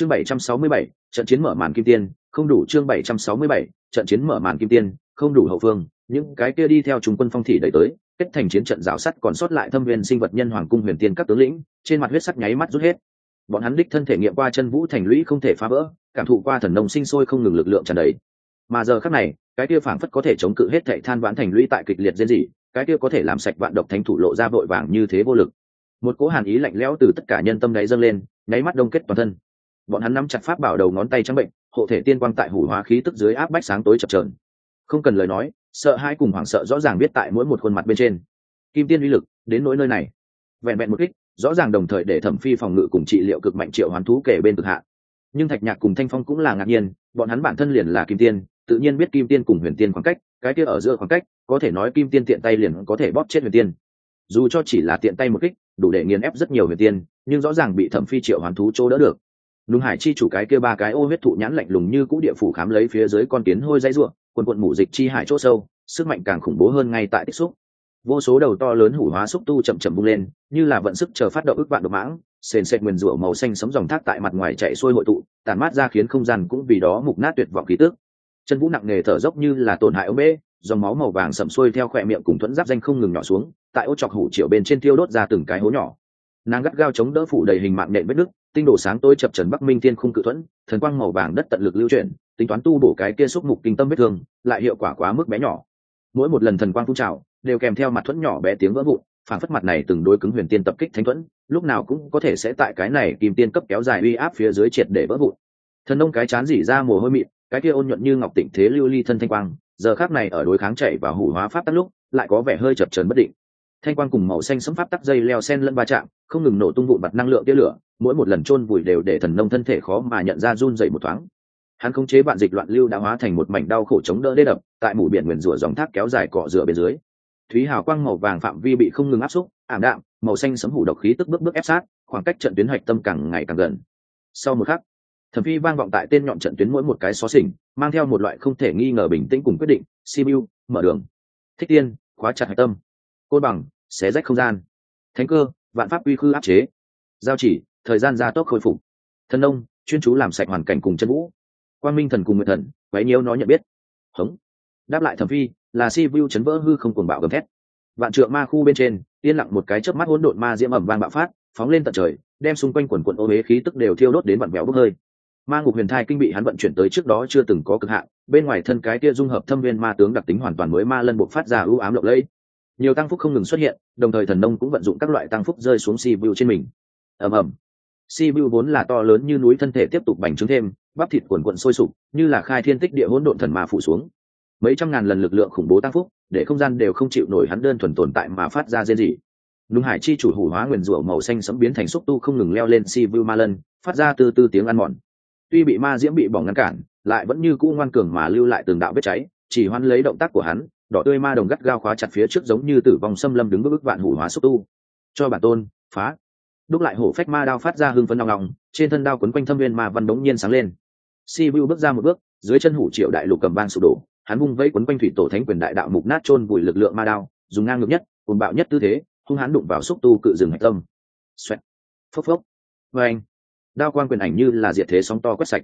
chương 767, trận chiến mở màn kim tiên không đủ chương 767, trận chiến mở màn kim tiên không đủ hậu phương những cái kia đi theo chúng quân phong thị đẩy tới kết thành chiến trận rào sắt còn sót lại thâm viên sinh vật nhân hoàng cung huyền tiên các tướng lĩnh trên mặt huyết sắc nháy mắt rút hết. Bọn hắn đích thân thể nghiệm qua chân vũ thành lũy không thể phá vỡ cảm thụ qua thần nông sinh sôi không ngừng lực lượng tràn đầy. Mà giờ khắc này cái kia phảng phất có thể chống cự hết thảy than vãn thành lũy tại kịch liệt diễn dị cái kia có thể làm sạch vạn độc thánh thủ lộ ra vội vàng như thế vô lực. Một cỗ hàn ý lạnh lẽo từ tất cả nhân tâm đáy dâng lên nháy mắt đông kết toàn thân bọn hắn nắm chặt pháp bảo đầu ngón tay trắng bệnh, hộ thể tiên quang tại hủ hóa khí tức dưới áp bách sáng tối chập trờn không cần lời nói, sợ hai cùng hoảng sợ rõ ràng biết tại mỗi một khuôn mặt bên trên. Kim tiên uy lực, đến nỗi nơi này. Vẹn vẹn một kích, rõ ràng đồng thời để thẩm phi phòng ngự cùng trị liệu cực mạnh triệu hoán thú kể bên cực hạ nhưng thạch nhạc cùng thanh phong cũng là ngạc nhiên, bọn hắn bản thân liền là kim tiên, tự nhiên biết kim tiên cùng huyền tiên khoảng cách, cái kia ở giữa khoảng cách, có thể nói kim tiên tiện tay liền có thể bóp chết huyền tiên. Dù cho chỉ là tiện tay một kích, đủ để nghiền ép rất nhiều huyền tiên, nhưng rõ ràng bị thẩm phi triệu hoán thú chỗ đỡ được lùng hải chi chủ cái kia ba cái ô huyết thụ nhãn lạnh lùng như cũ địa phủ khám lấy phía dưới con kiến hôi dãy ruộng, quần quận mủ dịch chi hải chỗ sâu, sức mạnh càng khủng bố hơn ngay tại tích xúc. Vô số đầu to lớn hủ hóa xúc tu chậm chậm bung lên, như là vận sức chờ phát động ức vạn độc mãng, sền sệt nguyền rủa màu xanh sấm dòng thác tại mặt ngoài chạy xuôi hội tụ tàn mát ra khiến không gian cũng vì đó mục nát tuyệt vọng khí tước chân vũ nặng nề thở dốc như là tổn hại ống bê dòng máu màu vàng sầm xuôi theo khỏe miệng cùng thuẫn giáp danh không ngừng nhỏ xuống, tại ô chọc hủ triệu bên trên tiêu đốt ra từng cái hố nhỏ nàng gắt gao chống đỡ phủ đầy hình mạng nện vết nứt, tinh đổ sáng tôi chập trần bắc minh thiên khung cự thuẫn, thần quang màu vàng đất tận lực lưu chuyển, tính toán tu bổ cái kia xúc mục kinh tâm vết thương, lại hiệu quả quá mức bé nhỏ. Mỗi một lần thần quang phun trào, đều kèm theo mặt thuẫn nhỏ bé tiếng vỡ vụn, phản phất mặt này từng đối cứng huyền tiên tập kích thánh thuẫn, lúc nào cũng có thể sẽ tại cái này kìm tiên cấp kéo dài uy áp phía dưới triệt để vỡ vụn. Thần nông cái chán dỉ ra mồ hôi mịn, cái kia ôn nhuận như ngọc tịnh thế lưu ly thân thanh quang, giờ khác này ở đối kháng chạy và hủ hóa pháp tắt lúc, lại có vẻ hơi chập trần bất định thanh quang cùng màu xanh sấm pháp tắc dây leo sen lẫn ba chạm, không ngừng nổ tung vụn mặt năng lượng tia lửa, mỗi một lần chôn vùi đều để thần nông thân thể khó mà nhận ra run dậy một thoáng. Hắn khống chế bạn dịch loạn lưu đã hóa thành một mảnh đau khổ chống đỡ đê đập, tại mũi biển nguyền rủa dòng thác kéo dài cọ rửa bên dưới. Thúy hào quang màu vàng phạm vi bị không ngừng áp xúc, ảm đạm, màu xanh sấm hủ độc khí tức bước bước ép sát, khoảng cách trận tuyến hạch tâm càng ngày càng gần. Sau một khắc, thẩm phi vang vọng tại tên nhọn trận tuyến mỗi một cái xó xỉnh, mang theo một loại không thể nghi ngờ bình tĩnh cùng quyết định simu mở đường. Thích tiên, khóa chặt hạch tâm. Côn bằng xé rách không gian. Thánh cơ, vạn pháp uy khư áp chế. Giao chỉ, thời gian gia tốc khôi phục. Thần nông, chuyên chú làm sạch hoàn cảnh cùng chân vũ. Quang minh thần cùng nguyện thần, quấy nhiêu nó nhận biết. Hống. Đáp lại thẩm phi, là si vu chấn vỡ hư không cuồng bạo gầm thét. Vạn trượng ma khu bên trên, yên lặng một cái chớp mắt hỗn độn ma diễm ẩm vang bạo phát, phóng lên tận trời, đem xung quanh quần quận ô huế khí tức đều thiêu đốt đến vặn vẹo bốc hơi. Ma ngục huyền thai kinh bị hắn vận chuyển tới trước đó chưa từng có cực hạn, bên ngoài thân cái kia dung hợp thâm viên ma tướng đặc tính hoàn toàn mới ma lân buộc phát ra ưu ám lộng lẫy nhiều tăng phúc không ngừng xuất hiện, đồng thời thần nông cũng vận dụng các loại tăng phúc rơi xuống si vu trên mình. Ầm ầm. Si vu vốn là to lớn như núi thân thể tiếp tục bành trướng thêm, bắp thịt quần quận sôi sục, như là khai thiên tích địa hỗn độn thần ma phủ xuống. Mấy trăm ngàn lần lực lượng khủng bố tăng phúc, để không gian đều không chịu nổi hắn đơn thuần tồn tại mà phát ra riêng gì nung hải chi chủ hủ hóa nguyền rủa màu xanh sẫm biến thành xúc tu không ngừng leo lên si vu ma lân, phát ra từ từ tiếng ăn mòn. Tuy bị ma diễm bị bỏng ngăn cản, lại vẫn như cũ ngoan cường mà lưu lại từng đạo vết cháy, chỉ hoan lấy động tác của hắn đỏ tươi ma đồng gắt gao khóa chặt phía trước giống như tử vong xâm lâm đứng bước bức vạn hủ hóa xúc tu. Cho bản tôn, phá. Đúc lại hổ phách ma đao phát ra hương phấn nòng nòng trên thân đao quấn quanh thâm viên ma văn đống nhiên sáng lên. Si vu bước ra một bước, dưới chân hủ triệu đại lục cầm vang sụp đổ, hắn vung vẫy quấn quanh thủy tổ thánh quyền đại đạo mục nát chôn vùi lực lượng ma đao, dùng ngang ngược nhất cùng bạo nhất tư thế, hung hãn đụng vào xúc tu cự rừng hạch tâm. Xoẹt. Phốc phốc. Vê anh đao quan quyền ảnh như là diệt thế sóng to quét sạch.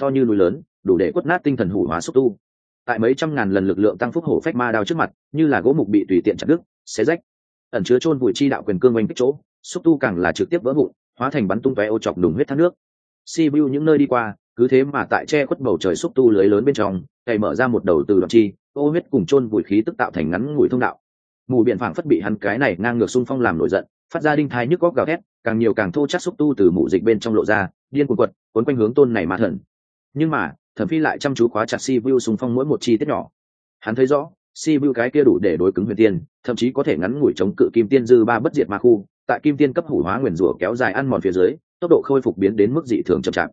To như núi lớn, đủ để quất nát tinh thần hủ hóa xúc tu tại mấy trăm ngàn lần lực lượng tăng phúc hổ phách ma đao trước mặt, như là gỗ mục bị tùy tiện chặt đứt, xé rách. Ẩn chứa chôn vùi chi đạo quyền cương oanh kích chỗ, xúc tu càng là trực tiếp vỡ vụn, hóa thành bắn tung tóe ô chọc đùng huyết thác nước. Si những nơi đi qua, cứ thế mà tại che khuất bầu trời xúc tu lưới lớn bên trong, cày mở ra một đầu từ đoạn chi, ô huyết cùng chôn vùi khí tức tạo thành ngắn ngủi thông đạo. Mù biển phảng phất bị hắn cái này ngang ngược xung phong làm nổi giận, phát ra đinh thai nhức góc gào thét, càng nhiều càng thô chắc xúc tu từ mụ dịch bên trong lộ ra, điên cuồng quật quấn quanh hướng tôn này mà thần. Nhưng mà thẩm phi lại chăm chú khóa chặt si vu xung phong mỗi một chi tiết nhỏ. Hắn thấy rõ si vu cái kia đủ để đối cứng huyền tiên, thậm chí có thể ngắn ngủi chống cự kim tiên dư ba bất diệt ma khu, tại kim tiên cấp hủ hóa nguyền rủa kéo dài ăn mòn phía dưới, tốc độ khôi phục biến đến mức dị thường chậm chạp.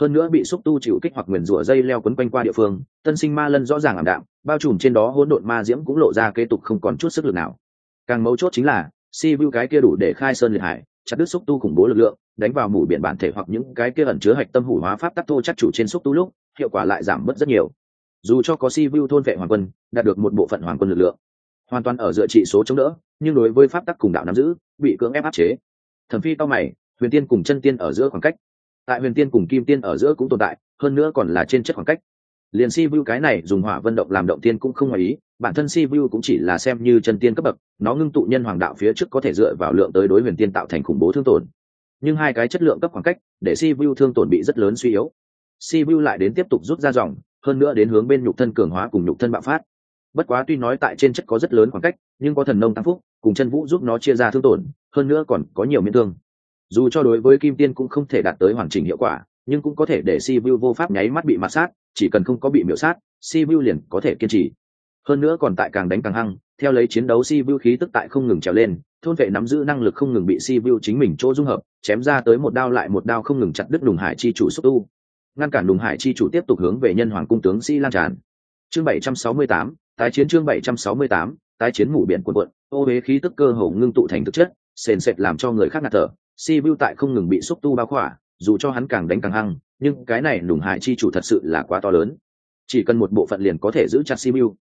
Hơn nữa bị xúc tu chịu kích hoặc nguyền rủa dây leo quấn quanh qua địa phương, tân sinh ma lân rõ ràng ảm đạm, bao trùm trên đó hỗn độn ma diễm cũng lộ ra kế tục không còn chút sức lực nào. Càng mấu chốt chính là si vu cái kia đủ để khai sơn liệt hải, chặt đứt xúc tu khủng bố lực lượng, đánh vào mủ biển bản thể hoặc những cái kia ẩn chứa hạch tâm hủ hóa pháp tắc thô chắc chủ trên xúc tu lúc hiệu quả lại giảm bớt rất nhiều. Dù cho có si vu thôn vệ hoàng quân, đạt được một bộ phận hoàng quân lực lượng, hoàn toàn ở dựa trị số chống đỡ, nhưng đối với pháp tắc cùng đạo nắm giữ, bị cưỡng ép áp chế. Thẩm phi cao mày, huyền tiên cùng chân tiên ở giữa khoảng cách. Tại huyền tiên cùng kim tiên ở giữa cũng tồn tại, hơn nữa còn là trên chất khoảng cách. Liền si vu cái này dùng hỏa vận động làm động tiên cũng không ngoài ý, bản thân si vu cũng chỉ là xem như chân tiên cấp bậc, nó ngưng tụ nhân hoàng đạo phía trước có thể dựa vào lượng tới đối huyền tiên tạo thành khủng bố thương tổn. Nhưng hai cái chất lượng cấp khoảng cách, để si vu thương tổn bị rất lớn suy yếu si lại đến tiếp tục rút ra dòng, hơn nữa đến hướng bên nhục thân cường hóa cùng nhục thân bạo phát. Bất quá tuy nói tại trên chất có rất lớn khoảng cách, nhưng có thần nông tăng phúc, cùng chân vũ giúp nó chia ra thương tổn, hơn nữa còn có nhiều miễn thương. Dù cho đối với kim tiên cũng không thể đạt tới hoàn chỉnh hiệu quả, nhưng cũng có thể để si vô pháp nháy mắt bị mạt sát, chỉ cần không có bị miểu sát si liền có thể kiên trì. Hơn nữa còn tại càng đánh càng hăng, theo lấy chiến đấu si khí tức tại không ngừng trèo lên, thôn vệ nắm giữ năng lực không ngừng bị si chính mình chỗ dung hợp, chém ra tới một đao lại một đao không ngừng chặt đứt đùng hải chi chủ xúc tu ngăn cản đùng hải chi chủ tiếp tục hướng về nhân hoàng cung tướng sĩ lan tràn. Chương bảy trăm sáu mươi tám, tái chiến chương bảy trăm sáu mươi tám, tái chiến mủ biển quần quận ô huế khí tức cơ hồ ngưng tụ thành thực chất, sền sệt làm cho người khác ngạt thở. Si vu tại không ngừng bị xúc tu bao khỏa, dù cho hắn càng đánh càng hăng, nhưng cái này đùng hải chi chủ thật sự là quá to lớn. Chỉ cần một bộ phận liền có thể giữ chặt si vu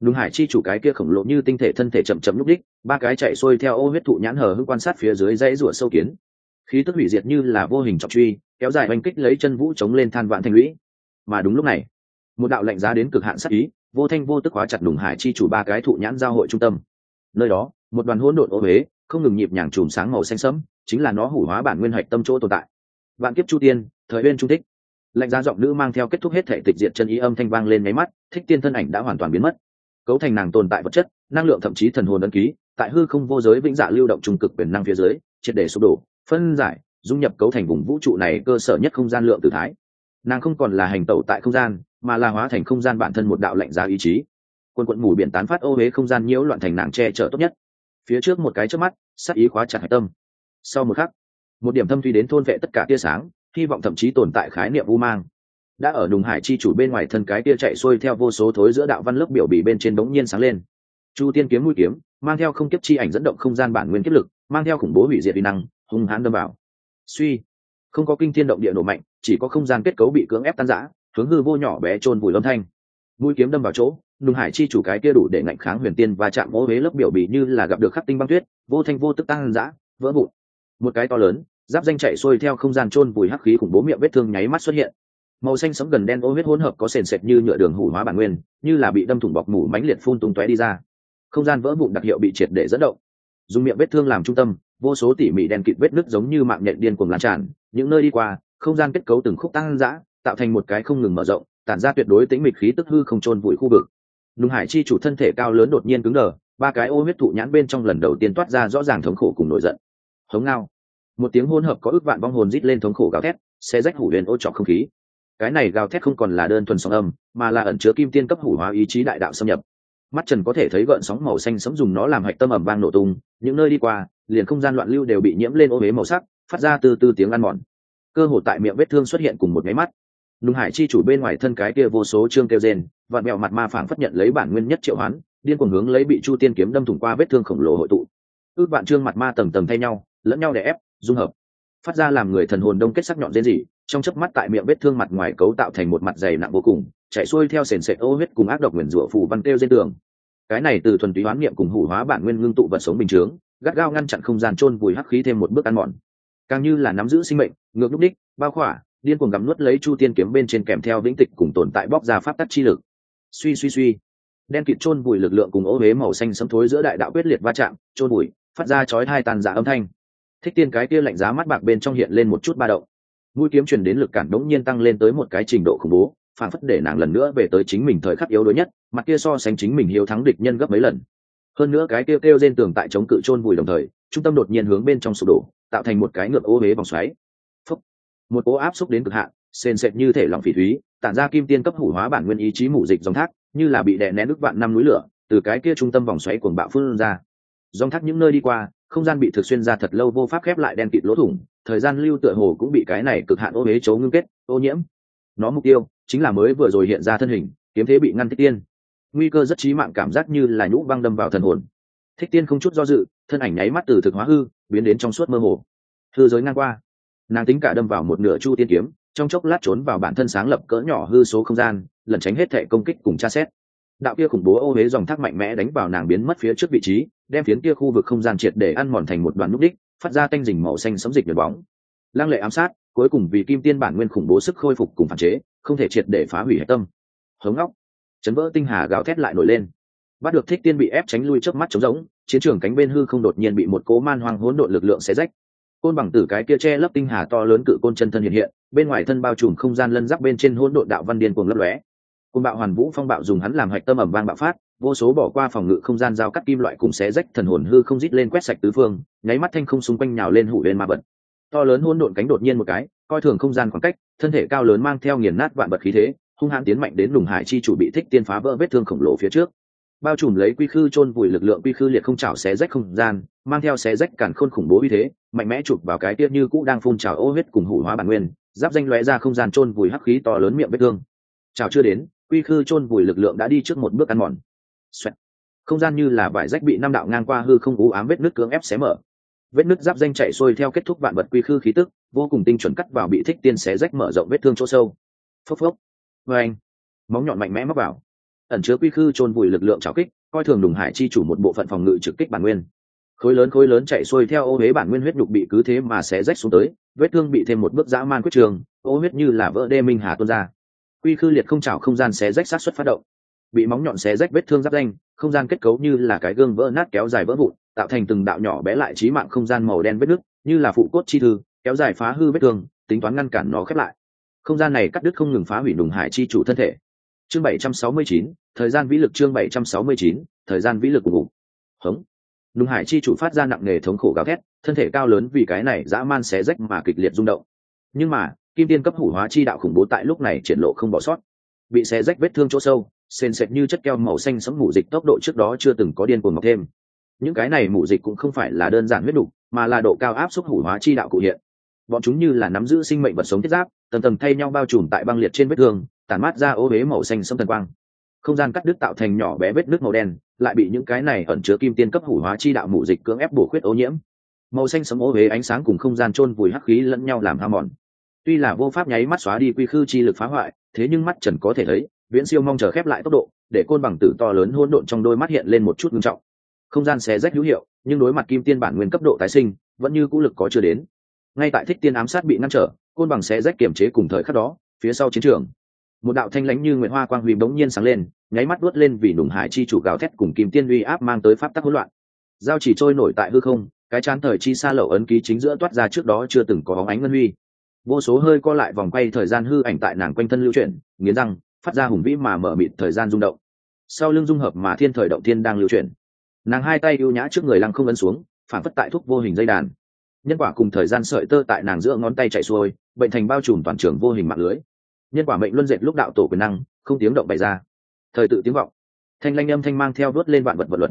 đùng hải chi chủ cái kia khổng lồ như tinh thể thân thể chậm chậm lúc đích, ba cái chạy xuôi theo ô huyết thụ nhãn hờ hưng quan sát phía dưới dãy rủa sâu kiến. Khí tức hủy diệt như là vô hình trọng truy kéo dài oanh kích lấy chân vũ chống lên than vạn thanh lũy. Mà đúng lúc này, một đạo lạnh giá đến cực hạn sắc ý, vô thanh vô tức hóa chặt đùng hải chi chủ ba cái thụ nhãn giao hội trung tâm. Nơi đó, một đoàn hỗn độn ô huế, không ngừng nhịp nhàng chùm sáng màu xanh sẫm, chính là nó hủ hóa bản nguyên hạch tâm chỗ tồn tại. Vạn kiếp chu tiên, thời bên trung thích. Lạnh giá giọng nữ mang theo kết thúc hết thể tịch diệt chân ý âm thanh vang lên máy mắt, thích tiên thân ảnh đã hoàn toàn biến mất. Cấu thành nàng tồn tại vật chất, năng lượng thậm chí thần hồn ấn ký, tại hư không vô giới vĩnh dạ lưu động trung cực quyền năng phía dưới, triệt để sụp đổ, phân giải dung nhập cấu thành vùng vũ trụ này cơ sở nhất không gian lượng tử thái. Nàng không còn là hành tẩu tại không gian, mà là hóa thành không gian bản thân một đạo lạnh giá ý chí. Quân quận mù biển tán phát ô huế không gian nhiễu loạn thành nàng che chở tốt nhất. Phía trước một cái trước mắt sắc ý khóa chặt hạch tâm. Sau một khắc, một điểm thâm thuy đến thôn vệ tất cả tia sáng, hy vọng thậm chí tồn tại khái niệm u mang. Đã ở đùng hải chi chủ bên ngoài thân cái tia chạy xuôi theo vô số thối giữa đạo văn lớp biểu bì bên trên đống nhiên sáng lên. Chu tiên kiếm mũi kiếm, mang theo không kiếp chi ảnh dẫn động không gian bản nguyên kiếp lực, mang theo khủng bố hủy diệt vi năng, hung hãn đâm vào suy. Không có kinh thiên động địa nổ mạnh, chỉ có không gian kết cấu bị cưỡng ép tan rã, hướng hư vô nhỏ bé trôn vùi lâm thanh. Mũi kiếm đâm vào chỗ, nùng hải chi chủ cái kia đủ để ngạnh kháng huyền tiên và chạm mỗ huế lớp biểu bì như là gặp được khắc tinh băng tuyết, vô thanh vô tức tăng giã vỡ vụn. Một cái to lớn, giáp danh chạy xuôi theo không gian trôn vùi hắc khí khủng bố miệng vết thương nháy mắt xuất hiện. Màu xanh sẫm gần đen ô huyết hỗn hợp có sền sệt như nhựa đường hủ hóa bản nguyên, như là bị đâm thủng bọc mủ mánh liệt phun tung tóe đi ra. Không gian vỡ vụn đặc hiệu bị triệt để dẫn động. Dùng miệng vết thương làm trung tâm vô số tỉ mỉ đen kịt vết nứt giống như mạng nhện điên cuồng lan tràn, những nơi đi qua, không gian kết cấu từng khúc tăng dã, tạo thành một cái không ngừng mở rộng, tản ra tuyệt đối tính mịch khí tức hư không trôn vùi khu vực. Nùng hải chi chủ thân thể cao lớn đột nhiên cứng đờ, ba cái ô huyết thụ nhãn bên trong lần đầu tiên toát ra rõ ràng thống khổ cùng nổi giận. Hống ngao. Một tiếng hỗn hợp có ước vạn vong hồn rít lên thống khổ gào thét sẽ rách hủ huyền ô trọc không khí. Cái này gào thét không còn là đơn thuần sóng âm, mà là ẩn chứa kim tiên cấp hủ hóa ý chí đại đạo xâm nhập. Mắt trần có thể thấy gợn sóng màu xanh sấm dùng nó làm hạch tâm ẩm vang nổ tung, những nơi đi qua liền không gian loạn lưu đều bị nhiễm lên ô huế màu sắc, phát ra từ từ tiếng ăn mòn. Cơ hồ tại miệng vết thương xuất hiện cùng một máy mắt. Nùng hải chi chủ bên ngoài thân cái kia vô số trương kêu rên vạn mẹo mặt ma phảng phất nhận lấy bản nguyên nhất triệu hoán, điên cuồng hướng lấy bị chu tiên kiếm đâm thủng qua vết thương khổng lồ hội tụ. Ước vạn trương mặt ma tầng tầng thay nhau, lẫn nhau để ép, dung hợp. Phát ra làm người thần hồn đông kết sắc nhọn rên rỉ, trong chớp mắt tại miệng vết thương mặt ngoài cấu tạo thành một mặt dày nặng vô cùng, chạy xuôi theo sền sệt ô huyết cùng ác độc nguyền rủa phủ văn kêu trên tường. Cái này từ thuần túy hoán niệm cùng hủ hóa bản nguyên ngưng tụ vật sống bình chướng gắt gao ngăn chặn không gian chôn vùi hắc khí thêm một bước ăn mòn. Càng như là nắm giữ sinh mệnh, ngược lúc đích, bao khỏa, điên cuồng gặm nuốt lấy chu tiên kiếm bên trên kèm theo vĩnh tịch cùng tồn tại bóc ra pháp tắc chi lực. Suy suy suy. Đen kịt chôn vùi lực lượng cùng ô huế màu xanh sấm thối giữa đại đạo quyết liệt va chạm, chôn vùi, phát ra chói hai tàn giả âm thanh. Thích tiên cái kia lạnh giá mắt bạc bên trong hiện lên một chút ba động. Mũi kiếm truyền đến lực cản đống nhiên tăng lên tới một cái trình độ khủng bố, phản phất để nàng lần nữa về tới chính mình thời khắc yếu đuối nhất, mặt kia so sánh chính mình hiếu thắng địch nhân gấp mấy lần hơn nữa cái kêu kêu trên tường tại chống cự chôn vùi đồng thời, trung tâm đột nhiên hướng bên trong sụp đổ, tạo thành một cái ngược ô huế vòng xoáy. Phúc. một ô áp xúc đến cực hạn, sền sệt như thể lòng phỉ thúy, tản ra kim tiên cấp hủ hóa bản nguyên ý chí mủ dịch dòng thác, như là bị đè nén nước vạn năm núi lửa, từ cái kia trung tâm vòng xoáy cuồng bạo phun ra. Dòng thác những nơi đi qua, không gian bị thực xuyên ra thật lâu vô pháp khép lại đen kịt lỗ thủng, thời gian lưu tựa hồ cũng bị cái này cực hạn ô huế chấu ngưng kết, ô nhiễm. Nó mục tiêu chính là mới vừa rồi hiện ra thân hình, kiếm thế bị ngăn thích tiên nguy cơ rất chí mạng cảm giác như là nhũ băng đâm vào thần hồn. Thích tiên không chút do dự, thân ảnh nháy mắt từ thực hóa hư, biến đến trong suốt mơ hồ. Hư giới ngang qua. Nàng tính cả đâm vào một nửa chu tiên kiếm, trong chốc lát trốn vào bản thân sáng lập cỡ nhỏ hư số không gian, lẩn tránh hết thệ công kích cùng tra xét. Đạo kia khủng bố ô huế dòng thác mạnh mẽ đánh vào nàng biến mất phía trước vị trí, đem phiến kia khu vực không gian triệt để ăn mòn thành một đoàn nút đích, phát ra tanh rình màu xanh sấm dịch nhật bóng. Lăng lệ ám sát, cuối cùng vì kim tiên bản nguyên khủng bố sức khôi phục cùng phản chế, không thể triệt để phá hủy hệ tâm. Hống ngóc chấn vỡ tinh hà gào thét lại nổi lên. Bắt được thích tiên bị ép tránh lui trước mắt trống rỗng, chiến trường cánh bên hư không đột nhiên bị một cố man hoang hỗn độn lực lượng xé rách. Côn bằng tử cái kia che lấp tinh hà to lớn cự côn chân thân hiện hiện, bên ngoài thân bao trùm không gian lân giáp bên trên hỗn độn đạo văn điên cuồng lấp lóe. Côn bạo hoàn vũ phong bạo dùng hắn làm hạch tâm ẩm vang bạo phát, vô số bỏ qua phòng ngự không gian giao cắt kim loại cùng xé rách thần hồn hư không rít lên quét sạch tứ phương, nháy mắt thanh không xung quanh nhào lên hủ lên ma bật to lớn hỗn độn cánh đột nhiên một cái, coi thường không gian khoảng cách, thân thể cao lớn mang theo nghiền nát vạn bật khí thế hung hãn tiến mạnh đến đùng hải chi chủ bị thích tiên phá vỡ vết thương khổng lồ phía trước. Bao trùm lấy quy khư chôn vùi lực lượng quy khư liệt không chảo xé rách không gian, mang theo xé rách cản khôn khủng bố uy thế, mạnh mẽ chụp vào cái tiết như cũ đang phun trào ô huyết cùng hủ hóa bản nguyên, giáp danh lóe ra không gian chôn vùi hắc khí to lớn miệng vết thương. Chào chưa đến, quy khư chôn vùi lực lượng đã đi trước một bước ăn mòn. Xoẹt. không gian như là vải rách bị năm đạo ngang qua hư không ú ám vết nước cưỡng ép xé mở. Vết nước giáp danh chạy xuôi theo kết thúc vạn vật quy khư khí tức, vô cùng tinh chuẩn cắt vào bị thích tiên xé rách mở rộng vết thương chỗ sâu. Phốc phốc vê anh. Móng nhọn mạnh mẽ móc vào. Ẩn chứa quy khư chôn vùi lực lượng trào kích, coi thường đùng hải chi chủ một bộ phận phòng ngự trực kích bản nguyên. Khối lớn khối lớn chạy xuôi theo ô huế bản nguyên huyết nhục bị cứ thế mà xé rách xuống tới, vết thương bị thêm một bước dã man quyết trường, ô huyết như là vỡ đê minh hà tuôn ra. Quy khư liệt không trào không gian xé rách sát xuất phát động. Bị móng nhọn xé rách vết thương giáp danh, không gian kết cấu như là cái gương vỡ nát kéo dài vỡ vụn, tạo thành từng đạo nhỏ bé lại trí mạng không gian màu đen vết nứt, như là phụ cốt chi thư, kéo dài phá hư vết thương, tính toán ngăn cản nó khép lại không gian này cắt đứt không ngừng phá hủy đùng hải chi chủ thân thể. Chương 769, thời gian vĩ lực chương 769, thời gian vĩ lực của ngục hống. Đùng hải chi chủ phát ra nặng nề thống khổ gào thét thân thể cao lớn vì cái này dã man xé rách mà kịch liệt rung động. Nhưng mà kim tiên cấp hủ hóa chi đạo khủng bố tại lúc này triển lộ không bỏ sót. Bị xé rách vết thương chỗ sâu sền sệt như chất keo màu xanh sẫm mủ dịch tốc độ trước đó chưa từng có điên cuồng mọc thêm. Những cái này mủ dịch cũng không phải là đơn giản huyết đủ, mà là độ cao áp suất hủ hóa chi đạo cụ hiện. Bọn chúng như là nắm giữ sinh mệnh vật sống thiết giáp tầng tầng thay nhau bao trùm tại băng liệt trên vết thương, tản mát ra ô huế màu xanh sẫm thần quang. Không gian cắt đứt tạo thành nhỏ bé vết nước màu đen, lại bị những cái này ẩn chứa kim tiên cấp hủ hóa chi đạo mù dịch cưỡng ép bổ khuyết ô nhiễm. Màu xanh sẫm ô huế ánh sáng cùng không gian chôn vùi hắc khí lẫn nhau làm ham mòn. Tuy là vô pháp nháy mắt xóa đi quy khư chi lực phá hoại, thế nhưng mắt trần có thể thấy, viễn siêu mong chờ khép lại tốc độ, để côn bằng tử to lớn hỗn độn trong đôi mắt hiện lên một chút ngưng trọng. Không gian xé rách hữu hiệu, nhưng đối mặt kim tiên bản nguyên cấp độ tái sinh, vẫn như cũ lực có chưa đến. Ngay tại thích tiên ám sát bị ngăn trở côn bằng sẽ rách kiểm chế cùng thời khắc đó, phía sau chiến trường. Một đạo thanh lãnh như nguyện hoa quang huy bỗng nhiên sáng lên, nháy mắt đuốt lên vì nùng hải chi chủ gào thét cùng kim tiên uy áp mang tới pháp tắc hỗn loạn. Giao chỉ trôi nổi tại hư không, cái chán thời chi xa lậu ấn ký chính giữa toát ra trước đó chưa từng có bóng ánh ngân huy. Vô số hơi co lại vòng quay thời gian hư ảnh tại nàng quanh thân lưu chuyển, nghiến răng, phát ra hùng vĩ mà mở mịt thời gian rung động. Sau lưng dung hợp mà thiên thời động thiên đang lưu chuyển. Nàng hai tay ưu nhã trước người lăng không ấn xuống, phản phất tại thuốc vô hình dây đàn nhân quả cùng thời gian sợi tơ tại nàng giữa ngón tay chạy xuôi, bệnh thành bao trùm toàn trường vô hình mạng lưới. Nhân quả mệnh luân dệt lúc đạo tổ quyền năng, không tiếng động bày ra. Thời tự tiếng vọng. Thanh lanh âm thanh mang theo vớt lên vạn vật vật luật.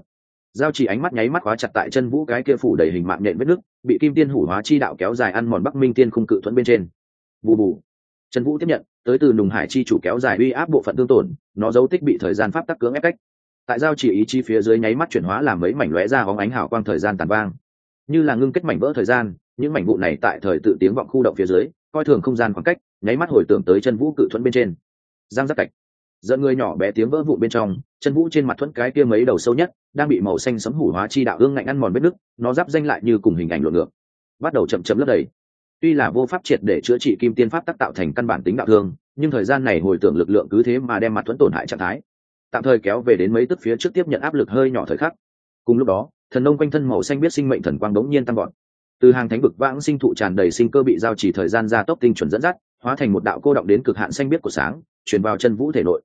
Giao chỉ ánh mắt nháy mắt khóa chặt tại chân vũ cái kia phủ đầy hình mạng nhện vết nước, bị kim tiên hủ hóa chi đạo kéo dài ăn mòn bắc minh tiên khung cự thuẫn bên trên. Bù bù. Trần vũ tiếp nhận, tới từ nùng hải chi chủ kéo dài uy áp bộ phận tương tổn, nó dấu tích bị thời gian pháp tắc cưỡng ép cách. Tại giao chỉ ý chi phía dưới nháy mắt chuyển hóa làm mấy mảnh lóe ra hóng ánh hào quang thời gian tàn vang như là ngưng kết mảnh vỡ thời gian, những mảnh vụ này tại thời tự tiếng vọng khu động phía dưới, coi thường không gian khoảng cách, nháy mắt hồi tưởng tới chân vũ cự thuẫn bên trên. Giang giáp cạch. Dẫn người nhỏ bé tiếng vỡ vụ bên trong, chân vũ trên mặt thuẫn cái kia mấy đầu sâu nhất, đang bị màu xanh sấm hủ hóa chi đạo ương ngạnh ăn mòn vết nứt, nó giáp danh lại như cùng hình ảnh lộn ngược. Bắt đầu chậm chậm lấp đầy. Tuy là vô pháp triệt để chữa trị kim tiên pháp tác tạo thành căn bản tính đạo thương, nhưng thời gian này hồi tưởng lực lượng cứ thế mà đem mặt thuẫn tổn hại trạng thái. Tạm thời kéo về đến mấy tức phía trước tiếp nhận áp lực hơi nhỏ thời khắc. Cùng lúc đó thần nông quanh thân màu xanh biết sinh mệnh thần quang đống nhiên tăng gọn từ hàng thánh vực vãng sinh thụ tràn đầy sinh cơ bị giao chỉ thời gian gia tốc tinh chuẩn dẫn dắt, hóa thành một đạo cô động đến cực hạn xanh biết của sáng, truyền vào chân vũ thể nội.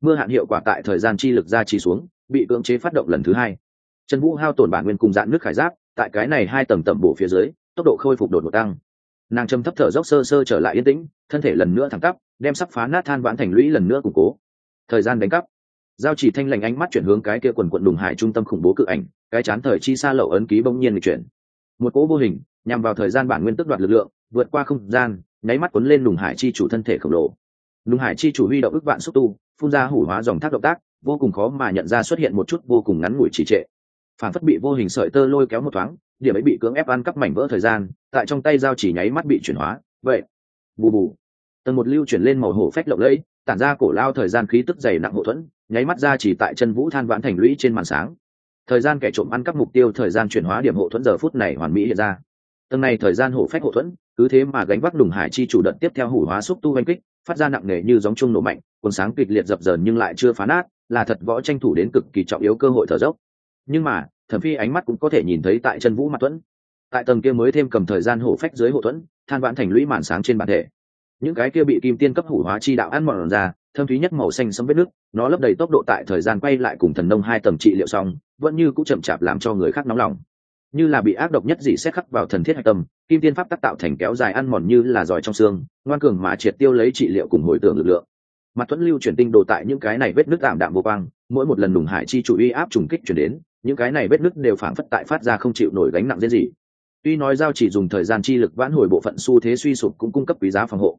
Mưa hạn hiệu quả tại thời gian chi lực ra trì xuống, bị cưỡng chế phát động lần thứ hai. Chân vũ hao tổn bản nguyên cùng dạn nước khải giáp, tại cái này hai tầng tầm bổ phía dưới, tốc độ khôi phục đột ngột tăng. Nàng châm thấp thở dốc sơ sơ trở lại yên tĩnh, thân thể lần nữa thẳng tắp, đem sắp phá nát than vãn thành lũy lần nữa củng cố. Thời gian đánh cắp giao chỉ thanh lành ánh mắt chuyển hướng cái kia quần quận đùng hải trung tâm khủng bố cự ảnh, cái chán thời chi xa lậu ấn ký bỗng nhiên lịch chuyển. Một cỗ vô hình, nhằm vào thời gian bản nguyên tức đoạt lực lượng, vượt qua không gian, nháy mắt cuốn lên đùng hải chi chủ thân thể khổng lồ. Đùng hải chi chủ huy động ức vạn xúc tu, phun ra hủ hóa dòng thác động tác, vô cùng khó mà nhận ra xuất hiện một chút vô cùng ngắn ngủi trì trệ. Phản phất bị vô hình sợi tơ lôi kéo một thoáng, điểm ấy bị cưỡng ép ăn cắp mảnh vỡ thời gian, tại trong tay dao chỉ nháy mắt bị chuyển hóa. Vậy, bù bù. Tầng một lưu chuyển lên màu hổ phách lộng lẫy, tản ra cổ lao thời gian khí tức dày nặng hậu thuẫn nháy mắt ra chỉ tại chân vũ than vãn thành lũy trên màn sáng. Thời gian kẻ trộm ăn cắp mục tiêu thời gian chuyển hóa điểm hộ thuẫn giờ phút này hoàn mỹ hiện ra. Tầng này thời gian hổ phách hộ thuẫn, cứ thế mà gánh vác đùng hải chi chủ đợt tiếp theo hủ hóa xúc tu oanh kích, phát ra nặng nề như gióng chung nổ mạnh, quần sáng kịch liệt dập dờn nhưng lại chưa phá nát, là thật võ tranh thủ đến cực kỳ trọng yếu cơ hội thở dốc. Nhưng mà, thẩm phi ánh mắt cũng có thể nhìn thấy tại chân vũ mặt thuẫn. Tại tầng kia mới thêm cầm thời gian hổ phách dưới hộ thuẫn, than vãn thành lũy màn sáng trên bản thể. Những cái kia bị kim tiên cấp hủ hóa chi đạo ăn mòn ra thâm thúy nhất màu xanh sẫm vết nước, nó lấp đầy tốc độ tại thời gian quay lại cùng thần nông hai tầm trị liệu xong, vẫn như cũng chậm chạp làm cho người khác nóng lòng. Như là bị ác độc nhất gì xét khắc vào thần thiết hạch tâm, kim tiên pháp tác tạo thành kéo dài ăn mòn như là giỏi trong xương, ngoan cường mà triệt tiêu lấy trị liệu cùng hồi tưởng lực lượng. Mặt thuẫn lưu chuyển tinh đồ tại những cái này vết nước tạm đạm vô quang, mỗi một lần đùng hải chi chủ uy áp trùng kích chuyển đến, những cái này vết nước đều phản phất tại phát ra không chịu nổi gánh nặng diễn gì. Tuy nói giao chỉ dùng thời gian chi lực vãn hồi bộ phận xu thế suy sụp cũng cung cấp quý giá phòng hộ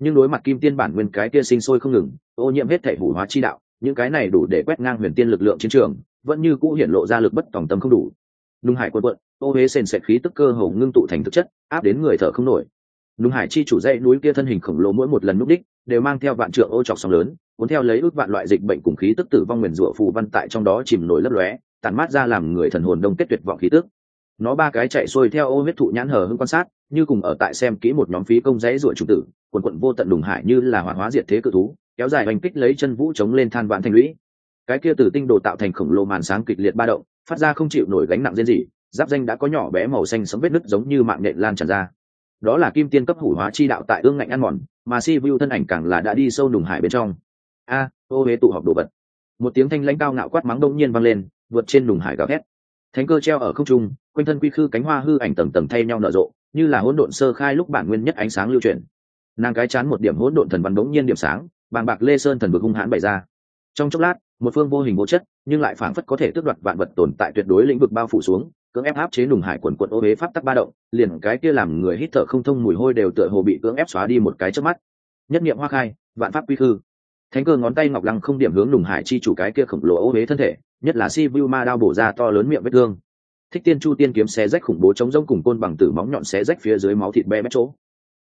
nhưng đối mặt kim tiên bản nguyên cái kia sinh sôi không ngừng, ô nhiễm hết thể hủ hóa chi đạo, những cái này đủ để quét ngang huyền tiên lực lượng chiến trường, vẫn như cũ hiển lộ ra lực bất tòng tâm không đủ. Nung hải quân quận, ô huế sền sệt khí tức cơ hồ ngưng tụ thành thực chất, áp đến người thở không nổi. Nung hải chi chủ dãy núi kia thân hình khổng lồ mỗi một lần núp đích, đều mang theo vạn trượng ô trọc sóng lớn, cuốn theo lấy ước vạn loại dịch bệnh cùng khí tức tử vong nguyền rủa phù văn tại trong đó chìm nổi lấp lóe tàn mát ra làm người thần hồn đông kết tuyệt vọng khí tức. Nó ba cái chạy xuôi theo ô huyết thụ nhãn hờ hưng quan sát như cùng ở tại xem kỹ một nhóm phí công rẽ ruột chủ tử, quần quận vô tận đùng hải như là hoàn hóa diệt thế cự thú, kéo dài hành kích lấy chân vũ chống lên than vạn thành lũy. Cái kia từ tinh đồ tạo thành khổng lồ màn sáng kịch liệt ba động, phát ra không chịu nổi gánh nặng riêng gì giáp danh đã có nhỏ bé màu xanh sấm vết nứt giống như mạng nhện lan tràn ra. Đó là kim tiên cấp hủ hóa chi đạo tại ương ngạnh ăn mòn, mà si vu thân ảnh càng là đã đi sâu đùng hải bên trong. A, ô huế tụ họp đồ vật. Một tiếng thanh lãnh cao ngạo quát mắng đông nhiên vang lên, vượt trên đùng hải gào thét. Thánh cơ treo ở không trung, quanh thân quy khư cánh hoa hư ảnh tầng tầng thay nhau nở rộ như là hỗn độn sơ khai lúc bản nguyên nhất ánh sáng lưu chuyển nàng cái chán một điểm hỗn độn thần văn đống nhiên điểm sáng, bàng bạc lê sơn thần vực hung hãn bày ra. Trong chốc lát, một phương vô hình vô chất, nhưng lại phảng phất có thể tước đoạt vạn vật tồn tại tuyệt đối lĩnh vực bao phủ xuống, cưỡng ép áp chế nùng hải quần quận ô huế pháp tắc ba động, liền cái kia làm người hít thở không thông mùi hôi đều tựa hồ bị cưỡng ép xóa đi một cái trước mắt. Nhất niệm hoa khai, vạn pháp quy khư. Thánh cơ ngón tay ngọc lăng không điểm hướng nùng hải chi chủ cái kia khổng lồ ô huế thân thể, nhất là si vu ma đao bổ ra to lớn miệng vết thương thích tiên chu tiên kiếm xé rách khủng bố chống rông cùng côn bằng tử móng nhọn xé rách phía dưới máu thịt be bét chỗ.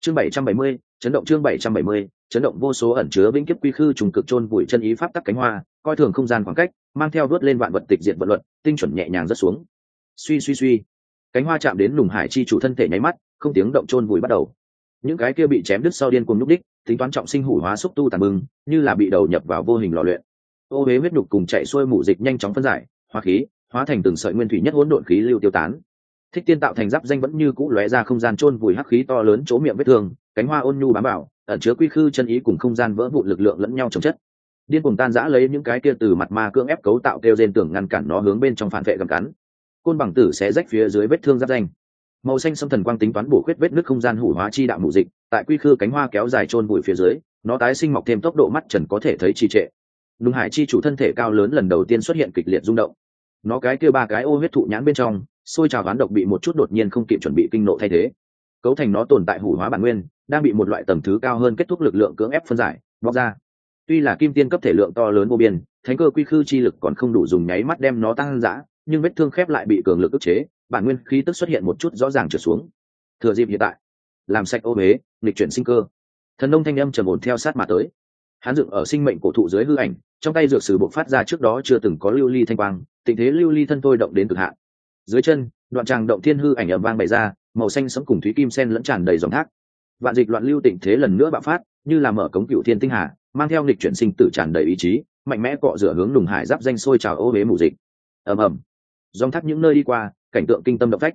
Chương bảy trăm bảy mươi, chấn động chương bảy trăm bảy mươi, chấn động vô số ẩn chứa vĩnh kiếp quy khư trùng cực chôn vùi chân ý pháp tắc cánh hoa, coi thường không gian khoảng cách, mang theo vớt lên vạn vật tịch diệt vận luận tinh chuẩn nhẹ nhàng rất xuống. Suy suy suy. Cánh hoa chạm đến lùng hải chi chủ thân thể nháy mắt, không tiếng động chôn vùi bắt đầu. Những cái kia bị chém đứt sau điên cùng nhúc đích tính toán trọng sinh hủ hóa xúc tu tàn bừng, như là bị đầu nhập vào vô hình lò luyện. Ô huế huyết nhục cùng chạy xuôi mủ dịch nhanh chóng phân giải, hoa khí hóa thành từng sợi nguyên thủy nhất hỗn độn khí lưu tiêu tán. Thích tiên tạo thành giáp danh vẫn như cũ lóe ra không gian chôn vùi hắc khí to lớn chỗ miệng vết thương, cánh hoa ôn nhu bám bảo ẩn chứa quy khư chân ý cùng không gian vỡ vụn lực lượng lẫn nhau trồng chất. Điên cùng tan giã lấy những cái kia từ mặt ma cưỡng ép cấu tạo kêu rên tưởng ngăn cản nó hướng bên trong phản vệ cầm cắn. Côn bằng tử sẽ rách phía dưới vết thương giáp danh. Màu xanh xâm thần quang tính toán bổ khuyết vết nước không gian hủ hóa chi đạo mù dịch, tại quy khư cánh hoa kéo dài chôn vùi phía dưới, nó tái sinh mọc thêm tốc độ mắt trần có thể thấy trì trệ. Đúng hải chi chủ thân thể cao lớn lần đầu tiên xuất hiện kịch liệt rung động nó cái kia ba cái ô huyết thụ nhãn bên trong, xôi trào ván độc bị một chút đột nhiên không kịp chuẩn bị kinh nộ thay thế. Cấu thành nó tồn tại hủ hóa bản nguyên, đang bị một loại tầng thứ cao hơn kết thúc lực lượng cưỡng ép phân giải, bóc ra. Tuy là kim tiên cấp thể lượng to lớn vô biên, thánh cơ quy khư chi lực còn không đủ dùng nháy mắt đem nó tăng giã nhưng vết thương khép lại bị cường lực ức chế, bản nguyên khí tức xuất hiện một chút rõ ràng trở xuống. Thừa dịp hiện tại, làm sạch ô huế nghịch chuyển sinh cơ. Thần nông thanh âm trầm ổn theo sát mà tới hắn dựng ở sinh mệnh cổ thụ dưới hư ảnh, trong tay dược sử buộc phát ra trước đó chưa từng có lưu ly thanh quang, tình thế lưu ly thân tôi động đến cực hạn. Dưới chân, đoạn tràng động thiên hư ảnh ầm vang bày ra, màu xanh sẫm cùng thúy kim sen lẫn tràn đầy dòng thác. Vạn dịch loạn lưu tình thế lần nữa bạo phát, như là mở cống cựu thiên tinh hà, mang theo lịch chuyển sinh tử tràn đầy ý chí, mạnh mẽ cọ rửa hướng đùng hải giáp danh sôi trào ô huế mù dịch. Ầm ầm. Dòng thác những nơi đi qua, cảnh tượng kinh tâm động phách.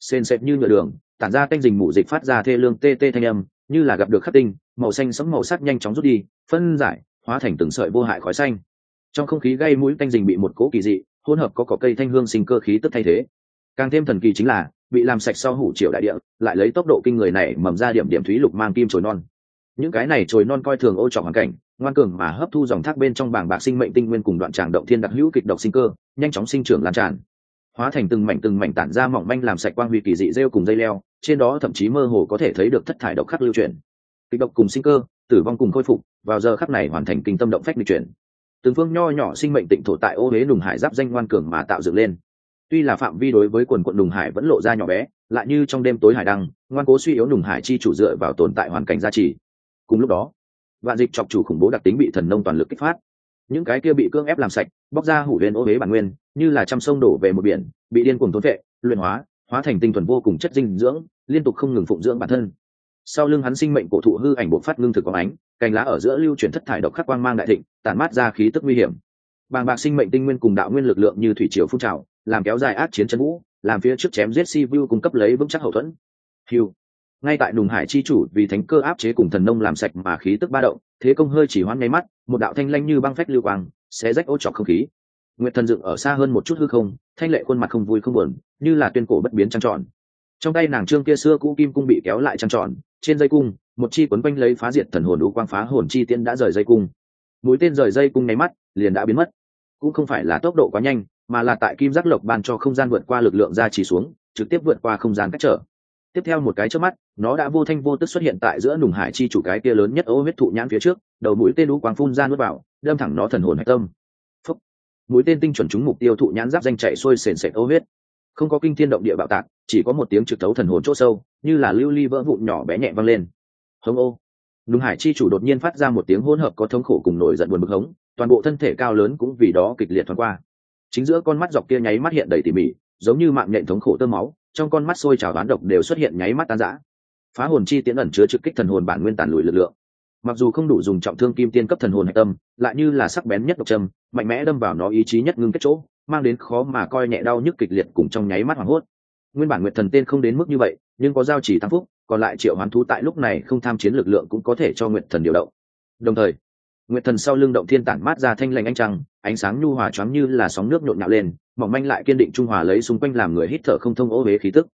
Sền sệt như nhựa đường, tản ra canh dình mù dịch phát ra thê lương tê tê thanh âm như là gặp được khắc tinh, màu xanh sẫm màu sắc nhanh chóng rút đi, phân giải, hóa thành từng sợi vô hại khói xanh. Trong không khí gây mũi tanh dình bị một cỗ kỳ dị, hỗn hợp có cỏ cây thanh hương sinh cơ khí tức thay thế. Càng thêm thần kỳ chính là, bị làm sạch sau hủ triệu đại địa, lại lấy tốc độ kinh người này mầm ra điểm điểm thúy lục mang kim trồi non. Những cái này trồi non coi thường ô trọc hoàn cảnh, ngoan cường mà hấp thu dòng thác bên trong bảng bạc sinh mệnh tinh nguyên cùng đoạn tràng động thiên đặc hữu kịch độc sinh cơ, nhanh chóng sinh trưởng lan tràn hóa thành từng mảnh từng mảnh tản ra mỏng manh làm sạch quang huy kỳ dị rêu cùng dây leo trên đó thậm chí mơ hồ có thể thấy được thất thải độc khắc lưu chuyển, kịch độc cùng sinh cơ tử vong cùng khôi phục vào giờ khắc này hoàn thành kinh tâm động phách lịch chuyển. Từng phương nho nhỏ sinh mệnh tịnh thổ tại ô huế nùng hải giáp danh ngoan cường mà tạo dựng lên. Tuy là phạm vi đối với quần quận nùng hải vẫn lộ ra nhỏ bé lại như trong đêm tối hải đăng ngoan cố suy yếu nùng hải chi chủ dựa vào tồn tại hoàn cảnh gia trì. Cùng lúc đó vạn dịch chọc chủ khủng bố đặc tính bị thần nông toàn lực kích phát. Những cái kia bị cưỡng ép làm sạch bóc ra hủ huyền ô huế bản nguyên như là trăm sông đổ về một biển, bị điên cuồng thốn vệ luyện hóa hóa thành tinh thuần vô cùng chất dinh dưỡng, liên tục không ngừng phụng dưỡng bản thân. Sau lưng hắn sinh mệnh cổ thụ hư ảnh bộ phát ngưng thực quang ánh, cành lá ở giữa lưu chuyển thất thải độc khắc quang mang đại thịnh, tản mát ra khí tức nguy hiểm. Bàng bạc sinh mệnh tinh nguyên cùng đạo nguyên lực lượng như thủy triều phun trào, làm kéo dài ác chiến chân vũ, làm phía trước chém giết si vu cung cấp lấy vững chắc hậu thuẫn. Hiu ngay tại đùng hải chi chủ vì thánh cơ áp chế cùng thần nông làm sạch mà khí tức ba động, thế công hơi chỉ hoãn ngay mắt, một đạo thanh lanh như băng phách lưu quang, xé rách ô trọc không khí nguyệt thần dựng ở xa hơn một chút hư không, thanh lệ khuôn mặt không vui không buồn, như là tuyên cổ bất biến trăng tròn. Trong tay nàng trương kia xưa cũ kim cung bị kéo lại trăng tròn, trên dây cung, một chi quấn quanh lấy phá diệt thần hồn đũ quang phá hồn chi tiên đã rời dây cung. Mũi tên rời dây cung nháy mắt, liền đã biến mất. Cũng không phải là tốc độ quá nhanh, mà là tại kim giác lộc ban cho không gian vượt qua lực lượng ra chỉ xuống, trực tiếp vượt qua không gian cách trở. Tiếp theo một cái trước mắt, nó đã vô thanh vô tức xuất hiện tại giữa nùng hải chi chủ cái kia lớn nhất ô huyết thụ nhãn phía trước, đầu mũi tên đũ quang phun ra nuốt vào, đâm thẳng nó thần hồn hạch tâm mũi tên tinh chuẩn trúng mục tiêu thụ nhãn giáp danh chạy xuôi sền sệt ô huyết. Không có kinh thiên động địa bạo tạc, chỉ có một tiếng trực thấu thần hồn chỗ sâu, như là lưu ly vỡ vụn nhỏ bé nhẹ văng lên. Hống ô. Đúng hải chi chủ đột nhiên phát ra một tiếng hỗn hợp có thống khổ cùng nổi giận buồn bực hống, toàn bộ thân thể cao lớn cũng vì đó kịch liệt thoáng qua. Chính giữa con mắt dọc kia nháy mắt hiện đầy tỉ mỉ, giống như mạng nhện thống khổ tơ máu, trong con mắt sôi trào đoán độc đều xuất hiện nháy mắt tan rã. Phá hồn chi tiến ẩn chứa trực kích thần hồn bản nguyên tàn lùi lực lượng mặc dù không đủ dùng trọng thương kim tiên cấp thần hồn hạch tâm, lại như là sắc bén nhất độc châm, mạnh mẽ đâm vào nó ý chí nhất ngưng kết chỗ, mang đến khó mà coi nhẹ đau nhức kịch liệt cùng trong nháy mắt hoảng hốt. Nguyên bản nguyệt thần tên không đến mức như vậy, nhưng có giao chỉ tăng phúc, còn lại triệu hoán thú tại lúc này không tham chiến lực lượng cũng có thể cho nguyệt thần điều động. Đồng thời, nguyệt thần sau lưng động thiên tản mát ra thanh lành ánh trăng, ánh sáng nhu hòa choáng như là sóng nước nhộn nhạo lên, mỏng manh lại kiên định trung hòa lấy xung quanh làm người hít thở không thông ô huế khí tức.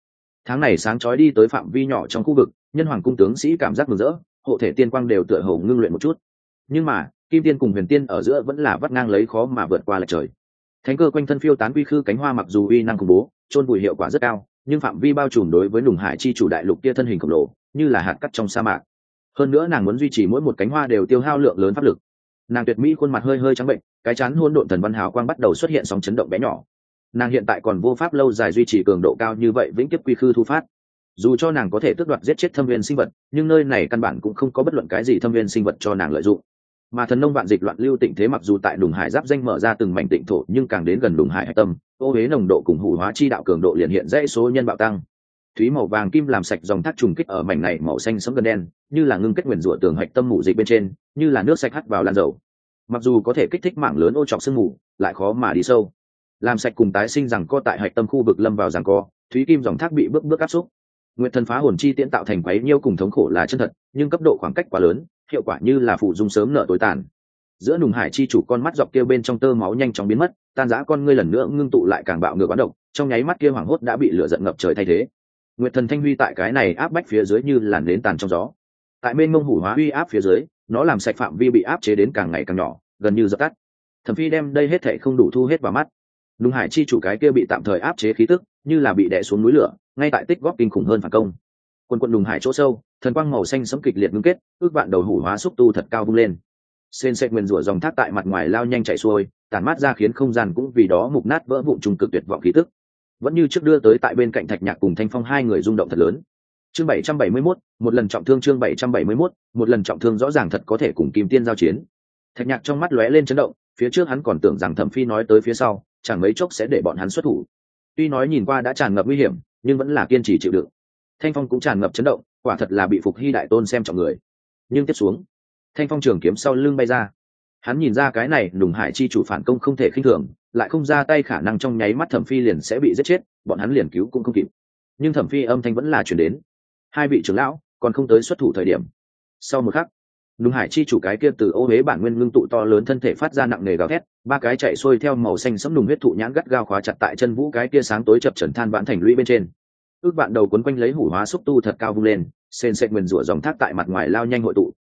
Tháng này sáng chói đi tới phạm vi nhỏ trong khu vực, nhân hoàng cung tướng sĩ cảm giác mừng rỡ hộ thể tiên quang đều tựa hồ ngưng luyện một chút. Nhưng mà, kim tiên cùng huyền tiên ở giữa vẫn là vắt ngang lấy khó mà vượt qua lệch trời. Thánh cơ quanh thân phiêu tán quy khư cánh hoa mặc dù uy năng khủng bố trôn bụi hiệu quả rất cao, nhưng phạm vi bao trùm đối với nùng hải chi chủ đại lục kia thân hình khổng lồ, như là hạt cắt trong sa mạc. Hơn nữa nàng muốn duy trì mỗi một cánh hoa đều tiêu hao lượng lớn pháp lực. Nàng tuyệt mỹ khuôn mặt hơi hơi trắng bệnh, cái chán hôn độn thần văn hào quang bắt đầu xuất hiện sóng chấn động bé nhỏ. Nàng hiện tại còn vô pháp lâu dài duy trì cường độ cao như vậy vĩnh kiếp quy khư thu phát dù cho nàng có thể tước đoạt giết chết thâm viên sinh vật, nhưng nơi này căn bản cũng không có bất luận cái gì thâm viên sinh vật cho nàng lợi dụng. Mà thần nông vạn dịch loạn lưu tịnh thế mặc dù tại đùng hải giáp danh mở ra từng mảnh tịnh thổ, nhưng càng đến gần đùng hải hạch tâm, ô huế nồng độ cùng hủ hóa chi đạo cường độ liền hiện dãy số nhân bạo tăng. Thúy màu vàng kim làm sạch dòng thác trùng kích ở mảnh này màu xanh sẫm gần đen, như là ngưng kết nguyền rủa tường hạch tâm mủ dịch bên trên, như là nước sạch hắt vào lan dầu. Mặc dù có thể kích thích mạng lớn ô trọc sương mù, lại khó mà đi sâu. Làm sạch cùng tái sinh rằng co tại hạch tâm khu vực lâm vào rằng co, thúy kim dòng thác bị bước bước áp xúc nguyện thần phá hồn chi tiễn tạo thành quấy nhiêu cùng thống khổ là chân thật, nhưng cấp độ khoảng cách quá lớn, hiệu quả như là phụ dung sớm nợ tối tàn. Giữa nùng hải chi chủ con mắt dọc kia bên trong tơ máu nhanh chóng biến mất, tan giã con ngươi lần nữa ngưng tụ lại càng bạo ngược bán độc, trong nháy mắt kia hoảng hốt đã bị lửa giận ngập trời thay thế. Nguyệt thần thanh huy tại cái này áp bách phía dưới như làn nến tàn trong gió. Tại bên mông hủ hóa uy áp phía dưới, nó làm sạch phạm vi bị áp chế đến càng ngày càng nhỏ, gần như dập tắt. Thẩm phi đem đây hết thệ không đủ thu hết vào mắt nùng hải chi chủ cái kia bị tạm thời áp chế khí tức như là bị đè xuống núi lửa ngay tại tích góp kinh khủng hơn phản công. Quân quân nùng hải chỗ sâu thần quang màu xanh sấm kịch liệt ngưng kết ước vạn đầu hủ hóa xúc tu thật cao vung lên. Sên sệt nguyên rủa dòng thác tại mặt ngoài lao nhanh chạy xuôi tàn mát ra khiến không gian cũng vì đó mục nát vỡ vụn trùng cực tuyệt vọng khí tức. Vẫn như trước đưa tới tại bên cạnh thạch nhạc cùng thanh phong hai người rung động thật lớn. Chương bảy trăm bảy mươi 771, một lần trọng thương chương bảy trăm bảy mươi 771, một lần trọng thương rõ ràng thật có thể cùng kim tiên giao chiến. Thạch nhạc trong mắt lóe lên chấn động phía trước hắn còn tưởng rằng thẩm phi nói tới phía sau chẳng mấy chốc sẽ để bọn hắn xuất thủ. Tuy nói nhìn qua đã tràn ngập nguy hiểm, nhưng vẫn là kiên trì chịu đựng. Thanh phong cũng tràn ngập chấn động, quả thật là bị phục hy đại tôn xem trọng người. Nhưng tiếp xuống, thanh phong trường kiếm sau lưng bay ra. Hắn nhìn ra cái này đùng hải chi chủ phản công không thể khinh thường, lại không ra tay khả năng trong nháy mắt thẩm phi liền sẽ bị giết chết, bọn hắn liền cứu cũng không kịp. Nhưng thẩm phi âm thanh vẫn là chuyển đến. Hai vị trưởng lão còn không tới xuất thủ thời điểm. Sau một khắc đúng hải chi chủ cái kia từ ô huế bản nguyên ngưng tụ to lớn thân thể phát ra nặng nề gào thét, ba cái chạy xuôi theo màu xanh sẫm nùng huyết thụ nhãn gắt gao khóa chặt tại chân vũ cái kia sáng tối chập trần than vãn thành lũy bên trên. Ước bạn đầu quấn quanh lấy hủ hóa xúc tu thật cao vung lên, sền sệt nguyền rủa dòng thác tại mặt ngoài lao nhanh hội tụ.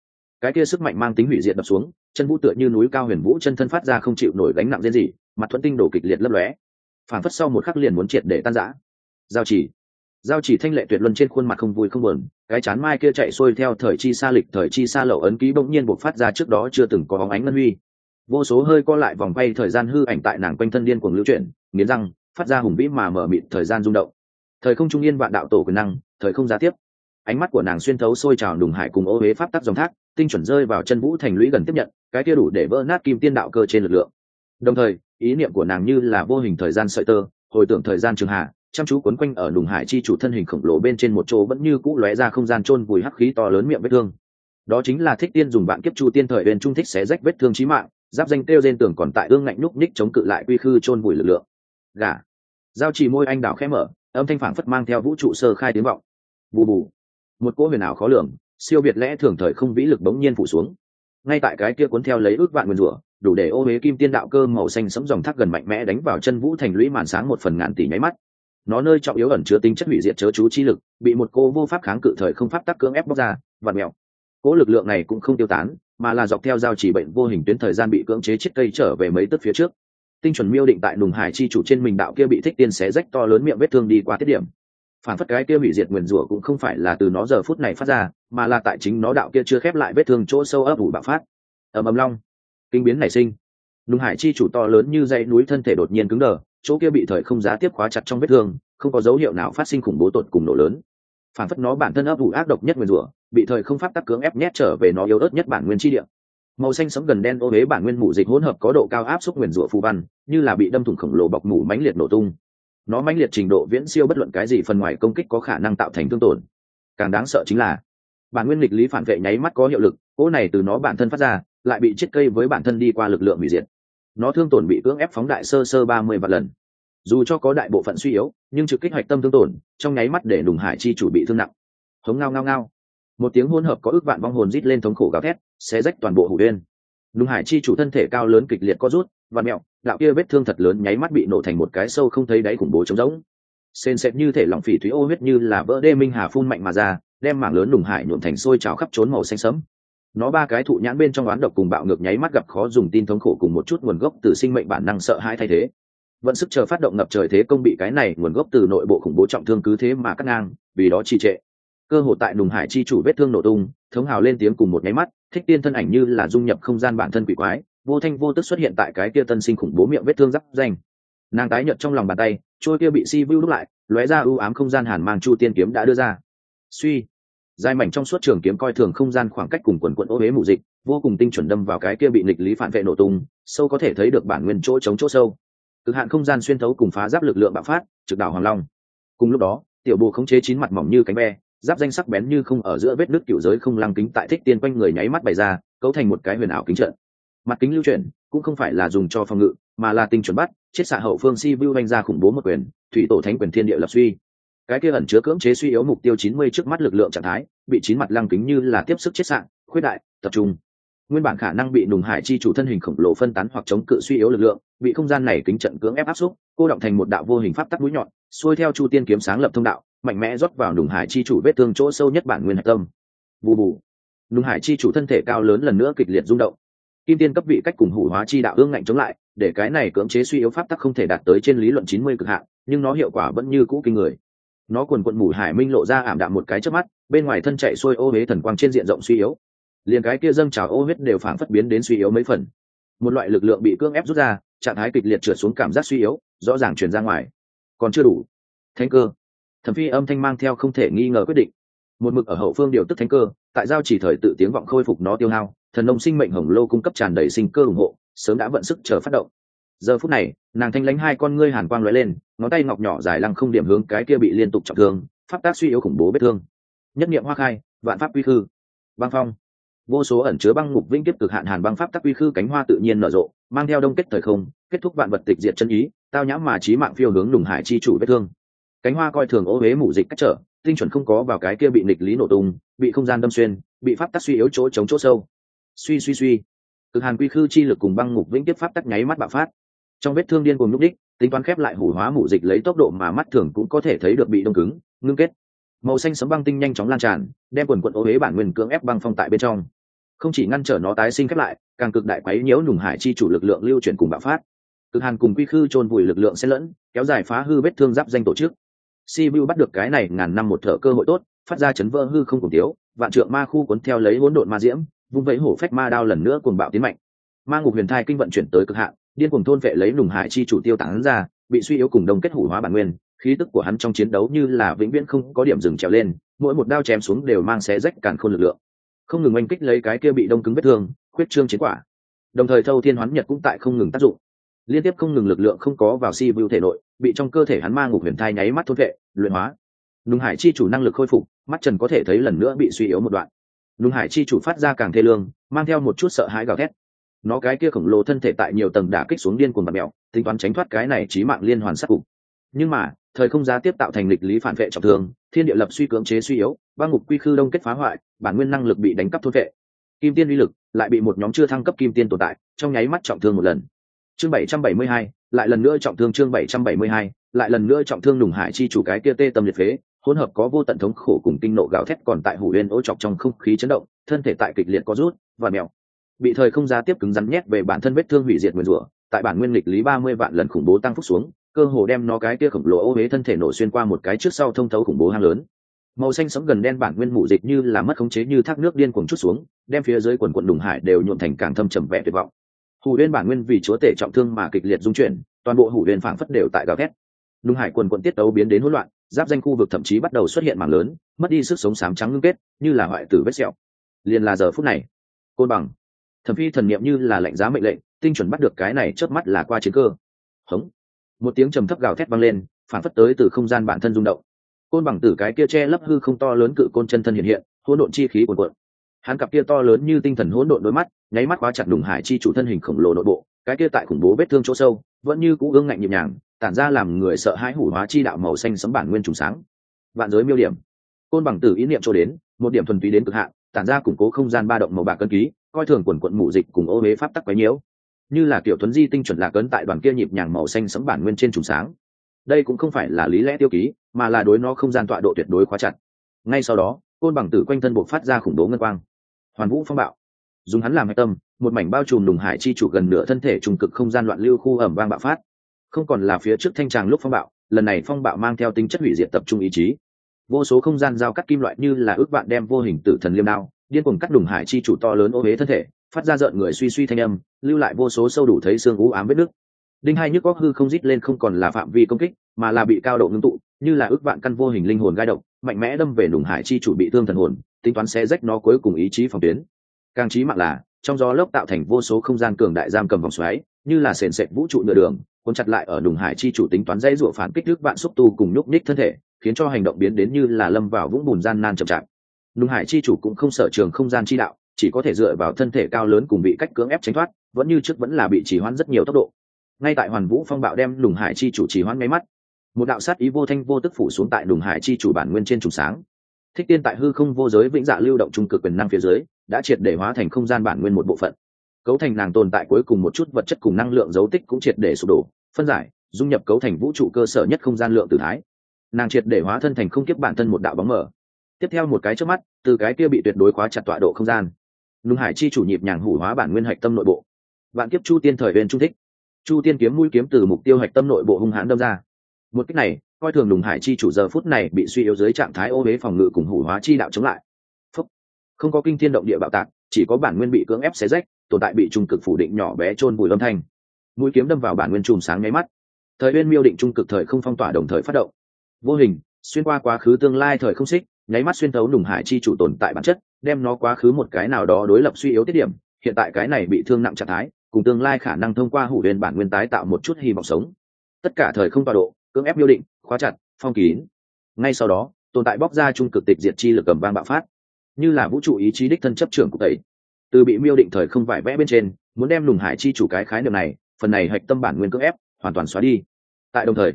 Cái kia sức mạnh mang tính hủy diệt đập xuống, chân vũ tựa như núi cao huyền vũ chân thân phát ra không chịu nổi gánh nặng riêng gì, mặt thuận tinh đổ kịch liệt lấp lóe. Phản phất sau một khắc liền muốn triệt để tan rã. Giao chỉ giao chỉ thanh lệ tuyệt luân trên khuôn mặt không vui không buồn, cái chán mai kia chạy xuôi theo thời chi xa lịch, thời chi xa lậu ấn ký bỗng nhiên buộc phát ra trước đó chưa từng có bóng ánh ngân huy. Vô số hơi co lại vòng quay thời gian hư ảnh tại nàng quanh thân điên cuồng lưu chuyển, nghiến răng, phát ra hùng vĩ mà mở mịt thời gian rung động. Thời không trung yên vạn đạo tổ quyền năng, thời không giá tiếp. Ánh mắt của nàng xuyên thấu sôi trào đùng hải cùng ô huế pháp tắc dòng thác, tinh chuẩn rơi vào chân vũ thành lũy gần tiếp nhận, cái kia đủ để vỡ nát kim tiên đạo cơ trên lực lượng. Đồng thời, ý niệm của nàng như là vô hình thời gian sợi tơ, hồi tưởng thời gian trường hạ chăm chú quấn quanh ở đùng hải chi chủ thân hình khổng lồ bên trên một chỗ vẫn như cũ lóe ra không gian chôn vùi hắc khí to lớn miệng vết thương. Đó chính là thích tiên dùng bạn kiếp chu tiên thời bên trung thích xé rách vết thương chí mạng, giáp danh kêu trên tường còn tại ương ngạnh núc ních chống cự lại quy khư chôn vùi lực lượng. Gà. Giao chỉ môi anh đào khẽ mở, âm thanh phảng phất mang theo vũ trụ sơ khai tiếng vọng. Bù bù. Một cỗ huyền ảo khó lường, siêu việt lẽ thường thời không vĩ lực bỗng nhiên phủ xuống. Ngay tại cái kia cuốn theo lấy ước vạn nguyên rủa, đủ để ô huế kim tiên đạo cơ màu xanh sẫm dòng thác gần mạnh mẽ đánh vào chân vũ thành lũy màn sáng một phần ngàn tỷ nháy mắt nó nơi trọng yếu ẩn chứa tính chất hủy diệt chớ chú chi lực, bị một cô vô pháp kháng cự thời không pháp tắc cưỡng ép bóc ra và mèo. Cỗ lực lượng này cũng không tiêu tán, mà là dọc theo giao chỉ bệnh vô hình tuyến thời gian bị cưỡng chế chết cây trở về mấy tấc phía trước. Tinh chuẩn miêu định tại nùng hải chi chủ trên mình đạo kia bị thích tiên xé rách to lớn miệng vết thương đi qua tiết điểm. Phản phất cái kia hủy diệt nguyền rủa cũng không phải là từ nó giờ phút này phát ra, mà là tại chính nó đạo kia chưa khép lại vết thương chỗ sâu ấp ủ bạo phát. Ầm ầm long. Kinh biến nảy sinh. Nùng hải chi chủ to lớn như dãy núi thân thể đột nhiên cứng đờ chỗ kia bị thời không giá tiếp khóa chặt trong vết thương, không có dấu hiệu nào phát sinh khủng bố tột cùng nổ lớn. Phản phất nó bản thân ấp ủ ác độc nhất nguyên rủa, bị thời không pháp tắc cưỡng ép nhét trở về nó yếu ớt nhất bản nguyên chi địa. Màu xanh sống gần đen ô huế bản nguyên mù dịch hỗn hợp có độ cao áp suất nguyên rủa phù văn, như là bị đâm thủng khổng lồ bọc mủ mãnh liệt nổ tung. Nó mãnh liệt trình độ viễn siêu bất luận cái gì phần ngoài công kích có khả năng tạo thành thương tổn. Càng đáng sợ chính là, bản nguyên lịch lý phản vệ nháy mắt có hiệu lực, cỗ này từ nó bản thân phát ra, lại bị chết cây với bản thân đi qua lực lượng hủy diệt nó thương tổn bị cưỡng ép phóng đại sơ sơ ba mươi vạn lần. Dù cho có đại bộ phận suy yếu, nhưng trực kích hoạch tâm thương tổn, trong nháy mắt để đùng hải chi chủ bị thương nặng. Hống ngao ngao ngao. Một tiếng hỗn hợp có ước vạn vong hồn rít lên thống khổ gào thét, xé rách toàn bộ hủ đen đùng hải chi chủ thân thể cao lớn kịch liệt có rút và mẹo, đạo kia vết thương thật lớn nháy mắt bị nổ thành một cái sâu không thấy đáy khủng bố trống rỗng. Sên sệt như thể lỏng phỉ thúy ô huyết như là vỡ đê minh hà phun mạnh mà ra, đem mảng lớn đùng hải nhuộm thành sôi trào khắp trốn màu xanh sẫm nó ba cái thụ nhãn bên trong oán độc cùng bạo ngược nháy mắt gặp khó dùng tin thống khổ cùng một chút nguồn gốc từ sinh mệnh bản năng sợ hãi thay thế. Vận sức chờ phát động ngập trời thế công bị cái này nguồn gốc từ nội bộ khủng bố trọng thương cứ thế mà cắt ngang, vì đó trì trệ. Cơ hội tại đùng hải chi chủ vết thương nổ tung, thống hào lên tiếng cùng một nháy mắt, thích tiên thân ảnh như là dung nhập không gian bản thân quỷ quái, vô thanh vô tức xuất hiện tại cái kia tân sinh khủng bố miệng vết thương giáp danh. Nàng tái nhợt trong lòng bàn tay trôi kia bị si vu đúc lại, lóe ra ưu ám không gian hàn mang chu tiên kiếm đã đưa ra. Suy dài mảnh trong suốt trường kiếm coi thường không gian khoảng cách cùng quần quận ô huế mù dịch, vô cùng tinh chuẩn đâm vào cái kia bị nghịch lý phản vệ nổ tung, sâu có thể thấy được bản nguyên chỗ chống chỗ sâu. Cực hạn không gian xuyên thấu cùng phá giáp lực lượng bạo phát, trực đảo hoàng long. Cùng lúc đó, tiểu bù khống chế chín mặt mỏng như cánh be giáp danh sắc bén như không ở giữa vết nước cựu giới không lăng kính tại thích tiên quanh người nháy mắt bày ra, cấu thành một cái huyền ảo kính trận. Mặt kính lưu chuyển, cũng không phải là dùng cho phòng ngự, mà là tinh chuẩn bắt, chết xạ hậu phương si vu đánh ra khủng bố một quyền, thủy tổ thánh quyền thiên địa lập suy cái kia ẩn chứa cưỡng chế suy yếu mục tiêu chín mươi trước mắt lực lượng trạng thái, bị chín mặt lăng kính như là tiếp sức chết sạn, khuyết đại, tập trung. Nguyên bản khả năng bị nùng hải chi chủ thân hình khổng lồ phân tán hoặc chống cự suy yếu lực lượng, bị không gian này kính trận cưỡng ép áp xúc, cô động thành một đạo vô hình pháp tắc mũi nhọn, xuôi theo chu tiên kiếm sáng lập thông đạo, mạnh mẽ rót vào nùng hải chi chủ vết thương chỗ sâu nhất bản nguyên hạch tâm. Bù bù. Nùng hải chi chủ thân thể cao lớn lần nữa kịch liệt rung động. Kim tiên cấp vị cách cùng hủ hóa chi đạo ương ngạnh chống lại, để cái này cưỡng chế suy yếu pháp tắc không thể đạt tới trên lý luận chín mươi cực hạn, nhưng nó hiệu quả vẫn như cũ kinh người nó quần quận mù hải minh lộ ra ảm đạm một cái trước mắt, bên ngoài thân chạy xuôi ô huế thần quang trên diện rộng suy yếu. Liền cái kia dâng trào ô huyết đều phản phất biến đến suy yếu mấy phần. Một loại lực lượng bị cưỡng ép rút ra, trạng thái kịch liệt trượt xuống cảm giác suy yếu, rõ ràng truyền ra ngoài. Còn chưa đủ. Thánh cơ. Thẩm phi âm thanh mang theo không thể nghi ngờ quyết định. Một mực ở hậu phương điều tức thánh cơ, tại giao chỉ thời tự tiếng vọng khôi phục nó tiêu hao, thần nông sinh mệnh hồng lô cung cấp tràn đầy sinh cơ ủng hộ, sớm đã vận sức chờ phát động giờ phút này, nàng thanh lánh hai con ngươi hàn quang lóe lên, ngón tay ngọc nhỏ dài lăng không điểm hướng cái kia bị liên tục trọng thương, pháp tác suy yếu khủng bố vết thương. Nhất niệm hoa khai, vạn pháp quy khư. Băng phong. Vô số ẩn chứa băng ngục vĩnh kiếp cực hạn hàn băng pháp tác quy khư cánh hoa tự nhiên nở rộ, mang theo đông kết thời không, kết thúc vạn vật tịch diệt chân ý, tao nhãm mà trí mạng phiêu hướng đùng hải chi chủ vết thương. Cánh hoa coi thường ô huế mủ dịch cách trở, tinh chuẩn không có vào cái kia bị nịch lý nổ tung, bị không gian đâm xuyên, bị pháp tắc suy yếu chỗ chống chỗ sâu. Suy suy suy. Cực hàn quy khư chi lực cùng băng ngục vĩnh kiếp pháp tắc nháy mắt bạo phát trong vết thương điên cùng lúc đích tính toán khép lại hủ hóa mủ dịch lấy tốc độ mà mắt thường cũng có thể thấy được bị đông cứng, ngưng kết. Màu xanh sấm băng tinh nhanh chóng lan tràn, đem quần quận ô huế bản nguyên cưỡng ép băng phong tại bên trong. Không chỉ ngăn trở nó tái sinh khép lại, càng cực đại quấy nhiễu nùng hải chi chủ lực lượng lưu chuyển cùng bạo phát. Cực hàn cùng quy khư chôn vùi lực lượng xen lẫn, kéo dài phá hư vết thương giáp danh tổ chức. Si vu bắt được cái này ngàn năm một thợ cơ hội tốt, phát ra chấn vỡ hư không cùng thiếu vạn trượng ma khu cuốn theo lấy hỗn độn ma diễm, vung vẫy hổ phách ma đao lần nữa cuồng bạo tiến mạnh. Ma ngục huyền thai kinh vận chuyển tới cực hạn điên cuồng thôn vệ lấy nùng hải chi chủ tiêu tán ra, bị suy yếu cùng đồng kết hủ hóa bản nguyên, khí tức của hắn trong chiến đấu như là vĩnh viễn không có điểm dừng trèo lên, mỗi một đao chém xuống đều mang xé rách càn khôn lực lượng. Không ngừng oanh kích lấy cái kia bị đông cứng vết thương, khuyết trương chiến quả. Đồng thời thâu thiên hoán nhật cũng tại không ngừng tác dụng. Liên tiếp không ngừng lực lượng không có vào si vưu thể nội, bị trong cơ thể hắn mang ngục huyền thai nháy mắt thôn vệ, luyện hóa. Nùng hải chi chủ năng lực khôi phục, mắt trần có thể thấy lần nữa bị suy yếu một đoạn. Nùng hải chi chủ phát ra càng thê lương, mang theo một chút sợ hãi gào thét nó cái kia khổng lồ thân thể tại nhiều tầng đả kích xuống điên cuồng bạt mèo, tính toán tránh thoát cái này trí mạng liên hoàn sát cục. Nhưng mà, thời không giá tiếp tạo thành lịch lý phản vệ trọng thương, thiên địa lập suy cưỡng chế suy yếu ba ngục quy khư đông kết phá hoại, bản nguyên năng lực bị đánh cắp thôn vệ. Kim tiên uy lực lại bị một nhóm chưa thăng cấp kim tiên tồn tại, trong nháy mắt trọng thương một lần. Chương bảy trăm bảy mươi hai, lại lần nữa trọng thương chương bảy trăm bảy mươi hai, lại lần nữa trọng thương nùng hải chi chủ cái kia tê tâm liệt phế, hỗn hợp có vô tận thống khổ cùng kinh nộ gào thét còn tại hủ uyên ô chọc trong không khí chấn động, thân thể tại kịch liệt có rút, và mèo bị thời không giá tiếp cứng rắn nhét về bản thân vết thương hủy diệt nguyên rủa, tại bản nguyên lịch lý ba mươi vạn lần khủng bố tăng phúc xuống, cơ hồ đem nó cái kia khổng lồ ô huế thân thể nổ xuyên qua một cái trước sau thông thấu khủng bố hang lớn. Màu xanh sống gần đen bản nguyên mụ dịch như là mất khống chế như thác nước điên cuồng chút xuống, đem phía dưới quần quận đùng hải đều nhuộm thành càng thâm trầm vẻ tuyệt vọng. Hủ huyên bản nguyên vì chúa tể trọng thương mà kịch liệt dung chuyển, toàn bộ hủ huyên phảng phất đều tại gào thét. Đùng hải quần quận tiết tấu biến đến hỗn loạn, giáp danh khu vực thậm chí bắt đầu xuất hiện mảng lớn, mất đi sức sống sám trắng ngưng kết, như là hoại tử vết sẹo. Liền là giờ phút này. Côn bằng thẩm phi thần niệm như là lệnh giá mệnh lệnh, tinh chuẩn bắt được cái này chớp mắt là qua chiến cơ. Hống. Một tiếng trầm thấp gào thét vang lên, phản phất tới từ không gian bản thân rung động. Côn bằng tử cái kia che lấp hư không to lớn cự côn chân thân hiện hiện, hỗn độn chi khí cuồn cuộn. Hắn cặp kia to lớn như tinh thần hỗn độn đôi mắt, nháy mắt khóa chặt đùng hải chi chủ thân hình khổng lồ nội bộ, cái kia tại khủng bố vết thương chỗ sâu, vẫn như cũ gương ngạnh nhịp nhàng, tản ra làm người sợ hãi hủ hóa chi đạo màu xanh sấm bản nguyên trùng sáng. Vạn giới miêu điểm. Côn bằng tử ý niệm cho đến, một điểm thuần túy đến cực hạn, tản ra củng cố không gian ba động màu bạc cân ký coi thường quần quận mụ dịch cùng ô huế pháp tắc quấy nhiễu. Như là kiểu tuấn di tinh chuẩn lạc ấn tại đoàn kia nhịp nhàng màu xanh sấm bản nguyên trên trùng sáng. Đây cũng không phải là lý lẽ tiêu ký, mà là đối nó không gian tọa độ tuyệt đối khóa chặt. Ngay sau đó, côn bằng tử quanh thân buộc phát ra khủng bố ngân quang. Hoàn vũ phong bạo. Dùng hắn làm hạch tâm, một mảnh bao trùm đùng hải chi chủ gần nửa thân thể trùng cực không gian loạn lưu khu ẩm vang bạo phát. Không còn là phía trước thanh tràng lúc phong bạo, lần này phong bạo mang theo tính chất hủy diệt tập trung ý chí. Vô số không gian giao cắt kim loại như là ước bạn đem vô hình tử thần liêm đao điên cuồng cắt đùng hải chi chủ to lớn ô huế thân thể, phát ra rợn người suy suy thanh âm, lưu lại vô số sâu đủ thấy xương ú ám vết nước đinh hai nhức góc hư không rít lên không còn là phạm vi công kích, mà là bị cao độ ngưng tụ, như là ước vạn căn vô hình linh hồn gai động, mạnh mẽ đâm về đùng hải chi chủ bị thương thần hồn, tính toán sẽ rách nó cuối cùng ý chí phòng tuyến. Càng trí mạng là, trong gió lốc tạo thành vô số không gian cường đại giam cầm vòng xoáy, như là sền sệt vũ trụ nửa đường, cuốn chặt lại ở đùng hải chi chủ tính toán dây rụa phản kích nước bạn xúc tu cùng nhúc ních thân thể, khiến cho hành động biến đến như là lâm vào vũng bùn gian nan chậm chạp nùng hải chi chủ cũng không sợ trường không gian chi đạo, chỉ có thể dựa vào thân thể cao lớn cùng bị cách cưỡng ép tránh thoát, vẫn như trước vẫn là bị chỉ hoãn rất nhiều tốc độ. Ngay tại hoàn vũ phong bạo đem nùng hải chi chủ chỉ hoãn ngay mắt, một đạo sát ý vô thanh vô tức phủ xuống tại nùng hải chi chủ bản nguyên trên trùng sáng. Thích tiên tại hư không vô giới vĩnh dạ lưu động trung cực quyền năng phía dưới, đã triệt để hóa thành không gian bản nguyên một bộ phận. Cấu thành nàng tồn tại cuối cùng một chút vật chất cùng năng lượng dấu tích cũng triệt để sụp đổ, phân giải, dung nhập cấu thành vũ trụ cơ sở nhất không gian lượng tự thái. Nàng triệt để hóa thân thành không kiếp bản thân một đạo bóng mở tiếp theo một cái trước mắt, từ cái kia bị tuyệt đối khóa chặt tọa độ không gian. Nung hải chi chủ nhịp nhàng hủ hóa bản nguyên hạch tâm nội bộ. Vạn kiếp chu tiên thời bên trung thích. Chu tiên kiếm mũi kiếm từ mục tiêu hạch tâm nội bộ hung hãn đâm ra. Một cách này, coi thường nùng hải chi chủ giờ phút này bị suy yếu dưới trạng thái ô huế phòng ngự cùng hủ hóa chi đạo chống lại. Phúc. không có kinh thiên động địa bạo tạc, chỉ có bản nguyên bị cưỡng ép xé rách, tồn tại bị trung cực phủ định nhỏ bé chôn bùi lâm thanh. Mũi kiếm đâm vào bản nguyên chùm sáng nháy mắt. Thời bên miêu định trung cực thời không phong tỏa đồng thời phát động. Vô hình, xuyên qua quá khứ tương lai thời không xích nháy mắt xuyên thấu nùng hải chi chủ tồn tại bản chất, đem nó quá khứ một cái nào đó đối lập suy yếu tiết điểm, hiện tại cái này bị thương nặng trạng thái, cùng tương lai khả năng thông qua hủ huyền bản nguyên tái tạo một chút hy vọng sống. Tất cả thời không tọa độ, cưỡng ép yêu định, khóa chặt, phong kín. Ngay sau đó, tồn tại bóc ra trung cực tịch diệt chi lực cầm vang bạo phát. Như là vũ trụ ý chí đích thân chấp trưởng của tẩy từ bị miêu định thời không vải vẽ bên trên, muốn đem lùng hải chi chủ cái khái niệm này, phần này hạch tâm bản nguyên cưỡng ép, hoàn toàn xóa đi. Tại đồng thời,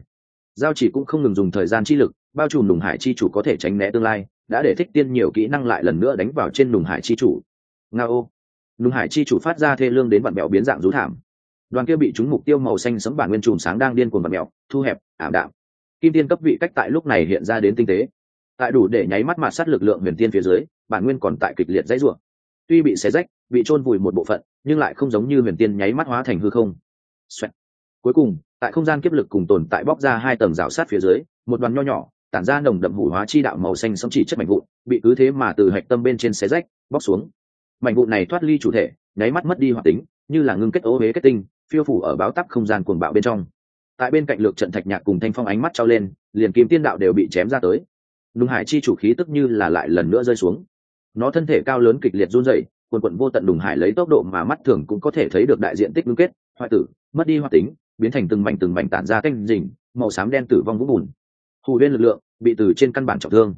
giao chỉ cũng không ngừng dùng thời gian chi lực bao trùm lùng hải chi chủ có thể tránh né tương lai, đã để thích tiên nhiều kỹ năng lại lần nữa đánh vào trên lùng hải chi chủ. Nga ô. Lùng hải chi chủ phát ra thê lương đến vạn mẹo biến dạng rú thảm. Đoàn kia bị trúng mục tiêu màu xanh sấm bản nguyên trùm sáng đang điên cuồng vạn mèo thu hẹp, ảm đạm. Kim tiên cấp vị cách tại lúc này hiện ra đến tinh tế. Tại đủ để nháy mắt mặt sát lực lượng huyền tiên phía dưới, bản nguyên còn tại kịch liệt dãy rủa. Tuy bị xé rách, bị chôn vùi một bộ phận, nhưng lại không giống như huyền tiên nháy mắt hóa thành hư không. Xoẹt. cuối cùng, tại không gian kiếp lực cùng tồn tại bóc ra hai tầng rào sát phía dưới, một đoàn nho nhỏ tản ra nồng đậm hủ hóa chi đạo màu xanh sẫm chỉ chất mảnh vụn, bị cứ thế mà từ hạch tâm bên trên xé rách, bóc xuống. Mảnh vụn này thoát ly chủ thể, nháy mắt mất đi hoạt tính, như là ngưng kết ố huế kết tinh, phiêu phủ ở báo tắc không gian cuồng bạo bên trong. Tại bên cạnh lược trận thạch nhạc cùng thanh phong ánh mắt trao lên, liền kim tiên đạo đều bị chém ra tới. Nung hải chi chủ khí tức như là lại lần nữa rơi xuống. Nó thân thể cao lớn kịch liệt run rẩy, quần quận vô tận đùng hải lấy tốc độ mà mắt thường cũng có thể thấy được đại diện tích ngưng kết, hoại tử, mất đi hoạt tính, biến thành từng mảnh từng mảnh tản ra canh rình, màu xám đen tử vong vũ bùn hù viên lực lượng bị từ trên căn bản trọng thương.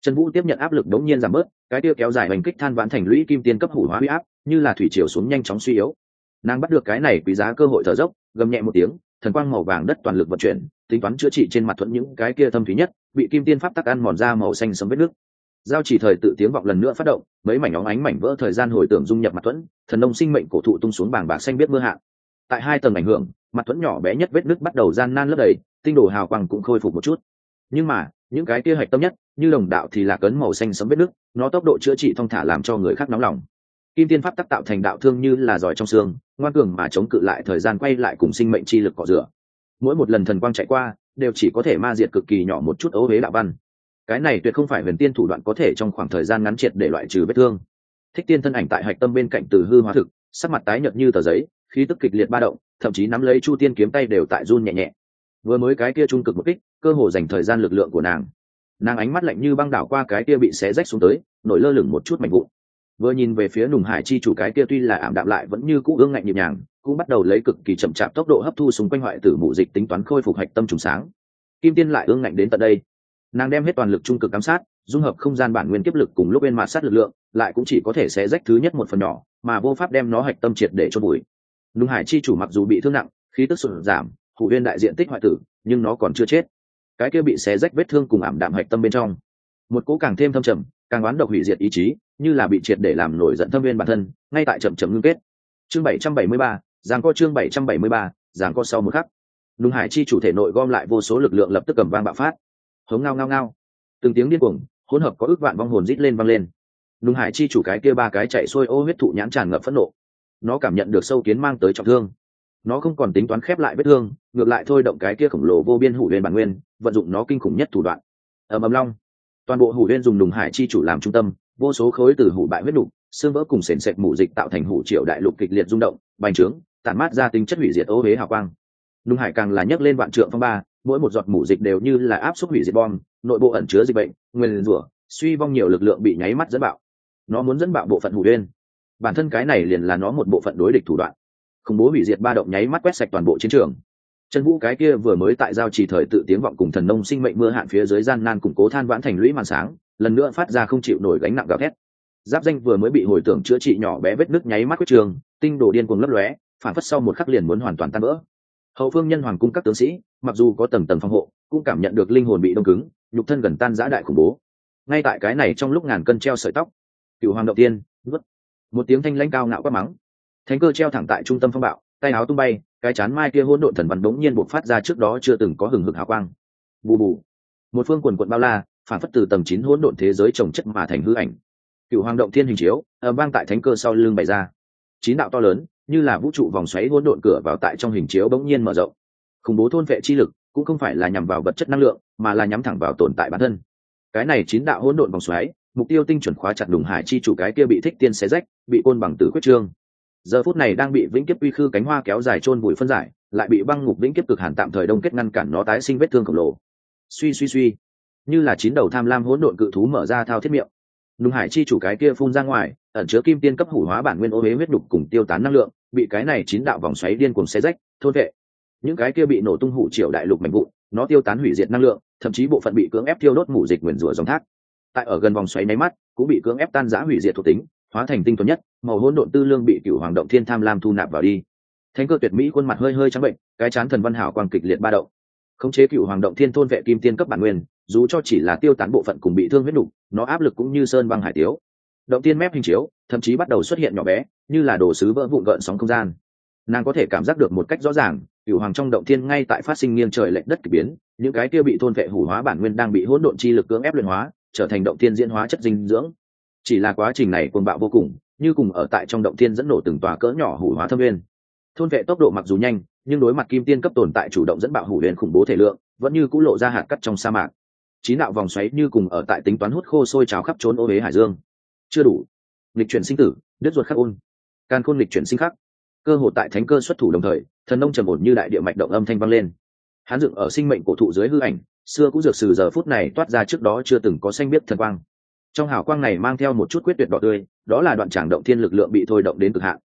Trần vũ tiếp nhận áp lực đống nhiên giảm bớt, cái tiêu kéo dài hành kích than vãn thành lũy kim tiên cấp hủ hóa huy áp, như là thủy chiều xuống nhanh chóng suy yếu. Nàng bắt được cái này quý giá cơ hội thở dốc, gầm nhẹ một tiếng, thần quang màu vàng đất toàn lực vận chuyển, tính toán chữa trị trên mặt thuận những cái kia thâm thúy nhất, bị kim tiên pháp tắc ăn mòn ra màu xanh sấm vết nước. Giao chỉ thời tự tiếng vọng lần nữa phát động, mấy mảnh óng ánh mảnh vỡ thời gian hồi tưởng dung nhập mặt thuẫn, thần nông sinh mệnh cổ thụ tung xuống bảng bạc xanh biết mưa hạ. Tại hai tầng ảnh hưởng, mặt thuẫn nhỏ bé nhất vết nước bắt đầu gian nan lấp đầy, tinh đồ hào quang cũng khôi phục một chút nhưng mà, những cái kia hạch tâm nhất, như đồng đạo thì là cấn màu xanh sấm vết nước, nó tốc độ chữa trị thong thả làm cho người khác nóng lòng. Kim tiên pháp tắc tạo thành đạo thương như là giỏi trong xương, ngoan cường mà chống cự lại thời gian quay lại cùng sinh mệnh chi lực cọ rửa. Mỗi một lần thần quang chạy qua, đều chỉ có thể ma diệt cực kỳ nhỏ một chút ấu huế đạo văn. Cái này tuyệt không phải huyền tiên thủ đoạn có thể trong khoảng thời gian ngắn triệt để loại trừ vết thương. Thích tiên thân ảnh tại hạch tâm bên cạnh từ hư hóa thực, sắc mặt tái nhợt như tờ giấy, khí tức kịch liệt ba động, thậm chí nắm lấy chu tiên kiếm tay đều tại run nhẹ nhẹ. Vừa mới cái kia trung cực một kích cơ hồ dành thời gian lực lượng của nàng. Nàng ánh mắt lạnh như băng đảo qua cái kia bị xé rách xuống tới, nổi lơ lửng một chút mạnh vụn. Vừa nhìn về phía nùng hải chi chủ cái kia tuy là ảm đạm lại vẫn như cũ ương ngạnh nhịp nhàng, cũng bắt đầu lấy cực kỳ chậm chạp tốc độ hấp thu xung quanh hoại tử mụ dịch tính toán khôi phục hạch tâm trùng sáng. Kim tiên lại ương ngạnh đến tận đây. Nàng đem hết toàn lực trung cực giám sát, dung hợp không gian bản nguyên kiếp lực cùng lúc bên mạ sát lực lượng, lại cũng chỉ có thể sẽ rách thứ nhất một phần nhỏ, mà vô pháp đem nó hạch tâm triệt để cho bụi nùng hải chi chủ mặc dù bị thương nặng, khí tức sụt giảm, hủ viên đại diện tích hoại tử, nhưng nó còn chưa chết cái kia bị xé rách vết thương cùng ảm đạm hạch tâm bên trong. Một cỗ càng thêm thâm trầm, càng oán độc hủy diệt ý chí, như là bị triệt để làm nổi giận thâm viên bản thân, ngay tại chậm chậm ngưng kết. Chương bảy trăm bảy mươi ba, giảng co chương bảy trăm bảy mươi ba, giảng co sau một khắc. Nùng hải chi chủ thể nội gom lại vô số lực lượng lập tức cầm vang bạo phát. Hống ngao ngao ngao. Từng tiếng điên cuồng, hỗn hợp có ước vạn vong hồn rít lên vang lên. Nùng hải chi chủ cái kia ba cái chạy xuôi ô huyết thụ nhãn tràn ngập phẫn nộ. Nó cảm nhận được sâu kiến mang tới trọng thương. Nó không còn tính toán khép lại vết thương, ngược lại thôi động cái kia khổng lồ vô biên hủ lên bản nguyên vận dụng nó kinh khủng nhất thủ đoạn. Ầm ầm long. Toàn bộ hủ huyên dùng đùng hải chi chủ làm trung tâm, vô số khối từ hủ bại huyết đục xương vỡ cùng sền sệt mủ dịch tạo thành hủ triệu đại lục kịch liệt rung động, bành trướng, tản mát ra tính chất hủy diệt ô huế hào quang. Đùng hải càng là nhấc lên vạn trượng phong ba, mỗi một giọt mủ dịch đều như là áp suất hủy diệt bom, nội bộ ẩn chứa dịch bệnh, nguyên rủa, suy vong nhiều lực lượng bị nháy mắt dẫn bạo. Nó muốn dẫn bạo bộ phận hủ huyên bản thân cái này liền là nó một bộ phận đối địch thủ đoạn. Khủng bố hủy diệt ba động nháy mắt quét sạch toàn bộ chiến trường trần vũ cái kia vừa mới tại giao chỉ thời tự tiếng vọng cùng thần nông sinh mệnh mưa hạn phía dưới gian nan củng cố than vãn thành lũy màn sáng, lần nữa phát ra không chịu nổi gánh nặng gào thét. Giáp danh vừa mới bị hồi tưởng chữa trị nhỏ bé vết nứt nháy mắt quyết trường, tinh đồ điên cuồng lấp lóe, phản phất sau một khắc liền muốn hoàn toàn tan vỡ. Hậu phương nhân hoàng cung các tướng sĩ, mặc dù có tầng tầng phòng hộ, cũng cảm nhận được linh hồn bị đông cứng, nhục thân gần tan giã đại khủng bố. Ngay tại cái này trong lúc ngàn cân treo sợi tóc, cựu hoàng động tiên vứt một tiếng thanh lãnh cao ngạo quát mắng. Thánh cơ treo thẳng tại trung tâm phong bạo tay áo tung bay, cái chán mai kia hỗn độn thần văn đống nhiên buộc phát ra trước đó chưa từng có hừng hực hào quang. Bù bù. Một phương quần quận bao la, phản phất từ tầng chín hỗn độn thế giới trồng chất mà thành hư ảnh. Cựu hoàng động thiên hình chiếu, ầm vang tại thánh cơ sau lưng bày ra. Chín đạo to lớn, như là vũ trụ vòng xoáy hỗn độn cửa vào tại trong hình chiếu bỗng nhiên mở rộng. Khủng bố thôn vệ chi lực, cũng không phải là nhằm vào vật chất năng lượng, mà là nhắm thẳng vào tồn tại bản thân. Cái này chín đạo hỗn độn vòng xoáy, mục tiêu tinh chuẩn khóa chặt đùng hải chi chủ cái kia bị thích tiên xé rách, bị côn bằng tử quyết trương giờ phút này đang bị vĩnh kiếp uy khư cánh hoa kéo dài chôn bụi phân giải, lại bị băng ngục vĩnh kiếp cực hàn tạm thời đông kết ngăn cản nó tái sinh vết thương khổng lồ. Suy suy suy. Như là chín đầu tham lam hỗn độn cự thú mở ra thao thiết miệng. Nùng hải chi chủ cái kia phun ra ngoài, ẩn chứa kim tiên cấp hủ hóa bản nguyên ô huế huyết đục cùng tiêu tán năng lượng, bị cái này chín đạo vòng xoáy điên cùng xe rách, thôn vệ. Những cái kia bị nổ tung hủ triều đại lục mạnh vụn, nó tiêu tán hủy diệt năng lượng, thậm chí bộ phận bị cưỡng ép tiêu đốt mủ dịch nguyền rủa dòng thác. Tại ở gần vòng xoáy máy mắt, cũng bị cưỡng ép tan giã hủy diệt thuộc tính hóa thành tinh thuần nhất, màu hỗn độn tư lương bị cựu hoàng động thiên tham lam thu nạp vào đi. Thánh cơ tuyệt mỹ khuôn mặt hơi hơi trắng bệnh, cái chán thần văn hảo quang kịch liệt ba động. Khống chế cựu hoàng động thiên thôn vệ kim tiên cấp bản nguyên, dù cho chỉ là tiêu tán bộ phận cùng bị thương huyết đục nó áp lực cũng như sơn băng hải tiếu. Động tiên mép hình chiếu, thậm chí bắt đầu xuất hiện nhỏ bé, như là đồ sứ vỡ vụn gợn sóng không gian. Nàng có thể cảm giác được một cách rõ ràng, cựu hoàng trong động thiên ngay tại phát sinh nghiêng trời lệch đất k ỳ biến, những cái kia bị thôn vệ hủ hóa bản nguyên đang bị hỗn độn chi lực cưỡng ép luyện hóa, trở thành động thiên diễn hóa chất dinh dưỡng chỉ là quá trình này cuồng bạo vô cùng, như cùng ở tại trong động thiên dẫn nổ từng tòa cỡ nhỏ hủ hóa thâm nguyên. Thôn vệ tốc độ mặc dù nhanh, nhưng đối mặt kim tiên cấp tồn tại chủ động dẫn bạo hủ huyền khủng bố thể lượng, vẫn như c ũ lộ ra hạt cắt trong sa mạc. Chín đạo vòng xoáy như cùng ở tại tính toán hút khô sôi trào khắp trốn ô huế hải dương. Chưa đủ. Lịch chuyển sinh tử, đứt ruột khắc ôn. Can khôn lịch chuyển sinh khắc. Cơ hội tại thánh cơ xuất thủ đồng thời, thần nông trầm ổn như đại địa mạch động âm thanh vang lên. Hán dựng ở sinh mệnh cổ thụ dưới hư ảnh, xưa cũng dược sử giờ phút này toát ra trước đó chưa từng có xanh biết thần quang trong hào quang này mang theo một chút quyết tuyệt đỏ tươi đó là đoạn tràng động thiên lực lượng bị thôi động đến cực hạn.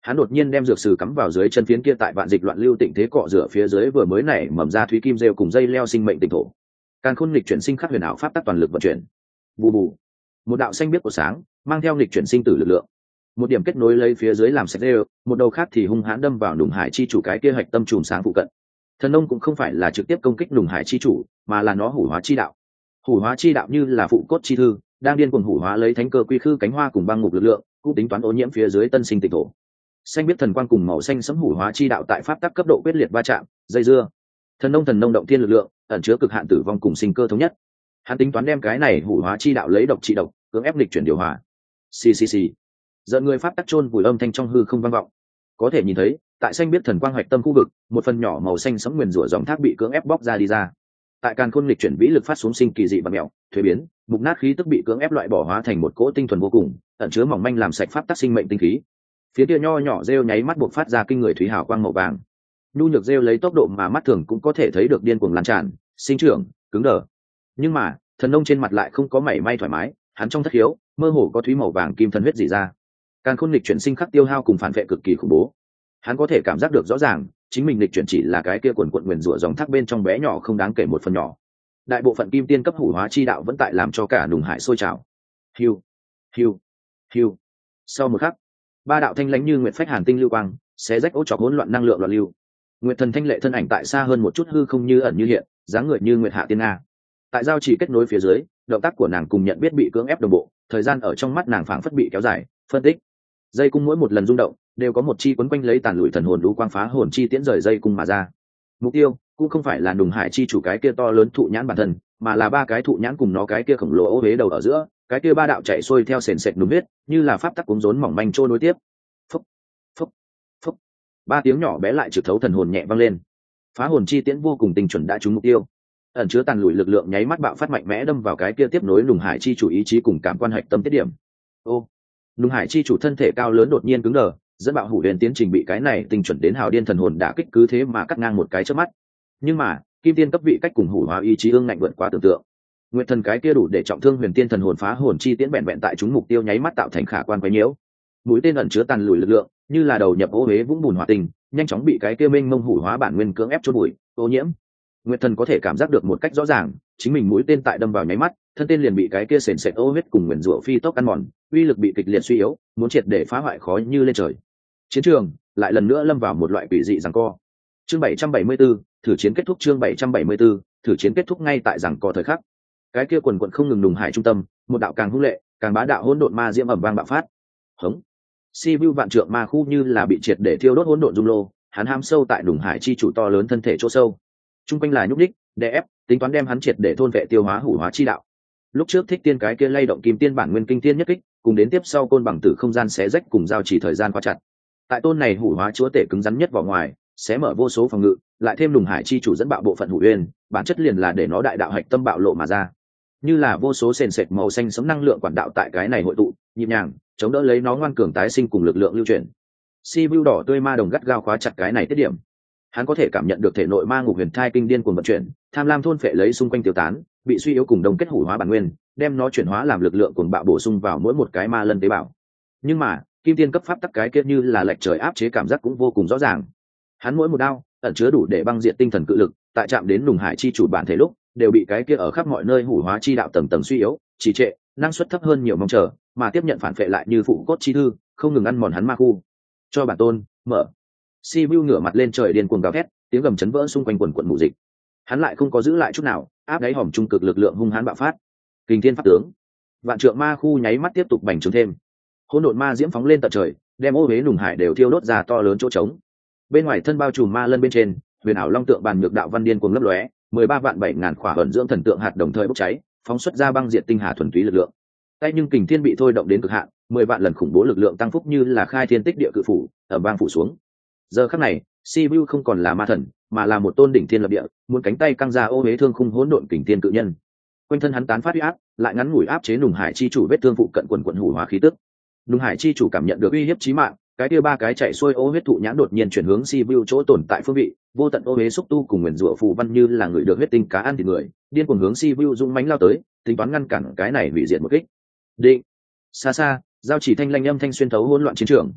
Hắn đột nhiên đem dược sử cắm vào dưới chân phiến kia tại vạn dịch loạn lưu tỉnh thế cọ rửa phía dưới vừa mới nảy mầm ra thúy kim rêu cùng dây leo sinh mệnh tịnh thổ. Càng khôn lịch chuyển sinh khắc huyền ảo pháp tắc toàn lực vận chuyển. Bù bù. Một đạo xanh biết của sáng mang theo lịch chuyển sinh tử lực lượng. Một điểm kết nối lấy phía dưới làm sạch rêu, một đầu khác thì hung hãn đâm vào nùng hải chi chủ cái kia hạch tâm trùm sáng phụ cận. Thần nông cũng không phải là trực tiếp công kích nùng hải chi chủ mà là nó hủ hóa chi đạo. Hủ hóa chi đạo như là phụ cốt chi thư đang điên cuồng hủ hóa lấy thánh cơ quy khư cánh hoa cùng băng ngục lực lượng, cũng tính toán ô nhiễm phía dưới tân sinh tịch thổ. Xanh biết thần quang cùng màu xanh sấm hủ hóa chi đạo tại pháp tắc cấp độ quyết liệt va chạm, dây dưa. Thần nông thần nông động thiên lực lượng, ẩn chứa cực hạn tử vong cùng sinh cơ thống nhất. Hắn tính toán đem cái này hủ hóa chi đạo lấy độc trị độc, cưỡng ép lịch chuyển điều hòa. Ccc giận người pháp tắc chôn vùi âm thanh trong hư không vang vọng. Có thể nhìn thấy, tại xanh biết thần quang hoạch tâm khu vực, một phần nhỏ màu xanh sấm nguyền rủa dòng thác bị cưỡng ép bóc ra đi ra tại càn khôn lịch chuyển vĩ lực phát xuống sinh kỳ dị và mèo thuế biến, mục nát khí tức bị cưỡng ép loại bỏ hóa thành một cỗ tinh thuần vô cùng, ẩn chứa mỏng manh làm sạch pháp tác sinh mệnh tinh khí. Phía kia nho nhỏ rêu nháy mắt buộc phát ra kinh người thúy hào quang màu vàng. Nhu nhược rêu lấy tốc độ mà mắt thường cũng có thể thấy được điên cuồng lan tràn, sinh trưởng, cứng đờ. Nhưng mà, thần nông trên mặt lại không có mảy may thoải mái, hắn trong thất hiếu, mơ hồ có thúy màu vàng kim thần huyết dỉ ra. Càng khôn lịch chuyển sinh khắc tiêu hao cùng phản vệ cực kỳ khủng bố. Hắn có thể cảm giác được rõ ràng chính mình lịch chuyển chỉ là cái kia quần quận nguyền rủa dòng thác bên trong bé nhỏ không đáng kể một phần nhỏ. Đại bộ phận kim tiên cấp hủ hóa chi đạo vẫn tại làm cho cả nùng hải sôi trào. Hiu hiu hiu. Sau một khắc, ba đạo thanh lãnh như nguyện phách hàn tinh lưu quang xé rách ố trọc hỗn loạn năng lượng loạn lưu. Nguyệt thần thanh lệ thân ảnh tại xa hơn một chút hư không như ẩn như hiện, dáng người như nguyệt hạ tiên nga. Tại giao chỉ kết nối phía dưới, động tác của nàng cùng nhận biết bị cưỡng ép đồng bộ, thời gian ở trong mắt nàng phảng phất bị kéo dài, phân tích. Dây cung mỗi một lần rung động đều có một chi quấn quanh lấy tàn lụi thần hồn lũ quang phá hồn chi tiễn rời dây cung mà ra. Mục tiêu cũng không phải là nùng hải chi chủ cái kia to lớn thụ nhãn bản thân, mà là ba cái thụ nhãn cùng nó cái kia khổng lồ ô huế đầu ở giữa, cái kia ba đạo chạy xuôi theo sền sệt đúng huyết, như là pháp tắc cúng rốn mỏng manh trôi nối tiếp. Phúc phúc phúc. Ba tiếng nhỏ bé lại trực thấu thần hồn nhẹ vang lên. Phá hồn chi tiễn vô cùng tình chuẩn đã trúng mục tiêu. Ẩn chứa tàn lùi lực lượng nháy mắt bạo phát mạnh mẽ đâm vào cái kia tiếp nối nùng hải chi chủ ý chí cùng cảm quan hạch tâm tiết điểm. Ô, nùng hải chi chủ thân thể cao lớn đột nhiên cứng đờ dẫn bạo hủ huyền tiến trình bị cái này tinh chuẩn đến hào điên thần hồn đã kích cứ thế mà cắt ngang một cái trước mắt. Nhưng mà, kim tiên cấp vị cách cùng hủ hóa ý chí ương ngạnh vượt quá tưởng tượng. Nguyện thần cái kia đủ để trọng thương huyền tiên thần hồn phá hồn chi tiễn vẹn vẹn tại chúng mục tiêu nháy mắt tạo thành khả quan quấy nhiễu. Mũi tên ẩn chứa tàn lùi lực lượng, như là đầu nhập ô huế vũng bùn hòa tình, nhanh chóng bị cái kia minh mông hủ hóa bản nguyên cưỡng ép chôn bụi, ô nhiễm. Nguyệt thần có thể cảm giác được một cách rõ ràng, chính mình mũi tên tại đâm vào nháy mắt, thân tên liền bị cái kia sền sệt ô huyết cùng nguyền rủa phi tốc ăn mòn, uy lực bị kịch liệt suy yếu, muốn triệt để phá hoại khó như lên trời chiến trường lại lần nữa lâm vào một loại quỷ dị rằng co. Chương 774, thử chiến kết thúc chương 774, thử chiến kết thúc ngay tại rằng co thời khắc. Cái kia quần quận không ngừng đùng hải trung tâm một đạo càng hung lệ càng bá đạo hỗn độn ma diễm ẩm vang bạo phát. Hống. Si vu vạn trượng ma khu như là bị triệt để thiêu đốt hỗn độn dung lô hắn ham sâu tại đùng hải chi chủ to lớn thân thể chỗ sâu. Chung quanh là nhúc đích đè ép tính toán đem hắn triệt để thôn vệ tiêu hóa hủ hóa chi đạo. Lúc trước thích tiên cái kia lay động kim tiên bản nguyên kinh tiên nhất kích cùng đến tiếp sau côn bằng tử không gian xé rách cùng giao chỉ thời gian quá chặt tại tôn này hủ hóa chúa tể cứng rắn nhất vào ngoài xé mở vô số phòng ngự, lại thêm lùng hải chi chủ dẫn bạo bộ phận hủ uyên, bản chất liền là để nó đại đạo hạch tâm bạo lộ mà ra. Như là vô số sền sệt màu xanh sống năng lượng quản đạo tại cái này hội tụ, nhịp nhàng, chống đỡ lấy nó ngoan cường tái sinh cùng lực lượng lưu truyền si vu đỏ tươi ma đồng gắt gao khóa chặt cái này tiết điểm. Hắn có thể cảm nhận được thể nội ma ngục huyền thai kinh điên cuồng vận chuyển, tham lam thôn phệ lấy xung quanh tiêu tán, bị suy yếu cùng đồng kết hủ hóa bản nguyên, đem nó chuyển hóa làm lực lượng cuồng bạo bổ sung vào mỗi một cái ma lân tế bào. Nhưng mà kim tiên cấp pháp tắc cái kia như là lệch trời áp chế cảm giác cũng vô cùng rõ ràng. Hắn mỗi một đao, ẩn chứa đủ để băng diện tinh thần cự lực, tại chạm đến lùng hải chi chủ bản thể lúc, đều bị cái kia ở khắp mọi nơi hủ hóa chi đạo tầng tầng suy yếu, trì trệ, năng suất thấp hơn nhiều mong chờ, mà tiếp nhận phản phệ lại như phụ cốt chi thư, không ngừng ăn mòn hắn ma khu. Cho bản tôn, mở. Si vu ngửa mặt lên trời điên cuồng gào thét, tiếng gầm chấn vỡ xung quanh quần quận mù dịch. Hắn lại không có giữ lại chút nào, áp đáy hòm trung cực lực lượng hung hãn bạo phát. Kinh thiên pháp tướng. Vạn trượng ma khu nháy mắt tiếp tục bành trướng thêm hỗn độn ma diễm phóng lên tận trời, đem ô huế nùng hải đều thiêu đốt ra to lớn chỗ trống. Bên ngoài thân bao trùm ma lân bên trên, huyền ảo long tượng bàn nhược đạo văn điên cuồng lấp lóe, mười ba vạn bảy ngàn khỏa ẩn dưỡng thần tượng hạt đồng thời bốc cháy, phóng xuất ra băng diện tinh hà thuần túy lực lượng. Tay nhưng kình thiên bị thôi động đến cực hạn, mười vạn lần khủng bố lực lượng tăng phúc như là khai thiên tích địa cự phủ ở bang phủ xuống. Giờ khắc này si vu không còn là ma thần, mà là một tôn đỉnh thiên lập địa, muốn cánh tay căng ra ô huế thương khung hỗn độn kình thiên cự nhân. Quanh thân hắn tán phát huy áp, lại ngắn ngủi áp chế nùng hải chi chủ vết thương phụ cận quần quận hủ hóa khí tức nùng hải chi chủ cảm nhận được uy hiếp chí mạng, cái kia ba cái chạy xuôi ô huyết thụ nhãn đột nhiên chuyển hướng si vu chỗ tồn tại phương vị, vô tận ô huế xúc tu cùng nguyền rủa phù văn như là người được huyết tinh cá ăn thì người, điên cuồng hướng si vu dũng mánh lao tới, tính toán ngăn cản cái này hủy diệt một kích. Định. Xa xa, giao chỉ thanh lanh âm thanh xuyên thấu hỗn loạn chiến trường.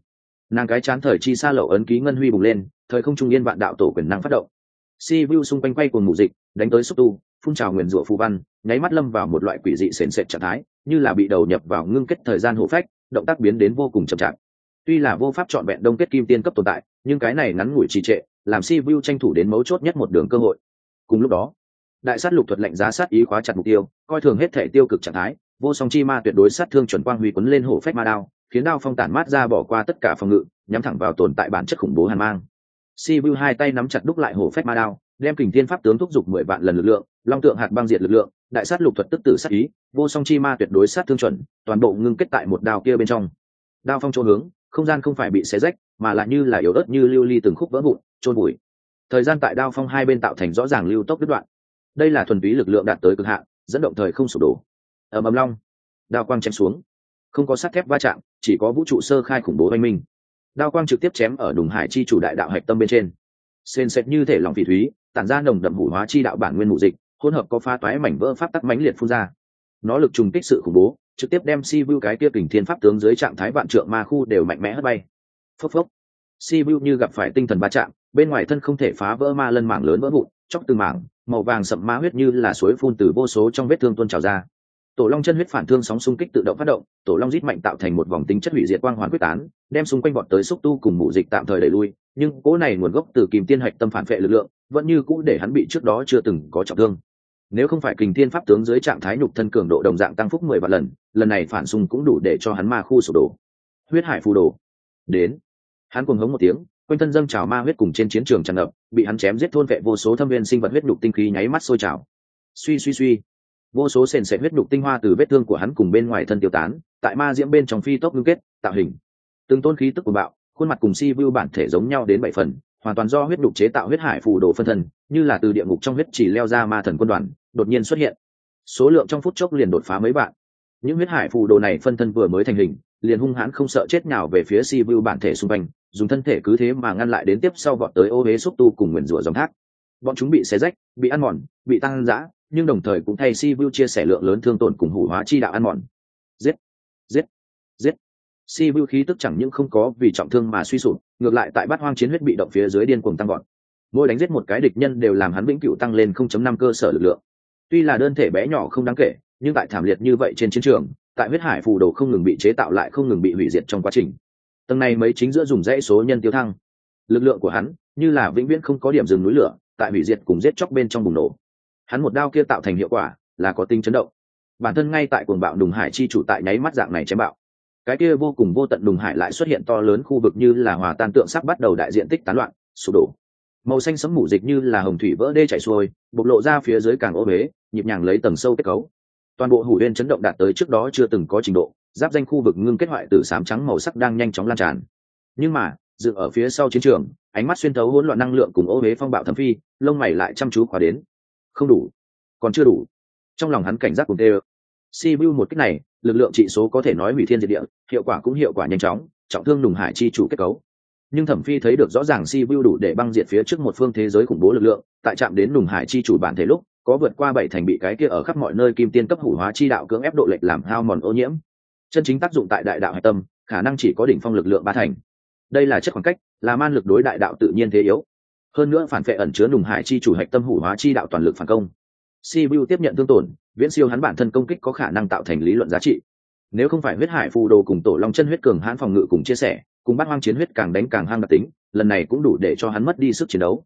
Nàng cái chán thời chi xa lậu ấn ký ngân huy bùng lên, thời không trung yên vạn đạo tổ quyền năng phát động. Si vu xung quanh quay cùng mù dịch, đánh tới xúc tu, phun trào nguyền rủa phù văn, nháy mắt lâm vào một loại quỷ dị sền sệt trạng thái, như là bị đầu nhập vào ngưng kết thời gian hộ phách động tác biến đến vô cùng chậm chạp. Tuy là vô pháp chọn vẹn đông kết kim tiên cấp tồn tại, nhưng cái này ngắn ngủi trì trệ, làm si vu tranh thủ đến mấu chốt nhất một đường cơ hội. Cùng lúc đó, đại sát lục thuật lệnh giá sát ý khóa chặt mục tiêu, coi thường hết thể tiêu cực trạng thái, vô song chi ma tuyệt đối sát thương chuẩn quang huy quấn lên hổ phách ma đao, khiến đao phong tản mát ra bỏ qua tất cả phòng ngự, nhắm thẳng vào tồn tại bản chất khủng bố hàn mang. Si vu hai tay nắm chặt đúc lại hổ phách ma đao, đem kình thiên pháp tướng thúc giục mười vạn lần lực lượng, long tượng hạt băng diệt lực lượng đại sát lục thuật tức tử sát ý, vô song chi ma tuyệt đối sát thương chuẩn, toàn bộ ngưng kết tại một đao kia bên trong. Đao phong chỗ hướng, không gian không phải bị xé rách, mà là như là yếu ớt như lưu ly từng khúc vỡ vụn trôn bụi thời gian tại đao phong hai bên tạo thành rõ ràng lưu tốc đứt đoạn. Đây là thuần túy lực lượng đạt tới cực hạn, dẫn động thời không sụp đổ. Ở ầm long. Đao quang chém xuống. Không có sắt thép va chạm, chỉ có vũ trụ sơ khai khủng bố oanh minh. Đao quang trực tiếp chém ở đùng hải chi chủ đại đạo hạch tâm bên trên. Sên sệt như thể lòng phỉ thúy, tản ra nồng đậm hủ hóa chi đạo bản nguyên mù dịch hỗn hợp có pha toái mảnh vỡ pháp tắc mãnh liệt phun ra. Nó lực trùng kích sự khủng bố, trực tiếp đem si vu cái kia kình thiên pháp tướng dưới trạng thái vạn trượng ma khu đều mạnh mẽ hất bay. Phốc phốc. Si vu như gặp phải tinh thần ba chạm, bên ngoài thân không thể phá vỡ ma lân mảng lớn vỡ vụn, chóc từng mảng, màu vàng sậm ma huyết như là suối phun từ vô số trong vết thương tuôn trào ra tổ long chân huyết phản thương sóng xung kích tự động phát động, tổ long rít mạnh tạo thành một vòng tính chất hủy diệt quang hoàn quyết tán, đem xung quanh bọn tới xúc tu cùng mụ dịch tạm thời đẩy lui, nhưng cỗ này nguồn gốc từ kìm tiên hạch tâm phản vệ lực lượng, vẫn như cũ để hắn bị trước đó chưa từng có trọng thương. Nếu không phải kình thiên pháp tướng dưới trạng thái nhục thân cường độ đồng dạng tăng phúc mười vạn lần lần này phản xung cũng đủ để cho hắn ma khu sụp đổ. Huyết hải phù đồ. Đến. Hắn cuồng hống một tiếng, quanh thân dâng trào ma huyết cùng trên chiến trường tràn ngập, bị hắn chém giết thôn vệ vô số thâm viên sinh vật huyết nhục tinh khí nháy mắt sôi trào. Suy suy suy vô số sền sệt huyết đục tinh hoa từ vết thương của hắn cùng bên ngoài thân tiêu tán, tại ma diễm bên trong phi tốc ngưng kết, tạo hình. Từng tôn khí tức của bạo, khuôn mặt cùng si vu bản thể giống nhau đến bảy phần, hoàn toàn do huyết đục chế tạo huyết hải phù đồ phân thân, như là từ địa ngục trong huyết chỉ leo ra ma thần quân đoàn, đột nhiên xuất hiện. Số lượng trong phút chốc liền đột phá mấy bạn những huyết hải phù đồ này phân thân vừa mới thành hình, liền hung hãn không sợ chết nào về phía si vu bản thể xung quanh, dùng thân thể cứ thế mà ngăn lại đến tiếp sau vọt tới ô huế xúc tu cùng nguyền rủa dòng thác. Bọn chúng bị xé rách, bị ăn mòn, bị tăng giã nhưng đồng thời cũng thay si vu chia sẻ lượng lớn thương tổn cùng hủ hóa chi đạo ăn mòn. Giết! Giết! Giết! Si vu khí tức chẳng những không có vì trọng thương mà suy sụp, ngược lại tại bát hoang chiến huyết bị động phía dưới điên cuồng tăng gọn mỗi đánh giết một cái địch nhân đều làm hắn vĩnh cửu tăng lên 0.5 cơ sở lực lượng. Tuy là đơn thể bé nhỏ không đáng kể, nhưng tại thảm liệt như vậy trên chiến trường, tại huyết hải phù đồ không ngừng bị chế tạo lại không ngừng bị hủy diệt trong quá trình. Tầng này mấy chính giữa dùng dãy số nhân tiêu thăng. Lực lượng của hắn, như là vĩnh viễn không có điểm dừng núi lửa, tại hủy diệt cùng giết chóc bên trong bùng nổ hắn một đao kia tạo thành hiệu quả là có tinh chấn động. Bản thân ngay tại cuồng bạo đùng hải chi chủ tại nháy mắt dạng này chém bạo. Cái kia vô cùng vô tận đùng hải lại xuất hiện to lớn khu vực như là hòa tan tượng sắc bắt đầu đại diện tích tán loạn, sụp đổ. Màu xanh sấm mủ dịch như là hồng thủy vỡ đê chảy xuôi, bộc lộ ra phía dưới càng ô huế nhịp nhàng lấy tầng sâu kết cấu. Toàn bộ hủ huyên chấn động đạt tới trước đó chưa từng có trình độ, giáp danh khu vực ngưng kết hoại từ sám trắng màu sắc đang nhanh chóng lan tràn. Nhưng mà, dựng ở phía sau chiến trường, ánh mắt xuyên thấu hỗn loạn năng lượng cùng ô huế phong bạo thẩm phi, lông mày lại chăm chú khóa đến không đủ, còn chưa đủ. Trong lòng hắn cảnh giác cùng tê si vu một cách này, lực lượng trị số có thể nói hủy thiên diệt địa, hiệu quả cũng hiệu quả nhanh chóng, trọng thương đùng hải chi chủ kết cấu. Nhưng thẩm phi thấy được rõ ràng si vu đủ để băng diệt phía trước một phương thế giới khủng bố lực lượng, tại chạm đến đùng hải chi chủ bản thể lúc, có vượt qua bảy thành bị cái kia ở khắp mọi nơi kim tiên cấp hủ hóa chi đạo cưỡng ép độ lệch làm hao mòn ô nhiễm. Chân chính tác dụng tại đại đạo hạch tâm, khả năng chỉ có đỉnh phong lực lượng ba thành. Đây là chất khoảng cách, là man lực đối đại đạo tự nhiên thế yếu hơn nữa phản vệ ẩn chứa đùng hải chi chủ hạch tâm hủ hóa chi đạo toàn lực phản công. Si tiếp nhận thương tổn, viễn siêu hắn bản thân công kích có khả năng tạo thành lý luận giá trị. Nếu không phải huyết hải phù đồ cùng tổ long chân huyết cường hãn phòng ngự cùng chia sẻ, cùng bắt hoang chiến huyết càng đánh càng hang đặc tính, lần này cũng đủ để cho hắn mất đi sức chiến đấu.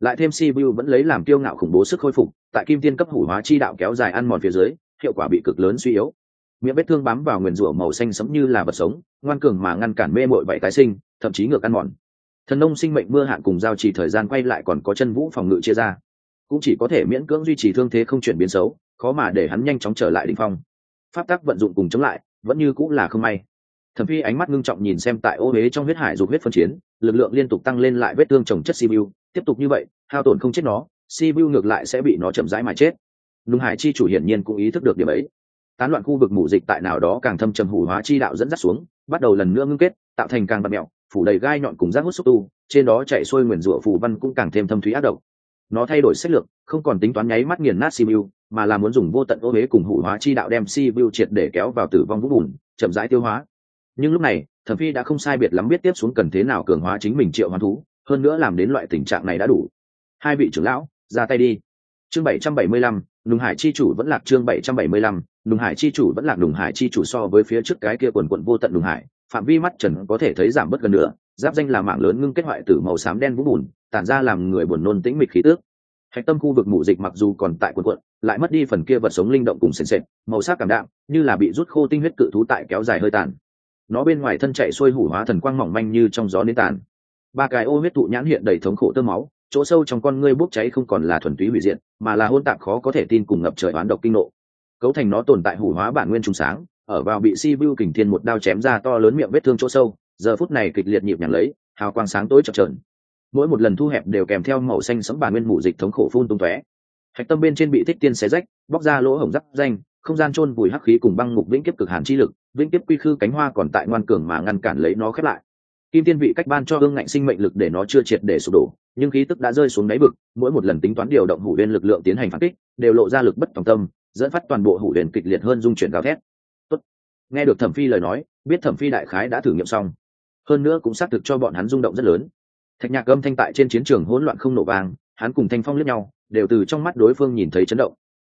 Lại thêm si vẫn lấy làm kiêu ngạo khủng bố sức khôi phục, tại kim tiên cấp hủ hóa chi đạo kéo dài ăn mòn phía dưới, hiệu quả bị cực lớn suy yếu. Miệng vết thương bám vào nguyền rủa màu xanh sẫm như là vật sống, ngoan cường mà ngăn cản mê mội vậy tái sinh, thậm chí ngược ăn mòn thần nông sinh mệnh mưa hạn cùng giao trì thời gian quay lại còn có chân vũ phòng ngự chia ra. Cũng chỉ có thể miễn cưỡng duy trì thương thế không chuyển biến xấu, khó mà để hắn nhanh chóng trở lại đ ỉ n h phong. Pháp tắc vận dụng cùng chống lại, vẫn như cũng là không may. Thẩm phi ánh mắt ngưng trọng nhìn xem tại ô huế trong huyết hải dục huyết phân chiến, lực lượng liên tục tăng lên lại vết thương trồng chất sibiu. Tiếp tục như vậy, hao tổn không chết nó, sibiu ngược lại sẽ bị nó chậm rãi mà chết. Nung hải chi chủ hiển nhiên cũng ý thức được điểm ấy. Tán loạn khu vực mù dịch tại nào đó càng thâm trầm hủ hóa chi đạo dẫn dắt xuống, bắt đầu lần nữa ngưng kết, tạo thành càng bật mẹo phủ đầy gai nhọn cùng rác hút xúc tu, trên đó chạy xuôi nguyền rủa phù văn cũng càng thêm thâm thúy ác độc. Nó thay đổi sách lược, không còn tính toán nháy mắt nghiền nát sibiu mà là muốn dùng vô tận ô huế cùng hủ hóa chi đạo đem sibiu triệt để kéo vào tử vong vũ bùn, chậm rãi tiêu hóa. Nhưng lúc này, thẩm phi đã không sai biệt lắm biết tiếp xuống cần thế nào cường hóa chính mình triệu hoán thú, hơn nữa làm đến loại tình trạng này đã đủ. Hai vị trưởng lão, ra tay đi. Chương bảy trăm bảy mươi lăm, nùng hải chi chủ vẫn lạc chương bảy trăm bảy mươi lăm, nùng hải chi chủ vẫn lạc nùng hải chi chủ so với phía trước cái kia quần quận vô tận nùng hải phạm vi mắt trần có thể thấy giảm bớt gần nữa giáp danh là mạng lớn ngưng kết hoại tử màu xám đen vũng bùn tản ra làm người buồn nôn tĩnh mịch khí tước hạch tâm khu vực mù dịch mặc dù còn tại quần quận lại mất đi phần kia vật sống linh động cùng sền sệt màu sắc cảm đạm như là bị rút khô tinh huyết cự thú tại kéo dài hơi tàn. Nó bên ngoài thân chạy xuôi hủ hóa thần quang mỏng manh như trong gió nến tàn. Ba cái ô huyết thụ nhãn hiện đầy thống khổ tơ máu chỗ sâu trong con ngươi bốc cháy không còn là thuần túy hủy diện, mà là hôn tạp khó có thể tin cùng ngập trời oán độc kinh nộ. Cấu thành nó tồn tại hủ hóa bản nguyên trùng sáng ở vào bị si vu kình thiên một đao chém ra to lớn miệng vết thương chỗ sâu, giờ phút này kịch liệt nhịp nhàng lấy, hào quang sáng tối chập trờn mỗi một lần thu hẹp đều kèm theo màu xanh sẫm bản nguyên mủ dịch thống khổ phun tung tóe. Hạch tâm bên trên bị thích tiên xé rách, bóc ra lỗ hổng giáp danh không gian chôn vùi hắc khí cùng băng ngục vĩnh kiếp cực hàn chi lực, vĩnh kiếp quy khư cánh hoa còn tại ngoan cường mà ngăn cản lấy nó khép lại. Kim tiên vị cách ban cho hương ngạnh sinh mệnh lực để nó chưa triệt để sụp đổ, nhưng khí tức đã rơi xuống đáy vực, mỗi một lần tính toán điều động hủ huyền lực lượng tiến hành phản kích, đều lộ ra lực bất tòng tâm, dẫn phát toàn bộ hủ huyền kịch liệt hơn dung chuyển gào thét nghe được thẩm phi lời nói, biết thẩm phi đại khái đã thử nghiệm xong. Hơn nữa cũng xác thực cho bọn hắn rung động rất lớn. Thạch nhạc âm thanh tại trên chiến trường hỗn loạn không nổ vàng hắn cùng thanh phong lướt nhau, đều từ trong mắt đối phương nhìn thấy chấn động.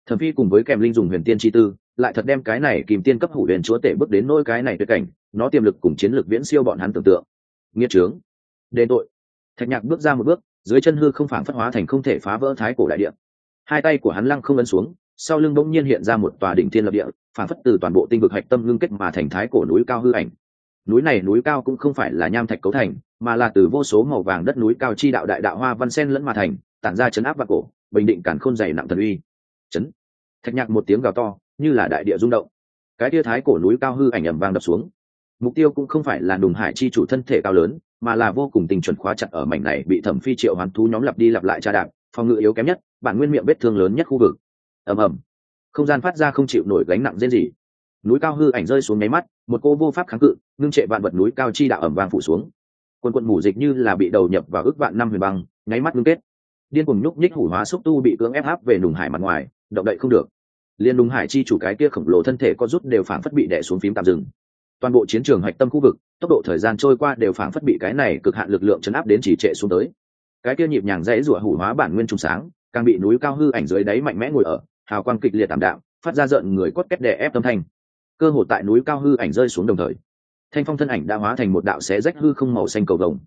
Thẩm phi cùng với kèm linh dùng huyền tiên chi tư, lại thật đem cái này kìm tiên cấp hủ huyền chúa tể bước đến nỗi cái này tuyệt cảnh, nó tiềm lực cùng chiến lược viễn siêu bọn hắn tưởng tượng. Nghĩa trướng. Đền tội. Thạch nhạc bước ra một bước, dưới chân hư không phản phất hóa thành không thể phá vỡ thái cổ đại địa. Hai tay của hắn lăng không ấn xuống sau lưng bỗng nhiên hiện ra một tòa đỉnh thiên lập địa, phản phất từ toàn bộ tinh vực hạch tâm ngưng kết mà thành thái cổ núi cao hư ảnh. Núi này núi cao cũng không phải là nham thạch cấu thành, mà là từ vô số màu vàng đất núi cao chi đạo đại đạo hoa văn sen lẫn mà thành, tản ra chấn áp và cổ, bình định cản khôn dày nặng thần uy. Chấn. Thạch nhạc một tiếng gào to, như là đại địa rung động. Cái tia thái cổ núi cao hư ảnh ẩm vang đập xuống. Mục tiêu cũng không phải là đùng hải chi chủ thân thể cao lớn, mà là vô cùng tình chuẩn khóa chặt ở mảnh này bị thẩm phi triệu hoàn thú nhóm lặp đi lặp lại tra đạp, phòng ngự yếu kém nhất, bản nguyên miệng vết thương lớn nhất khu vực ầm ầm. Không gian phát ra không chịu nổi gánh nặng riêng gì núi cao hư ảnh rơi xuống nháy mắt, một cô vô pháp kháng cự, ngưng trệ vạn vật núi cao chi đạo ẩm vàng phủ xuống. Quần quận mủ dịch như là bị đầu nhập vào ước vạn năm huyền băng, nháy mắt ngưng kết. Điên cùng nhúc nhích hủ hóa xúc tu bị cưỡng ép áp về nùng hải mặt ngoài, động đậy không được. Liên nùng hải chi chủ cái kia khổng lồ thân thể có rút đều phảng phất bị đè xuống phím tạm dừng. Toàn bộ chiến trường hạch tâm khu vực, tốc độ thời gian trôi qua đều phảng phất bị cái này cực hạn lực lượng chấn áp đến chỉ trệ xuống tới. Cái kia nhịp nhàng dãy rủa hủ hóa bản nguyên trùng sáng, càng bị núi cao hư ảnh dưới đáy mạnh mẽ ngồi ở hào quang kịch liệt tạm đạm, phát ra giận người cốt két đè ép tâm thanh. Cơ hồ tại núi cao hư ảnh rơi xuống đồng thời, thanh phong thân ảnh đã hóa thành một đạo xé rách hư không màu xanh cầu vồng.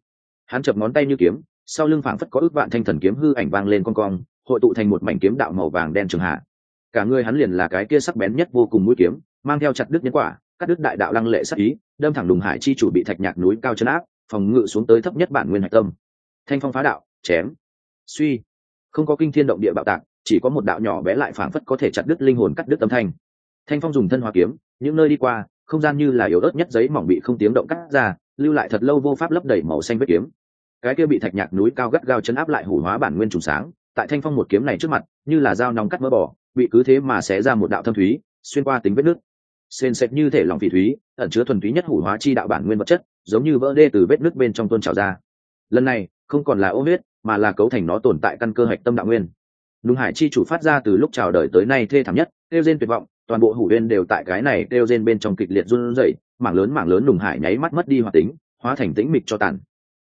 Hắn chập ngón tay như kiếm, sau lưng phảng phất có ước vạn thanh thần kiếm hư ảnh vang lên con cong, hội tụ thành một mảnh kiếm đạo màu vàng đen trường hạ. Cả người hắn liền là cái kia sắc bén nhất vô cùng mũi kiếm, mang theo chặt đứt nhân quả, cắt đứt đại đạo lăng lệ sắc ý, đâm thẳng đùng hải chi chủ bị thạch nhạc núi cao chấn áp, phòng ngự xuống tới thấp nhất bản nguyên hạch tâm. Thanh phong phá đạo, chém. Suy. Không có kinh thiên động địa bạo tạc chỉ có một đạo nhỏ bé lại phảng phất có thể chặt đứt linh hồn cắt đứt âm thanh. Thanh phong dùng thân hoa kiếm, những nơi đi qua, không gian như là yếu ớt nhất giấy mỏng bị không tiếng động cắt ra, lưu lại thật lâu vô pháp lấp đầy màu xanh vết kiếm. Cái kia bị thạch nhạc núi cao gắt gao chấn áp lại hủ hóa bản nguyên trùng sáng, tại thanh phong một kiếm này trước mặt, như là dao nóng cắt mỡ bỏ bị cứ thế mà xé ra một đạo thâm thúy, xuyên qua tính vết nước sền sệt như thể lòng phỉ thúy, ẩn chứa thuần túy nhất hủ hóa chi đạo bản nguyên vật chất, giống như vỡ đê từ vết nước bên trong tôn trào ra. Lần này, không còn là ô huyết, mà là cấu thành nó tồn tại căn cơ hạch tâm đạo nguyên đúng hải chi chủ phát ra từ lúc chào đời tới nay thê thảm nhất, kêu rên tuyệt vọng, toàn bộ hủ uyên đều tại cái này kêu rên bên trong kịch liệt run rẩy, mảng lớn mảng lớn nùng hải nháy mắt mất đi hoạt tính, hóa thành tĩnh mịch cho tàn.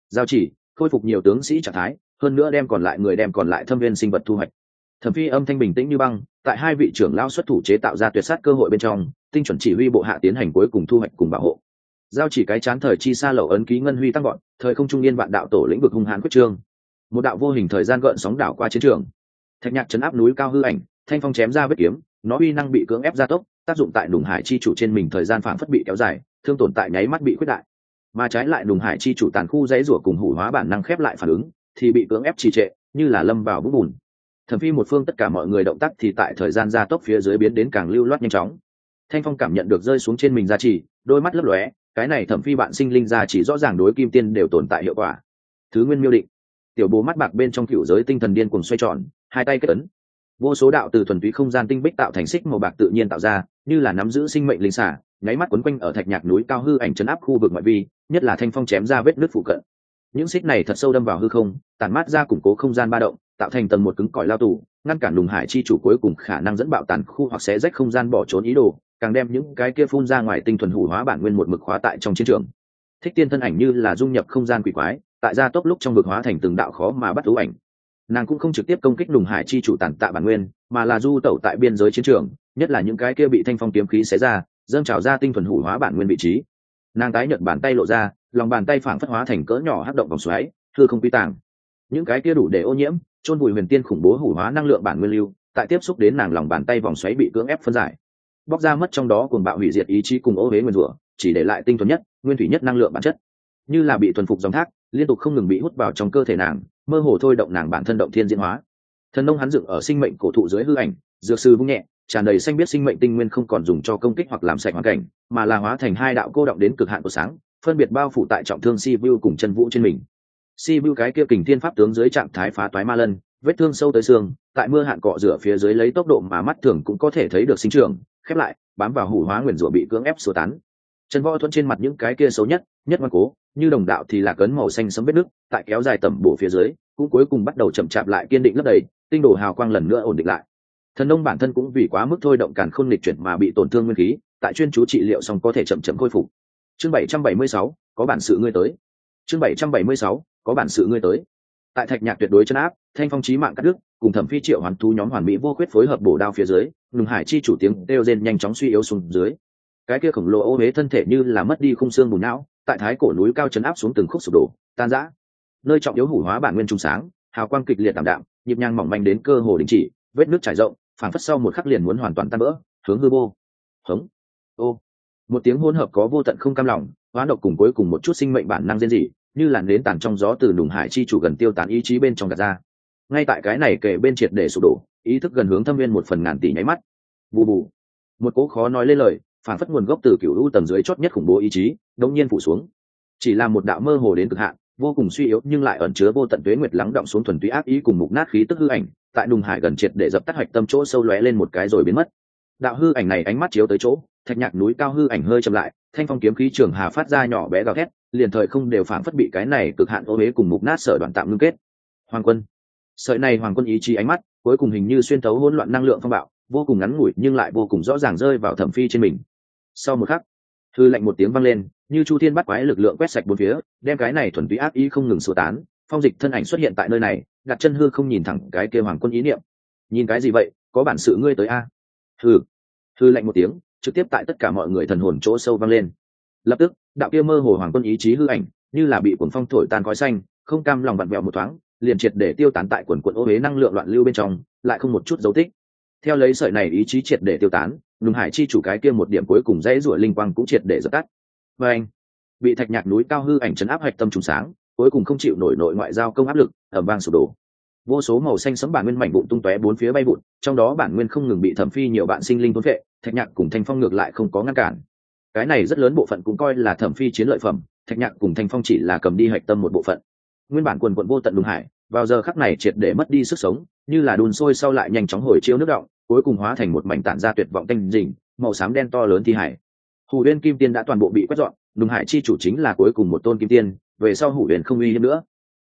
Giao chỉ, khôi phục nhiều tướng sĩ trạng thái, hơn nữa đem còn lại người đem còn lại thâm viên sinh vật thu hoạch. Thẩm phi âm thanh bình tĩnh như băng, tại hai vị trưởng lao xuất thủ chế tạo ra tuyệt sát cơ hội bên trong, tinh chuẩn chỉ huy bộ hạ tiến hành cuối cùng thu hoạch cùng bảo hộ. Giao chỉ cái chán thời chi xa lậu ấn ký ngân huy tăng gọn thời không trung niên vạn đạo tổ lĩnh vực hung hãn quyết trương. Một đạo vô hình thời gian gợn sóng đảo qua chiến trường thạch nhạc chấn áp núi cao hư ảnh, thanh phong chém ra vết kiếm, nó uy năng bị cưỡng ép gia tốc, tác dụng tại đùng hải chi chủ trên mình thời gian phản phất bị kéo dài, thương tổn tại nháy mắt bị khuyết đại. Mà trái lại đùng hải chi chủ tàn khu dãy rủa cùng hủ hóa bản năng khép lại phản ứng, thì bị cưỡng ép trì trệ, như là lâm vào bút bùn. Thẩm phi một phương tất cả mọi người động tác thì tại thời gian gia tốc phía dưới biến đến càng lưu loát nhanh chóng. Thanh phong cảm nhận được rơi xuống trên mình gia trì, đôi mắt lấp lóe, cái này thẩm phi bạn sinh linh gia chỉ rõ ràng đối kim tiên đều tồn tại hiệu quả. Thứ nguyên miêu định. Tiểu bố mắt bạc bên trong cựu giới tinh thần điên cùng xoay tròn hai tay kết ấn. Vô số đạo từ thuần túy không gian tinh bích tạo thành xích màu bạc tự nhiên tạo ra, như là nắm giữ sinh mệnh linh xả, nháy mắt quấn quanh ở thạch nhạc núi cao hư ảnh chấn áp khu vực ngoại vi, nhất là thanh phong chém ra vết nước phụ cận. Những xích này thật sâu đâm vào hư không tàn mát ra củng cố không gian ba động, tạo thành tầng một cứng cỏi lao tù, ngăn cản lùng hải chi chủ cuối cùng khả năng dẫn bạo tàn khu hoặc xé rách không gian bỏ trốn ý đồ, càng đem những cái kia phun ra ngoài tinh thuần hủ hóa bản nguyên một mực khóa tại trong chiến trường. Thích tiên thân ảnh như là dung nhập không gian quỷ quái, tại gia tốc lúc trong vực hóa thành từng đạo khó mà bắt thú ảnh nàng cũng không trực tiếp công kích lùng hải chi chủ tàn tạ bản nguyên, mà là du tẩu tại biên giới chiến trường, nhất là những cái kia bị thanh phong kiếm khí xé ra, dâng trào ra tinh thuần hủ hóa bản nguyên vị trí. Nàng tái nhận bàn tay lộ ra, lòng bàn tay phảng phất hóa thành cỡ nhỏ hát động vòng xoáy, thưa không quy tàng. Những cái kia đủ để ô nhiễm, chôn vùi huyền tiên khủng bố hủ hóa năng lượng bản nguyên lưu, tại tiếp xúc đến nàng lòng bàn tay vòng xoáy bị cưỡng ép phân giải. Bóc ra mất trong đó cùng bạo hủy diệt ý chí cùng ô huế nguyên rủa, chỉ để lại tinh thuần nhất, nguyên thủy nhất năng lượng bản chất. Như là bị thuần phục dòng thác, liên tục không ngừng bị hút vào trong cơ thể nàng mơ hồ thôi động nàng bản thân động thiên diễn hóa. Thần nông hắn dựng ở sinh mệnh cổ thụ dưới hư ảnh, dược sư vung nhẹ, tràn đầy xanh biết sinh mệnh tinh nguyên không còn dùng cho công kích hoặc làm sạch hoàn cảnh, mà là hóa thành hai đạo cô động đến cực hạn của sáng, phân biệt bao phủ tại trọng thương si vu cùng chân vũ trên mình. Si vu cái kia kình thiên pháp tướng dưới trạng thái phá toái ma lân, vết thương sâu tới xương, tại mưa hạn cọ rửa phía dưới lấy tốc độ mà mắt thường cũng có thể thấy được sinh trưởng, khép lại, bám vào hủ hóa nguyền rủa bị cưỡng ép sơ tán. Chân võ thuẫn trên mặt những cái kia xấu nhất nhất ngoan cố, như đồng đạo thì là cấn màu xanh sấm vết nước tại kéo dài tầm bổ phía dưới, cũng cuối cùng bắt đầu chậm chạp lại kiên định lấp đầy, tinh đồ hào quang lần nữa ổn định lại. Thần nông bản thân cũng vì quá mức thôi động càn khôn lịch chuyển mà bị tổn thương nguyên khí, tại chuyên chú trị liệu xong có thể chậm chậm khôi phục. Chương bảy trăm bảy mươi sáu, có bản sự ngươi tới. Chương bảy trăm bảy mươi sáu, có bản sự ngươi tới. Tại thạch nhạc tuyệt đối chân áp, thanh phong trí mạng cắt đức cùng thẩm phi triệu hoàn thu nhóm hoàn mỹ vô khuyết phối hợp bổ đao phía dưới ngừng hải chi chủ tiếng đeo rên nhanh chóng suy yếu xuống dưới. Cái kia khổng lồ ô huế thân thể như là mất đi khung xương bùn não tại thái cổ núi cao chấn áp xuống từng khúc sụp đổ, tan rã. Nơi trọng yếu hủ hóa bản nguyên trung sáng, hào quang kịch liệt tạm đạm, nhịp nhàng mỏng manh đến cơ hồ đình chỉ, vết nước trải rộng, phảng phất sau một khắc liền muốn hoàn toàn tan vỡ, hướng hư vô. Hống. Ô. Một tiếng hỗn hợp có vô tận không cam lòng hóa độc cùng cuối cùng một chút sinh mệnh bản năng riêng gì như làn nến tàn trong gió từ đùng hải chi chủ gần tiêu tán ý chí bên trong gạt ra. Ngay tại cái này kể bên triệt để sụp đổ, ý thức gần hướng thâm viên một phần ngàn tỷ nháy mắt. Bù bù. Một cố khó nói lên lời phản phất nguồn gốc từ cựu u tầng dưới chót nhất khủng bố ý chí đông nhiên phủ xuống. Chỉ là một đạo mơ hồ đến cực hạn, vô cùng suy yếu nhưng lại ẩn chứa vô tận tuế nguyệt lắng động xuống thuần túy ác ý cùng mục nát khí tức hư ảnh, tại đùng hải gần triệt để dập tắt hạch tâm chỗ sâu lóe lên một cái rồi biến mất. Đạo hư ảnh này ánh mắt chiếu tới chỗ, thạch nhạc núi cao hư ảnh hơi chậm lại, thanh phong kiếm khí trường hà phát ra nhỏ bé gào thét, liền thời không đều phản phất bị cái này cực hạn ô huế cùng mục nát sở đoạn tạm ngưng kết. Hoàng quân. Sợi này hoàng quân ý chí ánh mắt, cuối cùng hình như xuyên thấu hỗn loạn năng lượng phong bạo, vô cùng ngắn ngủi nhưng lại vô cùng rõ ràng rơi vào thẩm phi trên mình sau một khắc, thư lệnh một tiếng vang lên, như chu thiên bắt quái lực lượng quét sạch bốn phía, đem cái này thuần túy ác ý không ngừng sơ tán, phong dịch thân ảnh xuất hiện tại nơi này, đặt chân hư không nhìn thẳng cái kêu hoàng quân ý niệm. Nhìn cái gì vậy? Có bản sự ngươi tới a. Hư hư lệnh một tiếng, trực tiếp tại tất cả mọi người thần hồn chỗ sâu vang lên. Lập tức, đạo kia mơ hồ hoàng quân ý chí hư ảnh, như là bị cuồng phong thổi tan khói xanh, không cam lòng vặn vẹo một thoáng, liền triệt để tiêu tán tại quần quận ô huế năng lượng loạn lưu bên trong, lại không một chút dấu tích theo lấy sợi này ý chí triệt để tiêu tán, lùng hải chi chủ cái kia một điểm cuối cùng dễ ruổi linh quang cũng triệt để dập tắt. Và anh, bị thạch nhạc núi cao hư ảnh chấn áp hạch tâm trùng sáng, cuối cùng không chịu nổi nội ngoại giao công áp lực ẩm vang sụp đổ. Vô số màu xanh sấm bản nguyên mảnh vụn tung tóe bốn phía bay vụn, trong đó bản nguyên không ngừng bị thẩm phi nhiều bạn sinh linh tuấn vệ thạch nhạc cùng thanh phong ngược lại không có ngăn cản. Cái này rất lớn bộ phận cũng coi là thẩm phi chiến lợi phẩm, thạch nhạc cùng thanh phong chỉ là cầm đi hạch tâm một bộ phận. Nguyên bản quần quận vô tận đùng hải vào giờ khắc này triệt để mất đi sức sống, như là đun sôi sau lại nhanh chóng hồi chiếu nước động, cuối cùng hóa thành một mảnh tản ra tuyệt vọng tanh dình màu xám đen to lớn thi hải. Hủ huyên kim tiên đã toàn bộ bị quét dọn đùng hải chi chủ chính là cuối cùng một tôn kim tiên, về sau hủ uyên không uy hiếp nữa.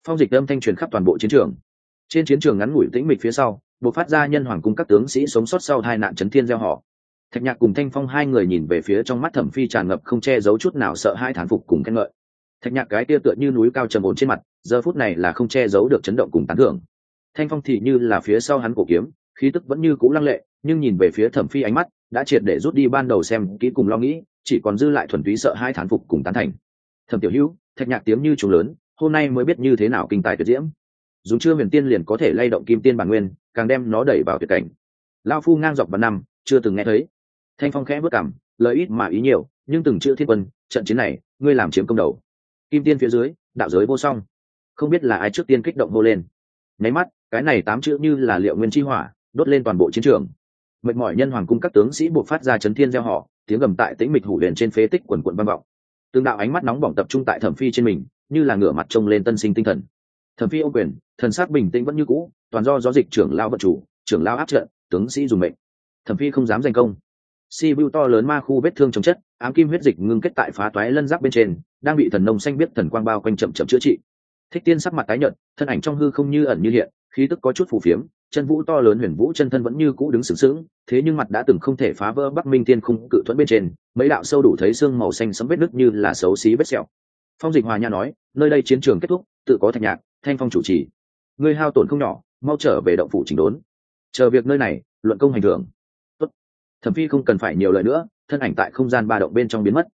Phong dịch âm thanh truyền khắp toàn bộ chiến trường. Trên chiến trường ngắn ngủi tĩnh mịch phía sau buộc phát ra nhân hoàng cung các tướng sĩ sống sót sau hai nạn chấn thiên gieo họ. Thạch nhạc cùng thanh phong hai người nhìn về phía trong mắt thẩm phi tràn ngập không che giấu chút nào sợ hai thán phục cùng khen ngợi thạch nhạc cái tia tựa như núi cao trầm ổn trên mặt, giờ phút này là không che giấu được chấn động cùng tán thưởng. Thanh phong thì như là phía sau hắn cổ kiếm, khí tức vẫn như cũ lăng lệ, nhưng nhìn về phía thẩm phi ánh mắt, đã triệt để rút đi ban đầu xem kỹ cùng lo nghĩ, chỉ còn dư lại thuần túy sợ hai thán phục cùng tán thành. Thẩm tiểu hữu, thạch nhạc tiếng như trùng lớn, hôm nay mới biết như thế nào kinh tài tuyệt diễm. Dùng chưa huyền tiên liền có thể lay động kim tiên bản nguyên, càng đem nó đẩy vào tuyệt cảnh. Lao phu ngang dọc vào năm, chưa từng nghe thấy. Thanh phong khẽ vất cảm, lời ít mà ý nhiều, nhưng từng chữ thiên quân, trận chiến này, ngươi làm chiếm công đầu kim tiên phía dưới, đạo giới vô song. Không biết là ai trước tiên kích động vô lên. Nháy mắt, cái này tám chữ như là liệu nguyên chi hỏa, đốt lên toàn bộ chiến trường. Mệt mỏi nhân hoàng cung các tướng sĩ buộc phát ra chấn thiên gieo họ, tiếng gầm tại tĩnh mịch hủ huyền trên phế tích quần quận vang vọng. Tương đạo ánh mắt nóng bỏng tập trung tại thẩm phi trên mình, như là ngửa mặt trông lên tân sinh tinh thần. Thẩm phi ô quyền, thần sát bình tĩnh vẫn như cũ, toàn do gió dịch trưởng lao vận chủ, trưởng lao áp trận, tướng sĩ dùng mệnh. Thẩm phi không dám giành công. Si vu to lớn ma khu vết thương chống chất ám kim huyết dịch ngưng kết tại phá toái lân giáp bên trên, đang bị thần nông xanh biết thần quang bao quanh chậm chậm chữa trị. Thích tiên sắc mặt tái nhợt, thân ảnh trong hư không như ẩn như hiện, khí tức có chút phù phiếm, chân vũ to lớn huyền vũ chân thân vẫn như cũ đứng sướng sướng thế nhưng mặt đã từng không thể phá vỡ bắc minh tiên khung cự thuẫn bên trên, mấy đạo sâu đủ thấy xương màu xanh sấm vết nứt như là xấu xí vết sẹo. Phong dịch hòa nha nói, nơi đây chiến trường kết thúc, tự có thạch nhạc, thanh phong chủ trì. Ngươi hao tổn không nhỏ, mau trở về động phủ chỉnh đốn. Chờ việc nơi này, luận công hành thưởng thẩm phi không cần phải nhiều lời nữa, thân ảnh tại không gian ba động bên trong biến mất.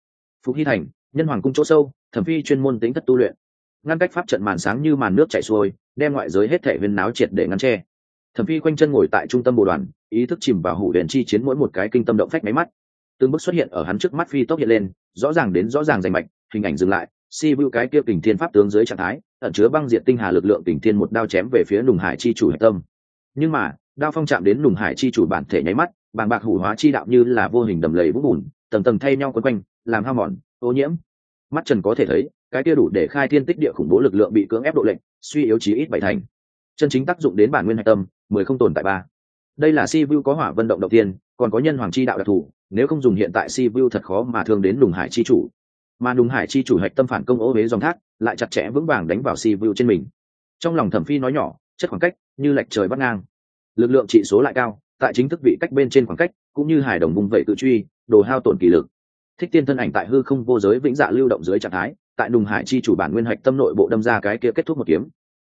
Phục hy thành, nhân hoàng cung chỗ sâu, thẩm phi chuyên môn tính thất tu luyện. Ngăn cách pháp trận màn sáng như màn nước chảy xuôi, đem ngoại giới hết thể viên náo triệt để ngăn tre thẩm phi quanh chân ngồi tại trung tâm bộ đoàn, ý thức chìm vào hủ huyền chi chiến mỗi một cái kinh tâm động phách máy mắt. Từng bước xuất hiện ở hắn trước mắt phi tốc hiện lên, rõ ràng đến rõ ràng rành mạch, hình ảnh dừng lại, si vu cái kia kình thiên pháp tướng dưới trạng thái, ẩn chứa băng diện tinh hà lực lượng kình thiên một đao chém về phía nùng hải chi chủ hạch tâm. Nhưng mà, đao phong chạm đến nùng hải chi chủ bản thể nháy mắt bàng bạc hủ hóa chi đạo như là vô hình đầm lầy vũng bùn, tầng tầng thay nhau quấn quanh, làm hao mòn, ô nhiễm. Mắt trần có thể thấy, cái kia đủ để khai thiên tích địa khủng bố lực lượng bị cưỡng ép độ lệnh, suy yếu chí ít bảy thành. Chân chính tác dụng đến bản nguyên hạch tâm, mười không tồn tại ba. Đây là si vu có hỏa vận động đầu tiên, còn có nhân hoàng chi đạo đặc thù, nếu không dùng hiện tại si vu thật khó mà thương đến đùng hải chi chủ. Mà đùng hải chi chủ hạch tâm phản công ô huế dòng thác, lại chặt chẽ vững vàng đánh vào si vu trên mình. Trong lòng thẩm phi nói nhỏ, chất khoảng cách, như lệch trời bắt ngang. Lực lượng trị số lại cao tại chính thức vị cách bên trên khoảng cách, cũng như hải đồng vùng vẩy tự truy, đồ hao tổn kỳ lực. Thích tiên thân ảnh tại hư không vô giới vĩnh dạ lưu động dưới trạng thái, tại đùng hải chi chủ bản nguyên hạch tâm nội bộ đâm ra cái kia kết thúc một kiếm.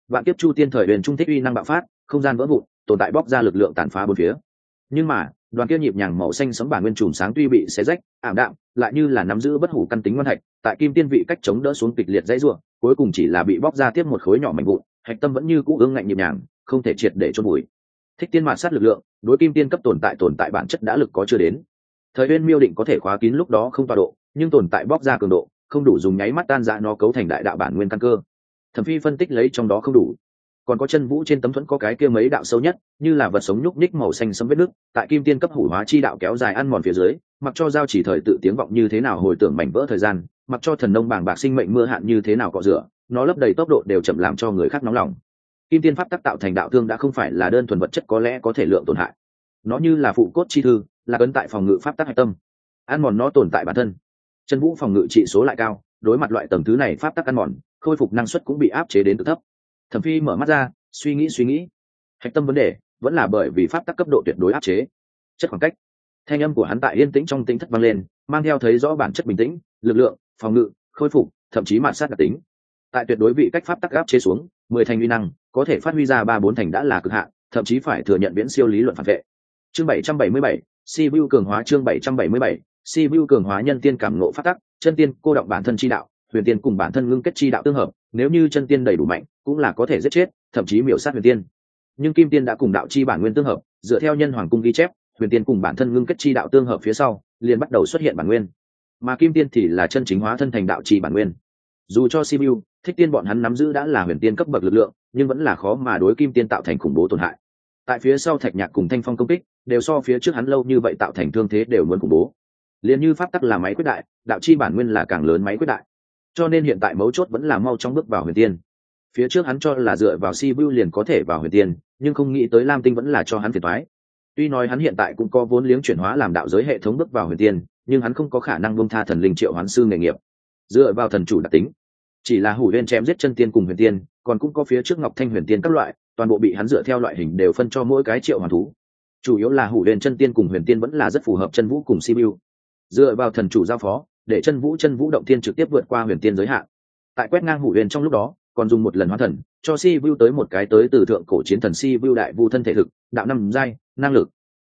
Vạn kiếp chu tiên thời huyền trung thích uy năng bạo phát, không gian vỡ vụn, tồn tại bóc ra lực lượng tàn phá bốn phía. Nhưng mà, đoàn kia nhịp nhàng màu xanh sấm bản nguyên chùm sáng tuy bị xé rách, ảm đạm, lại như là nắm giữ bất hủ căn tính nguyên hạch, tại kim tiên vị cách chống đỡ xuống kịch liệt dãy ruộng cuối cùng chỉ là bị bóc ra tiếp một khối nhỏ mạnh vụn, hạch tâm vẫn như cũ ương ngạnh nhịp nhàng, không thể triệt để cho bụi thích tiên mạt sát lực lượng đối kim tiên cấp tồn tại tồn tại bản chất đã lực có chưa đến. Thời uyên miêu định có thể khóa kín lúc đó không tọa độ, nhưng tồn tại bóc ra cường độ, không đủ dùng nháy mắt tan ra nó cấu thành đại đạo bản nguyên căn cơ. Thẩm phi phân tích lấy trong đó không đủ. Còn có chân vũ trên tấm thuẫn có cái kia mấy đạo sâu nhất, như là vật sống nhúc ních màu xanh sấm vết nước, tại kim tiên cấp hủ hóa chi đạo kéo dài ăn mòn phía dưới, mặc cho giao chỉ thời tự tiếng vọng như thế nào hồi tưởng mảnh vỡ thời gian, mặc cho thần nông bàng bạc sinh mệnh mưa hạn như thế nào cọ rửa, nó lấp đầy tốc độ đều chậm làm cho người khác nóng lòng kim tiên pháp tác tạo thành đạo thương đã không phải là đơn thuần vật chất có lẽ có thể lượng tổn hại. Nó như là phụ cốt chi thư, là cấn tại phòng ngự pháp tác hạch tâm. Ăn mòn nó tồn tại bản thân. Chân vũ phòng ngự trị số lại cao, đối mặt loại tầng thứ này pháp tắc ăn mòn, khôi phục năng suất cũng bị áp chế đến từ thấp. Thẩm phi mở mắt ra, suy nghĩ suy nghĩ. Hạch tâm vấn đề vẫn là bởi vì pháp tắc cấp độ tuyệt đối áp chế. Chất khoảng cách. Thanh âm của hắn tại yên tĩnh trong tính thất vang lên, mang theo thấy rõ bản chất bình tĩnh, lực lượng, phòng ngự, khôi phục, thậm chí mạn sát đặc tính. Tại tuyệt đối vị cách pháp tắc áp chế xuống, mười thành uy năng có thể phát huy ra ba bốn thành đã là cực hạn, thậm chí phải thừa nhận viễn siêu lý luận phản vệ. Chương bảy trăm bảy mươi bảy, si vu cường hóa chương bảy trăm bảy mươi bảy, si vu cường hóa nhân tiên cảm ngộ phát tắc, chân tiên cô động bản thân chi đạo, huyền tiên cùng bản thân ngưng kết chi đạo tương hợp, nếu như chân tiên đầy đủ mạnh, cũng là có thể giết chết, thậm chí miểu sát huyền tiên. Nhưng kim tiên đã cùng đạo chi bản nguyên tương hợp, dựa theo nhân hoàng cung ghi chép, huyền tiên cùng bản thân ngưng kết chi đạo tương hợp phía sau, liền bắt đầu xuất hiện bản nguyên. Mà kim tiên thì là chân chính hóa thân thành đạo chi bản nguyên. Dù cho simu thích tiên bọn hắn nắm giữ đã là huyền tiên cấp bậc lực lượng, nhưng vẫn là khó mà đối kim tiên tạo thành khủng bố tổn hại. Tại phía sau thạch nhạc cùng thanh phong công kích, đều so phía trước hắn lâu như vậy tạo thành thương thế đều muốn khủng bố. Liền như pháp tắc là máy quyết đại, đạo chi bản nguyên là càng lớn máy quyết đại. Cho nên hiện tại mấu chốt vẫn là mau trong bước vào huyền tiên. Phía trước hắn cho là dựa vào si vu liền có thể vào huyền tiên, nhưng không nghĩ tới lam tinh vẫn là cho hắn phiền thoái tuy nói hắn hiện tại cũng có vốn liếng chuyển hóa làm đạo giới hệ thống bước vào huyền tiên, nhưng hắn không có khả năng bông tha thần linh triệu hoán sư nghề nghiệp. Dựa vào thần chủ đặc tính chỉ là hủ huyên chém giết chân tiên cùng huyền tiên, còn cũng có phía trước ngọc thanh huyền tiên các loại, toàn bộ bị hắn dựa theo loại hình đều phân cho mỗi cái triệu hoàn thú. Chủ yếu là hủ huyên chân tiên cùng huyền tiên vẫn là rất phù hợp chân vũ cùng sibiu dựa vào thần chủ giao phó, để chân vũ chân vũ động tiên trực tiếp vượt qua huyền tiên giới hạn. Tại quét ngang hủ huyền trong lúc đó, còn dùng một lần hóa thần, cho si vu tới một cái tới từ thượng cổ chiến thần si vu đại vu thân thể thực, đạo năm giai, năng lực.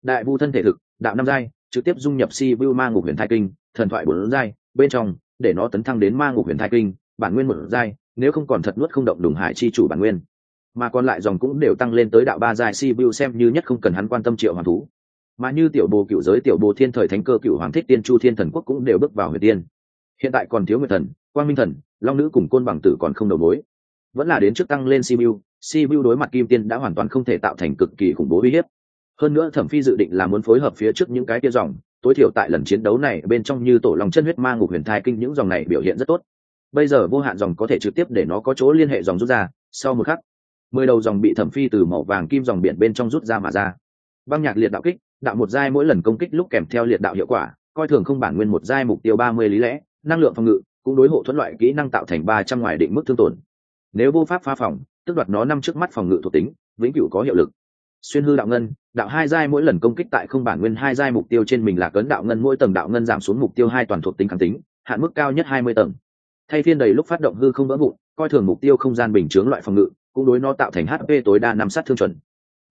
Đại vu thân thể thực, đạo năm giai, trực tiếp dung nhập si vu ma ngục huyền thai kinh, thần thoại bốn giai, bên trong, để nó tấn thăng đến ma ngục huyền thai kinh bản nguyên một giai, nếu không còn thật nuốt không động đùng hải chi chủ bản nguyên. Mà còn lại dòng cũng đều tăng lên tới đạo ba giai si vu xem như nhất không cần hắn quan tâm triệu hoàng thú. Mà như tiểu bồ cựu giới tiểu bồ thiên thời thánh cơ cựu hoàng thích tiên chu thiên thần quốc cũng đều bước vào huyền tiên. Hiện tại còn thiếu nguyệt thần, quang minh thần, long nữ cùng côn bằng tử còn không đầu mối. Vẫn là đến trước tăng lên simu simu đối mặt kim tiên đã hoàn toàn không thể tạo thành cực kỳ khủng bố uy hiếp. Hơn nữa thẩm phi dự định là muốn phối hợp phía trước những cái kia dòng, tối thiểu tại lần chiến đấu này bên trong như tổ lòng chân huyết ma ngục huyền thai kinh những dòng này biểu hiện rất tốt bây giờ vô hạn dòng có thể trực tiếp để nó có chỗ liên hệ dòng rút ra, sau một khắc, mười đầu dòng bị thẩm phi từ màu vàng kim dòng biển bên trong rút ra mà ra. Băng nhạc liệt đạo kích, đạo một giai mỗi lần công kích lúc kèm theo liệt đạo hiệu quả, coi thường không bản nguyên một giai mục tiêu ba mươi lý lẽ, năng lượng phòng ngự, cũng đối hộ thuẫn loại kỹ năng tạo thành ba trăm ngoài định mức thương tổn. Nếu vô pháp phá phòng, tức đoạt nó năm trước mắt phòng ngự thuộc tính, vĩnh cửu có hiệu lực. Xuyên hư đạo ngân, đạo hai giai mỗi lần công kích tại không bản nguyên hai giai mục tiêu trên mình là cấn đạo ngân, mỗi tầng đạo ngân giảm xuống mục tiêu hai toàn thuộc tính kháng tính, hạn mức cao nhất hai mươi tầng thay phiên đầy lúc phát động hư không vỡ vụn, coi thường mục tiêu không gian bình chướng loại phòng ngự, cũng đối nó tạo thành hp tối đa năm sát thương chuẩn.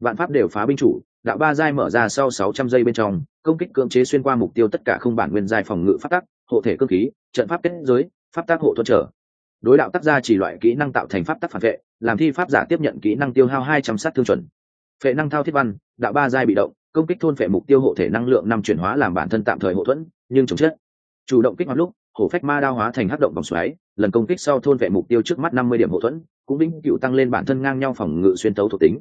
Vạn pháp đều phá binh chủ, đạo ba giai mở ra sau sáu trăm giây bên trong, công kích cưỡng chế xuyên qua mục tiêu tất cả không bản nguyên giai phòng ngự phát tác hộ thể cơ khí, trận pháp kết giới, pháp tác hộ thuận trở. Đối đạo tác gia chỉ loại kỹ năng tạo thành pháp tác phản vệ, làm thi pháp giả tiếp nhận kỹ năng tiêu hao hai trăm sát thương chuẩn. Phệ năng thao thiết văn, đạo ba giai bị động, công kích thôn phệ mục tiêu hộ thể năng lượng năm chuyển hóa làm bản thân tạm thời hộ thuẫn, nhưng chống chết. Chủ động kích hoạt lúc hổ phách ma đao hóa thành hắc động vòng xoáy, lần công kích sau thôn vệ mục tiêu trước mắt năm mươi điểm hậu thuẫn, cũng vĩnh cựu tăng lên bản thân ngang nhau phòng ngự xuyên tấu thuộc tính.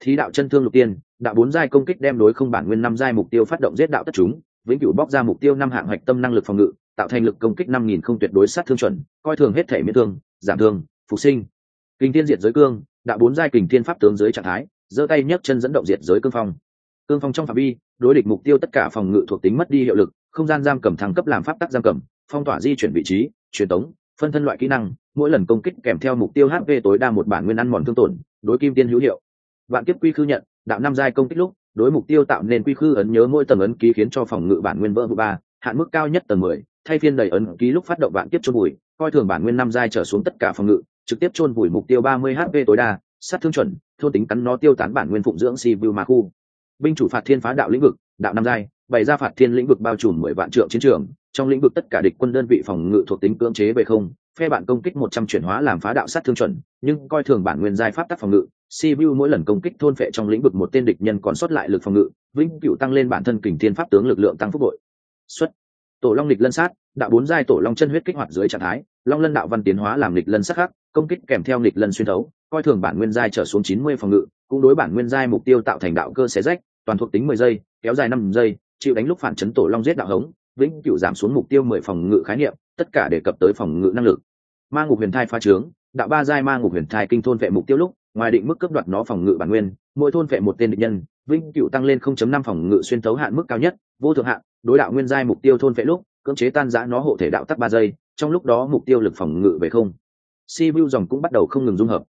Thí đạo chân thương lục tiên, đạo bốn giai công kích đem đối không bản nguyên năm giai mục tiêu phát động giết đạo tất chúng, vĩnh cửu bóc ra mục tiêu năm hạng hoạch tâm năng lực phòng ngự, tạo thành lực công kích năm nghìn không tuyệt đối sát thương chuẩn, coi thường hết thể miễn thương, giảm thương, phục sinh. Kinh thiên diệt giới cương, đạo bốn giai kình thiên pháp tướng dưới trạng thái, giơ tay nhấc chân dẫn động diệt giới cương phong. Cương phong trong phạm vi, đối địch mục tiêu tất cả phòng ngự thuộc tính mất đi hiệu lực, không gian giam cầm thăng cấp làm pháp tắc giam cầm phong tỏa di chuyển vị trí, truyền tống, phân thân loại kỹ năng, mỗi lần công kích kèm theo mục tiêu hp tối đa một bản nguyên ăn mòn thương tổn, đối kim tiên hữu hiệu. Vạn kiếp quy khư nhận, đạo năm giai công kích lúc, đối mục tiêu tạo nên quy khư ấn nhớ mỗi tầng ấn ký khiến cho phòng ngự bản nguyên vỡ vụ ba, hạn mức cao nhất tầng mười, thay phiên đầy ấn ký lúc phát động vạn kiếp chôn vùi, coi thường bản nguyên năm giai trở xuống tất cả phòng ngự, trực tiếp chôn vùi mục tiêu ba mươi hp tối đa, sát thương chuẩn, thôn tính cắn nó tiêu tán bản nguyên phụng dưỡng si vu ma khu. Binh chủ phạt thiên phá đạo lĩnh vực, đạo năm giai, bày ra phạt thiên lĩnh vực bao trùm mười vạn trượng chiến trường trong lĩnh vực tất cả địch quân đơn vị phòng ngự thuộc tính cưỡng chế về không, phe bạn công kích một trăm chuyển hóa làm phá đạo sát thương chuẩn, nhưng coi thường bản nguyên giai pháp tắc phòng ngự. Si mỗi lần công kích thôn phệ trong lĩnh vực một tên địch nhân còn sót lại lực phòng ngự, vĩnh cửu tăng lên bản thân kình thiên pháp tướng lực lượng tăng phúc bội. Xuất. Tổ long lịch lân sát, đạo bốn giai tổ long chân huyết kích hoạt dưới trạng thái, long lân đạo văn tiến hóa làm lịch lân sắc khắc, công kích kèm theo lịch lân xuyên thấu, coi thường bản nguyên giai trở xuống chín mươi phòng ngự, cũng đối bản nguyên giai mục tiêu tạo thành đạo cơ xé rách, toàn thuộc tính mười giây, kéo dài năm giây, chịu đánh lúc phản chấn tổ long giết đạo hống vĩnh cửu giảm xuống mục tiêu mười phòng ngự khái niệm, tất cả đề cập tới phòng ngự năng lực. Ma ngục huyền thai pha trướng, đạo ba giai ma ngục huyền thai kinh thôn vệ mục tiêu lúc, ngoài định mức cấp đoạt nó phòng ngự bản nguyên, mỗi thôn vệ một tên địch nhân, vĩnh cửu tăng lên 0.5 phòng ngự xuyên thấu hạn mức cao nhất, vô thượng hạn, đối đạo nguyên giai mục tiêu thôn vệ lúc, cưỡng chế tan rã nó hộ thể đạo tắc ba giây, trong lúc đó mục tiêu lực phòng ngự về không. Si vu dòng cũng bắt đầu không ngừng dung hợp.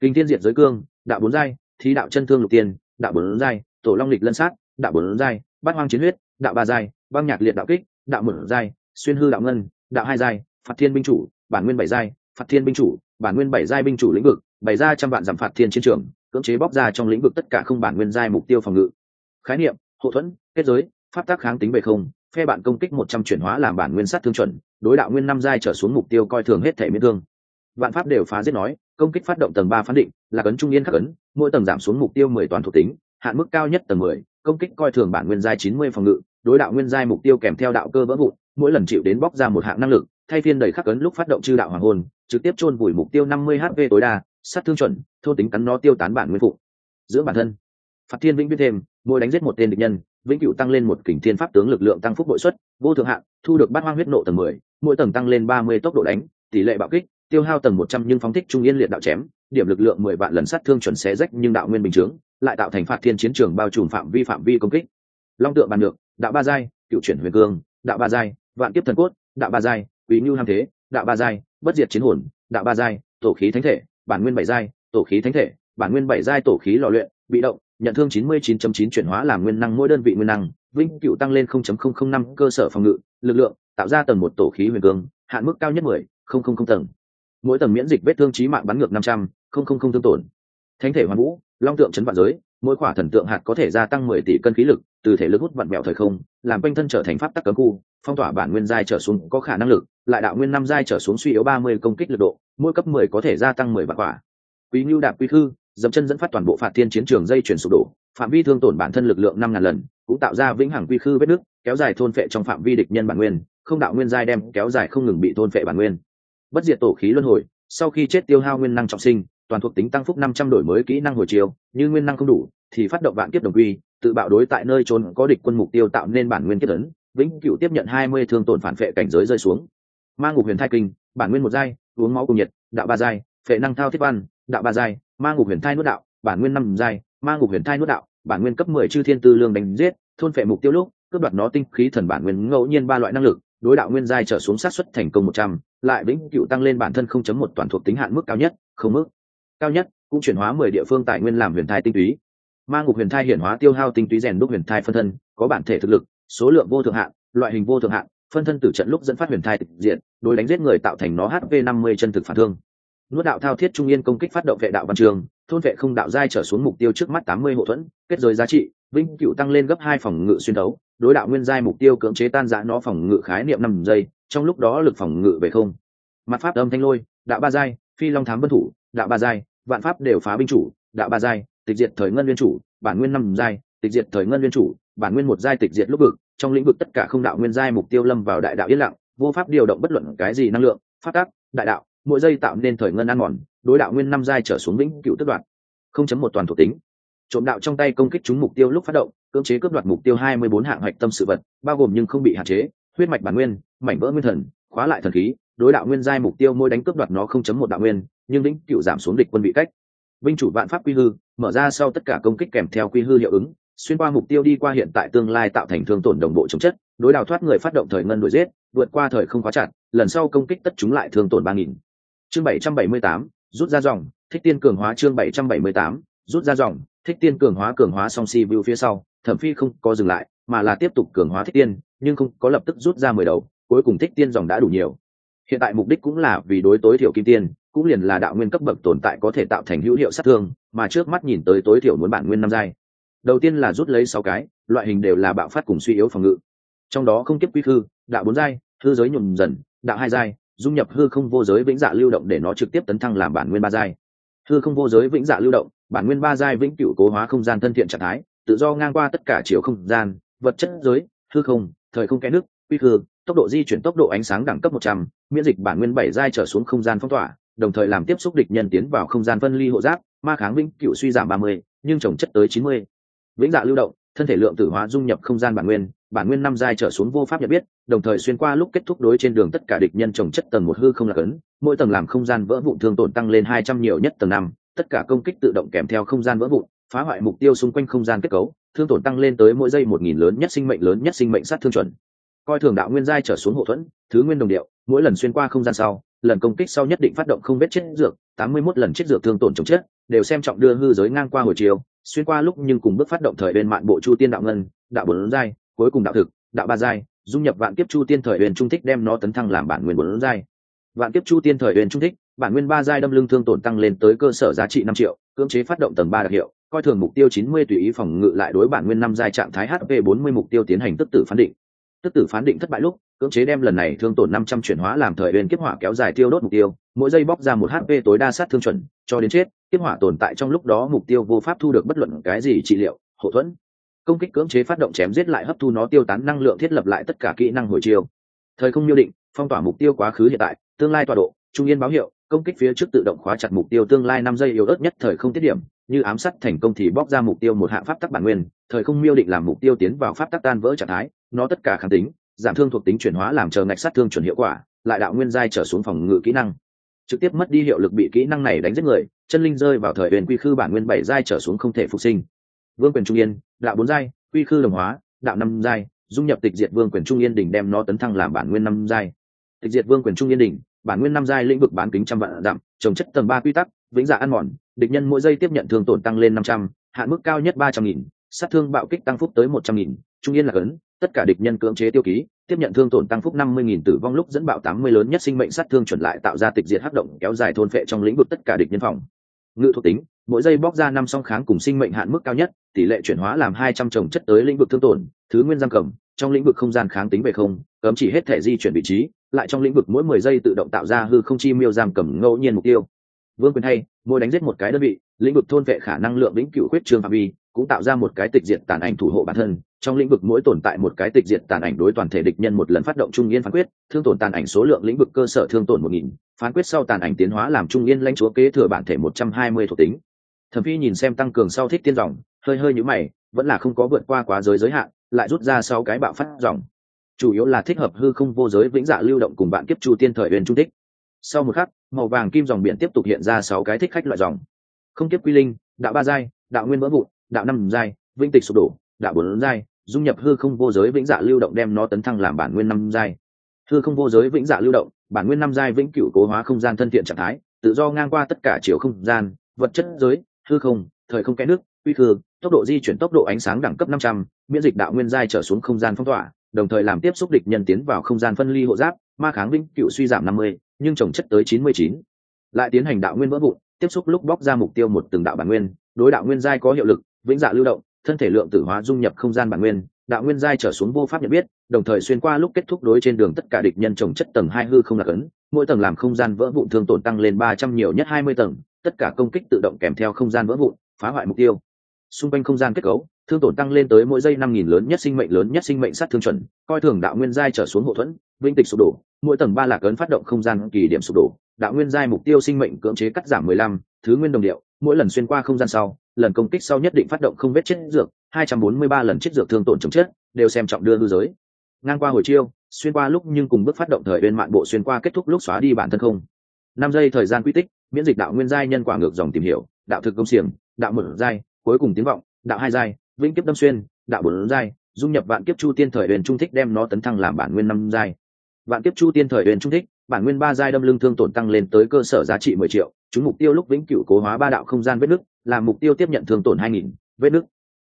Kinh thiên diệt giới cương, đạo bốn giai, thí đạo chân thương lục tiên, đạo bốn giai, tổ long lịch lân sát, đạo bốn giai, bát hoang chiến huyết, đạo ba giai, băng nhạc liệt đạo kích đạo một giai, xuyên hư đạo ngân, đạo hai giai, phạt thiên binh chủ, bản nguyên bảy giai, phạt thiên binh chủ, bản nguyên bảy giai binh chủ lĩnh vực, bày ra trăm vạn giảm phạt thiên chiến trường, cưỡng chế bóc ra trong lĩnh vực tất cả không bản nguyên giai mục tiêu phòng ngự. Khái niệm, hậu thuẫn, kết giới, pháp tác kháng tính về không, phe bạn công kích một trăm chuyển hóa làm bản nguyên sát thương chuẩn, đối đạo nguyên năm giai trở xuống mục tiêu coi thường hết thể miễn thương. Vạn pháp đều phá giết nói, công kích phát động tầng ba phán định, là cấn trung yên khắc ấn mỗi tầng giảm xuống mục tiêu mười toàn thuộc tính, hạn mức cao nhất tầng mười, công kích coi thường bản nguyên giai chín mươi phòng ngự đối đạo nguyên giai mục tiêu kèm theo đạo cơ vỡ vụn, mỗi lần chịu đến bóc ra một hạng năng lực, thay phiên đầy khắc ấn lúc phát động chư đạo hoàng hồn trực tiếp chôn vùi mục tiêu năm mươi hp tối đa, sát thương chuẩn, thôn tính cắn nó tiêu tán bản nguyên phụ. Giữa bản thân. Phạt thiên vĩnh biết thêm, mỗi đánh giết một tên địch nhân, vĩnh cửu tăng lên một kình thiên pháp tướng lực lượng tăng phúc bội suất vô thượng hạn thu được bát hoang huyết nộ tầng mười, mỗi tầng tăng lên ba mươi tốc độ đánh, tỷ lệ bạo kích, tiêu hao tầng một trăm nhưng phóng thích trung yên liệt đạo chém, điểm lực lượng mười vạn lần sát thương chuẩn xé rách nhưng đạo nguyên bình chứng lại tạo thành phạt thiên chiến trường bao trùm phạm vi phạm vi công kích. Long tượng bàn được đạo ba giai, cựu chuyển huyền cương. Đạo ba giai, vạn kiếp thần cốt. Đạo ba giai, quý ngưu ham thế. Đạo ba giai, bất diệt chiến hồn. Đạo ba giai, tổ khí thánh thể. Bản nguyên bảy giai, tổ khí thánh thể. Bản nguyên bảy giai, tổ khí lò luyện, bị động. Nhận thương 99.9 chuyển hóa làm nguyên năng, mỗi đơn vị nguyên năng. Vinh cựu tăng lên 0.005 cơ sở phòng ngự. Lực lượng, tạo ra tầng một tổ khí huyền cương, hạn mức cao nhất 10 000 tầng. Mỗi tầng miễn dịch vết thương trí mạng bắn ngược 500 000 thương tổn. Thánh thể hoàn vũ, long tượng chấn vạn giới mỗi quả thần tượng hạt có thể gia tăng 10 tỷ cân khí lực, từ thể lực hút vặn mẹo thời không, làm quanh thân trở thành pháp tắc cấm khu, phong tỏa bản nguyên giai trở xuống có khả năng lực, lại đạo nguyên năm giai trở xuống suy yếu 30 công kích lực độ, mỗi cấp 10 có thể gia tăng 10 vạn quả. Quý ngưu đạp quý khư dậm chân dẫn phát toàn bộ phạt thiên chiến trường dây chuyển sụp đổ, phạm vi thương tổn bản thân lực lượng năm ngàn lần, cũng tạo ra vĩnh hằng quy khư vết nước kéo dài thôn phệ trong phạm vi địch nhân bản nguyên, không đạo nguyên giai đem kéo dài không ngừng bị thôn phệ bản nguyên. Bất diệt tổ khí luân hồi, sau khi chết tiêu hao nguyên năng trọng sinh toàn thuộc tính tăng phúc năm trăm đổi mới kỹ năng hồi chiều, như nguyên năng không đủ, thì phát động vạn kiếp đồng quy, tự bạo đối tại nơi trốn có địch quân mục tiêu tạo nên bản nguyên kết ấn, vĩnh cửu tiếp nhận hai mươi thương tổn phản phệ cảnh giới rơi xuống. Mang ngục huyền thai kinh, bản nguyên một giai, uống máu cùng nhiệt, đạo ba giai, phệ năng thao thiết văn, đạo ba giai mang ngục huyền thai nuốt đạo, bản nguyên năm giai mang ngục huyền thai nuốt đạo, bản nguyên cấp mười chư thiên tư lương đánh giết, thôn phệ mục tiêu lúc, cướp đoạt nó tinh khí thần bản nguyên ngẫu nhiên ba loại năng lực, đối đạo nguyên giai trở xuống sát xuất thành công một trăm, lại vĩnh cửu tăng lên bản thân không chấm một toàn thuộc tính hạn mức cao nhất, không mức cao nhất, cũng chuyển hóa mười địa phương tài nguyên làm huyền thai tinh túy. Mang ngục huyền thai hiển hóa tiêu hao tinh túy rèn đúc huyền thai phân thân, có bản thể thực lực, số lượng vô thượng hạn, loại hình vô thượng hạn, phân thân tử trận lúc dẫn phát huyền thai tịch diện đối đánh giết người tạo thành nó hp năm mươi chân thực phản thương. Nuốt đạo thao thiết trung yên công kích phát động vệ đạo văn trường, thôn vệ không đạo giai trở xuống mục tiêu trước mắt tám mươi hộ thuẫn, kết giới giá trị vĩnh cựu tăng lên gấp hai phòng ngự xuyên đấu, đối đạo nguyên giai mục tiêu cưỡng chế tan giã nó phòng ngự khái niệm năm giây, trong lúc đó lực phòng ngự về không. Mặt pháp âm thanh lôi, đạo ba giai, phi long thám vân thủ, đạo ba giai vạn pháp đều phá binh chủ, đạo ba giai, tịch diệt thời ngân nguyên chủ, bản nguyên năm giai, tịch diệt thời ngân nguyên chủ, bản nguyên một giai tịch diệt lúc vực, trong lĩnh vực tất cả không đạo nguyên giai mục tiêu lâm vào đại đạo yên lặng, vô pháp điều động bất luận cái gì năng lượng phát tác đại đạo, mỗi giây tạo nên thời ngân ăn mòn, đối đạo nguyên năm giai trở xuống vĩnh cựu tất đoạn. Không chấm một toàn thuộc tính. Trộm đạo trong tay công kích chúng mục tiêu lúc phát động, cưỡng chế cướp đoạt mục tiêu hai mươi bốn hạng hoạch tâm sự vật, bao gồm nhưng không bị hạn chế, huyết mạch bản nguyên, mảnh vỡ nguyên thần, khóa lại thần khí, đối đạo nguyên giai mục tiêu mỗi đánh cướp đoạt nó không chấm một đạo nguyên nhưng lĩnh cựu giảm xuống địch quân bị cách. Binh chủ vạn pháp quy hư, mở ra sau tất cả công kích kèm theo quy hư hiệu ứng, xuyên qua mục tiêu đi qua hiện tại tương lai tạo thành thương tổn đồng bộ chống chất, đối đào thoát người phát động thời ngân đuổi giết, vượt qua thời không quá chặt, lần sau công kích tất chúng lại thương tổn ba nghìn. Chương bảy trăm bảy mươi tám, rút ra dòng, thích tiên cường hóa chương bảy trăm bảy mươi tám, rút ra dòng, thích tiên cường hóa cường hóa song si view phía sau, thẩm phi không có dừng lại, mà là tiếp tục cường hóa thích tiên, nhưng không có lập tức rút ra mười đầu, cuối cùng thích tiên dòng đã đủ nhiều. Hiện tại mục đích cũng là vì đối tối thiểu kim tiên cũng liền là đạo nguyên cấp bậc tồn tại có thể tạo thành hữu hiệu sát thương, mà trước mắt nhìn tới tối thiểu muốn bản nguyên năm giai. Đầu tiên là rút lấy sáu cái, loại hình đều là bạo phát cùng suy yếu phòng ngự. Trong đó không kiếp quy hư đạo bốn giai, hư giới nhuần dần, đạo hai giai, dung nhập hư không vô giới vĩnh dạ lưu động để nó trực tiếp tấn thăng làm bản nguyên ba giai. Hư không vô giới vĩnh dạ lưu động, bản nguyên ba giai vĩnh cửu cố hóa không gian thân thiện trạng thái, tự do ngang qua tất cả chiều không gian, vật chất giới, hư không, thời không kẽ nước, quy hư tốc độ di chuyển tốc độ ánh sáng đẳng cấp một trăm, miễn dịch bản nguyên bảy giai trở xuống không gian phong tỏa đồng thời làm tiếp xúc địch nhân tiến vào không gian phân ly hộ giáp, ma kháng vĩnh cựu suy giảm ba mươi, nhưng trồng chất tới chín mươi. Vĩnh dạ lưu động, thân thể lượng tử hóa dung nhập không gian bản nguyên bản nguyên năm giai trở xuống vô pháp nhận biết, đồng thời xuyên qua lúc kết thúc đối trên đường tất cả địch nhân trồng chất tầng một hư không là cấn, mỗi tầng làm không gian vỡ vụn thương tổn tăng lên hai trăm nhiều nhất tầng năm, tất cả công kích tự động kèm theo không gian vỡ vụn, phá hoại mục tiêu xung quanh không gian kết cấu, thương tổn tăng lên tới mỗi giây một nghìn lớn nhất sinh mệnh lớn nhất sinh mệnh sát thương chuẩn. Coi thường đạo nguyên giai trở xuống hậu thuẫn, thứ nguyên đồng điệu, mỗi lần xuyên qua không gian sau lần công kích sau nhất định phát động không vết chết dược, tám mươi 81 lần chết dược thương tổn chống chết, đều xem trọng đưa hư giới ngang qua hồi chiều, xuyên qua lúc nhưng cùng bước phát động thời bên mạn bộ chu tiên đạo ngân, đạo bốn giai, cuối cùng đạo thực, đạo ba giai, dung nhập vạn kiếp chu tiên thời huyền trung thích đem nó tấn thăng làm bản nguyên bốn giai. Vạn kiếp chu tiên thời huyền trung thích, bản nguyên ba giai đâm lưng thương tổn tăng lên tới cơ sở giá trị năm triệu, cưỡng chế phát động tầng ba đặc hiệu, coi thường mục tiêu chín mươi tùy ý phòng ngự lại đối bản nguyên năm giai trạng thái hp bốn mươi mục tiêu tiến hành tức tử phán định tức tử phán định thất bại lúc, cưỡng chế đem lần này thương tổn năm trăm chuyển hóa làm thời bên kiếp hỏa kéo dài tiêu đốt mục tiêu, mỗi giây bóc ra một hp tối đa sát thương chuẩn, cho đến chết, kiếp hỏa tồn tại trong lúc đó mục tiêu vô pháp thu được bất luận cái gì trị liệu hậu thuẫn. Công kích cưỡng chế phát động chém giết lại hấp thu nó tiêu tán năng lượng thiết lập lại tất cả kỹ năng hồi chiều thời không miêu định, phong tỏa mục tiêu quá khứ hiện tại, tương lai tọa độ, trung yên báo hiệu, công kích phía trước tự động khóa chặt mục tiêu tương lai năm giây yếu ớt nhất thời không tiết điểm như ám sát thành công thì bóc ra mục tiêu một hạng pháp tắc bản nguyên, thời không miêu định làm mục tiêu tiến vào pháp tắc tan vỡ trạng thái, nó tất cả kháng tính, giảm thương thuộc tính chuyển hóa làm chờ ngạch sát thương chuẩn hiệu quả, lại đạo nguyên giai trở xuống phòng ngự kỹ năng. Trực tiếp mất đi hiệu lực bị kỹ năng này đánh giết người, chân linh rơi vào thời huyền quy khư bản nguyên bảy giai trở xuống không thể phục sinh. Vương quyền trung yên, đạo bốn giai, quy khư đồng hóa, đạo năm giai, dung nhập tịch diệt vương quyền trung yên đỉnh đem nó tấn thăng làm bản nguyên năm giai. Tịch diệt vương quyền trung yên đỉnh, bản nguyên năm giai lĩnh vực bán kính trăm vạn dặm, trồng chất tầng ba quy tắc vĩnh dạ ăn mòn, địch nhân mỗi giây tiếp nhận thương tổn tăng lên năm trăm, hạn mức cao nhất ba trăm nghìn, sát thương bạo kích tăng phúc tới một trăm nghìn, trung yên là cấn, tất cả địch nhân cưỡng chế tiêu ký, tiếp nhận thương tổn tăng phúc năm mươi nghìn tử vong lúc dẫn bạo tám mươi lớn nhất sinh mệnh sát thương chuẩn lại tạo ra tịch diệt hắc động kéo dài thôn phệ trong lĩnh vực tất cả địch nhân phòng. Ngự thuộc tính, mỗi giây bóc ra năm song kháng cùng sinh mệnh hạn mức cao nhất, tỷ lệ chuyển hóa làm hai trăm trồng chất tới lĩnh vực thương tổn, thứ nguyên giam cầm, trong lĩnh vực không gian kháng tính về không, cấm chỉ hết thể di chuyển vị trí, lại trong lĩnh vực mỗi mười giây tự động tạo ra hư không chi miêu giam cầm ngẫu nhiên mục tiêu vương quyền hay, mỗi đánh giết một cái đơn vị, lĩnh vực thôn vệ khả năng lượng vĩnh cửu khuyết trương phạm vi, cũng tạo ra một cái tịch diệt tàn ảnh thủ hộ bản thân. Trong lĩnh vực mỗi tồn tại một cái tịch diệt tàn ảnh đối toàn thể địch nhân một lần phát động trung yên phán quyết, thương tổn tàn ảnh số lượng lĩnh vực cơ sở thương tổn một nghìn, phán quyết sau tàn ảnh tiến hóa làm trung yên lãnh chúa kế thừa bản thể một trăm hai mươi thuộc tính. Thẩm phi nhìn xem tăng cường sau thích tiên dòng, hơi hơi nhũ mày, vẫn là không có vượt qua quá giới giới hạn, lại rút ra sau cái bạo phát dòng. Chủ yếu là thích hợp hư không vô giới vĩnh dạ lưu động cùng bạn kiếp chu tiên thời huyền trung tích sau một khắc màu vàng kim dòng biển tiếp tục hiện ra sáu cái thích khách loại dòng. Không kiếp quy linh đạo ba giai đạo nguyên vỡ vụn đạo năm giai vĩnh tịch sụp đổ đạo bốn giai dung nhập hư không vô giới vĩnh dạ lưu động đem nó tấn thăng làm bản nguyên năm giai. Hư không vô giới vĩnh dạ lưu động bản nguyên năm giai vĩnh cửu cố hóa không gian thân thiện trạng thái tự do ngang qua tất cả chiều không gian vật chất giới hư không thời không kẽ nước uy thường, tốc độ di chuyển tốc độ ánh sáng đẳng cấp năm trăm miễn dịch đạo nguyên giai trở xuống không gian phong tỏa đồng thời làm tiếp xúc địch nhân tiến vào không gian phân ly hộ giáp ma kháng vĩnh cựu suy giảm năm mươi nhưng trồng chất tới chín mươi chín. Lại tiến hành đạo nguyên vỡ vụn, tiếp xúc lúc bóc ra mục tiêu một từng đạo bản nguyên, đối đạo nguyên giai có hiệu lực, vĩnh dạ lưu động, thân thể lượng tử hóa dung nhập không gian bản nguyên, đạo nguyên giai trở xuống vô pháp nhận biết, đồng thời xuyên qua lúc kết thúc đối trên đường tất cả địch nhân trồng chất tầng hai hư không là ấn mỗi tầng làm không gian vỡ vụn thương tổn tăng lên ba trăm nhiều nhất hai mươi tầng, tất cả công kích tự động kèm theo không gian vỡ vụn, phá hoại mục tiêu. Xung quanh không gian kết cấu, thương tổn tăng lên tới mỗi giây năm nghìn lớn nhất sinh mệnh lớn nhất sinh mệnh sát thương chuẩn, coi thường đạo nguyên giai trở xuống hậu thuẫn, vĩnh tịch sụp đổ mỗi tầng ba lạc ấn phát động không gian kỳ điểm sụp đổ, đạo nguyên giai mục tiêu sinh mệnh cưỡng chế cắt giảm mười lăm, thứ nguyên đồng điệu, mỗi lần xuyên qua không gian sau, lần công kích sau nhất định phát động không vết chết dược, hai trăm bốn mươi ba lần chết dược thương tổn chống chết, đều xem trọng đưa lưu giới. Ngang qua hồi chiêu, xuyên qua lúc nhưng cùng bước phát động thời bên mạng bộ xuyên qua kết thúc lúc xóa đi bản thân không. Năm giây thời gian quy tích, miễn dịch đạo nguyên giai nhân quả ngược dòng tìm hiểu, đạo thực công xiềng, đạo mở giai, cuối cùng tiếng vọng, đạo hai giai, vĩnh kiếp đâm xuyên, đạo bốn giai, dung nhập vạn kiếp chu tiên thời huyền trung thích đem nó tấn thăng làm bản nguyên năm giai vạn kiếp chu tiên thời huyền trung thích, bản nguyên ba giai đâm lưng thương tổn tăng lên tới cơ sở giá trị mười triệu, chúng mục tiêu lúc vĩnh cửu cố hóa ba đạo không gian vết nứt, làm mục tiêu tiếp nhận thương tổn hai nghìn, vết nứt.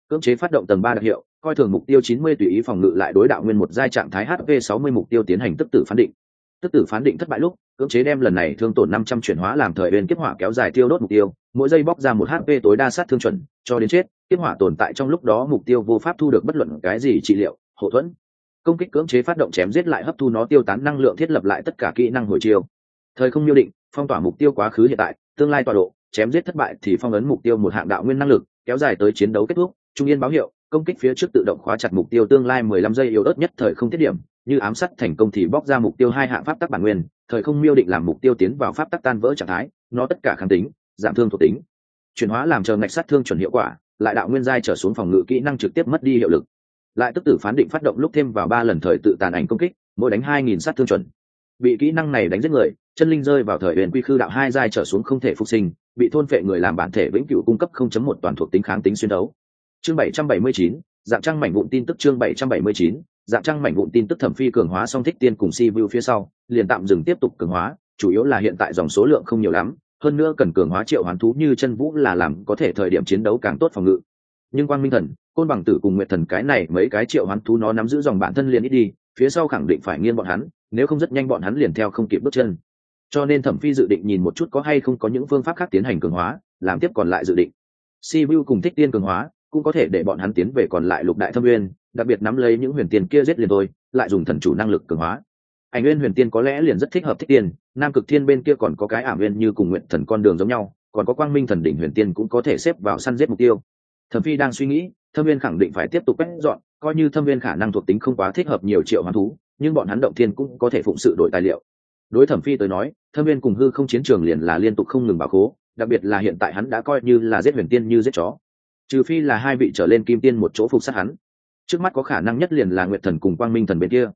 Cưỡng chế phát động tầng ba đặc hiệu, coi thường mục tiêu chín mươi tùy ý phòng ngự lại đối đạo nguyên một giai trạng thái hp sáu mươi mục tiêu tiến hành tức tử phán định. Tức tử phán định thất bại lúc, cưỡng chế đem lần này thương tổn năm trăm chuyển hóa làm thời huyền kiếp hỏa kéo dài tiêu đốt mục tiêu, mỗi giây bóc ra một hp tối đa sát thương chuẩn, cho đến chết, kiếp hỏa tồn tại trong lúc đó mục tiêu vô pháp thu được bất luận cái gì trị liệu, hậu thuẫn công kích cưỡng chế phát động chém giết lại hấp thu nó tiêu tán năng lượng thiết lập lại tất cả kỹ năng hồi chiêu. Thời không miêu định, phong tỏa mục tiêu quá khứ hiện tại, tương lai tọa độ, chém giết thất bại thì phong ấn mục tiêu một hạng đạo nguyên năng lực, kéo dài tới chiến đấu kết thúc, trung yên báo hiệu, công kích phía trước tự động khóa chặt mục tiêu tương lai mười lăm giây yếu ớt nhất thời không tiết điểm, như ám sát thành công thì bóc ra mục tiêu hai hạng pháp tắc bản nguyên, thời không miêu định làm mục tiêu tiến vào pháp tắc tan vỡ trạng thái, nó tất cả kháng tính, giảm thương thuộc tính. Chuyển hóa làm chờ ngạch sát thương chuẩn hiệu quả, lại đạo nguyên giai trở xuống phòng ngự kỹ năng trực tiếp mất đi hiệu lực lại tức tử phán định phát động lúc thêm vào ba lần thời tự tàn ảnh công kích mỗi đánh hai nghìn sát thương chuẩn. Bị kỹ năng này đánh giết người chân linh rơi vào thời huyền quy khư đạo hai giai trở xuống không thể phục sinh bị thôn phệ người làm bản thể vĩnh cửu cung cấp 0.1 toàn thuộc tính kháng tính xuyên đấu. Chương 779, dạng trăng mảnh vụn tin tức chương 779, dạng trăng mảnh vụn tin tức thẩm phi cường hóa song thích tiên cùng si vu phía sau liền tạm dừng tiếp tục cường hóa chủ yếu là hiện tại dòng số lượng không nhiều lắm hơn nữa cần cường hóa triệu hoán thú như chân vũ là làm có thể thời điểm chiến đấu càng tốt phòng ngự nhưng quang minh thần, côn bằng tử cùng nguyệt thần cái này mấy cái triệu hoán thú nó nắm giữ dòng bản thân liền ít đi, phía sau khẳng định phải nghiên bọn hắn, nếu không rất nhanh bọn hắn liền theo không kịp bước chân. Cho nên thẩm phi dự định nhìn một chút có hay không có những phương pháp khác tiến hành cường hóa, làm tiếp còn lại dự định. Si vu cùng thích tiên cường hóa, cũng có thể để bọn hắn tiến về còn lại lục đại thâm nguyên, đặc biệt nắm lấy những huyền tiên kia giết liền thôi, lại dùng thần chủ năng lực cường hóa. Ảnh nguyên huyền tiên có lẽ liền rất thích hợp thích tiên, nam cực thiên bên kia còn có cái ảm nguyên như cùng nguyện thần con đường giống nhau, còn có quang minh thần đỉnh huyền tiên cũng có thể xếp vào săn giết mục tiêu thẩm phi đang suy nghĩ, thâm viên khẳng định phải tiếp tục quét dọn, coi như thâm viên khả năng thuộc tính không quá thích hợp nhiều triệu hoán thú, nhưng bọn hắn động thiên cũng có thể phụng sự đổi tài liệu. Đối thẩm phi tới nói, thâm viên cùng hư không chiến trường liền là liên tục không ngừng bảo khố, đặc biệt là hiện tại hắn đã coi như là giết huyền tiên như giết chó. Trừ phi là hai vị trở lên kim tiên một chỗ phục sát hắn. Trước mắt có khả năng nhất liền là nguyệt thần cùng quang minh thần bên kia.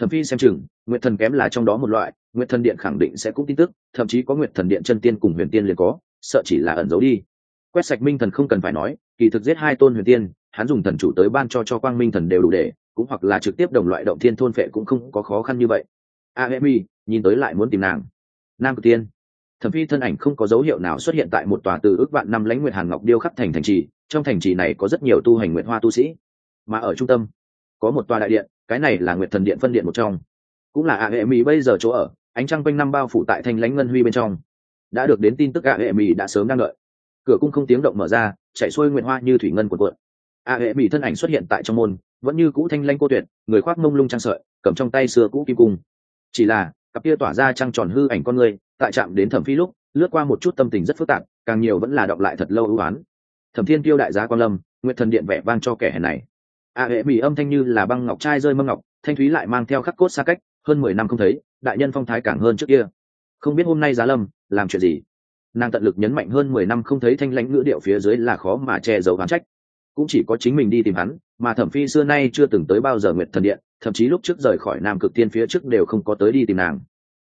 Thẩm phi xem chừng, nguyệt thần kém là trong đó một loại, nguyệt thần điện khẳng định sẽ cũng tin tức, thậm chí có nguyệt thần điện chân tiên cùng huyền tiên liền có, sợ chỉ là ẩn giấu đi. Quét sạch minh thần không cần phải nói kỳ thực giết hai tôn huyền tiên, hắn dùng thần chủ tới ban cho cho quang minh thần đều đủ để, cũng hoặc là trực tiếp đồng loại động thiên thôn phệ cũng không có khó khăn như vậy. A emi nhìn tới lại muốn tìm nàng. Nam cực tiên. Thẩm phi thân ảnh không có dấu hiệu nào xuất hiện tại một tòa từ ước vạn năm lãnh nguyệt hàn ngọc điêu khắc thành thành trì, trong thành trì này có rất nhiều tu hành nguyện hoa tu sĩ. Mà ở trung tâm, có một tòa đại điện, cái này là nguyệt thần điện phân điện một trong. Cũng là a hệ mỹ bây giờ chỗ ở, ánh trăng quanh năm bao phủ tại thanh lãnh ngân huy bên trong. Đã được đến tin tức a hệ mỹ đã sớm đang đợi cửa cung không tiếng động mở ra, chạy xuôi nguyện hoa như thủy ngân cuộn cuộn. A hệ mỹ thân ảnh xuất hiện tại trong môn, vẫn như cũ thanh lanh cô tuyệt, người khoác mông lung trang sợi, cầm trong tay xưa cũ kim cung. Chỉ là, cặp kia tỏa ra trăng tròn hư ảnh con người, tại chạm đến thẩm phi lúc, lướt qua một chút tâm tình rất phức tạp, càng nhiều vẫn là đọc lại thật lâu ưu oán thẩm thiên tiêu đại gia quan lâm nguyện thần điện vẻ vang cho kẻ hèn này. A hệ mỹ âm thanh như là băng ngọc trai rơi mâm ngọc, thanh thúy lại mang theo khắc cốt xa cách, hơn mười năm không thấy, đại nhân phong thái càng hơn trước kia. Không biết hôm nay giá lâm, làm chuyện gì? Nàng tận lực nhấn mạnh hơn mười năm không thấy thanh lãnh ngữ điệu phía dưới là khó mà che giấu hắn trách. Cũng chỉ có chính mình đi tìm hắn, mà thẩm phi xưa nay chưa từng tới bao giờ nguyệt thần điện, thậm chí lúc trước rời khỏi nam cực tiên phía trước đều không có tới đi tìm nàng.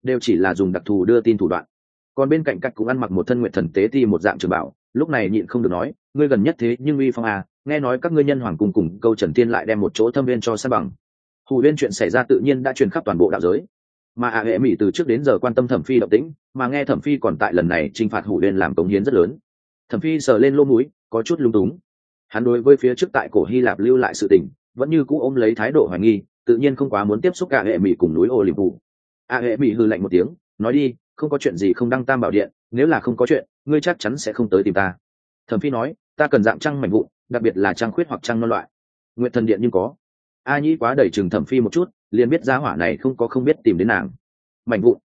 Đều chỉ là dùng đặc thù đưa tin thủ đoạn. Còn bên cạnh cắt cũng ăn mặc một thân nguyệt thần tế ti một dạng trường bảo, lúc này nhịn không được nói, ngươi gần nhất thế nhưng uy phong à nghe nói các ngươi nhân hoàng cùng cùng câu trần tiên lại đem một chỗ thâm viên cho sa bằng. Hù viên chuyện xảy ra tự nhiên đã truyền khắp toàn bộ đạo giới mà ạ hệ mỹ từ trước đến giờ quan tâm thẩm phi động tĩnh, mà nghe thẩm phi còn tại lần này t r i n h phạt hủ lên làm cống hiến rất lớn. Thẩm phi sờ lên lô múi có chút lung túng. Hắn đối với phía trước tại cổ hy lạp lưu lại sự tình, vẫn như cũ ôm lấy thái độ hoài nghi, tự nhiên không quá muốn tiếp xúc cả hệ mỹ cùng núi ô liềm vụ a hệ mỹ hư lạnh một tiếng, nói đi, không có chuyện gì không đăng tam bảo điện, nếu là không có chuyện, ngươi chắc chắn sẽ không tới tìm ta. Thẩm phi nói, ta cần dạng trăng mảnh vụn, đặc biệt là trăng khuyết hoặc trăng non loại. Nguyện thần điện nhưng có. A nhĩ quá đẩy chừng thẩm phi một chút liền biết giá hỏa này không có không biết tìm đến nàng. Mảnh vụn.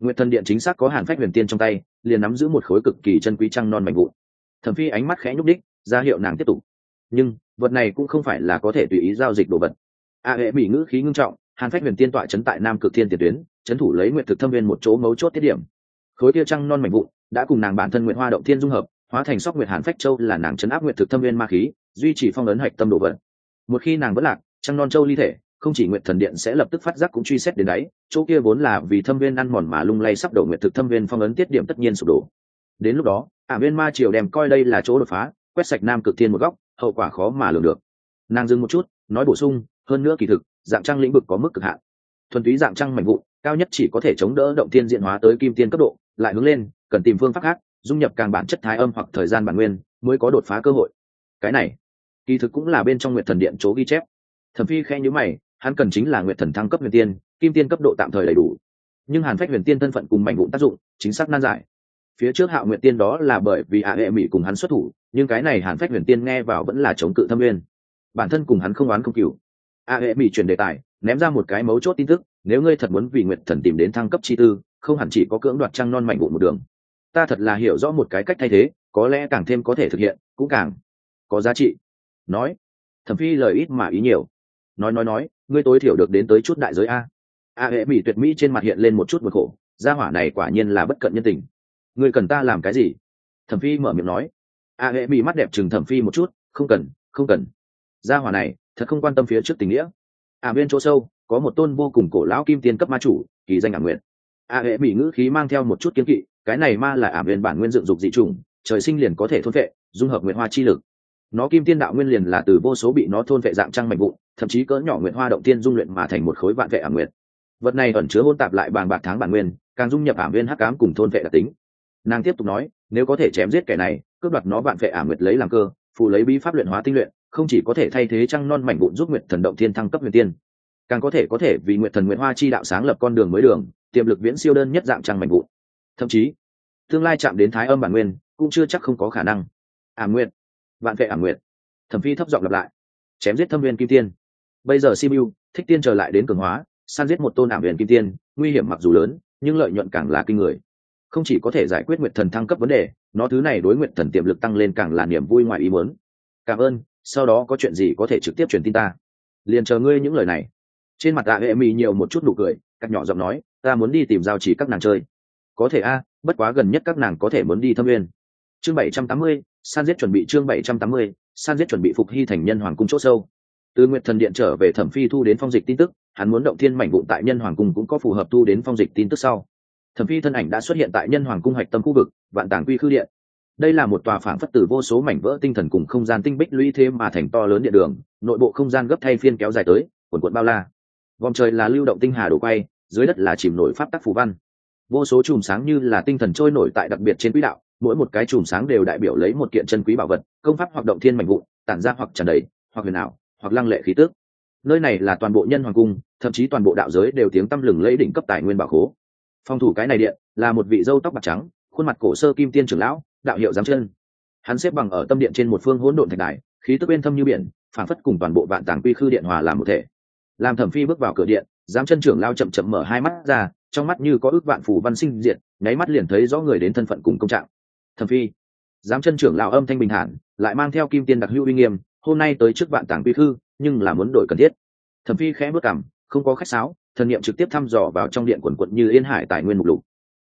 Nguyện thần điện chính xác có hàn phách huyền tiên trong tay, liền nắm giữ một khối cực kỳ chân quý trăng non mảnh vụn. Thẩm phi ánh mắt khẽ nhúc đích ra hiệu nàng tiếp tục. Nhưng, vật này cũng không phải là có thể tùy ý giao dịch đồ vật. A hệ mỹ ngữ khí ngưng trọng, hàn phách huyền tiên tọa chấn tại nam cực thiên tiền tuyến, chấn thủ lấy nguyện thực thâm viên một chỗ mấu chốt tiết điểm. Khối kia trăng non mảnh vụn đã cùng nàng bản thân nguyện hoa động thiên dung hợp, hóa thành sóc nguyệt hàn phách châu là nàng chấn áp nguyện thực thâm viên ma khí, duy trì phong ấn hạch tâm đồ vật. Một khi nàng vẫn lạc, trăng non châu ly thể không chỉ nguyện thần điện sẽ lập tức phát giác cũng truy xét đến đấy chỗ kia vốn là vì thâm viên ăn mòn mà lung lay sắp đổ nguyện thực thâm viên phong ấn tiết điểm tất nhiên sụp đổ. Đến lúc đó, ả viên ma triều đem coi đây là chỗ đột phá, quét sạch nam cực thiên một góc, hậu quả khó mà lường được. Nàng dừng một chút, nói bổ sung, hơn nữa kỳ thực, dạng trăng lĩnh vực có mức cực hạn. Thuần túy dạng trăng mạnh vụ cao nhất chỉ có thể chống đỡ động thiên diện hóa tới kim tiên cấp độ, lại hướng lên, cần tìm phương pháp khác, dung nhập càng bản chất thái âm hoặc thời gian bản nguyên, mới có đột phá cơ hội. Cái này, kỳ thực cũng là bên trong nguyện thần điện chỗ ghi chép. Thẩm phi khen nhữ mày hắn cần chính là nguyện thần thăng cấp huyền tiên, kim tiên cấp độ tạm thời đầy đủ. Nhưng hàn phách huyền tiên thân phận cùng mạnh vụn tác dụng, chính xác nan giải. Phía trước hạo nguyện tiên đó là bởi vì ạ hệ mỹ cùng hắn xuất thủ, nhưng cái này hàn phách huyền tiên nghe vào vẫn là chống cự thâm nguyên. Bản thân cùng hắn không oán không cừu. a hệ mỹ chuyển đề tài, ném ra một cái mấu chốt tin tức, nếu ngươi thật muốn vì nguyện thần tìm đến thăng cấp chi tư, không hẳn chỉ có cưỡng đoạt trăng non mạnh vụn một đường. Ta thật là hiểu rõ một cái cách thay thế, có lẽ càng thêm có thể thực hiện, cũng càng có giá trị. Nói, thẩm phi lời ít mà ý nhiều. Nói nói nói ngươi tối thiểu được đến tới chút đại giới a. A hệ mỹ tuyệt mỹ trên mặt hiện lên một chút một khổ, gia hỏa này quả nhiên là bất cận nhân tình. Ngươi cần ta làm cái gì? Thẩm phi mở miệng nói. A hệ mỹ mắt đẹp chừng thẩm phi một chút, không cần không cần. Gia hỏa này, thật không quan tâm phía trước tình nghĩa. À bên chỗ sâu, có một tôn vô cùng cổ lão kim tiên cấp ma chủ, kỳ danh ả nguyện a hệ mỹ ngữ khí mang theo một chút kiến kỵ, cái này ma là ả nguyên bản nguyên dựng dục dị trùng trời sinh liền có thể thôn vệ dung hợp nguyện hoa chi lực nó kim tiên đạo nguyên liền là từ vô số bị nó thôn vệ dạng trăng mạnh vụn, thậm chí cỡ nhỏ nguyện hoa động tiên dung luyện mà thành một khối vạn vệ ả nguyện vật này ẩn chứa hôn tạp lại bàn bạc tháng bản nguyên, càng dung nhập ả nguyên hắc cám cùng thôn vệ đặc tính. Nàng tiếp tục nói, nếu có thể chém giết kẻ này, cướp đoạt nó vạn vệ ả nguyệt lấy làm cơ phụ lấy bí pháp luyện hóa tinh luyện, không chỉ có thể thay thế trăng non mảnh vụn giúp nguyện thần động thiên thăng cấp huyền tiên, càng có thể có thể vì nguyện thần nguyện hoa chi đạo sáng lập con đường mới đường, tiềm lực viễn siêu đơn nhất dạng trăng mảnh vụn. Thậm chí, tương lai chạm đến thái âm bản nguyên, cũng chưa chắc không có khả năng. Ả nguyện vạn vệ ảm Nguyệt, thẩm phi thấp giọng lặp lại chém giết thâm viên kim tiên. Bây giờ simu thích tiên trở lại đến cường hóa san giết một tôn ảm huyền kim tiên nguy hiểm mặc dù lớn nhưng lợi nhuận càng là kinh người. Không chỉ có thể giải quyết nguyện thần thăng cấp vấn đề nó thứ này đối nguyện thần tiềm lực tăng lên càng là niềm vui ngoài ý muốn. Cảm ơn sau đó có chuyện gì có thể trực tiếp truyền tin ta. Liền chờ ngươi những lời này. Trên mặt tạ hệ mỹ nhiều một chút nụ cười các nhỏ giọng nói ta muốn đi tìm giao chỉ các nàng chơi. Có thể a bất quá gần nhất các nàng có thể muốn đi thâm Viên. chương bảy trăm tám mươi san giết chuẩn bị chương bảy trăm tám mươi, san giết chuẩn bị phục hy thành nhân hoàng cung chỗ sâu. Từ nguyệt thần điện trở về thẩm phi thu đến phong dịch tin tức, hắn muốn động thiên mảnh vụn tại nhân hoàng cung cũng có phù hợp thu đến phong dịch tin tức sau. Thẩm phi thân ảnh đã xuất hiện tại nhân hoàng cung hạch tâm khu vực, vạn tàng quy khư điện. Đây là một tòa phảng phất từ vô số mảnh vỡ tinh thần cùng không gian tinh bích lũy thế mà thành to lớn điện đường, nội bộ không gian gấp thay phiên kéo dài tới, quần quận bao la. Vòng trời là lưu động tinh hà đổ quay, dưới đất là chìm nổi pháp tắc phù văn. Vô số chùm sáng như là tinh thần trôi nổi tại đặc biệt trên quỹ đạo mỗi một cái chùm sáng đều đại biểu lấy một kiện chân quý bảo vật, công pháp hoạt động thiên mạnh vụn, tản ra hoặc tràn đầy, hoặc huyền ảo, hoặc lăng lệ khí tước nơi này là toàn bộ nhân hoàng cung, thậm chí toàn bộ đạo giới đều tiếng tăm lừng lấy đỉnh cấp tài nguyên bảo khố. Phòng thủ cái này điện là một vị dâu tóc bạc trắng, khuôn mặt cổ sơ kim tiên trưởng lão, đạo hiệu giáng chân. Hắn xếp bằng ở tâm điện trên một phương hỗn độn thạch đài, khí tức bên thâm như biển phản phất cùng toàn bộ vạn tàng quy khư điện hòa làm một thể. Làm thẩm phi bước vào cửa điện giám chân trưởng lao chậm chậm mở hai mắt ra, trong mắt như có ước vạn phù văn sinh diệt, nháy mắt liền thấy rõ người đến thân phận cùng công trạng thẩm phi. Giám chân trưởng lão âm thanh bình thản lại mang theo kim tiên đặc hữu uy nghiêm hôm nay tới trước vạn tảng quy thư, nhưng là muốn đổi cần thiết. Thẩm phi khẽ bước cảm không có khách sáo thần niệm trực tiếp thăm dò vào trong điện quần quận như yên hải tài nguyên mục lục.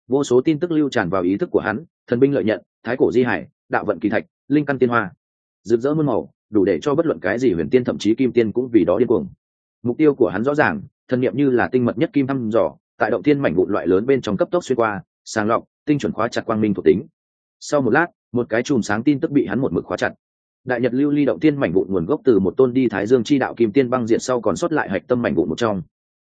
Vô số tin tức lưu tràn vào ý thức của hắn thần binh lợi nhận thái cổ di hải đạo vận kỳ thạch linh căn tiên hoa. Rực rỡ muôn màu đủ để cho bất luận cái gì huyền tiên thậm chí kim tiên cũng vì đó điên cuồng. Mục tiêu của hắn rõ ràng thần niệm như là tinh mật nhất kim thăm dò tại động tiên mảnh vụn loại lớn bên trong cấp tốc xuyên qua sàng lọc tinh chuẩn khóa chặt quang minh thuộc tính sau một lát, một cái chùm sáng tin tức bị hắn một mực khóa chặt. Đại nhật lưu ly động tiên mảnh vụn nguồn gốc từ một tôn đi thái dương chi đạo kim tiên băng diện sau còn sót lại hạch tâm mảnh vụn một trong.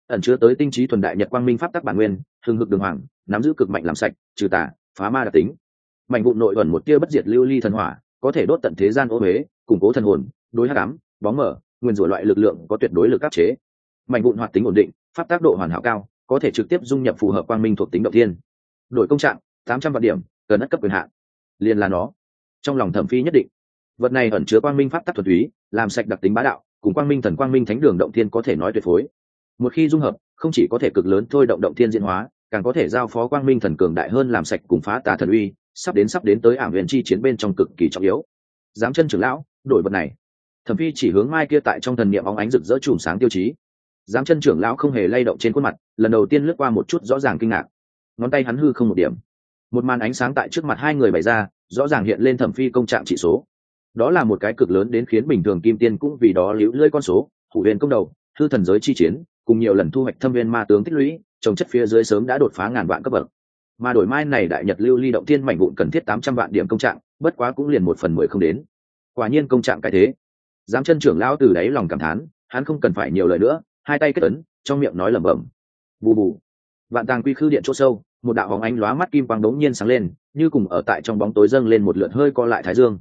Ẩn chứa tới tinh trí thuần đại nhật quang minh pháp tắc bản nguyên hưng hực đường hoàng, nắm giữ cực mạnh làm sạch, trừ tà, phá ma đặc tính. Mảnh vụn nội ẩn một tia bất diệt lưu ly thần hỏa, có thể đốt tận thế gian ô huế củng cố thần hồn, đối hắc ám, bóng mở nguyên rủa loại lực lượng có tuyệt đối lực áp chế. Mảnh vụn hoạt tính ổn định, pháp tác độ hoàn hảo cao, có thể trực tiếp dung nhập phù hợp quang minh thuộc tính động thiên. Đổi công trạng, tám trăm vạn điểm, cần đất cấp quyền hạn liền là nó. Trong lòng thẩm phi nhất định, vật này ẩn chứa quang minh pháp tắc thuật túy, làm sạch đặc tính bá đạo, cùng quang minh thần quang minh thánh đường động thiên có thể nói tuyệt phối. Một khi dung hợp, không chỉ có thể cực lớn thôi động động thiên diễn hóa, càng có thể giao phó quang minh thần cường đại hơn làm sạch cùng phá tà thần uy, sắp đến sắp đến tới ảo huyền chi chiến bên trong cực kỳ trọng yếu. Dám chân trưởng lão, đổi vật này. Thẩm phi chỉ hướng mai kia tại trong thần niệm óng ánh rực rỡ chùm sáng tiêu chí. Dám chân trưởng lão không hề lay động trên khuôn mặt, lần đầu tiên lướt qua một chút rõ ràng kinh ngạc. Ngón tay hắn hư không một điểm một màn ánh sáng tại trước mặt hai người bày ra, rõ ràng hiện lên thẩm phi công trạng trị số. Đó là một cái cực lớn đến khiến bình thường kim tiên cũng vì đó liễu lưỡi con số thủ huyền công đầu, thư thần giới chi chiến, cùng nhiều lần thu hoạch thâm viên ma tướng tích lũy, trồng chất phía dưới sớm đã đột phá ngàn vạn cấp bậc. Mà đổi mai này đại nhật lưu ly động tiên mảnh vụn cần thiết tám trăm vạn điểm công trạng, bất quá cũng liền một phần mười không đến. Quả nhiên công trạng cái thế. Giám chân trưởng lão từ đáy lòng cảm thán, hắn không cần phải nhiều lời nữa, hai tay kết ấn, trong miệng nói lẩm bẩm. Bù bù. Vạn tàng quy khư điện chỗ sâu một đạo hóng ánh lóa mắt kim quang đống nhiên sáng lên, như cùng ở tại trong bóng tối dâng lên một lượt hơi co lại thái dương.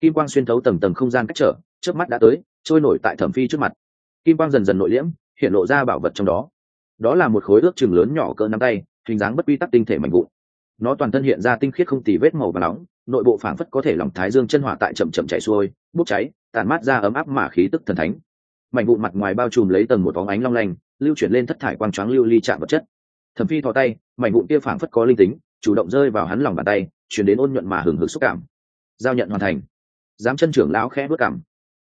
Kim quang xuyên thấu tầng tầng không gian cách trở trước mắt đã tới, trôi nổi tại thẩm phi trước mặt. Kim quang dần dần nội liễm, hiện lộ ra bảo vật trong đó. Đó là một khối ước chừng lớn nhỏ cỡ nắm tay, hình dáng bất quy tắc tinh thể mạnh vụn. Nó toàn thân hiện ra tinh khiết không tì vết màu và nóng, nội bộ phảng phất có thể lòng thái dương chân hỏa tại chậm chậm chảy xuôi, bốc cháy tàn mát ra ấm áp mà khí tức thần thánh. Mảnh vụn mặt ngoài bao trùm lấy tầng một bóng ánh long lanh, lưu chuyển lên thất thải quang tráng lưu ly chạm vật chất thẩm phi thò tay, mảnh vụn kia phảng phất có linh tính, chủ động rơi vào hắn lòng bàn tay chuyển đến ôn nhuận mà hừng hực xúc cảm. Giao nhận hoàn thành. Giám chân trưởng lão khẽ bước cảm.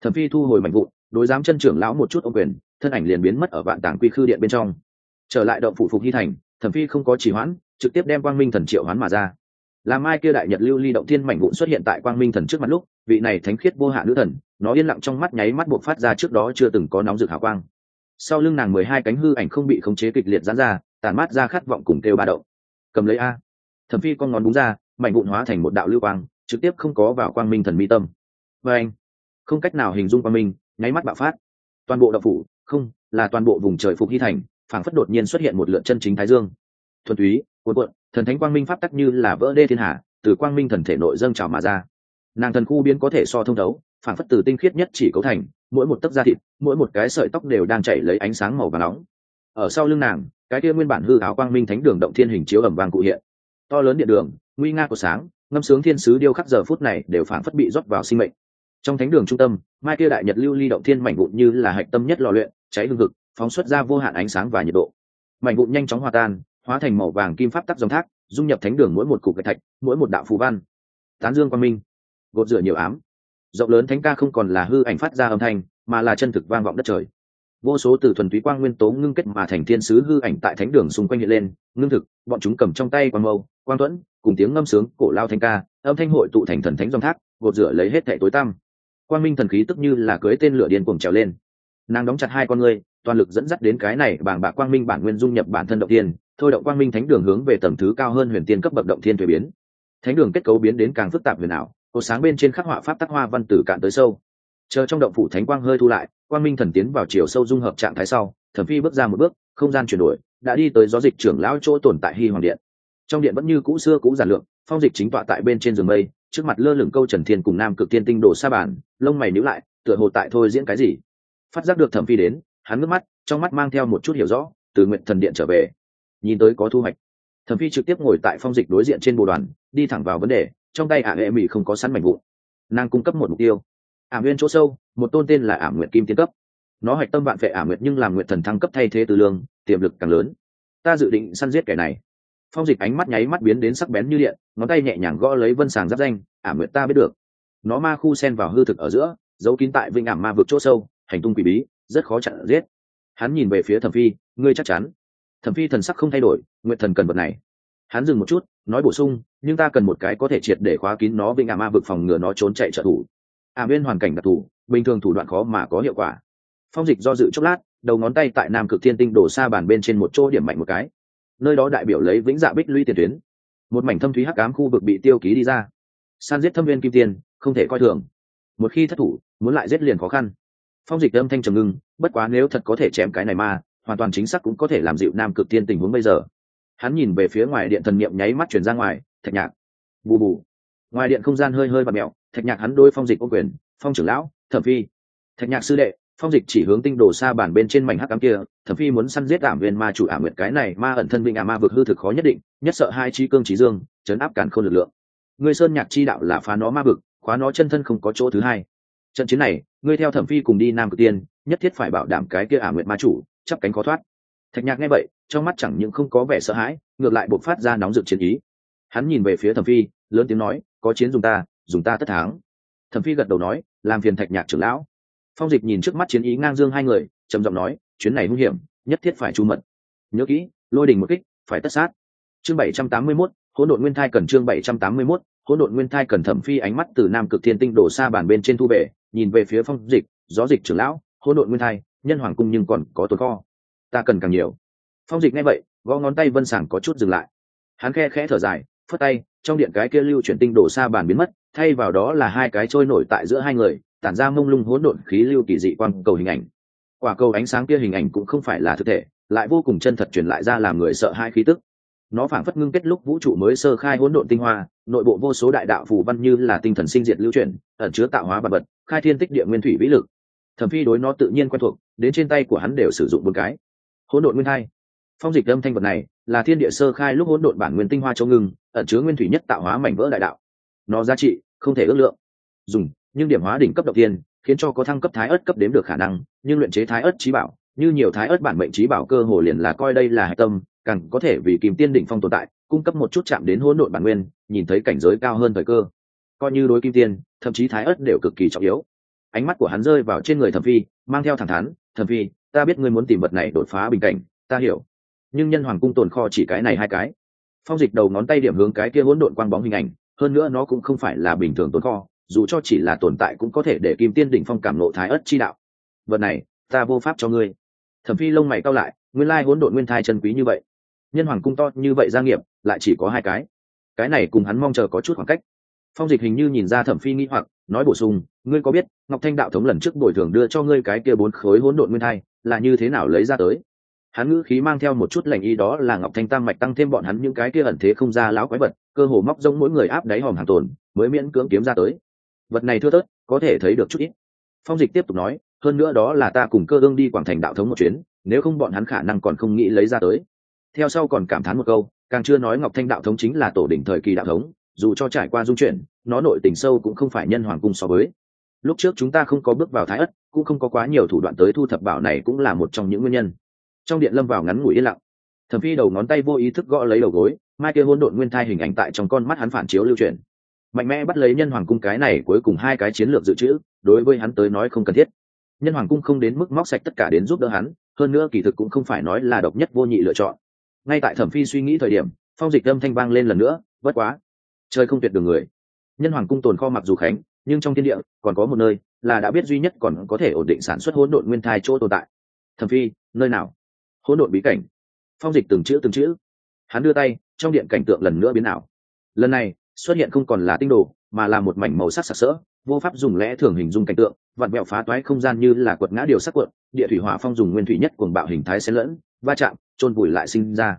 Thẩm phi thu hồi mảnh vụn, đối giám chân trưởng lão một chút ô quyền, thân ảnh liền biến mất ở vạn tảng quy khư điện bên trong. Trở lại động phủ phục hy thành, thẩm phi không có trì hoãn, trực tiếp đem quang minh thần triệu hoán mà ra. Làm ai kia đại nhật lưu ly động thiên mảnh vụn xuất hiện tại quang minh thần trước mặt lúc, vị này thánh khiết vô hạ nữ thần, nó yên lặng trong mắt nháy mắt buộc phát ra trước đó chưa từng có nóng rực hào quang. Sau lưng nàng mười hai cánh hư ảnh không bị khống chế kịch liệt giãn ra tàn mát ra khát vọng cùng kêu ba động. Cầm lấy a. Thẩm phi con ngón đúng ra, mảnh vụn hóa thành một đạo lưu quang, trực tiếp không có vào quang minh thần mi tâm. Và anh, không cách nào hình dung quang minh, nháy mắt bạo phát. Toàn bộ đạo phủ, không, là toàn bộ vùng trời phục hy thành, phảng phất đột nhiên xuất hiện một lượn chân chính thái dương. Thuần túy, cuộn cuộn, thần thánh quang minh pháp tắc như là vỡ đê thiên hạ, từ quang minh thần thể nội dâng trào mà ra. Nàng thần khu biến có thể so thông đấu phảng phất từ tinh khiết nhất chỉ cấu thành, mỗi một tấc da thịt, mỗi một cái sợi tóc đều đang chảy lấy ánh sáng màu và nóng. Ở sau lưng nàng cái kia nguyên bản hư áo quang minh thánh đường động thiên hình chiếu ẩm vàng cụ hiện. To lớn điện đường, nguy nga của sáng, ngâm sướng thiên sứ điêu khắc giờ phút này đều phản phất bị rót vào sinh mệnh. Trong thánh đường trung tâm, mai kia đại nhật lưu ly động thiên mảnh vụn như là hạch tâm nhất lò luyện, cháy hương thực phóng xuất ra vô hạn ánh sáng và nhiệt độ. Mảnh vụn nhanh chóng hòa tan, hóa thành màu vàng kim pháp tắc dòng thác, dung nhập thánh đường mỗi một cục gạch thạch, mỗi một đạo phù văn. Tán dương quang minh, gột rửa nhiều ám. Rộng lớn thánh ca không còn là hư ảnh phát ra âm thanh, mà là chân thực vang vọng đất trời vô số từ thuần túy quang nguyên tố ngưng kết mà thành thiên sứ hư ảnh tại thánh đường xung quanh hiện lên, ngưng thực, bọn chúng cầm trong tay quang mâu, quang tuẫn, cùng tiếng ngâm sướng, cổ lao thanh ca, âm thanh hội tụ thành thần thánh dòng thác, gột rửa lấy hết thệ tối tăm. Quang minh thần khí tức như là cưới tên lửa điên cuồng trèo lên. Nàng đóng chặt hai con ngươi, toàn lực dẫn dắt đến cái này bảng bạc quang minh bản nguyên dung nhập bản thân động tiên thôi động quang minh thánh đường hướng về tầm thứ cao hơn huyền tiên cấp bậc động thiên thuế biến. Thánh đường kết cấu biến đến càng phức tạp huyền ảo cột sáng bên trên khắc họa pháp tắc hoa văn tử cạn tới sâu. Chờ trong động phủ thánh quang hơi thu lại quang minh thần tiến vào chiều sâu dung hợp trạng thái sau, thẩm phi bước ra một bước, không gian chuyển đổi, đã đi tới gió dịch trưởng lão chỗ tồn tại hy hoàng điện. Trong điện vẫn như cũ xưa cũ giản lượng phong dịch chính tọa tại bên trên giường mây, trước mặt lơ lửng câu trần thiên cùng nam cực tiên tinh đổ sa bản lông mày níu lại, tựa hồ tại thôi diễn cái gì. Phát giác được thẩm phi đến, hắn ngước mắt, trong mắt mang theo một chút hiểu rõ, từ nguyện thần điện trở về. Nhìn tới có thu hoạch. Thẩm phi trực tiếp ngồi tại phong dịch đối diện trên bồ đoàn, đi thẳng vào vấn đề, trong tay ả hệ mỹ không có sẵn mảnh vụn. Nàng cung cấp một mục tiêu. Ảm nguyên chỗ sâu, một tôn tên là Ảm nguyện kim tiến cấp. Nó hạch tâm vạn vệ Ảm nguyện nhưng làm nguyện thần thăng cấp thay thế từ lương, tiềm lực càng lớn. Ta dự định săn giết kẻ này. Phong dịch ánh mắt nháy mắt biến đến sắc bén như điện, ngón tay nhẹ nhàng gõ lấy vân sàng giáp danh, Ảm nguyện ta biết được. Nó ma khu sen vào hư thực ở giữa, giấu kín tại vinh ảm ma vực chỗ sâu, hành tung quỷ bí, rất khó chặn giết. Hắn nhìn về phía thẩm phi, ngươi chắc chắn. Thẩm phi thần sắc không thay đổi nguyện thần cần vật này. Hắn dừng một chút, nói bổ sung, nhưng ta cần một cái có thể triệt để khóa kín nó vinh ảm ma vực phòng ngừa nó trốn chạy trợ thủ ả bên hoàn cảnh đặc thù, bình thường thủ đoạn khó mà có hiệu quả. Phong dịch do dự chốc lát, đầu ngón tay tại nam cực thiên tinh đổ xa bàn bên trên một chỗ điểm mạnh một cái. Nơi đó đại biểu lấy vĩnh dạ bích lũy tiền tuyến. Một mảnh thâm thúy hắc ám khu vực bị tiêu ký đi ra. San giết thâm viên kim tiên không thể coi thường. Một khi thất thủ, muốn lại giết liền khó khăn. Phong dịch âm thanh trầm ngưng, bất quá nếu thật có thể chém cái này mà, hoàn toàn chính xác cũng có thể làm dịu nam cực tiên tình huống bây giờ. Hắn nhìn về phía ngoài điện thần niệm nháy mắt chuyển ra ngoài, thạch nhạc. Bù bù ngoài điện không gian hơi hơi và mẹo thạch nhạc hắn đôi phong dịch ô quyền, phong trưởng lão, thẩm phi. Thạch nhạc sư đệ, phong dịch chỉ hướng tinh đồ xa bản bên trên mảnh hắc ám kia, thẩm phi muốn săn giết ảm viên ma chủ ảm nguyệt cái này, ma ẩn thân vinh ả ma vực hư thực khó nhất định, nhất sợ hai chi cương trí dương chấn áp cản khôn lực lượng. Người sơn nhạc chi đạo là phá nó ma vực, khóa nó chân thân không có chỗ thứ hai. Trận chiến này, ngươi theo thẩm phi cùng đi nam cực tiên, nhất thiết phải bảo đảm cái kia ả nguyệt ma chủ chắp cánh khó thoát. Thạch nhạc nghe vậy, trong mắt chẳng những không có vẻ sợ hãi, ngược lại bộc phát ra nóng rực chiến ý. Hắn nhìn về phía thẩm phi, lớn tiếng nói có chiến dùng ta dùng ta tất thắng. Thẩm phi gật đầu nói làm phiền thạch nhạc trưởng lão. Phong dịch nhìn trước mắt chiến ý ngang dương hai người trầm giọng nói chuyến này nguy hiểm nhất thiết phải chú mật. Nhớ kỹ lôi đình một kích phải tất sát. Chương bảy trăm tám mươi 781, hỗn độn nguyên thai cần chương bảy trăm tám mươi 781, hỗn độn nguyên thai cần thẩm phi ánh mắt từ nam cực thiên tinh đổ xa bàn bên trên thu về nhìn về phía phong dịch gió dịch trưởng lão hỗn độn nguyên thai nhân hoàng cung nhưng còn có tồn kho. Ta cần càng nhiều. Phong dịch nghe vậy gõ ngón tay vân sảng có chút dừng lại. Hắn khe khẽ thở dài phất tay trong điện cái kia lưu chuyển tinh đổ xa bàn biến mất, thay vào đó là hai cái trôi nổi tại giữa hai người, tản ra mông lung hỗn độn khí lưu kỳ dị quang cầu hình ảnh. Quả cầu ánh sáng kia hình ảnh cũng không phải là thực thể, lại vô cùng chân thật truyền lại ra làm người sợ hai khí tức. Nó phảng phất ngưng kết lúc vũ trụ mới sơ khai hỗn độn tinh hoa, nội bộ vô số đại đạo phù văn như là tinh thần sinh diệt lưu chuyển, ẩn chứa tạo hóa bản vật, khai thiên tích địa nguyên thủy vĩ lực. Thẩm phi đối nó tự nhiên quen thuộc, đến trên tay của hắn đều sử dụng một cái. Hỗn độn nguyên thai. Phong dịch âm thanh vật này là thiên địa sơ khai lúc hỗn độn bản nguyên tinh hoa châu ngưng ẩn chứa nguyên thủy nhất tạo hóa mảnh vỡ đại đạo. Nó giá trị không thể ước lượng. Dùng nhưng điểm hóa đỉnh cấp đầu tiên khiến cho có thăng cấp thái ớt cấp đếm được khả năng, nhưng luyện chế thái ớt trí bảo, như nhiều thái ớt bản mệnh trí bảo cơ hồ liền là coi đây là hạch tâm, càng có thể vì kìm tiên đỉnh phong tồn tại, cung cấp một chút chạm đến hỗn độn bản nguyên, nhìn thấy cảnh giới cao hơn thời cơ. Coi như đối kim tiên, thậm chí thái ớt đều cực kỳ trọng yếu. Ánh mắt của hắn rơi vào trên người thẩm phi, mang theo thẳng thắn, thẩm phi, ta biết ngươi muốn tìm vật này đột phá bình cảnh, ta hiểu. Nhưng nhân hoàng cung tồn kho chỉ cái này hai cái phong dịch đầu ngón tay điểm hướng cái kia hỗn độn quang bóng hình ảnh, hơn nữa nó cũng không phải là bình thường tồn kho, dù cho chỉ là tồn tại cũng có thể để kim tiên đỉnh phong cảm nộ thái ất chi đạo. Vật này, ta vô pháp cho ngươi. Thẩm phi lông mày cao lại, nguyên lai hỗn độn nguyên thai chân quý như vậy. Nhân hoàng cung to như vậy gia nghiệp, lại chỉ có hai cái. Cái này cùng hắn mong chờ có chút khoảng cách. Phong dịch hình như nhìn ra thẩm phi nghĩ hoặc, nói bổ sung, ngươi có biết, ngọc thanh đạo thống lần trước bồi thường đưa cho ngươi cái kia bốn khối hỗn độn nguyên thai, là như thế nào lấy ra tới? Hắn ngữ khí mang theo một chút lành ý đó là ngọc thanh tam mạch tăng thêm bọn hắn những cái kia ẩn thế không ra láo quái vật, cơ hồ móc rông mỗi người áp đáy hòm hàng tồn, mới miễn cưỡng kiếm ra tới. Vật này thưa tớt có thể thấy được chút ít. Phong dịch tiếp tục nói, hơn nữa đó là ta cùng cơ ương đi quảng thành đạo thống một chuyến, nếu không bọn hắn khả năng còn không nghĩ lấy ra tới. Theo sau còn cảm thán một câu, càng chưa nói ngọc thanh đạo thống chính là tổ đỉnh thời kỳ đạo thống, dù cho trải qua dung chuyển, nó nội tình sâu cũng không phải nhân hoàng cung so với. Lúc trước chúng ta không có bước vào thái ất, cũng không có quá nhiều thủ đoạn tới thu thập bảo này cũng là một trong những nguyên nhân trong điện lâm vào ngắn ngủi yên lặng. Thẩm phi đầu ngón tay vô ý thức gõ lấy đầu gối, mai kia hôn độn nguyên thai hình ảnh tại trong con mắt hắn phản chiếu lưu truyền. Mạnh mẽ bắt lấy nhân hoàng cung cái này cuối cùng hai cái chiến lược dự trữ, đối với hắn tới nói không cần thiết. Nhân hoàng cung không đến mức móc sạch tất cả đến giúp đỡ hắn, hơn nữa kỳ thực cũng không phải nói là độc nhất vô nhị lựa chọn. Ngay tại thẩm phi suy nghĩ thời điểm, phong dịch âm thanh vang lên lần nữa vất quá chơi không tuyệt đường người. Nhân hoàng cung tồn kho mặc dù khánh, nhưng trong thiên địa, còn có một nơi là đã biết duy nhất còn có thể ổn định sản xuất hỗn độn nguyên thai chỗ tồn tại. Thẩm phi, nơi nào? Hỗn độn bí cảnh. Phong dịch từng chữ từng chữ. Hắn đưa tay, trong điện cảnh tượng lần nữa biến ảo. Lần này, xuất hiện không còn là tinh đồ, mà là một mảnh màu sắc sặc sỡ, vô pháp dùng lẽ thường hình dung cảnh tượng, vặn vẹo phá toái không gian như là quật ngã điều sắc quật, địa thủy hỏa phong dùng nguyên thủy nhất cuồng bạo hình thái xen lẫn, va chạm trôn vùi lại sinh ra.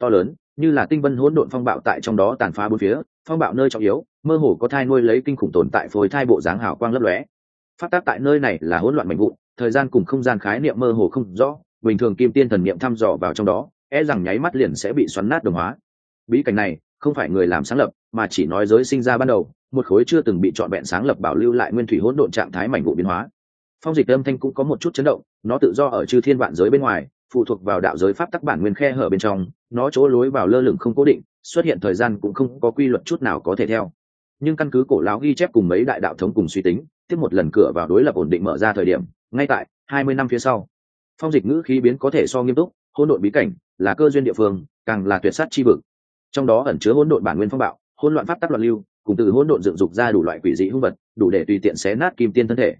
To lớn, như là tinh vân hỗn độn phong bạo tại trong đó tàn phá bốn phía, phong bạo nơi trọng yếu, mơ hồ có thai nuôi lấy kinh khủng tồn tại phối thai bộ dáng hào quang lấp lóe. Phát tác tại nơi này là hỗn loạn mạnh vụn, thời gian cùng không gian khái niệm mơ hồ không rõ bình thường kim tiên thần niệm thăm dò vào trong đó e rằng nháy mắt liền sẽ bị xoắn nát đồng hóa. Bí cảnh này, không phải người làm sáng lập, mà chỉ nói giới sinh ra ban đầu, một khối chưa từng bị trọn vẹn sáng lập bảo lưu lại nguyên thủy hỗn độn trạng thái mảnh vụ biến hóa. Phong dịch âm thanh cũng có một chút chấn động, nó tự do ở chư thiên vạn giới bên ngoài, phụ thuộc vào đạo giới pháp tắc bản nguyên khe hở bên trong, nó chỗ lối vào lơ lửng không cố định, xuất hiện thời gian cũng không có quy luật chút nào có thể theo. Nhưng căn cứ cổ lão ghi chép cùng mấy đại đạo thống cùng suy tính, tiếp một lần cửa vào đối lập ổn định mở ra thời điểm, ngay tại hai mươi năm phía sau phong dịch ngữ khí biến có thể so nghiêm túc, hỗn độn bí cảnh là cơ duyên địa phương, càng là tuyệt sát chi vực. Trong đó ẩn chứa hỗn độn bản nguyên phong bạo, hỗn loạn pháp tắc loạn lưu, cùng từ hỗn độn dựng dục ra đủ loại quỷ dị hung vật, đủ để tùy tiện xé nát kim tiên thân thể.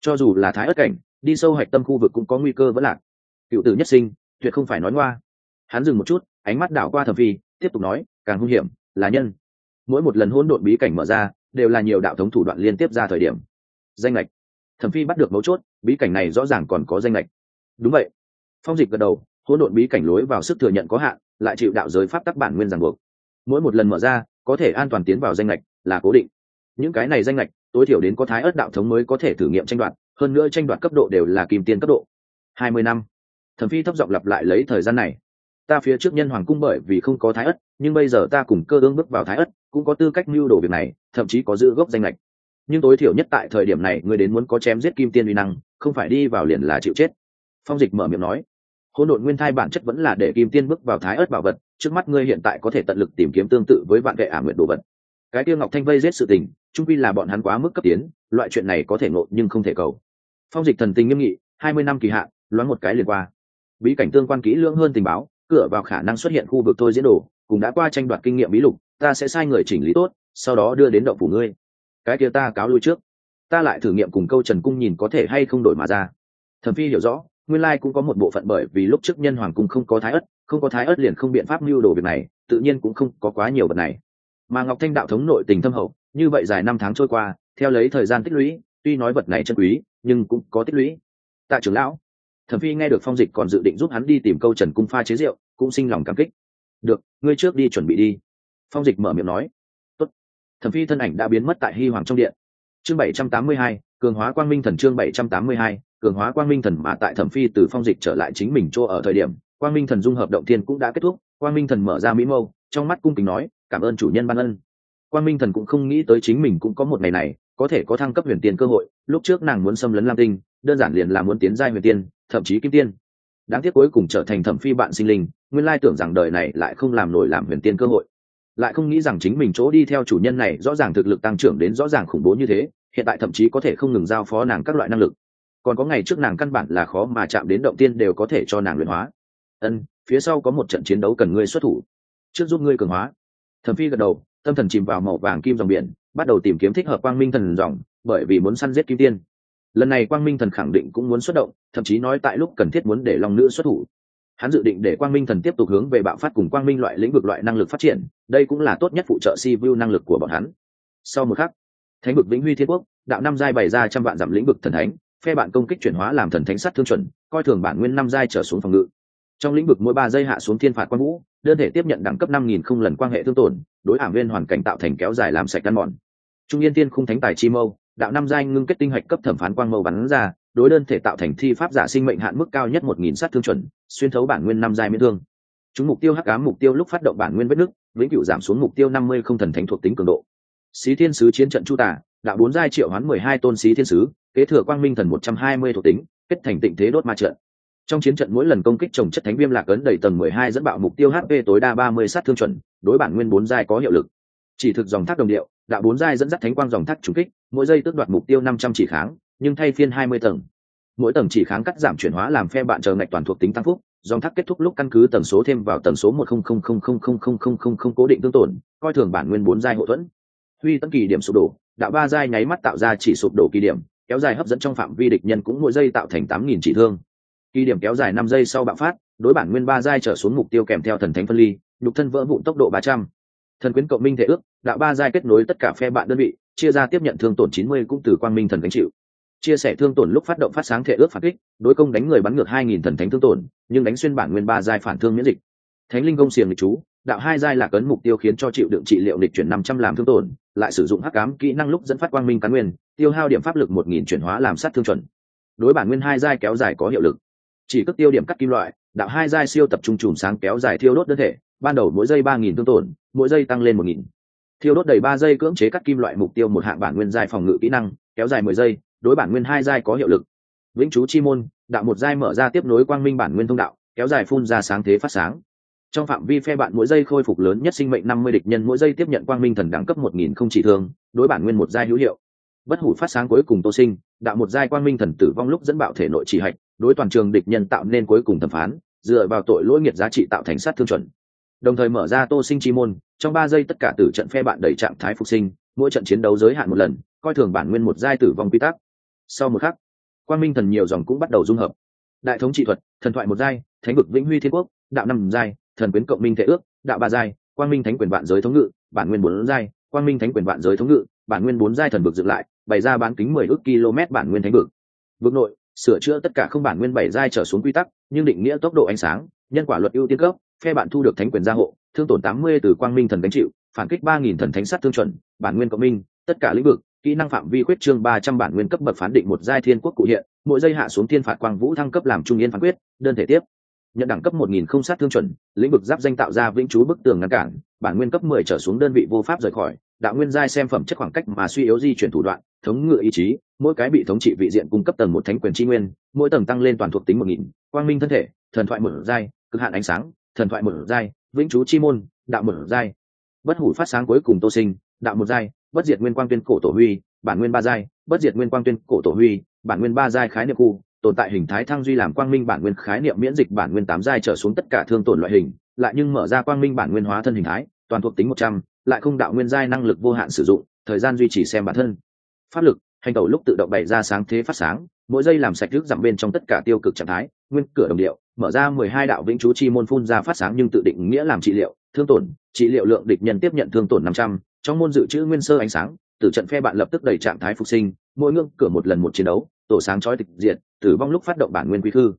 Cho dù là thái ất cảnh, đi sâu hạch tâm khu vực cũng có nguy cơ vẫn lạc. Cựu tử nhất sinh, tuyệt không phải nói ngoa. Hắn dừng một chút, ánh mắt đảo qua thẩm phi, tiếp tục nói, càng hung hiểm, là nhân. Mỗi một lần hỗn độn bí cảnh mở ra, đều là nhiều đạo thống thủ đoạn liên tiếp ra thời điểm. Danh lệch thẩm phi bắt được mấu chốt, bí cảnh này rõ ràng còn có danh lệch đúng vậy. Phong dịch gật đầu, hỗn độn bí cảnh lối vào sức thừa nhận có hạn, lại chịu đạo giới pháp tắc bản nguyên ràng buộc. Mỗi một lần mở ra, có thể an toàn tiến vào danh lệch là cố định. Những cái này danh lệch tối thiểu đến có thái ớt đạo thống mới có thể thử nghiệm tranh đoạt, hơn nữa tranh đoạt cấp độ đều là kim tiên cấp độ. Hai mươi năm. Thẩm phi thấp giọng lặp lại lấy thời gian này. Ta phía trước nhân hoàng cung bởi vì không có thái ất nhưng bây giờ ta cùng cơ ương bước vào thái ất cũng có tư cách mưu đồ việc này, thậm chí có giữ gốc danh lệch nhưng tối thiểu nhất tại thời điểm này người đến muốn có chém giết kim tiên uy năng, không phải đi vào liền là chịu chết phong dịch mở miệng nói, hỗn độn nguyên thai bản chất vẫn là để kim tiên bước vào thái ớt bảo vật, trước mắt ngươi hiện tại có thể tận lực tìm kiếm tương tự với vạn gậy ả nguyện đồ vật. Cái tiêu ngọc thanh vây giết sự tình trung quy là bọn hắn quá mức cấp tiến, loại chuyện này có thể ngộ nhưng không thể cầu. Phong dịch thần tình nghiêm nghị, hai mươi năm kỳ hạn, loáng một cái liền qua. Bí cảnh tương quan kỹ lưỡng hơn tình báo, cửa vào khả năng xuất hiện khu vực thôi diễn đồ, cũng đã qua tranh đoạt kinh nghiệm bí lục, ta sẽ sai người chỉnh lý tốt, sau đó đưa đến động phủ ngươi. Cái kia ta cáo lui trước. Ta lại thử nghiệm cùng câu trần cung nhìn có thể hay không đổi mà ra. Thẩm phi hiểu rõ nguyên lai cũng có một bộ phận bởi vì lúc trước nhân hoàng cung không có thái ất không có thái ất liền không biện pháp mưu đồ việc này, tự nhiên cũng không có quá nhiều vật này. Mà ngọc thanh đạo thống nội tình thâm hậu, như vậy dài năm tháng trôi qua, theo lấy thời gian tích lũy, tuy nói vật này chân quý, nhưng cũng có tích lũy. Tạ trưởng lão, thẩm phi nghe được phong dịch còn dự định giúp hắn đi tìm câu trần cung pha chế rượu, cũng sinh lòng cảm kích. Được, ngươi trước đi chuẩn bị đi. Phong dịch mở miệng nói. Tốt. thẩm phi thân ảnh đã biến mất tại hy hoàng trong điện. Chương bảy trăm tám mươi hai, cường hóa quang minh thần chương bảy trăm tám mươi hai cường hóa quang minh thần mà tại thẩm phi từ phong dịch trở lại chính mình chỗ ở thời điểm, quang minh thần dung hợp động thiên cũng đã kết thúc, quang minh thần mở ra mỹ mâu, trong mắt cung kính nói, cảm ơn chủ nhân ban ân. Quang minh thần cũng không nghĩ tới chính mình cũng có một ngày này, có thể có thăng cấp huyền tiên cơ hội, lúc trước nàng muốn xâm lấn lam tinh, đơn giản liền là muốn tiến giai huyền tiên, thậm chí kim tiên. Đáng tiếc cuối cùng trở thành thẩm phi bạn sinh linh, nguyên lai tưởng rằng đời này lại không làm nổi làm huyền tiên cơ hội. Lại không nghĩ rằng chính mình chỗ đi theo chủ nhân này rõ ràng thực lực tăng trưởng đến rõ ràng khủng bố như thế, hiện tại thậm chí có thể không ngừng giao phó nàng các loại năng lực còn có ngày trước nàng căn bản là khó mà chạm đến động tiên đều có thể cho nàng luyện hóa. Ân, phía sau có một trận chiến đấu cần ngươi xuất thủ. Trước giúp ngươi cường hóa. Thẩm phi gật đầu, tâm thần chìm vào màu vàng kim dòng biển, bắt đầu tìm kiếm thích hợp quang minh thần dòng, bởi vì muốn săn giết kim tiên. Lần này quang minh thần khẳng định cũng muốn xuất động, thậm chí nói tại lúc cần thiết muốn để lòng nữ xuất thủ. Hắn dự định để quang minh thần tiếp tục hướng về bạo phát cùng quang minh loại lĩnh vực loại năng lực phát triển, đây cũng là tốt nhất phụ trợ si vu năng lực của bọn hắn. Sau một khắc, thánh vực vĩnh huy thiên quốc, đạo năm giai bày ra trăm vạn giảm lĩnh vực thần thánh phe bạn công kích chuyển hóa làm thần thánh sát thương chuẩn, coi thường bản nguyên năm giai trở xuống phòng ngự. Trong lĩnh vực mỗi ba giây hạ xuống thiên phạt quan vũ, đơn thể tiếp nhận đẳng cấp năm nghìn không lần quan hệ thương tổn, đối ảm viên hoàn cảnh tạo thành kéo dài làm sạch căn mòn. Trung yên tiên khung thánh tài chi mâu, đạo năm giai ngưng kết tinh hạch cấp thẩm phán quang mâu bắn ra, đối đơn thể tạo thành thi pháp giả sinh mệnh hạn mức cao nhất một nghìn sát thương chuẩn, xuyên thấu bản nguyên năm giai miễn thương. Chúng mục tiêu hắc ám mục tiêu lúc phát động bản nguyên vết nứt, vĩnh cửu giảm xuống mục tiêu năm mươi không thần thánh thuộc tính cường độ. Xí thiên sứ chiến trận chu tả đạo bốn giai triệu hoán mười hai tôn xí thiên sứ kế thừa quang minh thần một trăm hai mươi thuộc tính, kết thành tịnh thế đốt ma trận. Trong chiến trận mỗi lần công kích trồng chất thánh viêm lạc ấn đầy tầng mười hai dẫn bạo mục tiêu hp tối đa ba mươi sát thương chuẩn, đối bản nguyên bốn giai có hiệu lực. Chỉ thực dòng thác đồng điệu, đạo bốn giai dẫn dắt thánh quang dòng thác trùng kích, mỗi giây tước đoạt mục tiêu năm trăm chỉ kháng, nhưng thay phiên hai mươi tầng. Mỗi tầng chỉ kháng cắt giảm chuyển hóa làm phe bạn chờ ngạch toàn thuộc tính tăng phúc, dòng thác kết thúc lúc căn cứ tần số thêm vào tần số một không không không không không không không không không cố định tương tổn, coi thường bản nguyên bốn giai hậu thuẫn. Huy tấn kỳ điểm sụp đổ, đạo ba giai nháy mắt tạo ra chỉ sụp đổ kỳ điểm kéo dài hấp dẫn trong phạm vi địch nhân cũng mỗi giây tạo thành tám nghìn chỉ thương. Kỳ điểm kéo dài năm giây sau bạo phát, đối bản nguyên ba giai trở xuống mục tiêu kèm theo thần thánh phân ly, nhục thân vỡ vụn tốc độ ba trăm. Thần quyến cộng minh thể ước, đạo ba giai kết nối tất cả phe bạn đơn vị, chia ra tiếp nhận thương tổn chín mươi cũng từ quang minh thần gánh chịu. Chia sẻ thương tổn lúc phát động phát sáng thể ước phản kích, đối công đánh người bắn ngược hai nghìn thần thánh thương tổn, nhưng đánh xuyên bản nguyên ba giai phản thương miễn dịch. Thánh linh công xiềng lịch chú, đạo hai giai là cấn mục tiêu khiến cho chịu đựng trị liệu lịch chuyển năm trăm làm thương tổn, lại sử dụng hắc cám kỹ năng lúc dẫn phát quang minh cán nguyên tiêu hao điểm pháp lực một nghìn chuyển hóa làm sát thương chuẩn. Đối bản nguyên hai giai kéo dài có hiệu lực. Chỉ cất tiêu điểm cắt kim loại, đạo hai giai siêu tập trung chùm sáng kéo dài thiêu đốt đơn thể, ban đầu mỗi giây ba nghìn thương tổn, mỗi giây tăng lên một nghìn. Thiêu đốt đầy ba giây cưỡng chế cắt kim loại mục tiêu một hạng bản nguyên giai phòng ngự kỹ năng, kéo dài mười giây, đối bản nguyên hai giai có hiệu lực. Vĩnh chú chi môn, đạo một giai mở ra tiếp nối quang minh bản nguyên thông đạo, kéo dài phun ra sáng thế phát sáng. Trong phạm vi phe bạn mỗi giây khôi phục lớn nhất sinh mệnh năm mươi địch nhân mỗi giây tiếp nhận quang minh thần đẳng cấp một nghìn không chỉ thương, đối bản nguyên một giai hữu hiệu bất hủ phát sáng cuối cùng tô sinh, đạo một giai quang minh thần tử vong lúc dẫn bạo thể nội chỉ hạch, đối toàn trường địch nhân tạo nên cuối cùng thẩm phán, dựa vào tội lỗi nghiệt giá trị tạo thành sát thương chuẩn. Đồng thời mở ra tô sinh chi môn, trong ba giây tất cả tử trận phe bạn đẩy trạng thái phục sinh, mỗi trận chiến đấu giới hạn một lần, coi thường bản nguyên một giai tử vong quy tắc. Sau một khắc, quang minh thần nhiều dòng cũng bắt đầu dung hợp. Đại thống trị thuật, thần thoại một giai, thánh vực vĩnh huy thiên quốc, đạo năm giai, thần quyến cộng minh thể ước, đạo ba giai, quang minh thánh quyền vạn giới thống ngự, bản nguyên bốn giai, quang minh thánh quyền vạn giới thống ngự, bản nguyên bốn giai thần vực dựng lại bày ra bán kính mười ước km bản nguyên thánh vực. Vực nội, sửa chữa tất cả không bản nguyên bảy giai trở xuống quy tắc, nhưng định nghĩa tốc độ ánh sáng, nhân quả luật ưu tiên cấp, phe bạn thu được thánh quyền gia hộ, thương tổn tám mươi từ quang minh thần đánh chịu, phản kích ba nghìn thần thánh sát thương chuẩn, bản nguyên cộng minh, tất cả lĩnh vực, kỹ năng phạm vi khuyết trương ba trăm bản nguyên cấp bậc phán định một giai thiên quốc cụ hiện, mỗi giây hạ xuống thiên phạt quang vũ thăng cấp làm trung yên phán quyết, đơn thể tiếp. Nhận đẳng cấp một nghìn không sát thương chuẩn, lĩnh vực giáp danh tạo ra vĩnh trú bức tường ngăn cản, bản nguyên cấp mười trở xuống đơn vị vô pháp rời khỏi đạo nguyên giai xem phẩm chất khoảng cách mà suy yếu di chuyển thủ đoạn, thống ngự ý chí, mỗi cái bị thống trị vị diện cung cấp tầng một thánh quyền tri nguyên, mỗi tầng tăng lên toàn thuộc tính một nghìn, quang minh thân thể, thần thoại một giai, cực hạn ánh sáng, thần thoại một giai, vĩnh chú chi môn, đạo một giai. Bất hủ phát sáng cuối cùng tô sinh, đạo một giai, bất diệt nguyên quang tuyên cổ tổ huy, bản nguyên ba giai, bất diệt nguyên quang tuyên cổ tổ huy, bản nguyên ba giai khái niệm khu, tồn tại hình thái thăng duy làm quang minh bản nguyên khái niệm miễn dịch bản nguyên tám giai trở xuống tất cả thương tổn loại hình, lại nhưng mở ra quang minh bản nguyên hóa thân hình thái, toàn thuộc tính một trăm lại không đạo nguyên giai năng lực vô hạn sử dụng, thời gian duy trì xem bản thân. Pháp lực, hành tẩu lúc tự động bày ra sáng thế phát sáng, mỗi giây làm sạch nước giảm bên trong tất cả tiêu cực trạng thái, nguyên cửa đồng điệu, mở ra mười hai đạo vĩnh chú chi môn phun ra phát sáng nhưng tự định nghĩa làm trị liệu, thương tổn, trị liệu lượng địch nhân tiếp nhận thương tổn năm trăm, trong môn dự trữ nguyên sơ ánh sáng từ trận phe bạn lập tức đầy trạng thái phục sinh, mỗi ngưỡng cửa một lần một chiến đấu, tổ sáng chói tịch diệt, tử vong lúc phát động bản nguyên quy khư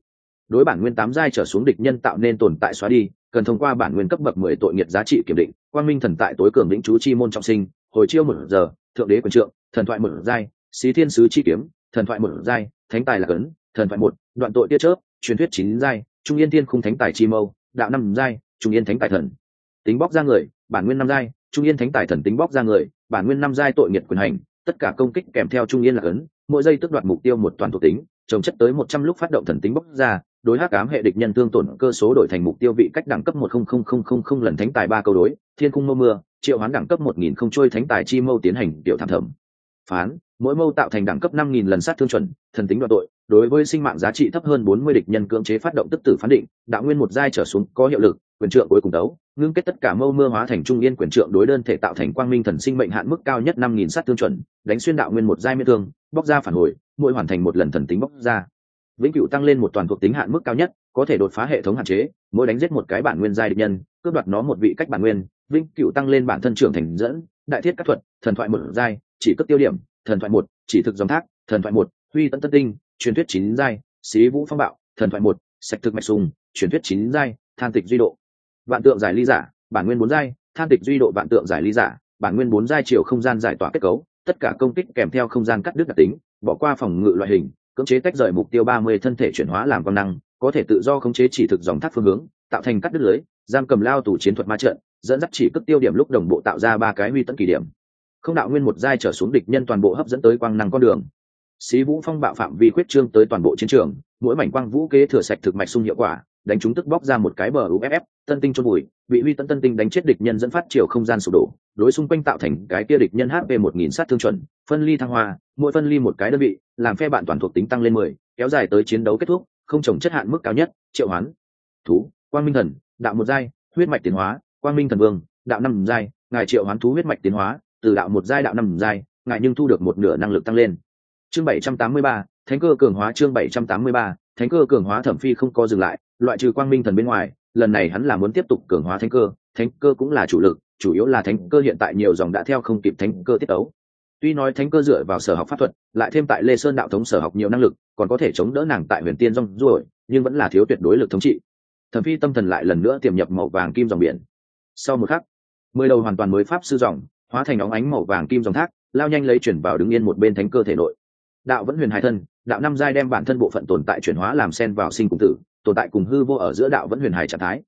đối bản nguyên tám giai trở xuống địch nhân tạo nên tồn tại xóa đi cần thông qua bản nguyên cấp bậc mười tội nghiệp giá trị kiểm định, quang minh thần tại tối cường lĩnh chú chi môn trọng sinh, hồi chiêu một giờ, thượng đế quyền trượng, thần thoại một giai, xí thiên sứ chi kiếm, thần thoại một giai, thánh tài là cấn, thần thoại một, đoạn tội tiết chớp, truyền thuyết chín giai, trung yên thiên khung thánh tài chi mâu, đạo năm giai, trung yên thánh tài thần. Tính bóc ra người, bản nguyên năm giai, trung yên thánh tài thần tính bóc ra người, bản nguyên năm giai tội nghiệt quyền hành, tất cả công kích kèm theo trung yên là ấn mỗi giây tức đoạt mục tiêu một toàn thuộc tính, trồng chất tới một trăm lúc phát động thần tính bóc ra đối hắc ám hệ địch nhân thương tổn cơ số đổi thành mục tiêu vị cách đẳng cấp một không không không không không lần thánh tài ba câu đối, thiên cung mâu mưa, triệu hoán đẳng cấp một nghìn không trôi thánh tài chi mâu tiến hành tiểu thảm thẩm. Phán, mỗi mâu tạo thành đẳng cấp năm nghìn lần sát thương chuẩn, thần tính đoạn tội, đối với sinh mạng giá trị thấp hơn bốn mươi địch nhân cưỡng chế phát động tức tử phán định đạo nguyên một giai trở xuống, có hiệu lực, quyền trượng cuối cùng đấu, ngưng kết tất cả mâu mưa hóa thành trung yên quyền trượng đối đơn thể tạo thành quang minh thần sinh mệnh hạn mức cao nhất năm nghìn sát thương chuẩn, đánh xuyên đạo nguyên một giai miên thương, bóc ra phản hồi, mỗi hoàn thành một lần thần tính bóc ra vĩnh cửu tăng lên một toàn thuộc tính hạn mức cao nhất, có thể đột phá hệ thống hạn chế, mỗi đánh giết một cái bản nguyên giai địch nhân, cướp đoạt nó một vị cách bản nguyên, vĩnh cửu tăng lên bản thân trưởng thành dẫn, đại thiết các thuật, thần thoại một giai, chỉ cấp tiêu điểm, thần thoại một, chỉ thực dòng thác, thần thoại một, huy tận tân tinh, truyền thuyết chín giai, xí vũ phong bạo, thần thoại một, sạch thực mạch sùng, truyền thuyết chín giai, than tịch duy độ. Vạn tượng giải ly giả, bản nguyên bốn giai, than tịch duy độ vạn tượng giải ly giả, bản nguyên bốn giai chiều không gian giải tỏa kết cấu, tất cả công kích kèm theo không gian cắt đứt đặc tính, bỏ qua phòng ngự loại hình cưỡng chế tách rời mục tiêu ba mươi thân thể chuyển hóa làm công năng, có thể tự do khống chế chỉ thực dòng thác phương hướng, tạo thành cắt đứt lưới, giam cầm lao tù chiến thuật ma trận, dẫn dắt chỉ cất tiêu điểm lúc đồng bộ tạo ra ba cái huy tận kỳ điểm. Không đạo nguyên một giai trở xuống địch nhân toàn bộ hấp dẫn tới quang năng con đường. Xí vũ phong bạo phạm vi khuyết trương tới toàn bộ chiến trường, mỗi mảnh quang vũ kế thừa sạch thực mạch sung hiệu quả đánh chúng tức bóc ra một cái bờ uff tân tinh chôn bụi bị huy tân tân tinh đánh chết địch nhân dẫn phát chiều không gian sụp đổ, đối xung quanh tạo thành cái kia địch nhân hp một nghìn sát thương chuẩn, phân ly thăng hoa, mỗi phân ly một cái đơn vị, làm phe bạn toàn thuộc tính tăng lên mười, kéo dài tới chiến đấu kết thúc, không trồng chất hạn mức cao nhất, triệu hoán, thú, quang minh thần, đạo một giai, huyết mạch tiến hóa, quang minh thần vương, đạo năm giai, ngài triệu hoán thú huyết mạch tiến hóa, từ đạo một giai, đạo năm giai, ngài nhưng thu được một nửa năng lực tăng lên. Chương bảy trăm tám mươi ba, thánh cơ cường hóa chương bảy trăm tám mươi ba, thánh cơ cường hóa thẩm phi không có dừng lại loại trừ quang minh thần bên ngoài, lần này hắn là muốn tiếp tục cường hóa thánh cơ. Thánh cơ cũng là chủ lực, chủ yếu là thánh cơ hiện tại nhiều dòng đã theo không kịp thánh cơ tiết ấu tuy nói thánh cơ dựa vào sở học pháp thuật, lại thêm tại lê sơn đạo thống sở học nhiều năng lực, còn có thể chống đỡ nàng tại huyền tiên rong ruổi nhưng vẫn là thiếu tuyệt đối lực thống trị. Thẩm phi tâm thần lại lần nữa tiềm nhập màu vàng kim dòng biển. Sau một khắc, mười đầu hoàn toàn mới pháp sư dòng, hóa thành óng ánh màu vàng kim dòng thác, lao nhanh lấy chuyển vào đứng yên một bên thánh cơ thể nội. Đạo vẫn huyền hai thân, đạo năm giai đem bản thân bộ phận tồn tại chuyển hóa làm sen vào sinh cùng tử tồn tại cùng hư vô ở giữa đạo vẫn huyền hài trạng thái.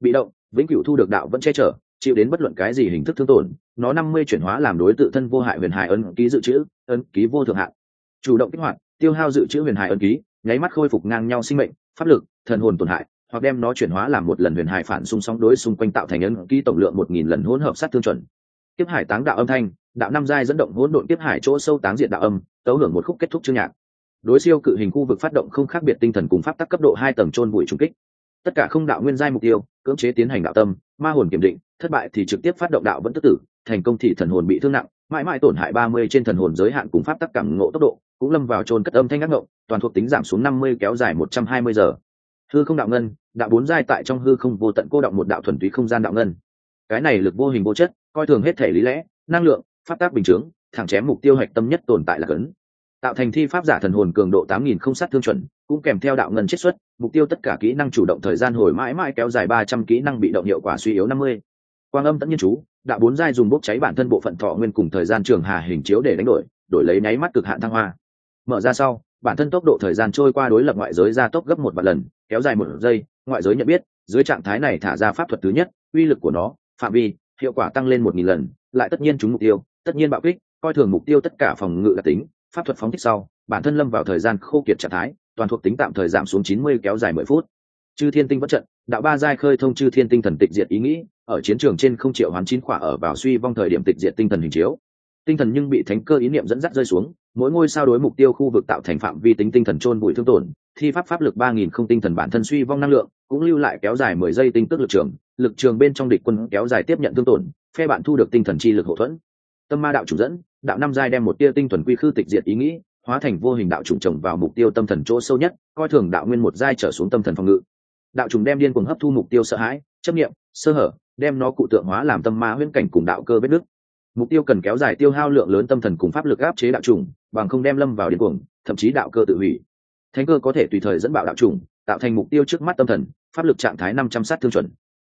Bị động, vĩnh cửu thu được đạo vẫn che chở, chịu đến bất luận cái gì hình thức thương tổn, nó năm mươi chuyển hóa làm đối tự thân vô hại huyền hài ấn ký dự trữ, ấn ký vô thượng hạn. Chủ động kích hoạt, tiêu hao dự trữ huyền hài ấn ký, nháy mắt khôi phục ngang nhau sinh mệnh, pháp lực, thần hồn tổn hại, hoặc đem nó chuyển hóa làm một lần huyền hài phản xung sóng đối xung quanh tạo thành ấn ký tổng lượng một nghìn lần hỗn hợp sát thương chuẩn. Kiếp hải táng đạo âm thanh, đạo năm giai dẫn động hỗn độn kiếp hải chỗ sâu táng diện đạo âm, tấu hưởng một khúc kết thúc chương nhạc đối siêu cự hình khu vực phát động không khác biệt tinh thần cùng pháp tắc cấp độ hai tầng trôn bụi trùng kích. Tất cả không đạo nguyên giai mục tiêu, cưỡng chế tiến hành đạo tâm, ma hồn kiểm định, thất bại thì trực tiếp phát động đạo vẫn tức tử, thành công thì thần hồn bị thương nặng, mãi mãi tổn hại ba mươi trên thần hồn giới hạn cùng pháp tắc cảm ngộ tốc độ, cũng lâm vào trôn cất âm thanh ngắc ngộng, toàn thuộc tính giảm xuống năm mươi kéo dài một trăm hai mươi giờ. Hư không đạo ngân, đạo bốn giai tại trong hư không vô tận cô động một đạo thuần túy không gian đạo ngân. Cái này lực vô hình vô chất, coi thường hết thể lý lẽ, năng lượng, pháp tác bình chướng, thẳng chém mục tiêu hạch tâm nhất tồn tại là cấn tạo thành thi pháp giả thần hồn cường độ tám nghìn không sát thương chuẩn, cũng kèm theo đạo ngân chiết xuất, mục tiêu tất cả kỹ năng chủ động thời gian hồi mãi mãi kéo dài ba trăm kỹ năng bị động hiệu quả suy yếu năm mươi. Quang âm tận nhiên chú, đạo bốn giai dùng bốc cháy bản thân bộ phận thọ nguyên cùng thời gian trường hà hình chiếu để đánh đổi đổi lấy nháy mắt cực hạn thăng hoa. Mở ra sau, bản thân tốc độ thời gian trôi qua đối lập ngoại giới gia tốc gấp một vạn lần, kéo dài một giây, ngoại giới nhận biết, dưới trạng thái này thả ra pháp thuật thứ nhất, uy lực của nó, phạm vi, hiệu quả tăng lên một nghìn lần, lại tất nhiên trúng mục tiêu, tất nhiên bạo kích, coi thường mục tiêu tất cả phòng ngự đặc tính pháp thuật phóng thích sau, bản thân lâm vào thời gian khô kiệt trạng thái, toàn thuộc tính tạm thời giảm xuống chín mươi kéo dài mười phút. Chư thiên tinh vẫn trận, đạo ba giai khơi thông chư thiên tinh thần tịch diệt ý nghĩ, ở chiến trường trên không triệu hoán chín khỏa ở vào suy vong thời điểm tịch diệt tinh thần hình chiếu. Tinh thần nhưng bị thánh cơ ý niệm dẫn dắt rơi xuống, mỗi ngôi sao đối mục tiêu khu vực tạo thành phạm vi tính tinh thần trôn bụi thương tổn, thi pháp pháp lực ba nghìn không tinh thần bản thân suy vong năng lượng, cũng lưu lại kéo dài mười giây tinh tức lực trường lực trường bên trong địch quân kéo dài tiếp nhận thương tổn, phe bạn thu được tinh thần chi lực hậu thuẫn. Tâm ma đạo chủ dẫn đạo năm giai đem một tia tinh thuần quy khư tịch diệt ý nghĩ, hóa thành vô hình đạo trùng trồng vào mục tiêu tâm thần chỗ sâu nhất, coi thường đạo nguyên một giai trở xuống tâm thần phòng ngự. Đạo trùng đem điên cuồng hấp thu mục tiêu sợ hãi, chấp nghiệm sơ hở, đem nó cụ tượng hóa làm tâm ma huyễn cảnh cùng đạo cơ vết nứt. Mục tiêu cần kéo dài tiêu hao lượng lớn tâm thần cùng pháp lực áp chế đạo trùng, bằng không đem lâm vào điên cuồng, thậm chí đạo cơ tự hủy. Thánh cơ có thể tùy thời dẫn bạo đạo trùng, tạo thành mục tiêu trước mắt tâm thần, pháp lực trạng thái năm trăm sát thương chuẩn.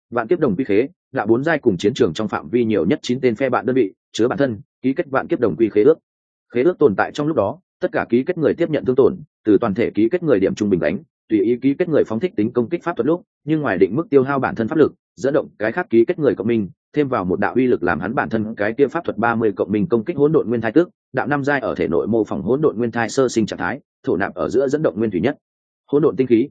Vạn tiếp đồng quy khế, đạo bốn giai cùng chiến trường trong phạm vi nhiều nhất chín tên phe bạn đơn vị, chứa bản thân ký kết vạn kiếp đồng quy khế ước. Khế ước tồn tại trong lúc đó, tất cả ký kết người tiếp nhận thương tổn, từ toàn thể ký kết người điểm trung bình đánh, tùy ý ký kết người phóng thích tính công kích pháp thuật lúc, nhưng ngoài định mức tiêu hao bản thân pháp lực, dẫn động cái khác ký kết người cộng minh, thêm vào một đạo uy lực làm hắn bản thân cái kia pháp thuật ba mươi cộng minh công kích hỗn độn nguyên thai tước, đạo năm giai ở thể nội mô phỏng hỗn độn nguyên thai sơ sinh trạng thái, thổ nạp ở giữa dẫn động nguyên thủy nhất. Hỗn độn tinh khí,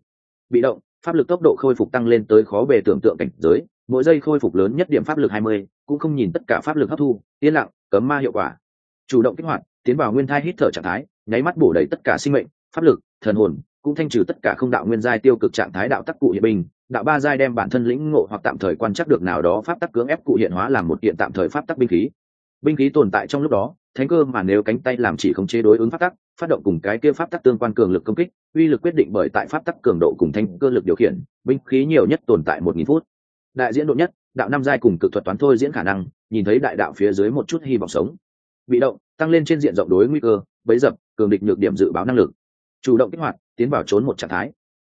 bị động, pháp lực tốc độ khôi phục tăng lên tới khó bề tưởng tượng cảnh giới, mỗi giây khôi phục lớn nhất điểm pháp lực hai mươi, cũng không nhìn tất cả pháp lực hấp thu, yên lặng cấm ma hiệu quả. Chủ động kích hoạt, tiến vào nguyên thai hít thở trạng thái, nháy mắt bổ đầy tất cả sinh mệnh, pháp lực, thần hồn, cũng thanh trừ tất cả không đạo nguyên giai tiêu cực trạng thái đạo tắc cụ hiện bình. Đạo ba giai đem bản thân lĩnh ngộ hoặc tạm thời quan chắc được nào đó pháp tắc cưỡng ép cụ hiện hóa làm một kiện tạm thời pháp tắc binh khí. Binh khí tồn tại trong lúc đó, thánh cơ mà nếu cánh tay làm chỉ khống chế đối ứng pháp tắc, phát động cùng cái kia pháp tắc tương quan cường lực công kích, uy lực quyết định bởi tại pháp tắc cường độ cùng thanh cơ lực điều khiển, binh khí nhiều nhất tồn tại một nghìn phút. Đại diễn độ nhất đạo năm giai cùng cực thuật toán thôi diễn khả năng, nhìn thấy đại đạo phía dưới một chút hy vọng sống. Bị động, tăng lên trên diện rộng đối nguy cơ, bấy dập, cường địch nhược điểm dự báo năng lực. Chủ động kích hoạt, tiến vào trốn một trạng thái.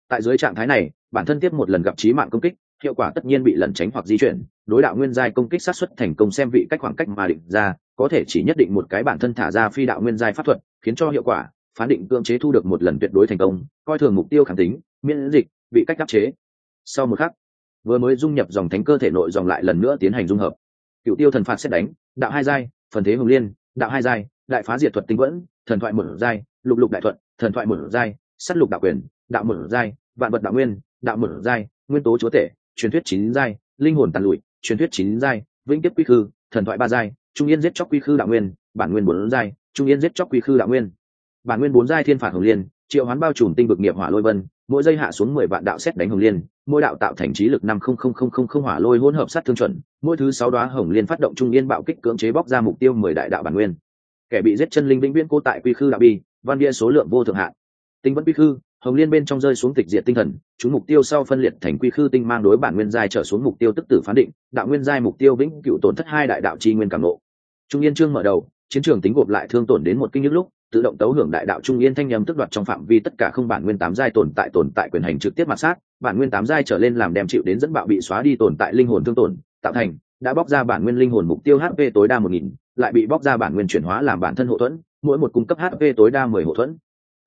Tại dưới trạng thái này, bản thân tiếp một lần gặp trí mạng công kích, hiệu quả tất nhiên bị lẩn tránh hoặc di chuyển. Đối đạo nguyên giai công kích sát xuất thành công xem vị cách khoảng cách mà định ra, có thể chỉ nhất định một cái bản thân thả ra phi đạo nguyên giai pháp thuật, khiến cho hiệu quả, phán định cưỡng chế thu được một lần tuyệt đối thành công, coi thường mục tiêu khẳng tính, miễn dịch, bị cách áp chế. Sau một khắc vừa mới dung nhập dòng thánh cơ thể nội dòng lại lần nữa tiến hành dung hợp. Cựu tiêu thần phạt xét đánh, đạo hai giai, phần thế hồng liên, đạo hai giai, đại phá diệt thuật tinh vẫn thần thoại một giai, lục lục đại thuận, thần thoại một giai sắt lục đạo quyền, đạo một giai, vạn vật đạo nguyên, đạo một giai, nguyên tố chúa tể, truyền thuyết chín giai, linh hồn tàn lụi, truyền thuyết chín giai, vĩnh tiếp quy khư, thần thoại ba giai, trung yên giết chóc quy khư đạo nguyên, bản nguyên bốn giai, trung yên giết chóc quy khư đạo nguyên. Bản nguyên bốn giai thiên phạt hồng liên, triệu hoán bao trùm tinh vực nghiệp hỏa lôi vân mỗi giây hạ xuống mười vạn đạo xét đánh hồng liên, mỗi đạo tạo thành trí lực năm không không không không không hỏa lôi hỗn hợp sát thương chuẩn, mỗi thứ sáu đoá hồng liên phát động trung yên bạo kích cưỡng chế bóc ra mục tiêu mười đại đạo bản nguyên. Kẻ bị giết chân linh vĩnh viễn cô tại quy khư đạo bi, văn bia số lượng vô thượng hạn. Tinh vẫn quy khư, hồng liên bên trong rơi xuống tịch diệt tinh thần, chúng mục tiêu sau phân liệt thành quy khư tinh mang đối bản nguyên giai trở xuống mục tiêu tức tử phán định, đạo nguyên giai mục tiêu vĩnh cựu tổn thất hai đại đạo chi nguyên cảm nộ trung yên trương mở đầu, chiến trường tính gộp lại thương tổn đến một kinh nhức lúc tự động tấu hưởng đại đạo trung yên thanh nhầm tức đoạt trong phạm vi tất cả không bản nguyên tám giai tồn tại tồn tại quyền hành trực tiếp mặt sát, bản nguyên tám giai trở lên làm đem chịu đến dẫn bạo bị xóa đi tồn tại linh hồn thương tổn, tạo thành, đã bóc ra bản nguyên linh hồn mục tiêu hp tối đa một nghìn, lại bị bóc ra bản nguyên chuyển hóa làm bản thân hậu thuẫn, mỗi một cung cấp hp tối đa mười hậu thuẫn.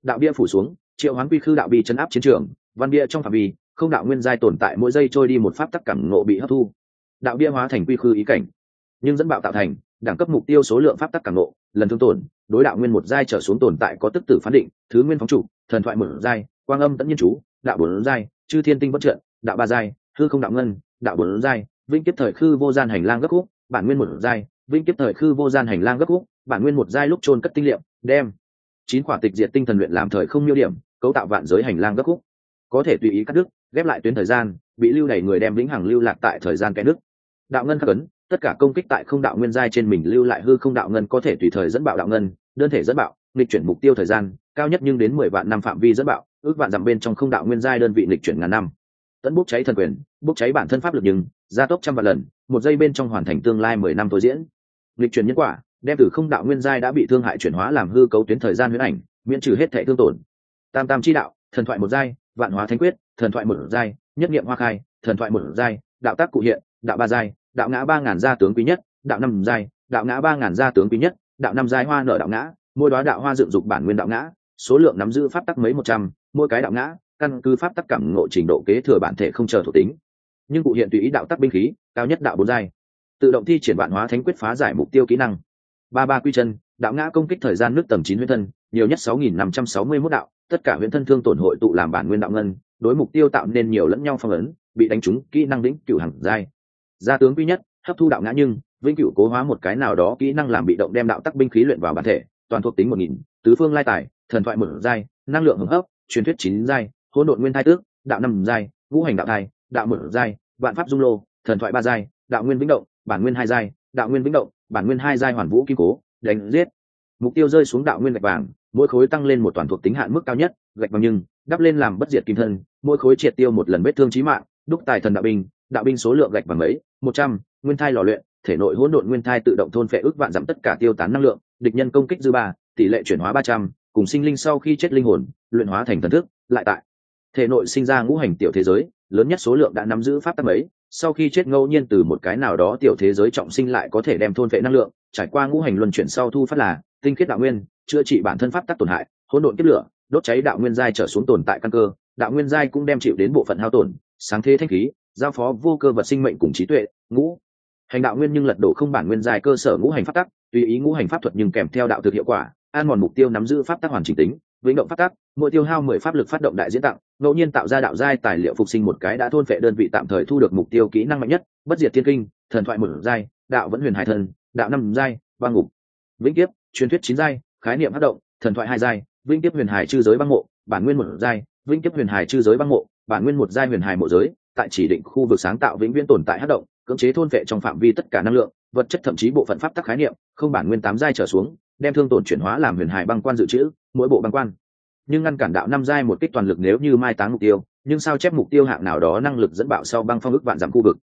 Đạo bia phủ xuống, triệu hoán quy khư đạo bi chấn áp chiến trường, văn bia trong phạm vi, không đạo nguyên giai tồn tại mỗi giây trôi đi một pháp tắc cảm ngộ bị hấp thu. Đạo bia hóa thành quy khư ý cảnh, nhưng dẫn bạo tạo thành, đẳng cấp mục tiêu số lượng pháp tắc cảm ngộ, lần thương tổn đối đạo nguyên một giai trở xuống tồn tại có tức tử phán định, thứ nguyên phóng chủ, thần thoại một giai, quang âm tẫn nhiên chú, đạo bốn giai, chư thiên tinh bất trợn, đạo ba giai, hư không đạo ngân, đạo bốn giai, vĩnh kiếp thời khư vô gian hành lang gấp khúc, bản nguyên một giai, vĩnh kiếp thời khư vô gian hành lang gấp khúc, bản nguyên một giai lúc trôn cất tinh liệu đem chín quả tịch diệt tinh thần luyện làm thời không miêu điểm, cấu tạo vạn giới hành lang gấp khúc. Có thể tùy ý cắt đứt, ghép lại tuyến thời gian, bị lưu đẩy người đem vĩnh hằng lưu lạc tại thời gian kẽ nước. Đạo ngân khắc ấn tất cả công kích tại không đạo nguyên giai trên mình lưu lại hư không đạo ngân có thể tùy thời dẫn bạo đạo ngân, đơn thể dẫn bạo, nghịch chuyển mục tiêu thời gian, cao nhất nhưng đến mười vạn năm phạm vi dẫn bạo, ước vạn dặm bên trong không đạo nguyên giai đơn vị nghịch chuyển ngàn năm. Tẫn bốc cháy thần quyền, bốc cháy bản thân pháp lực nhưng, gia tốc trăm vạn lần, một giây bên trong hoàn thành tương lai mười năm tối diễn. Nghịch chuyển nhân quả, đem từ không đạo nguyên giai đã bị thương hại chuyển hóa làm hư cấu tuyến thời gian huyễn ảnh, miễn trừ hết thể thương tổn. Tam tam chi đạo, thần thoại một giai, vạn hóa thánh quyết, thần thoại một giai, nhất nghiệm hoa khai, thần thoại một giai, đạo tác cụ hiện, đạo ba giai đạo ngã ba ngàn gia tướng quý nhất, đạo năm giai, đạo ngã ba ngàn gia tướng quý nhất, đạo năm giai hoa nở đạo ngã, mỗi đoá đạo hoa dựng dục bản nguyên đạo ngã, số lượng nắm giữ pháp tắc mấy một trăm, mỗi cái đạo ngã, căn cứ pháp tắc cảm ngộ trình độ kế thừa bản thể không chờ thuộc tính. Nhưng cụ hiện tùy ý đạo tắc binh khí, cao nhất đạo bốn giai. Tự động thi triển bản hóa thánh quyết phá giải mục tiêu kỹ năng. Ba ba quy chân, đạo ngã công kích thời gian nước tầm chín huyễn thân, nhiều nhất sáu nghìn năm trăm sáu mươi mốt đạo, tất cả huyễn thân thương tổn hội tụ làm bản nguyên đạo ngân, đối mục tiêu tạo nên nhiều lẫn nhau phong ấn, bị đánh trúng kỹ năng đĩnh cửu hằng giai gia tướng quy nhất, hấp thu đạo ngã nhưng, vĩnh cửu cố hóa một cái nào đó kỹ năng làm bị động đem đạo tắc binh khí luyện vào bản thể, toàn thuộc tính một nghìn, tứ phương lai tài, thần thoại một giai, năng lượng hưng hấp truyền thuyết chín giai, hỗn độn nguyên thai tước, đạo năm giai, ngũ hành đạo thai, đạo một giai, vạn pháp dung lô, thần thoại ba giai, đạo nguyên vĩnh động, bản nguyên hai giai, đạo nguyên vĩnh động, bản nguyên hai giai hoàn vũ kim cố, đánh giết. Mục tiêu rơi xuống đạo nguyên gạch vàng, mỗi khối tăng lên một toàn thuộc tính hạn mức cao nhất, gạch vàng nhưng, đắp lên làm bất diệt kim thân, mỗi khối triệt tiêu một lần vết thương chí mạng, đúc tài thần đạo binh đạo binh số lượng gạch bằng mấy, một trăm, nguyên thai lò luyện, thể nội hỗn độn nguyên thai tự động thôn phệ ước vạn giảm tất cả tiêu tán năng lượng, địch nhân công kích dư ba, tỷ lệ chuyển hóa ba trăm, cùng sinh linh sau khi chết linh hồn, luyện hóa thành thần thức, lại tại. Thể nội sinh ra ngũ hành tiểu thế giới, lớn nhất số lượng đã nắm giữ pháp tắc ấy sau khi chết ngẫu nhiên từ một cái nào đó tiểu thế giới trọng sinh lại có thể đem thôn vệ năng lượng, trải qua ngũ hành luân chuyển sau thu phát là, tinh khiết đạo nguyên, chữa trị bản thân pháp tắc tổn hại, hỗn độn kiếp lửa, đốt cháy đạo nguyên giai trở xuống tồn tại căn cơ, đạo nguyên giai cũng đem chịu đến bộ phận hao tổn, sáng thế thanh khí giao phó vô cơ vật sinh mệnh cùng trí tuệ, ngũ. Hành đạo nguyên nhưng lật đổ không bản nguyên dài cơ sở ngũ hành pháp tắc, tùy ý ngũ hành pháp thuật nhưng kèm theo đạo thực hiệu quả, an mòn mục tiêu nắm giữ pháp tắc hoàn chỉnh tính, vĩnh động pháp tắc, mỗi tiêu hao mười pháp lực phát động đại diễn tặng ngẫu nhiên tạo ra đạo giai tài liệu phục sinh một cái đã thôn phệ đơn vị tạm thời thu được mục tiêu kỹ năng mạnh nhất, bất diệt thiên kinh, thần thoại một giai, đạo vẫn huyền hải thần, đạo năm giai, băng ngục. Vĩnh kiếp, truyền thuyết chín giai, khái niệm hát động, thần thoại hai giai, vĩnh kiếp huyền hải chư giới băng mộ bản nguyên một giai, vĩnh kiếp huyền hải chư giới băng mộ bản nguyên một giai huyền hải mộ giới tại chỉ định khu vực sáng tạo vĩnh viễn tồn tại hát động, cưỡng chế thôn vệ trong phạm vi tất cả năng lượng, vật chất thậm chí bộ phận pháp tắc khái niệm, không bản nguyên tám giai trở xuống, đem thương tổn chuyển hóa làm huyền hải băng quan dự trữ, mỗi bộ băng quan. Nhưng ngăn cản đạo năm giai một kích toàn lực nếu như mai táng mục tiêu, nhưng sao chép mục tiêu hạng nào đó năng lực dẫn bạo sau băng phong ức vạn giảm khu vực.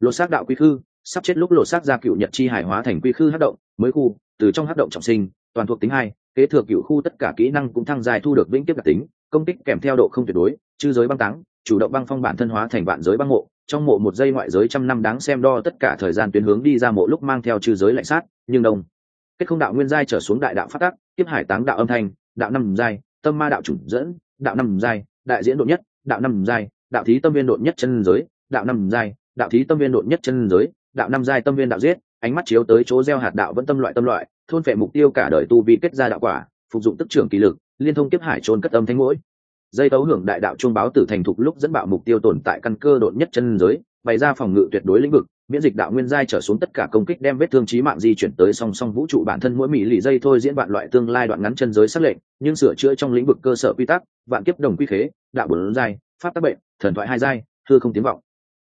Lột xác đạo quy khư, sắp chết lúc lột xác ra cựu nhật chi hải hóa thành quy khư hát động, mới khu, từ trong hát động trọng sinh, toàn thuộc tính hai, kế thừa cựu khu tất cả kỹ năng cũng thăng dài thu được vĩnh tiếp đặc tính, công kích kèm theo độ không tuyệt đối, chư giới băng táng chủ động băng phong bản thân hóa thành vạn giới băng mộ, trong mộ một giây ngoại giới trăm năm đáng xem đo tất cả thời gian tuyến hướng đi ra mộ lúc mang theo trừ giới lạnh sát, nhưng đông. Kết không đạo nguyên giai trở xuống đại đạo phát tắc tiếp hải táng đạo âm thanh, đạo năm giai, tâm ma đạo chủng dẫn, đạo năm giai, đại diễn độ nhất, đạo năm giai, đạo thí tâm viên độ nhất chân giới, đạo năm giai, đạo thí tâm viên độ nhất chân giới, đạo năm giai tâm viên đạo giết, ánh mắt chiếu tới chỗ gieo hạt đạo vẫn tâm loại tâm loại, thôn phệ mục tiêu cả đời tu vi kết ra đạo quả, phục dụng tức trưởng kỳ lực, liên thông kiếp hải trôn cất âm thanh mũi dây tấu hưởng đại đạo trung báo tử thành thục lúc dẫn bạo mục tiêu tồn tại căn cơ đột nhất chân giới, bày ra phòng ngự tuyệt đối lĩnh vực, miễn dịch đạo nguyên giai trở xuống tất cả công kích đem vết thương trí mạng di chuyển tới song song vũ trụ bản thân mỗi mỹ lì dây thôi diễn vạn loại tương lai đoạn ngắn chân giới xác lệnh, nhưng sửa chữa trong lĩnh vực cơ sở quy tắc, vạn kiếp đồng quy khế, đạo bốn giai, pháp tác bệnh, thần thoại hai giai thư không tiếng vọng.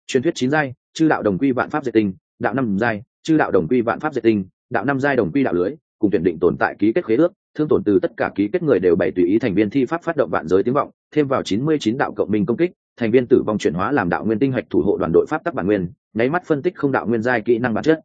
Truyền thuyết chín giai, chư đạo đồng quy vạn pháp diệt tinh, đạo năm giai, chư đạo đồng quy vạn pháp diệt tinh, đạo năm giai đồng quy đạo lưới cùng tuyển định tồn tại ký kết khế ước thương tổn từ tất cả ký kết người đều bày tùy ý thành viên thi pháp phát động vạn giới tiếng vọng thêm vào chín mươi chín đạo cộng minh công kích thành viên tử vong chuyển hóa làm đạo nguyên tinh hạch thủ hộ đoàn đội pháp tắc bản nguyên nháy mắt phân tích không đạo nguyên giai kỹ năng bản chất.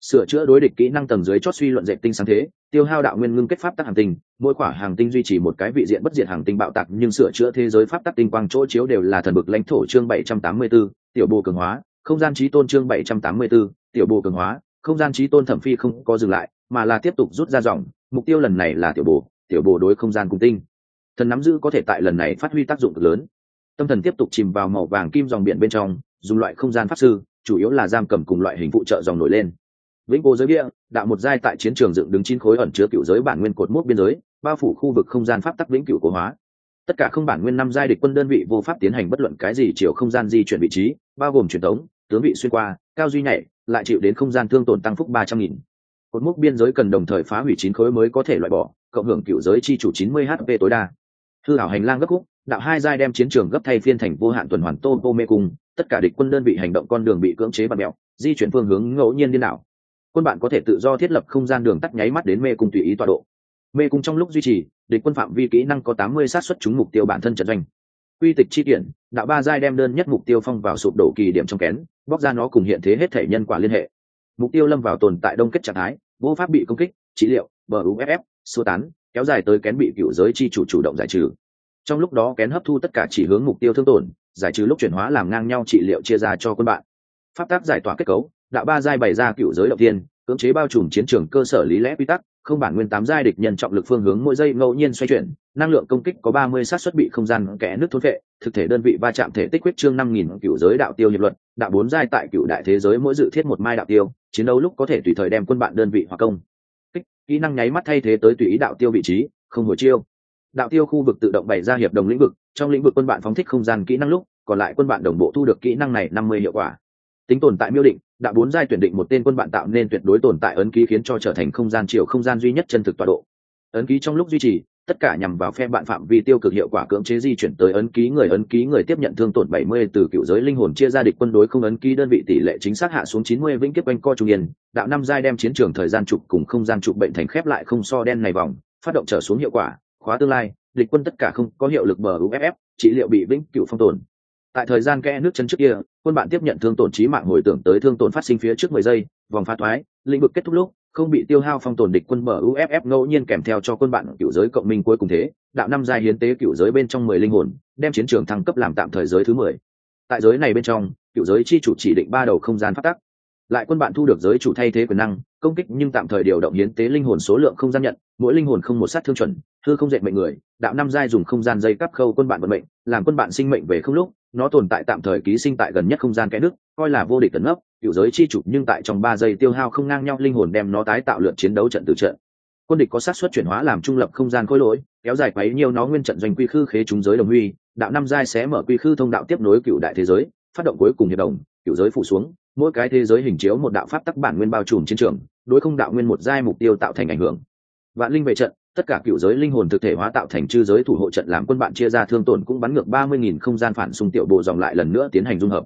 Sửa chữa đối địch kỹ năng tầng dưới chót suy luận dệt tinh sáng thế tiêu hao đạo nguyên ngưng kết pháp tắc hàng tinh mỗi quả hàng tinh duy trì một cái vị diện bất diệt hàng tinh bạo tạc nhưng sửa chữa thế giới pháp tắc tinh quang chỗ chiếu đều là thần bực lãnh thổ chương bảy trăm tám mươi 784, tiểu bồ cường hóa không gian trí tôn chương bảy trăm tám mươi 784, tiểu bồ cường hóa không gian trí tôn thẩm phi không có dừng lại mà là tiếp tục rút ra dòng, mục tiêu lần này là tiểu bồ tiểu bồ đối không gian cung tinh. Thần nắm giữ có thể tại lần này phát huy tác dụng cực lớn. Tâm thần tiếp tục chìm vào màu vàng kim dòng biển bên trong, dùng loại không gian pháp sư, chủ yếu là giam cầm cùng loại hình phụ trợ dòng nổi lên. Vĩnh cố giới địa đạo một giai tại chiến trường dựng đứng chín khối ẩn chứa cựu giới bản nguyên cột mốc biên giới, bao phủ khu vực không gian pháp tắc vĩnh cửu cố hóa. Tất cả không bản nguyên năm giai địch quân đơn vị vô pháp tiến hành bất luận cái gì chiều không gian di chuyển vị trí, bao gồm truyền thống, tướng vị xuyên qua, cao duy nhảy, lại chịu đến không gian thương tổn tăng phúc ba trăm nghìn cột mốc biên giới cần đồng thời phá hủy chín khối mới có thể loại bỏ, cộng hưởng cựu giới chi chủ chín mươi hp tối đa. Hư hảo hành lang gấp khúc, đạo hai giai đem chiến trường gấp thay phiên thành vô hạn tuần hoàn tô tô mê cung, tất cả địch quân đơn vị hành động con đường bị cưỡng chế bạt mẹo, di chuyển phương hướng ngẫu nhiên điên đảo. Quân bạn có thể tự do thiết lập không gian đường tắt nháy mắt đến mê cung tùy ý tọa độ. Mê cung trong lúc duy trì, địch quân phạm vi kỹ năng có tám mươi sát xuất trúng mục tiêu bản thân trận doanh. Quy tịch chi kiện, đạo ba giai đem đơn nhất mục tiêu phong vào sụp đổ kỳ điểm trong kén, bóc ra nó cùng hiện thế hết thể nhân quả liên hệ mục tiêu lâm vào tồn tại đông kết trạng thái, vô pháp bị công kích, trị liệu, bờ uff sơ tán, kéo dài tới kén bị cựu giới chi chủ chủ động giải trừ. Trong lúc đó kén hấp thu tất cả chỉ hướng mục tiêu thương tổn, giải trừ lúc chuyển hóa làm ngang nhau trị liệu chia ra cho quân bạn. Pháp tác giải tỏa kết cấu, đạo ba giai bày ra cựu giới đầu tiên, cưỡng chế bao trùm chiến trường cơ sở lý lẽ quy tắc không bản nguyên tám giai địch nhân trọng lực phương hướng mỗi giây ngẫu nhiên xoay chuyển, năng lượng công kích có ba mươi sát xuất bị không gian kẽ nước thốn vệ thực thể đơn vị va chạm thể tích huyết chương năm nghìn cựu giới đạo tiêu hiệp luật đạo bốn giai tại cựu đại thế giới mỗi dự thiết một mai đạo tiêu, chiến đấu lúc có thể tùy thời đem quân bạn đơn vị hoặc công. Kích, kỹ năng nháy mắt thay thế tới tùy ý đạo tiêu vị trí, không hồi chiêu. Đạo tiêu khu vực tự động bày ra hiệp đồng lĩnh vực, trong lĩnh vực quân bạn phóng thích không gian kỹ năng lúc, còn lại quân bạn đồng bộ thu được kỹ năng này năm mươi hiệu quả. Tính tồn tại miêu định đạo bốn giai tuyển định một tên quân bạn tạo nên tuyệt đối tồn tại ấn ký khiến cho trở thành không gian chiều không gian duy nhất chân thực tọa độ. Ấn ký trong lúc duy trì, tất cả nhằm vào phe bạn phạm vi tiêu cực hiệu quả cưỡng chế di chuyển tới ấn ký người, ấn ký người tiếp nhận thương tổn 70 từ cựu giới linh hồn chia ra địch quân đối không ấn ký đơn vị tỷ lệ chính xác hạ xuống 90 vĩnh kiếp quanh co trung yên, đạo năm giai đem chiến trường thời gian trục cùng không gian trục bệnh thành khép lại không so đen này vòng, phát động trở xuống hiệu quả, khóa tương lai, địch quân tất cả không có hiệu lực bờ uff trị liệu bị vĩnh cựu phong tồn tại thời gian kẽ nước chân trước kia, quân bạn tiếp nhận thương tổn trí mạng hồi tưởng tới thương tổn phát sinh phía trước mười giây, vòng phá thoái, lĩnh vực kết thúc lúc, không bị tiêu hao phong tồn địch quân mở uff ngẫu nhiên kèm theo cho quân bạn cựu giới cộng minh cuối cùng thế, đạo năm giai hiến tế cựu giới bên trong mười linh hồn, đem chiến trường thăng cấp làm tạm thời giới thứ mười. Tại giới này bên trong, cựu giới chi chủ chỉ định ba đầu không gian phát tắc. Lại quân bạn thu được giới chủ thay thế quyền năng, công kích nhưng tạm thời điều động hiến tế linh hồn số lượng không gian nhận, mỗi linh hồn không một sát thương chuẩn hư không dệt mệnh người, đạo năm giai dùng không gian dây cắp khâu quân bạn vận mệnh, làm quân bạn sinh mệnh về không lúc, nó tồn tại tạm thời ký sinh tại gần nhất không gian kẽ nước, coi là vô địch tấn ấp cựu giới chi trục nhưng tại trong ba giây tiêu hao không ngang nhau, linh hồn đem nó tái tạo lượt chiến đấu trận từ trận. Quân địch có sát xuất chuyển hóa làm trung lập không gian khối lỗi, kéo dài quấy nhiều nó nguyên trận doanh quy khư khế chúng giới đồng huy, đạo năm giai sẽ mở quy khư thông đạo tiếp nối cựu đại thế giới, phát động cuối cùng hiệp đồng, cựu giới phủ xuống, mỗi cái thế giới hình chiếu một đạo pháp tắc bản nguyên bao trùm chiến trường, đối không đạo nguyên một giai mục tiêu tạo thành ảnh hưởng. Vạn linh về trận tất cả cựu giới linh hồn thực thể hóa tạo thành chư giới thủ hộ trận làm quân bạn chia ra thương tổn cũng bắn ngược ba mươi nghìn không gian phản xung tiểu bộ dòng lại lần nữa tiến hành dung hợp.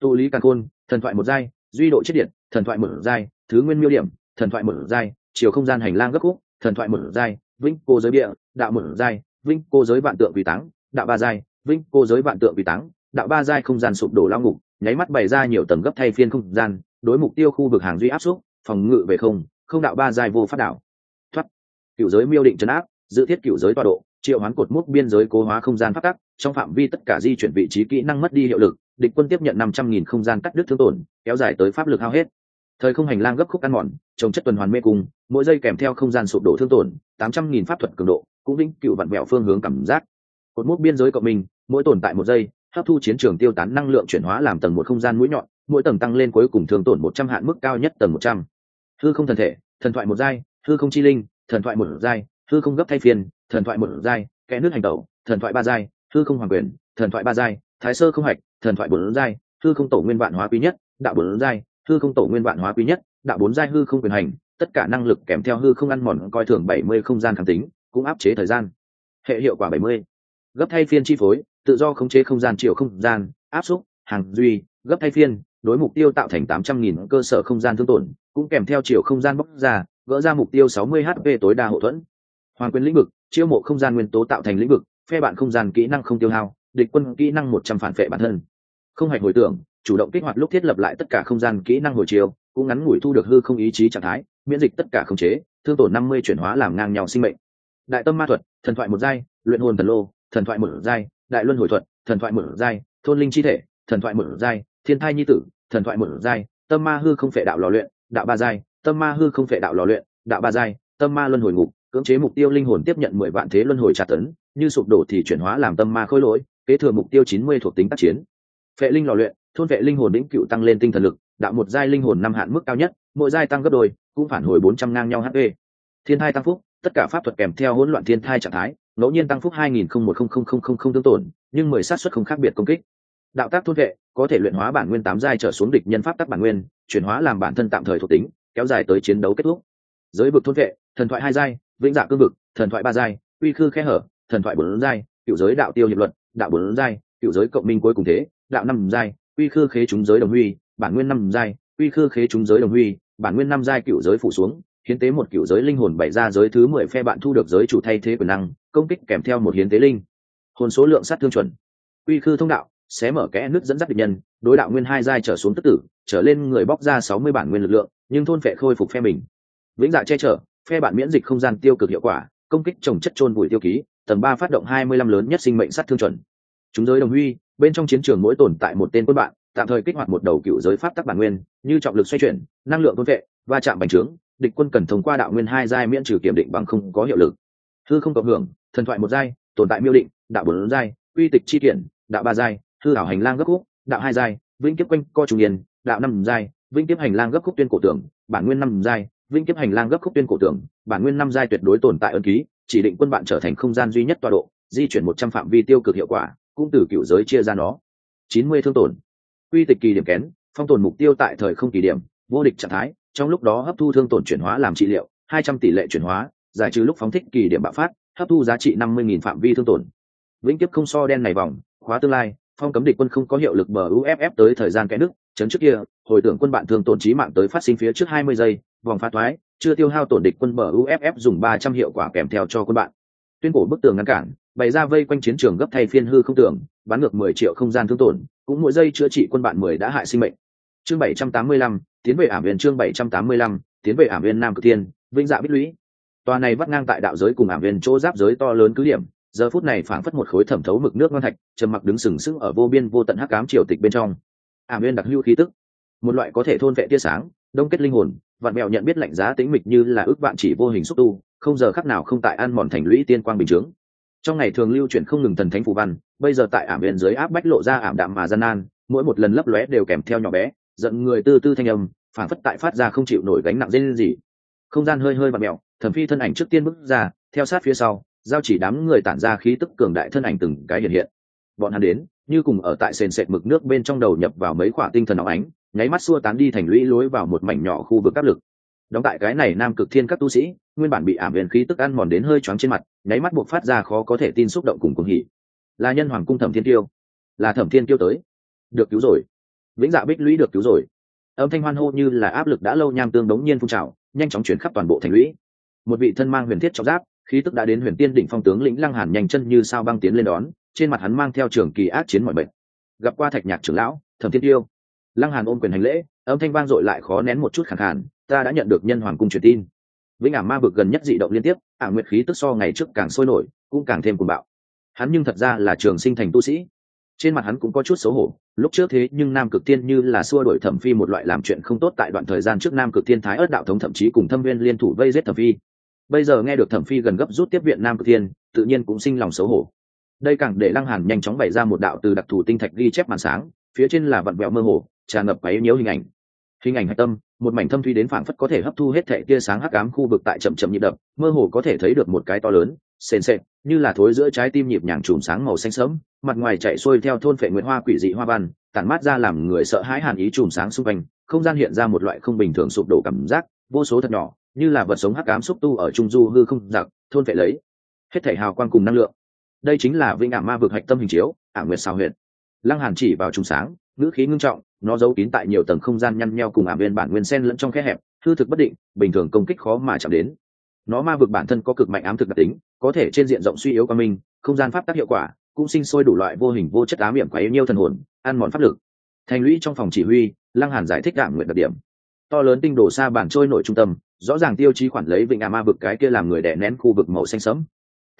Tụ lý càng khôn, thần thoại một giai, duy độ chết điện, thần thoại một giai, thứ nguyên miêu điểm, thần thoại một giai, chiều không gian hành lang gấp khúc, thần thoại một giai, vĩnh cô giới địa, đạo một giai, vĩnh cô giới vạn tượng vì táng, đạo ba giai, vĩnh cô giới vạn tượng vì táng, đạo ba giai không gian sụp đổ lao ngục, nháy mắt bày ra nhiều tầng gấp thay phiên không gian, đối mục tiêu khu vực hàng duy áp xúc, phòng ngự về không không đạo ba giai vô phát đảo cựu giới miêu định trấn áp, dự thiết cựu giới tọa độ, triệu hoán cột mốc biên giới cố hóa không gian phát tắc, trong phạm vi tất cả di chuyển vị trí kỹ năng mất đi hiệu lực, địch quân tiếp nhận năm trăm nghìn không gian cắt đứt thương tổn, kéo dài tới pháp lực hao hết. Thời không hành lang gấp khúc ăn mòn, trồng chất tuần hoàn mê cung, mỗi giây kèm theo không gian sụp đổ thương tổn, tám trăm nghìn pháp thuật cường độ, cũng vĩnh cựu vặn vẹo phương hướng cảm giác. Cột mốc biên giới cộng mình mỗi tồn tại một giây, hấp thu chiến trường tiêu tán năng lượng chuyển hóa làm tầng một không gian mũi nhọn, mỗi tầng tăng lên cuối cùng thương tổn một trăm hạn mức cao nhất tầng một trăm. Hư không thần thể, thần thoại một giai, hư không chi linh thần thoại một giai, hư không gấp thay phiên, thần thoại một giai, kẽ nước hành tẩu, thần thoại ba giai, hư không hoàng quyền, thần thoại ba giai, thái sơ không hạch, thần thoại bốn giai, hư không tổ nguyên vạn hóa quý nhất, đạo bốn giai, hư không tổ nguyên vạn hóa quý nhất, đạo bốn giai hư không quyền hành, tất cả năng lực kèm theo hư không ăn mòn coi thường bảy mươi không gian kháng tính, cũng áp chế thời gian. Hệ hiệu quả bảy mươi, gấp thay phiên chi phối, tự do khống chế không gian chiều không gian, áp xúc, hàng duy, gấp thay phiên, đối mục tiêu tạo thành tám trăm nghìn cơ sở không gian thương tổn, cũng kèm theo chiều không gian bóc ra gỡ ra mục tiêu sáu mươi hp tối đa hậu thuẫn. Hoàng quyền lĩnh vực, chiêu mộ không gian nguyên tố tạo thành lĩnh vực, phe bạn không gian kỹ năng không tiêu hao, địch quân kỹ năng một trăm phản vệ bản thân. Không hạch hồi tưởng, chủ động kích hoạt lúc thiết lập lại tất cả không gian kỹ năng hồi chiều cũng ngắn ngủi thu được hư không ý chí trạng thái, miễn dịch tất cả khống chế, thương tổn năm mươi chuyển hóa làm ngang nhau sinh mệnh. Đại tâm ma thuật, thần thoại một giai, luyện hồn thần lô, thần thoại một giai, đại luân hồi thuật, thần thoại một giai, thôn linh chi thể, thần thoại một giai, thiên thai nhi tử, thần thoại một giai, tâm ma hư không phệ đạo lò luyện, đạo ba giai tâm ma hư không phệ đạo lò luyện, đạo ba giai, tâm ma luân hồi ngục, cưỡng chế mục tiêu linh hồn tiếp nhận mười vạn thế luân hồi tra tấn, như sụp đổ thì chuyển hóa làm tâm ma khôi lỗi, kế thừa mục tiêu chín mươi thuộc tính tác chiến. Phệ linh lò luyện, thôn vệ linh hồn đĩnh cựu tăng lên tinh thần lực, đạo một giai linh hồn năm hạn mức cao nhất, mỗi giai tăng gấp đôi, cũng phản hồi bốn trăm ngang nhau hp thiên thai tăng phúc, tất cả pháp thuật kèm theo hỗn loạn thiên thai trạng thái, ngẫu nhiên tăng phúc hai nghìn không một không không không không không tương tổn, nhưng mười sát xuất không khác biệt công kích. Đạo tác thôn vệ có thể luyện hóa bản nguyên tám giai trở xuống địch nhân pháp tắc bản nguyên, chuyển hóa làm bản thân tạm thời thuộc tính kéo dài tới chiến đấu kết thúc. Giới vực thôn vệ, thần thoại hai giai, vĩnh dạ cương vực, thần thoại ba giai, uy khư khe hở, thần thoại bốn giai, cựu giới đạo tiêu hiệp luật, đạo bốn giai, cựu giới cộng minh cuối cùng thế, đạo năm giai, uy khư khế chúng giới đồng huy, bản nguyên năm giai, uy khư khế chúng giới đồng huy, bản nguyên năm giai cựu giới phủ xuống, hiến tế một cựu giới linh hồn bảy ra giới thứ mười phe bạn thu được giới chủ thay thế quyền năng, công kích kèm theo một hiến tế linh. Hồn số lượng sát thương chuẩn. Uy khư thông đạo xé mở kẽ nước dẫn dắt địch nhân, đối đạo nguyên hai giai trở xuống tức tử, trở lên người bóc ra sáu mươi bản nguyên lực lượng, nhưng thôn phệ khôi phục phe mình. Vĩnh dạ che chở, phe bạn miễn dịch không gian tiêu cực hiệu quả, công kích trồng chất trôn bụi tiêu ký, tầng ba phát động hai mươi lăm lớn nhất sinh mệnh sát thương chuẩn. Chúng giới đồng huy, bên trong chiến trường mỗi tồn tại một tên quân bạn, tạm thời kích hoạt một đầu cựu giới pháp tắc bản nguyên, như trọng lực xoay chuyển, năng lượng thôn vệ va chạm bành trướng, địch quân cần thông qua đạo nguyên hai giai miễn trừ kiểm định bằng không có hiệu lực. Hư không cộng hưởng, thần thoại một giai, tồn tại miêu định, đạo bốn giai, uy tịch chi kiện, đạo ba giai hư ảo hành lang gấp khúc, đạo hai giai, vĩnh kiếp quanh co trùng yên, đạo năm giai, vĩnh kiếp hành lang gấp khúc tuyên cổ tưởng, bản nguyên năm giai, vĩnh kiếp hành lang gấp khúc tuyên cổ tưởng, bản nguyên năm giai tuyệt đối tồn tại ân ký, chỉ định quân bạn trở thành không gian duy nhất tọa độ, di chuyển một trăm phạm vi tiêu cực hiệu quả, cũng từ cựu giới chia ra nó. Chín mươi thương tổn. Quy tịch kỳ điểm kén, phong tồn mục tiêu tại thời không kỳ điểm, vô địch trạng thái, trong lúc đó hấp thu thương tổn chuyển hóa làm trị liệu, hai trăm tỷ lệ chuyển hóa, giải trừ lúc phóng thích kỳ điểm bạo phát, hấp thu giá trị năm mươi nghìn phạm vi thương tổn. Vĩnh kiếp không so đen này vòng, khóa tương lai phong cấm địch quân không có hiệu lực bờ uff tới thời gian kẽ đức chấn trước kia, hồi tưởng quân bạn thường tổn trí mạng tới phát sinh phía trước hai mươi giây, vòng phá thoái, chưa tiêu hao tổn địch quân bờ uff dùng ba trăm hiệu quả kèm theo cho quân bạn. Tuyên cổ bức tường ngăn cản, bày ra vây quanh chiến trường gấp thay phiên hư không tưởng bán ngược mười triệu không gian thương tổn, cũng mỗi giây chữa trị quân bạn mười đã hại sinh mệnh. Chương bảy trăm tám mươi lăm, tiến về ảm viên chương bảy trăm tám mươi lăm, tiến về ảm viên nam cực tiên vinh dạ bích lũy. Tòa này vắt ngang tại đạo giới cùng ảm viên chỗ giáp giới to lớn cứ điểm giờ phút này phảng phất một khối thẩm thấu mực nước ngon thạch, trầm mặc đứng sừng sững ở vô biên vô tận hắc cám triều tịch bên trong. Ảm viên đặc hữu khí tức, một loại có thể thôn vệ tia sáng, đông kết linh hồn, vạn mẹo nhận biết lạnh giá tính mịch như là ước vạn chỉ vô hình xúc tu, không giờ khắc nào không tại ăn mòn thành lũy tiên quang bình chướng. Trong ngày thường lưu chuyển không ngừng thần thánh phù văn, bây giờ tại ảm viên dưới áp bách lộ ra ảm đạm mà gian nan, mỗi một lần lấp lóe đều kèm theo nhỏ bé, giận người tư tư thanh âm phản phất tại phát ra không chịu nổi gánh nặng dây lên gì không gian hơi hơi và mẹo, thẩm phi thân ảnh trước tiên bước ra, theo sát phía sau giao chỉ đám người tản ra khí tức cường đại thân ảnh từng cái hiện hiện. Bọn hắn đến, như cùng ở tại sền sệt mực nước bên trong đầu nhập vào mấy quả tinh thần óng ánh, nháy mắt xua tán đi thành lũy lối vào một mảnh nhỏ khu vực áp lực. Đóng tại cái này nam cực thiên các tu sĩ, nguyên bản bị ảm huyền khí tức ăn mòn đến hơi choáng trên mặt, nháy mắt buộc phát ra khó có thể tin xúc động cùng cuồng hỉ. Là nhân hoàng cung thẩm thiên tiêu là thẩm thiên tiêu tới. Được cứu rồi. Vĩnh dạ bích lũy được cứu rồi. Âm thanh hoan hô như là áp lực đã lâu nham tương đống nhiên phun trào, nhanh chóng chuyển khắp toàn bộ thành lũy. Một vị thân mang huyền thiết trọng giáp khí tức đã đến huyền tiên đỉnh phong tướng lĩnh lăng hàn nhanh chân như sao băng tiến lên đón, trên mặt hắn mang theo trường kỳ ác chiến mọi bệnh gặp qua thạch nhạc trưởng lão, thẩm thiên tiêu. Lăng hàn ôm quyền hành lễ, âm thanh vang dội lại khó nén một chút khẳng khàn, ta đã nhận được nhân hoàng cung truyền tin. Vĩnh ảm ma vực gần nhất dị động liên tiếp ả nguyệt khí tức so ngày trước càng sôi nổi, cũng càng thêm cuồng bạo. Hắn nhưng thật ra là trường sinh thành tu sĩ. Trên mặt hắn cũng có chút xấu hổ, lúc trước thế nhưng nam cực tiên như là xua đổi thẩm phi một loại làm chuyện không tốt tại đoạn thời gian trước nam cực tiên thái ớt đạo thống thậm chí cùng thâm viên liên thủ vây giết thẩm phi bây giờ nghe được thẩm phi gần gấp rút tiếp viện nam cực thiên, tự nhiên cũng sinh lòng xấu hổ. Đây càng để lăng hàn nhanh chóng bày ra một đạo từ đặc thù tinh thạch ghi chép màn sáng, phía trên là vặn vẹo mơ hồ, tràn ngập quấy nhiễu hình ảnh. Hình ảnh hạch tâm, một mảnh thâm thuy đến phảng phất có thể hấp thu hết thệ tia sáng hắc ám khu vực tại chậm chậm nhịp đập, mơ hồ có thể thấy được một cái to lớn, sền sệt, như là thối giữa trái tim nhịp nhàng chùm sáng màu xanh sẫm, mặt ngoài chạy xuôi theo thôn phệ nguyệt hoa quỷ dị hoa văn, tản mát ra làm người sợ hãi hàn ý chùm sáng xung quanh, không gian hiện ra một loại không bình thường sụp đổ cảm giác, vô số thật nhỏ như là vật sống hắc ám xúc tu ở trung du hư không giặc, thôn vệ lấy. Hết thể hào quang cùng năng lượng. Đây chính là vĩnh ảm ma vực hạch tâm hình chiếu, ả nguyệt xào huyệt. Lăng hàn chỉ vào trùng sáng, ngữ khí ngưng trọng, nó giấu kín tại nhiều tầng không gian nhăn nheo cùng ảm viên bản nguyên sen lẫn trong khe hẹp, hư thực bất định, bình thường công kích khó mà chạm đến. Nó ma vực bản thân có cực mạnh ám thực đặc tính, có thể trên diện rộng suy yếu qua mình không gian pháp tác hiệu quả, cũng sinh sôi đủ loại vô hình vô chất ám hiểm quá yếu nhiêu thần hồn, ăn mòn pháp lực. Thành lũy trong phòng chỉ huy, lăng hàn giải thích đạm nguyện đặc điểm to lớn tinh đổ xa bản trôi nổi trung tâm, rõ ràng tiêu chí khoản lấy vịnh ả ma vực cái kia làm người đè nén khu vực màu xanh sẫm.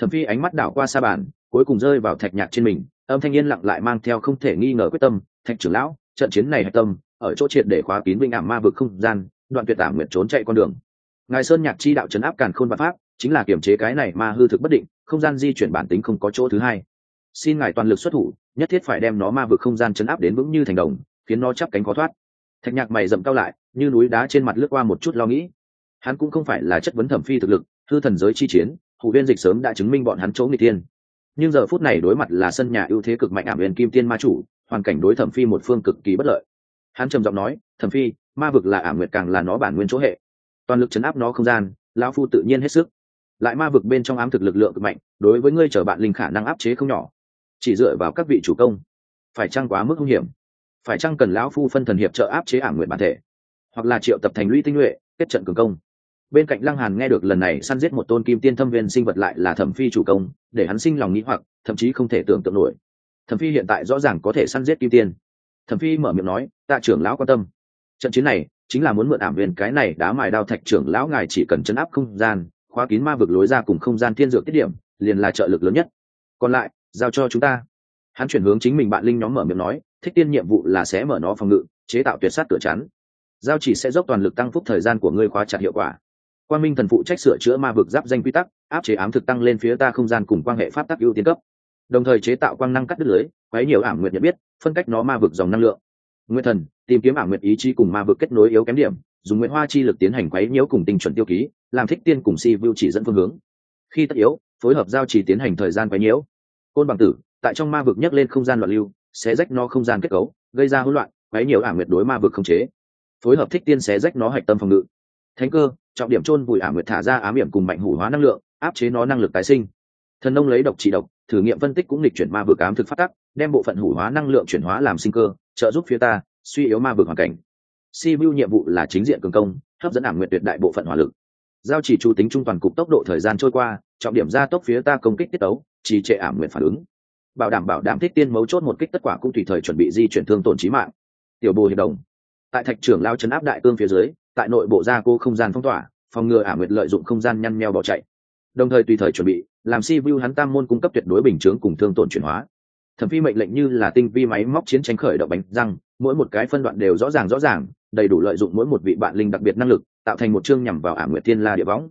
Thẩm phi ánh mắt đảo qua xa bản, cuối cùng rơi vào thạch nhạc trên mình, âm thanh yên lặng lại mang theo không thể nghi ngờ quyết tâm, thạch trưởng lão, trận chiến này hạch tâm, ở chỗ triệt để khóa kín vịnh ảm ma vực không gian, đoạn tuyệt ảm nguyện trốn chạy con đường. Ngài sơn nhạc chi đạo trấn áp càn khôn và pháp, chính là kiểm chế cái này mà hư thực bất định, không gian di chuyển bản tính không có chỗ thứ hai. Xin ngài toàn lực xuất thủ, nhất thiết phải đem nó ma vực không gian chấn áp đến vững như thành đồng, khiến nó chắp cánh khó thoát thạch nhạc mày dậm cao lại, như núi đá trên mặt lướt qua một chút lo nghĩ. Hắn cũng không phải là chất vấn thẩm phi thực lực thư thần giới chi chiến thủ viên dịch sớm đã chứng minh bọn hắn chỗ người tiên. Nhưng giờ phút này đối mặt là sân nhà ưu thế cực mạnh ảm huyền kim tiên ma chủ, hoàn cảnh đối thẩm phi một phương cực kỳ bất lợi. Hắn trầm giọng nói, thẩm phi, ma vực là ảm nguyệt càng là nó bản nguyên chỗ hệ. Toàn lực chấn áp nó không gian, lão phu tự nhiên hết sức. Lại ma vực bên trong ám thực lực lượng cực mạnh, đối với ngươi chở bạn linh khả năng áp chế không nhỏ. Chỉ dựa vào các vị chủ công, phải chăng quá mức nguy hiểm? Phải chăng cần lão phu phân thần hiệp trợ áp chế ảm nguyện bản thể? Hoặc là triệu tập thành lũy tinh nhuệ, kết trận cường công? Bên cạnh lăng hàn nghe được lần này săn giết một tôn kim tiên thâm viên sinh vật lại là thẩm phi chủ công, để hắn sinh lòng nghĩ hoặc, thậm chí không thể tưởng tượng nổi. Thẩm phi hiện tại rõ ràng có thể săn giết kim tiên. Thẩm phi mở miệng nói, tạ trưởng lão quan tâm. Trận chiến này chính là muốn mượn ảm viên cái này đá mài đao thạch trưởng lão ngài chỉ cần chấn áp không gian, khóa kín ma vực lối ra cùng không gian thiên dược tiết điểm, liền là trợ lực lớn nhất. Còn lại, giao cho chúng ta. Hắn chuyển hướng chính mình bạn linh nhóm mở miệng nói thích tiên nhiệm vụ là sẽ mở nó phòng ngự, chế tạo tuyệt sát cửa chắn. Giao chỉ sẽ dốc toàn lực tăng phúc thời gian của ngươi khóa chặt hiệu quả. Quan minh thần phụ trách sửa chữa ma vực giáp danh quy tắc, áp chế ám thực tăng lên phía ta không gian cùng quan hệ pháp tắc ưu tiên cấp. Đồng thời chế tạo quang năng cắt đứt lưới, quấy nhiều ảm nguyện nhận biết, phân cách nó ma vực dòng năng lượng. Nguyên thần, tìm kiếm ảm nguyện ý chí cùng ma vực kết nối yếu kém điểm, dùng nguyễn hoa chi lực tiến hành quấy nhiễu cùng tinh chuẩn tiêu ký, làm thích tiên cùng si vưu chỉ dẫn phương hướng. Khi tất yếu, phối hợp giao chỉ tiến hành thời gian quấy nhiễu. Côn bằng tử, tại trong ma vực nhấc lên không gian loạn lưu sẽ rách nó không gian kết cấu, gây ra hỗn loạn quấy nhiều ả nguyệt đối ma vực không chế. Phối hợp thích tiên xé rách nó hạch tâm phòng ngự. Thánh cơ, trọng điểm chôn vùi ả nguyệt thả ra ám hiểm cùng mạnh hủ hóa năng lượng, áp chế nó năng lực tái sinh. Thần nông lấy độc trị độc, thử nghiệm phân tích cũng lịch chuyển ma vực ám thực phát tắc, đem bộ phận hủ hóa năng lượng chuyển hóa làm sinh cơ, trợ giúp phía ta suy yếu ma vực hoàn cảnh. Si vu nhiệm vụ là chính diện cường công, hấp dẫn ả nguyệt tuyệt đại bộ phận hỏa lực. Giao chỉ chủ tính trung toàn cục tốc độ thời gian trôi qua, trọng điểm gia tốc phía ta công kích tiết tấu, trì trệ ả nguyệt phản ứng bảo đảm bảo đảm thích tiên mấu chốt một kích tất quả cũng tùy thời chuẩn bị di chuyển thương tổn trí mạng. Tiểu bồ hiệp đồng. Tại thạch trưởng lao chấn áp đại cương phía dưới, tại nội bộ gia cô không gian phong tỏa, phòng ngừa ả nguyệt lợi dụng không gian nhăn nheo bỏ chạy. Đồng thời tùy thời chuẩn bị, làm si vu hắn tam môn cung cấp tuyệt đối bình chướng cùng thương tổn chuyển hóa. Thẩm phi mệnh lệnh như là tinh vi máy móc chiến tranh khởi động bánh răng, mỗi một cái phân đoạn đều rõ ràng rõ ràng, đầy đủ lợi dụng mỗi một vị bạn linh đặc biệt năng lực, tạo thành một chương nhằm vào ả nguyệt thiên la địa võng.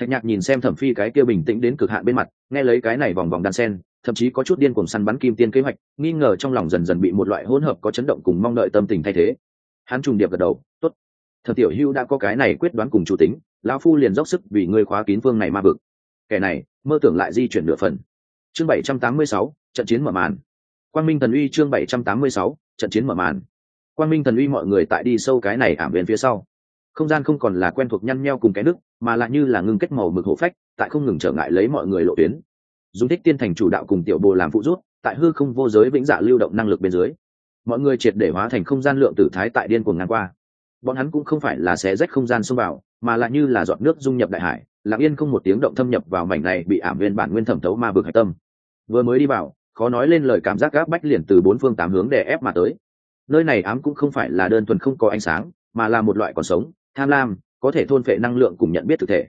Thạch nhạc nhìn xem thẩm phi cái kia bình tĩnh đến cực hạn bên mặt, nghe lấy cái này vòng vòng đan sen thậm chí có chút điên cuồng săn bắn kim tiên kế hoạch, nghi ngờ trong lòng dần dần bị một loại hỗn hợp có chấn động cùng mong đợi tâm tình thay thế. Hắn trùng điệp gật đầu, tốt. Thẩm tiểu hưu đã có cái này quyết đoán cùng chủ tính, lão phu liền dốc sức vì ngươi khóa kín phương này ma vực. Kẻ này, mơ tưởng lại di chuyển nửa phần. Chương bảy trăm tám mươi sáu, trận chiến mở màn. Quang minh thần uy chương bảy trăm tám mươi sáu, trận chiến mở màn. Quang minh thần uy mọi người tại đi sâu cái này ảm bên phía sau. Không gian không còn là quen thuộc nhăn nheo cùng cái nước mà lại như là ngưng kết màu mực hổ phách, tại không ngừng trở ngại lấy mọi người lộ tuyến dùng thích tiên thành chủ đạo cùng tiểu bồ làm phụ rút tại hư không vô giới vĩnh dạ lưu động năng lực bên dưới. Mọi người triệt để hóa thành không gian lượng tử thái tại điên cuồng ngang qua. Bọn hắn cũng không phải là xé rách không gian xông vào, mà lại như là giọt nước dung nhập đại hải, lặng yên không một tiếng động thâm nhập vào mảnh này bị ảm viên bản nguyên thẩm thấu ma vực hạch tâm. Vừa mới đi vào, khó nói lên lời cảm giác gáp bách liền từ bốn phương tám hướng để ép mà tới. Nơi này ám cũng không phải là đơn thuần không có ánh sáng, mà là một loại còn sống, tham lam, có thể thôn phệ năng lượng cùng nhận biết thực thể.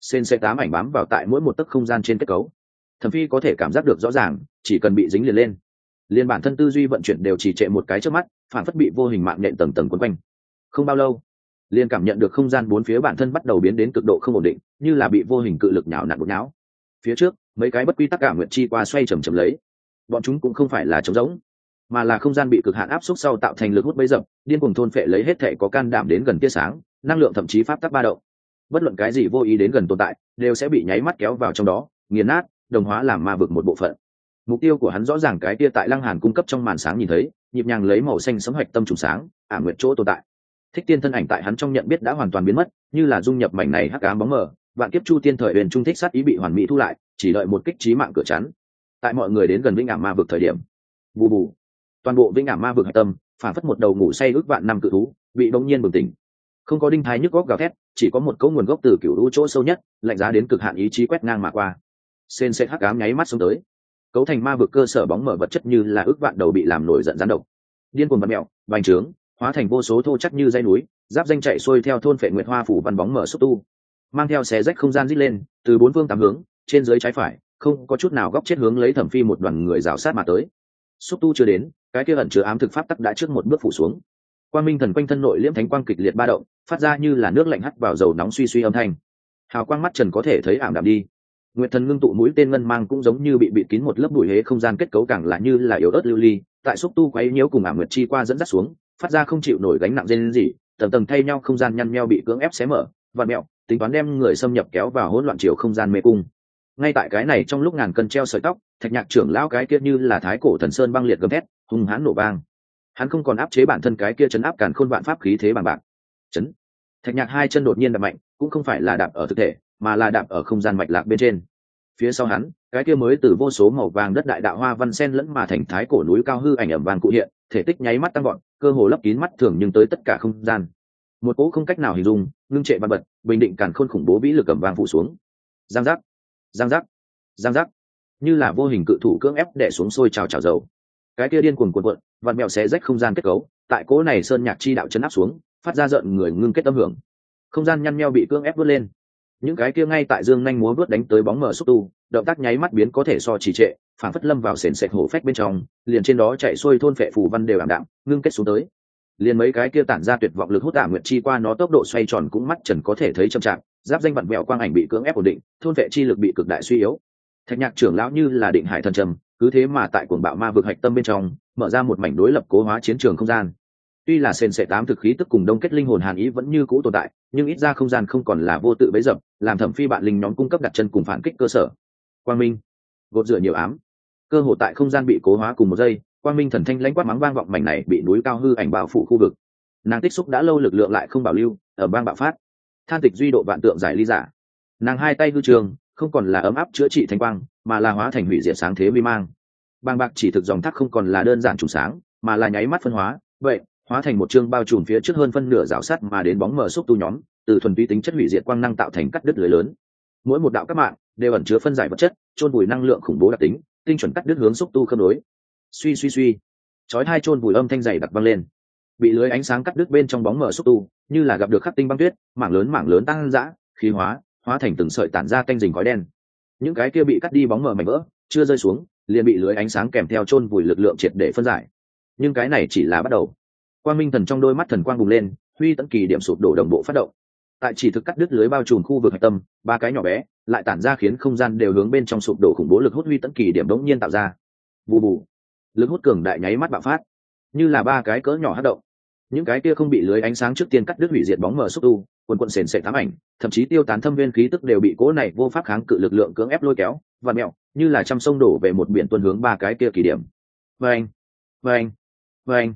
Xen xe tám ảnh bám vào tại mỗi một tấc không gian trên kết cấu thẩm phi có thể cảm giác được rõ ràng, chỉ cần bị dính liền lên. Liền bản thân tư duy vận chuyển đều chỉ trệ một cái trước mắt, phản phất bị vô hình mạng nhện tầng tầng quấn quanh. Không bao lâu, liền cảm nhận được không gian bốn phía bản thân bắt đầu biến đến cực độ không ổn định, như là bị vô hình cự lực nhào nặn bột não phía trước, mấy cái bất quy tắc cả nguyện chi qua xoay chầm chầm lấy. Bọn chúng cũng không phải là trống rỗng, mà là không gian bị cực hạn áp suất sau tạo thành lực hút bấy dập, điên cuồng thôn phệ lấy hết thể có can đảm đến gần tia sáng, năng lượng thậm chí pháp tắc ba động. Bất luận cái gì vô ý đến gần tồn tại, đều sẽ bị nháy mắt kéo vào trong đó, nghiền nát đồng hóa làm ma vực một bộ phận. Mục tiêu của hắn rõ ràng cái kia tại lăng hàn cung cấp trong màn sáng nhìn thấy, nhịp nhàng lấy màu xanh sấm hoạch tâm trùng sáng, ả nguyện chỗ tồn tại. Thích tiên thân ảnh tại hắn trong nhận biết đã hoàn toàn biến mất, như là dung nhập mảnh này hắc ám bóng mờ, vạn kiếp chu tiên thời huyền trung thích sát ý bị hoàn mỹ thu lại, chỉ đợi một kích trí mạng cửa chắn. Tại mọi người đến gần vĩnh ảm ma vực thời điểm, bù bù, toàn bộ vĩnh ảm ma vực hạch tâm, phản phất một đầu ngủ say ước vạn năm cự thú, bị bỗng nhiên bừng tỉnh. Không có đinh thái nhức góc gào thét, chỉ có một cấu nguồn gốc từ cựu lũ chỗ sâu nhất, lạnh giá đến cực hạn ý chí quét ngang mà qua sên sẽ hắc ám nháy mắt xuống tới. Cấu thành ma vực cơ sở bóng mở vật chất như là ước vạn đầu bị làm nổi giận gián độc. Điên cuồng bật mẹo, bành trướng, hóa thành vô số thô chắc như dây núi, giáp danh chạy xuôi theo thôn phệ nguyệt hoa phủ văn bóng mở xúc tu. Mang theo xé rách không gian rít lên, từ bốn phương tám hướng, trên dưới trái phải, không có chút nào góc chết hướng lấy thẩm phi một đoàn người rào sát mà tới. Xúc tu chưa đến, cái kia ẩn chứa ám thực pháp tắc đã trước một bước phủ xuống. Quan minh thần quanh thân nội liễm thánh quang kịch liệt ba động, phát ra như là nước lạnh hắt vào dầu nóng suy suy âm thanh. Hào quang mắt trần có thể thấy ảm đạm đi nguyệt thần ngưng tụ mũi tên ngân mang cũng giống như bị bịt kín một lớp bụi hế không gian kết cấu càng là như là yếu ớt lưu ly. Tại xúc tu quấy nhiễu cùng Ả nguyệt chi qua dẫn dắt xuống, phát ra không chịu nổi gánh nặng dên gì tầng tầng thay nhau không gian nhăn nheo bị cưỡng ép xé mở và mẹo, tính toán đem người xâm nhập kéo vào hỗn loạn chiều không gian mê cung. Ngay tại cái này trong lúc ngàn cân treo sợi tóc, thạch nhạc trưởng lão cái kia như là thái cổ thần sơn băng liệt gầm thét, hung hãn nổ vang. Hắn không còn áp chế bản thân cái kia chấn áp càn khôn vạn pháp khí thế bằng bạc. Chấn. Thạch nhạc hai chân đột nhiên đạp mạnh, cũng không phải là đạp ở thực thể mà là đạp ở không gian mạch lạc bên trên. Phía sau hắn, cái kia mới từ vô số màu vàng đất đại đạo hoa văn sen lẫn mà thành thái cổ núi cao hư ảnh ẩm vàng cụ hiện, thể tích nháy mắt tăng gọn cơ hồ lấp kín mắt thường nhưng tới tất cả không gian. Một cỗ không cách nào hình dung, ngưng trệ văn bật bình định càn khôn khủng bố vĩ lực cầm vàng phụ xuống. Giang giác giang giác giang giác. Như là vô hình cự thủ cưỡng ép đẻ xuống sôi trào trào dầu. Cái kia điên cuồng cuộn cuộn vạn mèo xé rách không gian kết cấu, tại cỗ này sơn nhạc chi đạo chấn áp xuống, phát ra giận người ngưng kết âm hưởng. Không gian nhăn nheo bị cưỡng ép vớt lên những cái kia ngay tại dương nhanh múa vớt đánh tới bóng mở xúc tu, động tác nháy mắt biến có thể so trì trệ phản phất lâm vào sền sệt hổ phách bên trong, liền trên đó chạy xuôi thôn phệ phù văn đều ảm đạm, ngưng kết xuống tới. Liền mấy cái kia tản ra tuyệt vọng lực hút tạ nguyệt chi qua nó tốc độ xoay tròn cũng mắt trần có thể thấy chậm chạp, giáp danh vặn vẹo quang ảnh bị cưỡng ép ổn định, thôn vệ chi lực bị cực đại suy yếu. Thạch nhạc trưởng lão như là định hải thần trầm, cứ thế mà tại cuồng bạo ma vực hạch tâm bên trong, mở ra một mảnh đối lập cố hóa chiến trường không gian tuy là sền sệ tám thực khí tức cùng đông kết linh hồn hàn ý vẫn như cũ tồn tại, nhưng ít ra không gian không còn là vô tự bấy dập, làm thẩm phi bạn linh nhóm cung cấp đặt chân cùng phản kích cơ sở. Quang minh, gột rửa nhiều ám. Cơ hội tại không gian bị cố hóa cùng một giây, quang minh thần thanh lãnh quát mắng vang vọng mảnh này bị núi cao hư ảnh bao phủ khu vực. Nàng tích xúc đã lâu lực lượng lại không bảo lưu, ở bang bạo phát. Than tịch duy độ vạn tượng giải ly giả. Nàng hai tay hư trường, không còn là ấm áp chữa trị thanh quang, mà là hóa thành hủy diệt sáng thế vi mang. Bang bạc chỉ thực dòng thác không còn là đơn giản trùng sáng, mà là nháy mắt phân hóa, vậy hóa thành một chương bao trùm phía trước hơn phân nửa rào sắt mà đến bóng mở xúc tu nhóm, từ thuần túy tính chất hủy diệt quang năng tạo thành cắt đứt lưới lớn. Mỗi một đạo các mạng đều ẩn chứa phân giải vật chất trôn vùi năng lượng khủng bố đặc tính, tinh chuẩn cắt đứt hướng xúc tu cân đối suy suy suy. Chói hai trôn vùi âm thanh dày đặc băng lên. Bị lưới ánh sáng cắt đứt bên trong bóng mở xúc tu, như là gặp được khắc tinh băng tuyết, mảng lớn mảng lớn tăng dã, khí hóa hóa thành từng sợi tản ra canh rình khói đen. Những cái kia bị cắt đi bóng mở mảnh vỡ, chưa rơi xuống, liền bị lưới ánh sáng kèm theo chôn vùi lực lượng triệt để phân giải. Nhưng cái này chỉ là bắt đầu quang minh thần trong đôi mắt thần quang bùng lên, huy tận kỳ điểm sụp đổ đồng bộ phát động. Tại chỉ thực cắt đứt lưới bao trùm khu vực hạch tâm, ba cái nhỏ bé, lại tản ra khiến không gian đều hướng bên trong sụp đổ khủng bố lực hút huy tận kỳ điểm đống nhiên tạo ra. Bù bù. Lực hút cường đại nháy mắt bạo phát. Như là ba cái cỡ nhỏ hát động. Những cái kia không bị lưới ánh sáng trước tiên cắt đứt hủy diệt bóng mờ xúc tu, quần quận sền sệt thám ảnh, thậm chí tiêu tán thâm viên khí tức đều bị cố này vô pháp kháng cự lực lượng cưỡng ép lôi kéo và mẹo, như là trăm sông đổ về một biển tuân hướng ba cái kia kỳ điểm. Vâng vâng vâng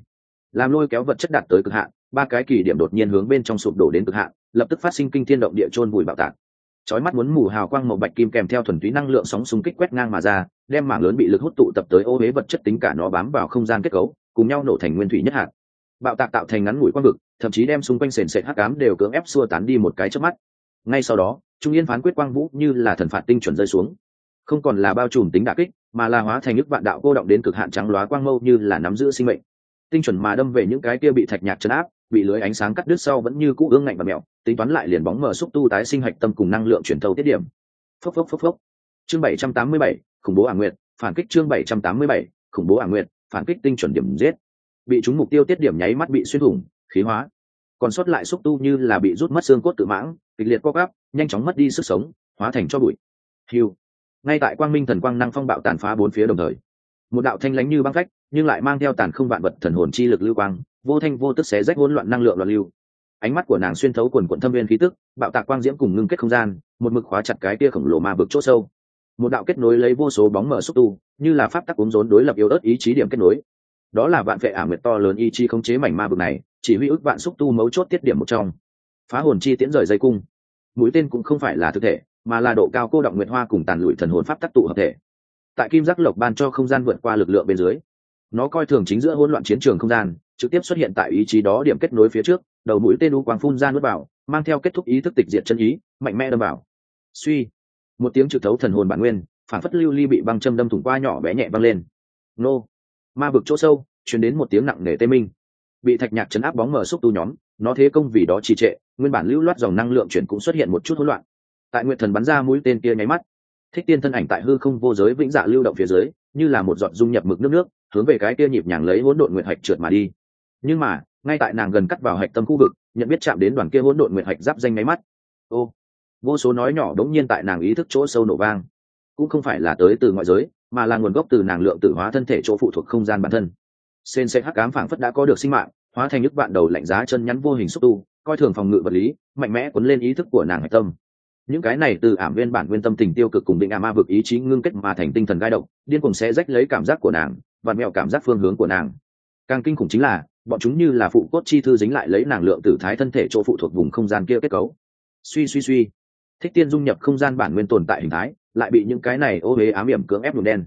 làm lôi kéo vật chất đạt tới cực hạn, ba cái kỳ điểm đột nhiên hướng bên trong sụp đổ đến cực hạn, lập tức phát sinh kinh thiên động địa chôn vùi bạo tạc. Chói mắt muốn mù hào quang màu bạch kim kèm theo thuần túy năng lượng sóng xung kích quét ngang mà ra, đem mảng lớn bị lực hút tụ tập tới ô huế vật chất tính cả nó bám vào không gian kết cấu, cùng nhau nổ thành nguyên thủy nhất hạt. Bạo tạc tạo thành ngắn ngủi quang vực, thậm chí đem xung quanh sền sệt hắc ám đều cưỡng ép xua tán đi một cái trước mắt. Ngay sau đó, trung yên phán quyết quang vũ như là thần phạt tinh chuẩn rơi xuống. Không còn là bao trùm tính đả kích, mà là hóa thành nước vạn đạo cô động đến cực hạn trắng lóa quang mâu như là nắm giữ sinh mệnh tinh chuẩn mà đâm về những cái kia bị thạch nhạc chấn áp, bị lưới ánh sáng cắt đứt sau vẫn như cũ ương ngạnh và mẹo, tính toán lại liền bóng mở xúc tu tái sinh hạch tâm cùng năng lượng chuyển thâu tiết điểm. Phốc phốc phốc phốc. Chương bảy trăm tám mươi bảy, khủng bố ả nguyệt, phản kích chương bảy trăm tám mươi bảy, khủng bố ả nguyệt, phản kích tinh chuẩn điểm giết. Bị chúng mục tiêu tiết điểm nháy mắt bị xuyên thủng, khí hóa. Còn sót lại xúc tu như là bị rút mất xương cốt tự mãng, kịch liệt co gắp nhanh chóng mất đi sức sống, hóa thành cho bụi. Hiu ngay tại quang minh thần quang năng phong bạo tàn phá bốn phía đồng thời, một đạo thanh lánh như băng phách nhưng lại mang theo tàn không vạn vật thần hồn chi lực lưu quang, vô thanh vô tức xé rách hỗn loạn năng lượng loạn lưu. Ánh mắt của nàng xuyên thấu quần quận thâm viên khí tức, bạo tạc quang diễm cùng ngưng kết không gian, một mực khóa chặt cái tia khổng lồ ma vực chỗ sâu. Một đạo kết nối lấy vô số bóng mở xúc tu, như là pháp tắc uống rốn đối lập yếu ớt ý chí điểm kết nối. Đó là vạn vệ ả nguyệt to lớn ý chí khống chế mảnh ma vực này, chỉ huy ức vạn xúc tu mấu chốt tiết điểm một trong. Phá hồn chi tiễn rời dây cung. Mũi tên cũng không phải là thực thể, mà là độ cao cô động nguyệt hoa cùng tàn lụi thần hồn pháp tắc tụ hợp thể. Tại kim giác lộc ban cho không gian vượt qua lực lượng bên dưới nó coi thường chính giữa hỗn loạn chiến trường không gian, trực tiếp xuất hiện tại ý chí đó điểm kết nối phía trước, đầu mũi tên u quang phun ra nuốt vào, mang theo kết thúc ý thức tịch diệt chân ý, mạnh mẽ đâm vào. Suy. Một tiếng trực thấu thần hồn bản nguyên, phản phất lưu ly bị băng châm đâm thủng qua nhỏ bé nhẹ văng lên. Nô. Ma vực chỗ sâu chuyển đến một tiếng nặng nề tê minh. Bị thạch nhạc chấn áp bóng mở xúc tu nhóm, nó thế công vì đó trì trệ, nguyên bản lưu loát dòng năng lượng chuyển cũng xuất hiện một chút hỗn loạn. Tại nguyện thần bắn ra mũi tên kia nháy mắt, thích tiên thân ảnh tại hư không vô giới vĩnh dạ lưu động phía dưới, như là một giọt dung nhập mực nước nước hướng về cái kia nhịp nhàng lấy hỗn độn nguyệt hạch trượt mà đi. Nhưng mà, ngay tại nàng gần cắt vào hạch tâm khu vực, nhận biết chạm đến đoàn kia hỗn độn nguyệt hạch giáp danh máy mắt. Ô, vô số nói nhỏ đống nhiên tại nàng ý thức chỗ sâu nổ vang. Cũng không phải là tới từ ngoại giới, mà là nguồn gốc từ nàng lượng tử hóa thân thể chỗ phụ thuộc không gian bản thân. Sen sẽ hắc ám phảng phất đã có được sinh mạng, hóa thành nước bạn đầu lạnh giá chân nhắn vô hình xúc tu, coi thường phòng ngự vật lý, mạnh mẽ cuốn lên ý thức của nàng hạch tâm những cái này từ ảm nguyên bản nguyên tâm tình tiêu cực cùng định ảm ma vực ý chí ngưng kết mà thành tinh thần gai động điên cùng sẽ rách lấy cảm giác của nàng và mẹo cảm giác phương hướng của nàng. Càng kinh khủng chính là, bọn chúng như là phụ cốt chi thư dính lại lấy nàng lượng tử thái thân thể chỗ phụ thuộc vùng không gian kia kết cấu. Suy suy suy. Thích tiên dung nhập không gian bản nguyên tồn tại hình thái, lại bị những cái này ô huế ám hiểm cưỡng ép đùn đen.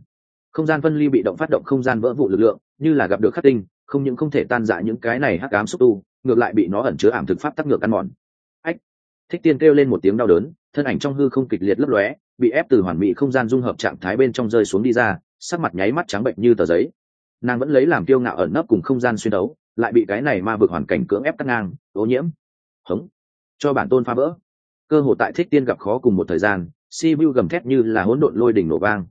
Không gian phân ly bị động phát động không gian vỡ vụ lực lượng, như là gặp được khắc tinh, không những không thể tan dã những cái này hắc ám xúc tu, ngược lại bị nó ẩn chứa ảm thực pháp tắc ngược ăn mòn thích tiên kêu lên một tiếng đau đớn, thân ảnh trong hư không kịch liệt lấp lóe, bị ép từ hoàn mỹ không gian dung hợp trạng thái bên trong rơi xuống đi ra, sắc mặt nháy mắt trắng bệnh như tờ giấy. Nàng vẫn lấy làm kiêu ngạo ẩn nấp cùng không gian xuyên đấu, lại bị cái này ma vực hoàn cảnh cưỡng ép cắt ngang, ô nhiễm. Hống. Cho bản tôn phá vỡ. Cơ hội tại thích tiên gặp khó cùng một thời gian, si vu gầm thét như là hỗn độn lôi đỉnh nổ vang.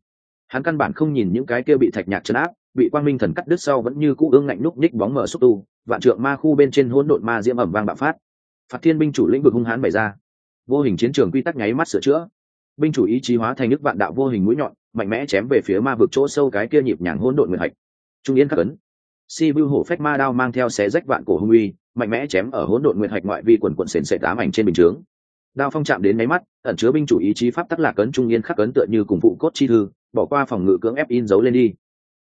Hắn căn bản không nhìn những cái kia bị thạch nhạc chấn áp, bị quang minh thần cắt đứt sau vẫn như cũ ương ngạnh núc ních bóng mở xúc tu, vạn trượng ma khu bên trên hỗn độn ma diễm ẩm vang bạo phát phạt thiên binh chủ lĩnh vực hung hãn bày ra. Vô hình chiến trường quy tắc nháy mắt sửa chữa. Binh chủ ý chí hóa thành nước vạn đạo vô hình mũi nhọn, mạnh mẽ chém về phía ma vực chỗ sâu cái kia nhịp nhàng hỗn độn nguyện hạch. Trung yên khắc ấn. Si bưu hổ phách ma đao mang theo xé rách vạn cổ hung uy, mạnh mẽ chém ở hỗn độn nguyện hạch ngoại vi quần quận sền sệt ám ảnh trên bình chướng. Đao phong chạm đến máy mắt, ẩn chứa binh chủ ý chí pháp tắc lạc cấn trung yên khắc cấn tựa như cùng vụ cốt chi thư, bỏ qua phòng ngự cưỡng ép in dấu lên đi.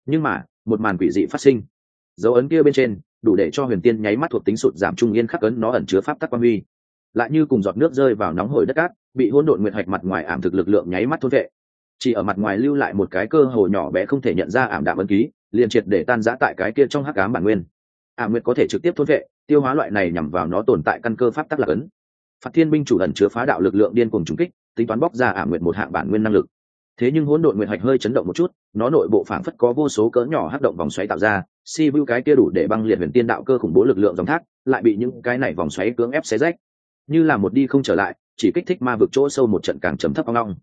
Nhưng mà, một màn quỷ dị phát sinh. Dấu ấn kia bên trên đủ để cho huyền tiên nháy mắt thuộc tính sụt giảm trung yên khắc ấn nó ẩn chứa pháp tắc quan huy. Lại như cùng giọt nước rơi vào nóng hổi đất cát, bị hỗn độn nguyệt hạch mặt ngoài ảm thực lực lượng nháy mắt thôn vệ. Chỉ ở mặt ngoài lưu lại một cái cơ hồ nhỏ bé không thể nhận ra ảm đạm ấn ký, liền triệt để tan rã tại cái kia trong hắc ám bản nguyên. Ảm nguyệt có thể trực tiếp thôn vệ, tiêu hóa loại này nhằm vào nó tồn tại căn cơ pháp tắc lạc ấn phạt thiên binh chủ ẩn chứa phá đạo lực lượng điên cuồng trùng kích, tính toán bóc ra ảm nguyệt một hạng bản nguyên năng lực thế nhưng hỗn độn nguyệt hạch hơi chấn động một chút, nó nội bộ phảng phất có vô số cỡ nhỏ hát động vòng xoáy tạo ra, si vu cái kia đủ để băng liệt huyền tiên đạo cơ khủng bố lực lượng dòng thác, lại bị những cái này vòng xoáy cưỡng ép xé rách. Như là một đi không trở lại, chỉ kích thích ma vực chỗ sâu một trận càng chấm thấp hoang long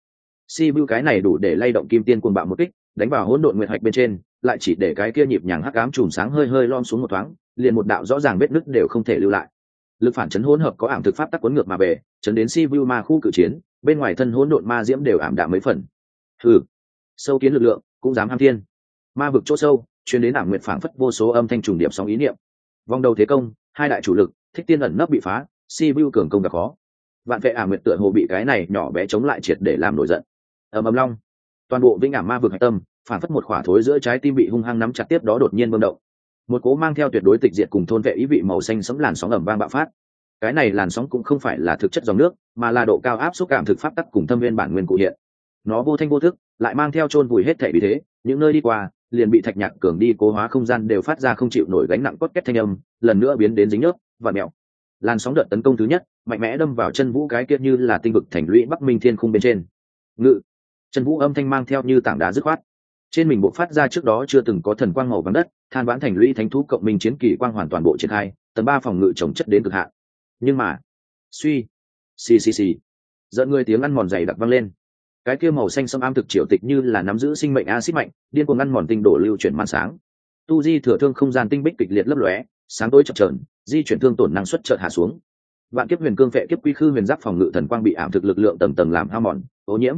si vu cái này đủ để lay động kim tiên cuồng bạo một kích, đánh vào hỗn độn nguyệt hạch bên trên, lại chỉ để cái kia nhịp nhàng hắc ám chùm sáng hơi hơi lom xuống một thoáng, liền một đạo rõ ràng vết nứt đều không thể lưu lại. Lực phản chấn hỗn hợp có ảm thực pháp tắc cuốn ngược mà về, chấn đến si vu ma khu cự chiến, bên ngoài thân hỗn độn ma diễm đều ảm đạm mấy phần hừ. Sâu kiến lực lượng, cũng dám ham thiên. Ma vực chỗ sâu chuyến đến ảm nguyệt phảng phất vô số âm thanh trùng điểm sóng ý niệm. Vòng đầu thế công, hai đại chủ lực, thích tiên ẩn nấp bị phá, si vu cường công gặp khó. Vạn vệ ảm nguyệt tựa hồ bị cái này nhỏ bé chống lại triệt để làm nổi giận. Ầm ầm long. Toàn bộ vĩnh ảm ma vực hạch tâm phản phất một khỏa thối giữa trái tim bị hung hăng nắm chặt tiếp đó đột nhiên bơm động. Một cố mang theo tuyệt đối tịch diệt cùng thôn vệ ý vị màu xanh sấm làn sóng ẩm vang bạo phát. Cái này làn sóng cũng không phải là thực chất dòng nước, mà là độ cao áp xúc cảm thực pháp tắc cùng thâm viên bản nguyên cụ hiện nó vô thanh vô thức, lại mang theo chôn vùi hết thể vì thế, những nơi đi qua, liền bị thạch nhạc cường đi cố hóa không gian đều phát ra không chịu nổi gánh nặng cốt kết thanh âm, lần nữa biến đến dính nhớp và mẹo làn sóng đợt tấn công thứ nhất, mạnh mẽ đâm vào chân vũ cái kia như là tinh vực thành lũy bắc minh thiên khung bên trên. Ngự. Chân vũ âm thanh mang theo như tảng đá dứt khoát. Trên mình bộ phát ra trước đó chưa từng có thần quang màu vàng đất, than vãn thành lũy thánh thú cộng minh chiến kỳ quang hoàn toàn bộ triển khai, tầng ba phòng ngự trồng chất đến cực hạn. Nhưng mà, suy, xì xì xì. Dẫn người tiếng ăn mòn dày đặc văng lên cái kia màu xanh sâm am thực triều tịch như là nắm giữ sinh mệnh acid mạnh, điên cuồng ngăn mòn tinh đổ lưu chuyển màn sáng. Tu di thừa thương không gian tinh bích kịch liệt lấp lóe, sáng tối chập trờn di chuyển thương tổn năng suất chợt hạ xuống. Vạn kiếp huyền cương vệ kiếp quy khư huyền giáp phòng ngự thần quang bị ảm thực lực lượng tầng tầng làm hao mòn, ô nhiễm.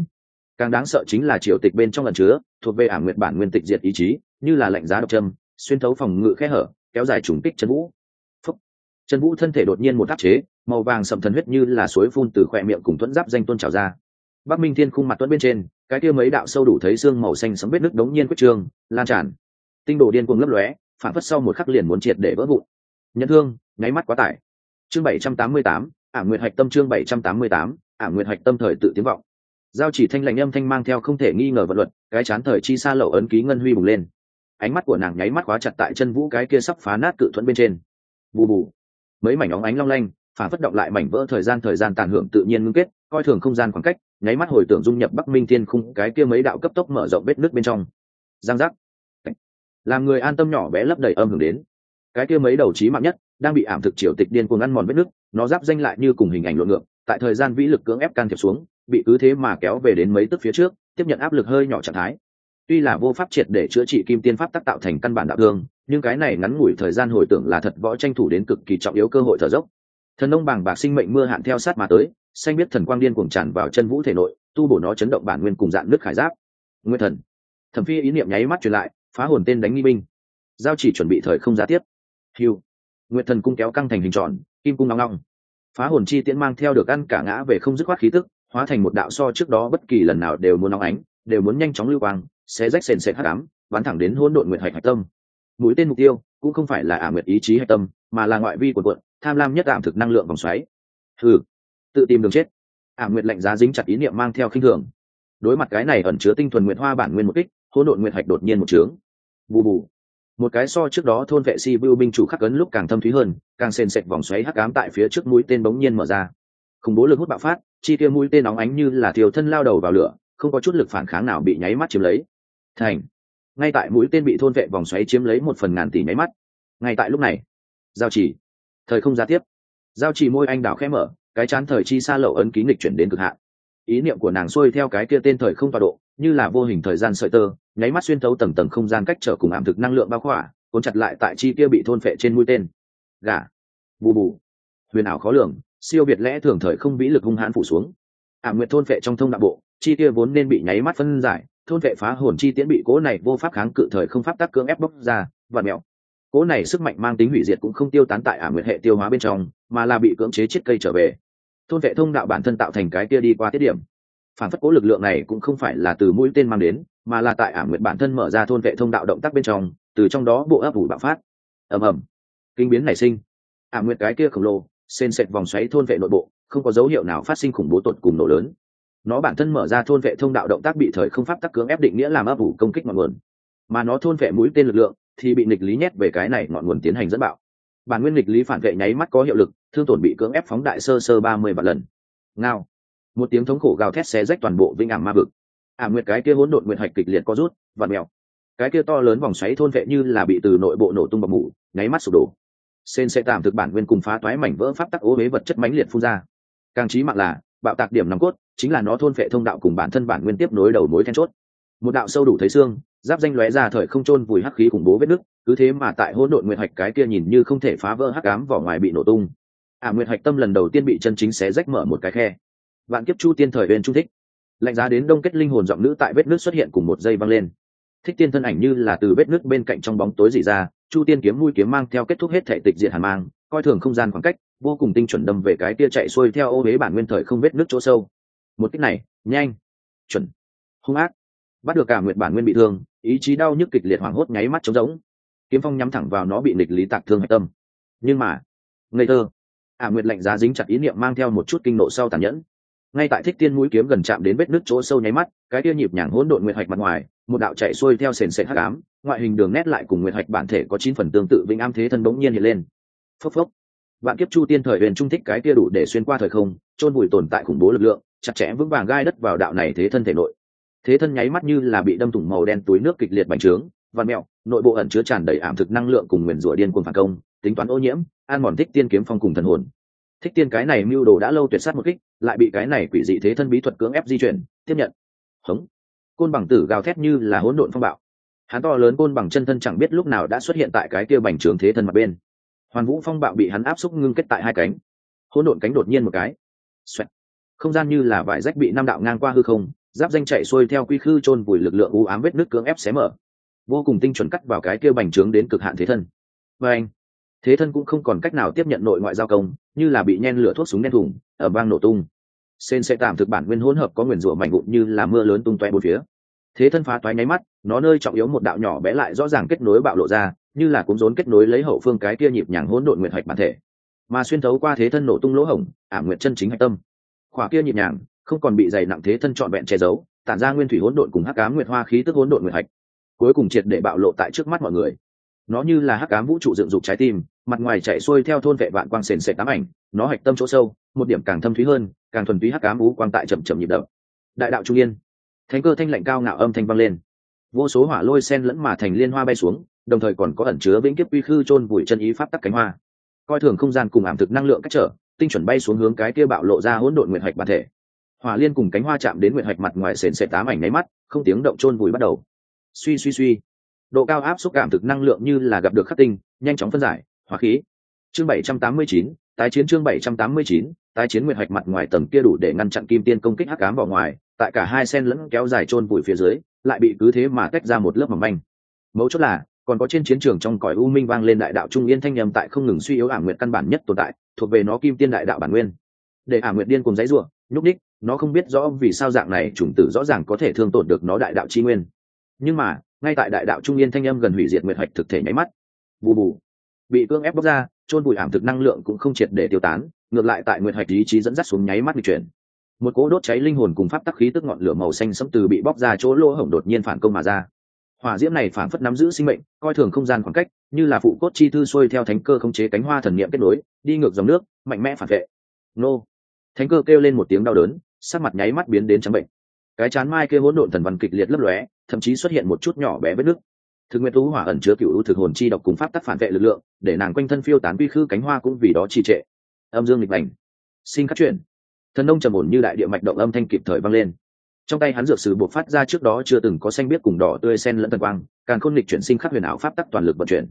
Càng đáng sợ chính là triều tịch bên trong lần chứa, thuộc về ảm nguyệt bản nguyên tịch diệt ý chí, như là lạnh giá độc châm, xuyên thấu phòng ngự khe hở, kéo dài trùng kích chân vũ. Phúc. chân vũ thân thể đột nhiên một áp chế, màu vàng sậm thần huyết như là suối phun từ khoe miệng cùng thuẫn giáp danh tôn trào ra bắc minh thiên khung mặt tuấn bên trên, cái kia mấy đạo sâu đủ thấy xương màu xanh sấm vết nước đống nhiên quyết trường, lan tràn. Tinh đồ điên cuồng lấp lóe, phản phất sau một khắc liền muốn triệt để vỡ vụn. Nhận thương, nháy mắt quá tải. Chương bảy trăm tám mươi tám ảm nguyệt hạch tâm chương bảy trăm tám mươi tám ảm nguyệt hạch tâm thời tự tiếng vọng. Giao chỉ thanh lạnh âm thanh mang theo không thể nghi ngờ vận luật, cái chán thời chi xa lậu ấn ký ngân huy bùng lên. Ánh mắt của nàng nháy mắt khóa chặt tại chân vũ cái kia sắp phá nát cự thuẫn bên trên. Bù bù. Mấy mảnh óng ánh long lanh, phản phất động lại mảnh vỡ thời gian thời gian tàn hưởng tự nhiên ngưng kết, coi thường không gian khoảng cách nháy mắt hồi tưởng dung nhập bắc minh thiên khung, cái kia mấy đạo cấp tốc mở rộng vết nước bên trong. Giang giác. Làm người an tâm nhỏ bé lấp đầy âm hưởng đến. Cái kia mấy đầu trí mạng nhất, đang bị ảm thực triều tịch điên cuồng ăn mòn vết nước nó giáp danh lại như cùng hình ảnh luận ngược, tại thời gian vĩ lực cưỡng ép can thiệp xuống, bị cứ thế mà kéo về đến mấy tức phía trước, tiếp nhận áp lực hơi nhỏ trạng thái. Tuy là vô pháp triệt để chữa trị kim tiên pháp tác tạo thành căn bản đạo thương, nhưng cái này ngắn ngủi thời gian hồi tưởng là thật võ tranh thủ đến cực kỳ trọng yếu cơ hội thở dốc. Thần nông bàng bạc sinh mệnh mưa hạn theo sát mà tới xanh biết thần quang điên cuồng tràn vào chân vũ thể nội, tu bổ nó chấn động bản nguyên cùng dạng nước khải giáp. Nguyên thần. Thẩm phi ý niệm nháy mắt truyền lại, phá hồn tên đánh nghi binh. Giao chỉ chuẩn bị thời không giá tiếp. Hiu nguyệt thần cung kéo căng thành hình tròn, kim cung ngong ngong phá hồn chi tiễn mang theo được ăn cả ngã về không dứt khoát khí tức, hóa thành một đạo so trước đó bất kỳ lần nào đều muốn nóng ánh, đều muốn nhanh chóng lưu quang sẽ rách sền sệt hắc ám, bắn thẳng đến hỗn độn nguyệt hạch hạch tâm. Mũi tên mục tiêu cũng không phải là ả nguyệt ý chí hạch tâm, mà là ngoại vi của quận tham lam nhất ảm thực năng lượng vòng xoáy. Thử tự tìm đường chết. Ả nguyệt lạnh giá dính chặt ý niệm mang theo khinh thường. Đối mặt cái này ẩn chứa tinh thuần nguyệt hoa bản nguyên một kích, hỗn độn nguyệt hạch đột nhiên một trướng. Bù bù. Một cái so trước đó thôn vệ si bưu binh chủ khắc ấn lúc càng thâm thúy hơn, càng sền sệt vòng xoáy hắc ám tại phía trước mũi tên bỗng nhiên mở ra. Khủng bố lực hút bạo phát, chi tiêu mũi tên nóng ánh như là thiều thân lao đầu vào lửa, không có chút lực phản kháng nào bị nháy mắt chiếm lấy. Thành. Ngay tại mũi tên bị thôn vệ vòng xoáy chiếm lấy một phần ngàn tỷ nháy mắt. Ngay tại lúc này, giao chỉ thời không ra tiếp. Giao chỉ môi anh đào khẽ mở cái chán thời chi xa lậu ấn ký nghịch chuyển đến cực hạn. Ý niệm của nàng xuôi theo cái kia tên thời không tọa độ, như là vô hình thời gian sợi tơ, nháy mắt xuyên thấu tầng tầng không gian cách trở cùng ảm thực năng lượng bao khỏa, cuốn chặt lại tại chi kia bị thôn phệ trên mũi tên. Gà. Bù bù. Huyền ảo khó lường, siêu biệt lẽ thường thời không vĩ lực hung hãn phủ xuống. Ảm nguyệt thôn phệ trong thông đạo bộ, chi kia vốn nên bị nháy mắt phân giải, thôn vệ phá hồn chi tiễn bị cố này vô pháp kháng cự thời không pháp tác cưỡng ép bốc ra và mẹo cố này sức mạnh mang tính hủy diệt cũng không tiêu tán tại ả nguyệt hệ tiêu hóa bên trong, mà là bị cưỡng chế chết cây trở về thôn vệ thông đạo bản thân tạo thành cái kia đi qua tiết điểm. Phản phất cố lực lượng này cũng không phải là từ mũi tên mang đến, mà là tại ả nguyệt bản thân mở ra thôn vệ thông đạo động tác bên trong, từ trong đó bộ ấp ủ bạo phát. Ầm ầm. Kinh biến nảy sinh. Ả nguyệt cái kia khổng lồ, xên xẹt vòng xoáy thôn vệ nội bộ, không có dấu hiệu nào phát sinh khủng bố tột cùng nổ lớn. Nó bản thân mở ra thôn vệ thông đạo động tác bị thời không pháp tắc cưỡng ép định nghĩa làm ấp ủ công kích ngọn nguồn. Mà nó thôn vệ mũi tên lực lượng thì bị nghịch lý nhét về cái này ngọn nguồn tiến hành dẫn bạo bản nguyên nghịch lý phản vệ nháy mắt có hiệu lực, thương tổn bị cưỡng ép phóng đại sơ sơ ba mươi vạn lần. Ngao. Một tiếng thống khổ gào thét xé rách toàn bộ vĩnh ảm ma vực. Ảm nguyệt cái kia hỗn độn nguyện hạch kịch liệt có rút và mèo. Cái kia to lớn vòng xoáy thôn vệ như là bị từ nội bộ nổ tung bọc mủ, nháy mắt sụp đổ. Sen sẽ tạm thực bản nguyên cùng phá toái mảnh vỡ pháp tắc ố huế vật chất mãnh liệt phun ra. Càng trí mạng là, bạo tạc điểm nòng cốt, chính là nó thôn vệ thông đạo cùng bản thân bản nguyên tiếp nối đầu mối then chốt. Một đạo sâu đủ thấy xương giáp danh lóe ra thời không trôn vùi hắc khí khủng bố vết nứt cứ thế mà tại hỗn độn nguyệt hạch cái kia nhìn như không thể phá vỡ hắc ám vỏ ngoài bị nổ tung. Ả à, nguyệt hạch tâm lần đầu tiên bị chân chính xé rách mở một cái khe. Vạn kiếp chu tiên thời bên trung thích. Lạnh giá đến đông kết linh hồn giọng nữ tại vết nước xuất hiện cùng một giây văng lên. Thích tiên thân ảnh như là từ vết nước bên cạnh trong bóng tối dỉ ra chu tiên kiếm mũi kiếm mang theo kết thúc hết thể tịch diện hàn mang coi thường không gian khoảng cách vô cùng tinh chuẩn đâm về cái kia chạy xuôi theo ô huế bản nguyên thời không vết nước chỗ sâu. Một cách này nhanh chuẩn. Hung ác bắt được cả nguyện bản nguyên bị thương, ý chí đau nhức kịch liệt hoảng hốt nháy mắt trống rỗng. Kiếm phong nhắm thẳng vào nó bị nghịch lý tạc thương hạch tâm. Nhưng mà, ngây thơ, ả nguyệt lạnh giá dính chặt ý niệm mang theo một chút kinh nộ sau tàn nhẫn. Ngay tại thích tiên mũi kiếm gần chạm đến vết nước chỗ sâu nháy mắt, cái kia nhịp nhàng hỗn độn nguyệt hạch mặt ngoài, một đạo chạy xuôi theo sền sệt hắc ám, ngoại hình đường nét lại cùng nguyệt hạch bản thể có chín phần tương tự vĩnh am thế thân bỗng nhiên hiện lên. Phốc phốc. Vạn kiếp chu tiên thời huyền trung thích cái kia đủ để xuyên qua thời không, chôn bụi tồn tại khủng bố lực lượng, chặt chẽ vững vàng gai đất vào đạo này thế thân thể nội thế thân nháy mắt như là bị đâm thủng màu đen túi nước kịch liệt bành trướng và mẹo, nội bộ ẩn chứa tràn đầy ảm thực năng lượng cùng nguyền rủa điên cuồng phản công, tính toán ô nhiễm an mòn thích tiên kiếm phong cùng thần hồn. Thích tiên cái này mưu đồ đã lâu tuyệt sát một kích, lại bị cái này quỷ dị thế thân bí thuật cưỡng ép di chuyển, tiếp nhận. Hống. Côn bằng tử gào thét như là hỗn độn phong bạo. Hắn to lớn côn bằng chân thân chẳng biết lúc nào đã xuất hiện tại cái kia bành trướng thế thân mặt bên. Hoàn vũ phong bạo bị hắn áp xúc ngưng kết tại hai cánh. Hỗn độn cánh đột nhiên một cái. Xoẹt. không gian như là vải rách bị năm đạo ngang qua hư không giáp danh chạy xuôi theo quy khư chôn vùi lực lượng u ám vết nước cưỡng ép xé mở. Vô cùng tinh chuẩn cắt vào cái kia bành trướng đến cực hạn thế thân. Và anh, thế thân cũng không còn cách nào tiếp nhận nội ngoại giao công, như là bị nhen lửa thuốc súng đen thùng ở vang nổ tung. Sen sẽ tạm thực bản nguyên hỗn hợp có nguyền rủa mảnh vụn như là mưa lớn tung toe bốn phía. Thế thân phá toái nháy mắt, nó nơi trọng yếu một đạo nhỏ bé lại rõ ràng kết nối bạo lộ ra, như là cũng rốn kết nối lấy hậu phương cái kia nhịp nhàng hỗn độn nguyện hạch bản thể. Mà xuyên thấu qua thế thân nổ tung lỗ hổng, ảm nguyện chân chính hạch tâm. Khỏa kia nhịp nhàng không còn bị dày nặng thế thân trọn vẹn che giấu, tản ra nguyên thủy hỗn độn cùng hắc ám nguyệt hoa khí tức hỗn độn nguyệt hạch, cuối cùng triệt để bạo lộ tại trước mắt mọi người. Nó như là hắc ám vũ trụ dựng dục trái tim, mặt ngoài chạy xuôi theo thôn vệ vạn quang sền sệt tám ảnh, nó hạch tâm chỗ sâu, một điểm càng thâm thúy hơn, càng thuần túy hắc ám vũ quang tại chậm chậm nhịp đập. Đại đạo trung yên. Thánh cơ thanh lạnh cao ngạo âm thanh vang lên. Vô số hỏa lôi sen lẫn mà thành liên hoa bay xuống, đồng thời còn có ẩn chứa vĩnh kiếp uy khư chôn vùi chân ý pháp tắc cánh hoa. Coi thường không gian cùng ảm thực năng lượng cách trở, tinh chuẩn bay xuống hướng cái kia bạo lộ ra hỗn độn nguyện hạch bản thể hỏa liên cùng cánh hoa chạm đến nguyện hạch mặt ngoài sền sệt tám ảnh nháy mắt, không tiếng động chôn vùi bắt đầu. Suy suy suy. Độ cao áp xúc cảm thực năng lượng như là gặp được khắc tinh, nhanh chóng phân giải, hỏa khí. Chương bảy trăm tám mươi chín, tái chiến chương bảy trăm tám mươi chín, tái chiến nguyệt hạch mặt ngoài tầng kia đủ để ngăn chặn kim tiên công kích hắc ám vào ngoài, tại cả hai sen lẫn kéo dài chôn vùi phía dưới, lại bị cứ thế mà tách ra một lớp mỏng manh. Mấu chốt là, còn có trên chiến trường trong cõi u minh vang lên đại đạo trung yên thanh nhầm tại không ngừng suy yếu ảm nguyện căn bản nhất tồn tại, thuộc về nó kim tiên đại đạo bản nguyên. Để ảm nguyện điên cùng giấy ruộng nhúc đích nó không biết rõ vì sao dạng này chủng tử rõ ràng có thể thương tổn được nó đại đạo chi nguyên. Nhưng mà, ngay tại đại đạo trung yên thanh âm gần hủy diệt nguyệt hoạch thực thể nháy mắt. Bù bù. Bị cương ép bóc ra trôn bụi ảm thực năng lượng cũng không triệt để tiêu tán, ngược lại tại nguyệt hoạch ý chí dẫn dắt xuống nháy mắt bị chuyển. Một cỗ đốt cháy linh hồn cùng pháp tắc khí tức ngọn lửa màu xanh sẫm từ bị bóc ra chỗ lỗ hổng đột nhiên phản công mà ra. Hỏa diễm này phản phất nắm giữ sinh mệnh, coi thường không gian khoảng cách, như là phụ cốt chi thư xuôi theo thánh cơ không chế cánh hoa thần niệm kết nối, đi ngược dòng nước, mạnh mẽ phản vệ. Nô. Thánh cơ kêu lên một tiếng đau đớn sắc mặt nháy mắt biến đến trắng bệnh. Cái chán mai kia hỗn độn thần văn kịch liệt lấp lóe, thậm chí xuất hiện một chút nhỏ bé vết nứt. Thực nguyện tú hỏa ẩn chứa cựu thực hồn chi độc cùng pháp tắc phản vệ lực lượng, để nàng quanh thân phiêu tán vi khư cánh hoa cũng vì đó trì trệ. Âm dương lịch bành sinh các chuyển. Thần nông trầm ổn như đại địa mạch động âm thanh kịp thời vang lên. Trong tay hắn dược sử buộc phát ra trước đó chưa từng có xanh biết cùng đỏ tươi sen lẫn tần quang, càng khôn lịch chuyển sinh khắc huyền ảo pháp tắc toàn lực vận chuyển.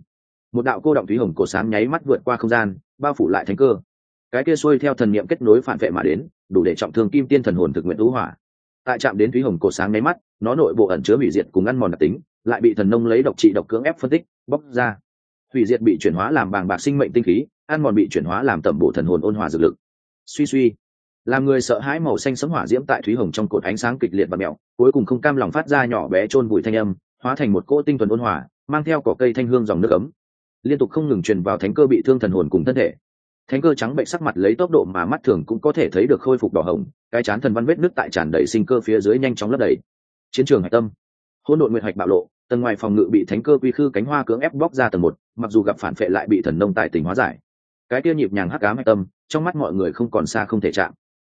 Một đạo cô động thúy hồng cổ sáng nháy mắt vượt qua không gian, bao phủ lại thánh cơ cái kia xuôi theo thần niệm kết nối phản vệ mà đến, đủ để trọng thương kim tiên thần hồn thực nguyện ưu hỏa tại chạm đến thúy hồng cổ sáng nháy mắt, nó nội bộ ẩn chứa hủy diệt cùng ăn mòn đặc tính, lại bị thần nông lấy độc trị độc cưỡng ép phân tích, bóc ra. Hủy diệt bị chuyển hóa làm bàng bạc sinh mệnh tinh khí, ăn mòn bị chuyển hóa làm tẩm bộ thần hồn ôn hòa dược lực. Suy suy, làm người sợ hãi màu xanh sấm hỏa diễm tại thúy hồng trong cột ánh sáng kịch liệt và mẹo, cuối cùng không cam lòng phát ra nhỏ bé chôn bụi thanh âm, hóa thành một cỗ tinh thuần ôn hòa, mang theo cỏ cây thanh hương dòng nước ấm. Liên tục không ngừng truyền vào thánh cơ bị thương thần hồn cùng thân thể thánh cơ trắng bệnh sắc mặt lấy tốc độ mà mắt thường cũng có thể thấy được khôi phục đỏ hồng, cái chán thần văn vết nước tại tràn đầy sinh cơ phía dưới nhanh chóng lấp đầy. Chiến trường hạch tâm. Hỗn độn nguyệt hạch bạo lộ, tầng ngoài phòng ngự bị thánh cơ quy khư cánh hoa cưỡng ép bóc ra tầng một, mặc dù gặp phản phệ lại bị thần nông tài tình hóa giải. Cái kia nhịp nhàng hắc ám hạch tâm, trong mắt mọi người không còn xa không thể chạm.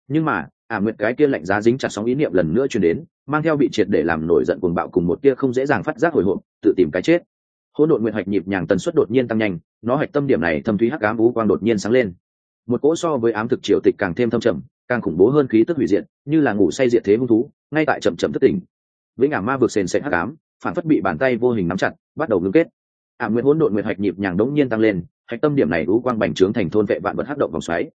Nhưng mà, ả à nguyệt cái kia lạnh giá dính chặt sóng ý niệm lần nữa truyền đến, mang theo bị triệt để làm nổi giận cuồng bạo cùng một kia không dễ dàng phát giác hồi hộp, tự tìm cái chết hỗn độn nguyện hạch nhịp nhàng tần suất đột nhiên tăng nhanh, nó hạch tâm điểm này thâm thúy hắc ám vũ quang đột nhiên sáng lên. Một cỗ so với ám thực triều tịch càng thêm thâm trầm, càng khủng bố hơn khí tức hủy diệt, như là ngủ say diệt thế hung thú, ngay tại chậm chậm thất tỉnh. Vĩnh ngả ma vực sền sệt hắc ám, phản phất bị bàn tay vô hình nắm chặt, bắt đầu ngưng kết. Ả nguyện hỗn độn nguyện hạch nhịp nhàng đống nhiên tăng lên, hạch tâm điểm này vũ quang bành trướng thành thôn vệ vạn vật hắc động vòng xoáy.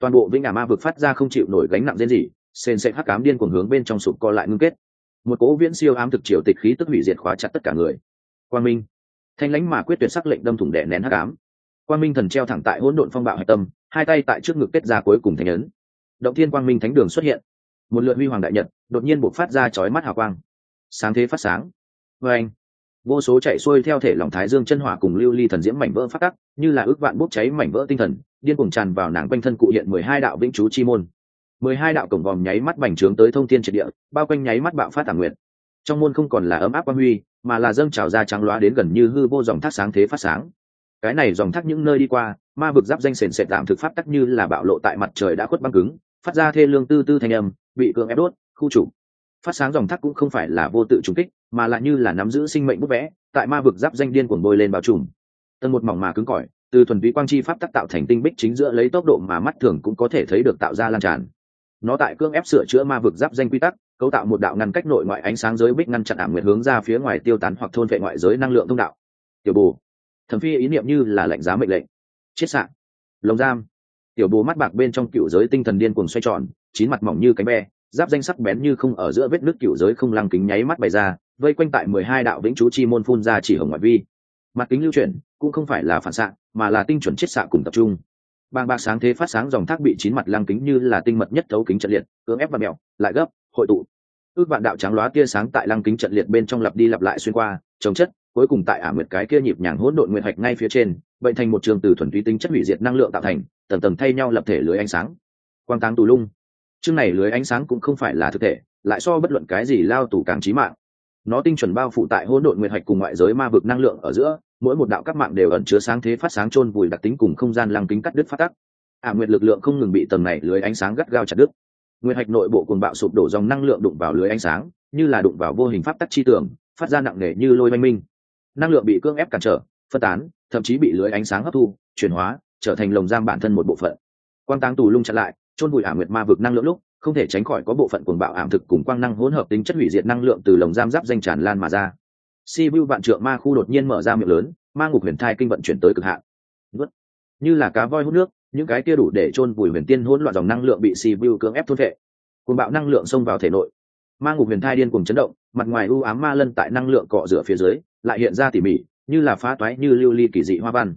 Toàn bộ vĩnh ngả ma vực phát ra không chịu nổi gánh nặng riêng gì sền sệt hắc ám điên cuồng hướng bên trong sụp co lại ngưng kết. Một cỗ viễn siêu ám thực triều tịch khí tức hủy diệt khóa chặt tất cả người. Quang minh thanh lãnh mà quyết tuyệt sắc lệnh đâm thủng đè nén hắc ám. Quang minh thần treo thẳng tại hỗn độn phong bạo hạch tâm, hai tay tại trước ngực kết ra cuối cùng thành ấn. Động thiên quang minh thánh đường xuất hiện. Một lượt huy hoàng đại nhật, đột nhiên bộc phát ra chói mắt hào quang. Sáng thế phát sáng. Vê anh vô số chạy xuôi theo thể lòng thái dương chân hỏa cùng lưu ly thần diễm mảnh vỡ phát tắc, như là ước vạn bốc cháy mảnh vỡ tinh thần, điên cuồng tràn vào nàng quanh thân cụ hiện mười hai đạo vĩnh chú chi môn. Mười hai đạo cổng vòm nháy mắt bành trướng tới thông thiên triệt địa, bao quanh nháy mắt bạo phát tàng nguyện trong môn không còn là ấm áp quang huy, mà là dâng trào ra trắng loá đến gần như hư vô dòng thác sáng thế phát sáng. Cái này dòng thác những nơi đi qua, ma vực giáp danh sền sệt tạm thực pháp tắc như là bạo lộ tại mặt trời đã khuất băng cứng, phát ra thê lương tư tư thanh âm, bị cưỡng ép đốt, khu chủ phát sáng dòng thác cũng không phải là vô tự trùng kích, mà lại như là nắm giữ sinh mệnh bút vẽ, tại ma vực giáp danh điên cuồng bôi lên bao trùm. Tầng một mỏng mà cứng cỏi, từ thuần túy quang chi pháp tắc tạo thành tinh bích chính giữa lấy tốc độ mà mắt thường cũng có thể thấy được tạo ra lan tràn. Nó tại cương ép sửa chữa ma vực giáp danh quy tắc cấu tạo một đạo ngăn cách nội ngoại ánh sáng giới bích ngăn chặn ảm nguyệt hướng ra phía ngoài tiêu tán hoặc thôn vệ ngoại giới năng lượng thông đạo. Tiểu bù. Thẩm phi ý niệm như là lệnh giá mệnh lệnh. Chiết sạn. Lồng giam. Tiểu bù mắt bạc bên trong cựu giới tinh thần điên cuồng xoay tròn, chín mặt mỏng như cánh be, giáp danh sắc bén như không ở giữa vết nước cựu giới không lăng kính nháy mắt bày ra, vây quanh tại mười hai đạo vĩnh chú chi môn phun ra chỉ hồng ngoại vi. Mặt kính lưu chuyển, cũng không phải là phản xạ, mà là tinh chuẩn chiết xạ cùng tập trung. Bàng bạc sáng thế phát sáng dòng thác bị chín mặt lăng kính như là tinh mật nhất thấu kính trận liệt, cưỡng ép và mẹo lại gấp hội tụ. Ước vạn đạo trắng lóa tia sáng tại lăng kính trận liệt bên trong lặp đi lặp lại xuyên qua, chống chất, cuối cùng tại ả nguyệt cái kia nhịp nhàng hỗn độn nguyệt hạch ngay phía trên, bệnh thành một trường từ thuần túy tính chất hủy diệt năng lượng tạo thành, tầng tầng thay nhau lập thể lưới ánh sáng. Quang táng tù lung. Chương này lưới ánh sáng cũng không phải là thực thể, lại so bất luận cái gì lao tù càng trí mạng. Nó tinh chuẩn bao phủ tại hỗn độn nguyệt hạch cùng ngoại giới ma vực năng lượng ở giữa, mỗi một đạo các mạng đều ẩn chứa sáng thế phát sáng chôn vùi đặc tính cùng không gian lăng kính cắt đứt phát tắc. Ả nguyệt lực lượng không ngừng bị tầng này lưới ánh sáng gắt gao chặt đứt nguyệt hạch nội bộ cuồng bạo sụp đổ dòng năng lượng đụng vào lưới ánh sáng, như là đụng vào vô hình pháp tắc chi tưởng phát ra nặng nề như lôi oanh minh. Năng lượng bị cưỡng ép cản trở, phân tán, thậm chí bị lưới ánh sáng hấp thu, chuyển hóa, trở thành lồng giam bản thân một bộ phận. Quang táng tù lung chặn lại, chôn bụi ả nguyệt ma vực năng lượng lúc, không thể tránh khỏi có bộ phận cuồng bạo ảm thực cùng quang năng hỗn hợp tính chất hủy diệt năng lượng từ lồng giam giáp danh tràn lan mà ra. Si vu vạn trượng ma khu đột nhiên mở ra miệng lớn, ma ngục huyền thai kinh vận chuyển tới cực hạn. Như là cá voi hút nước những cái kia đủ để chôn vùi huyền tiên hỗn loạn dòng năng lượng bị si vu cưỡng ép thôn vệ, cuồng bạo năng lượng xông vào thể nội. Mang ngục huyền thai điên cùng chấn động, mặt ngoài u ám ma lân tại năng lượng cọ rửa phía dưới, lại hiện ra tỉ mỉ, như là phá toái như lưu ly kỳ dị hoa văn.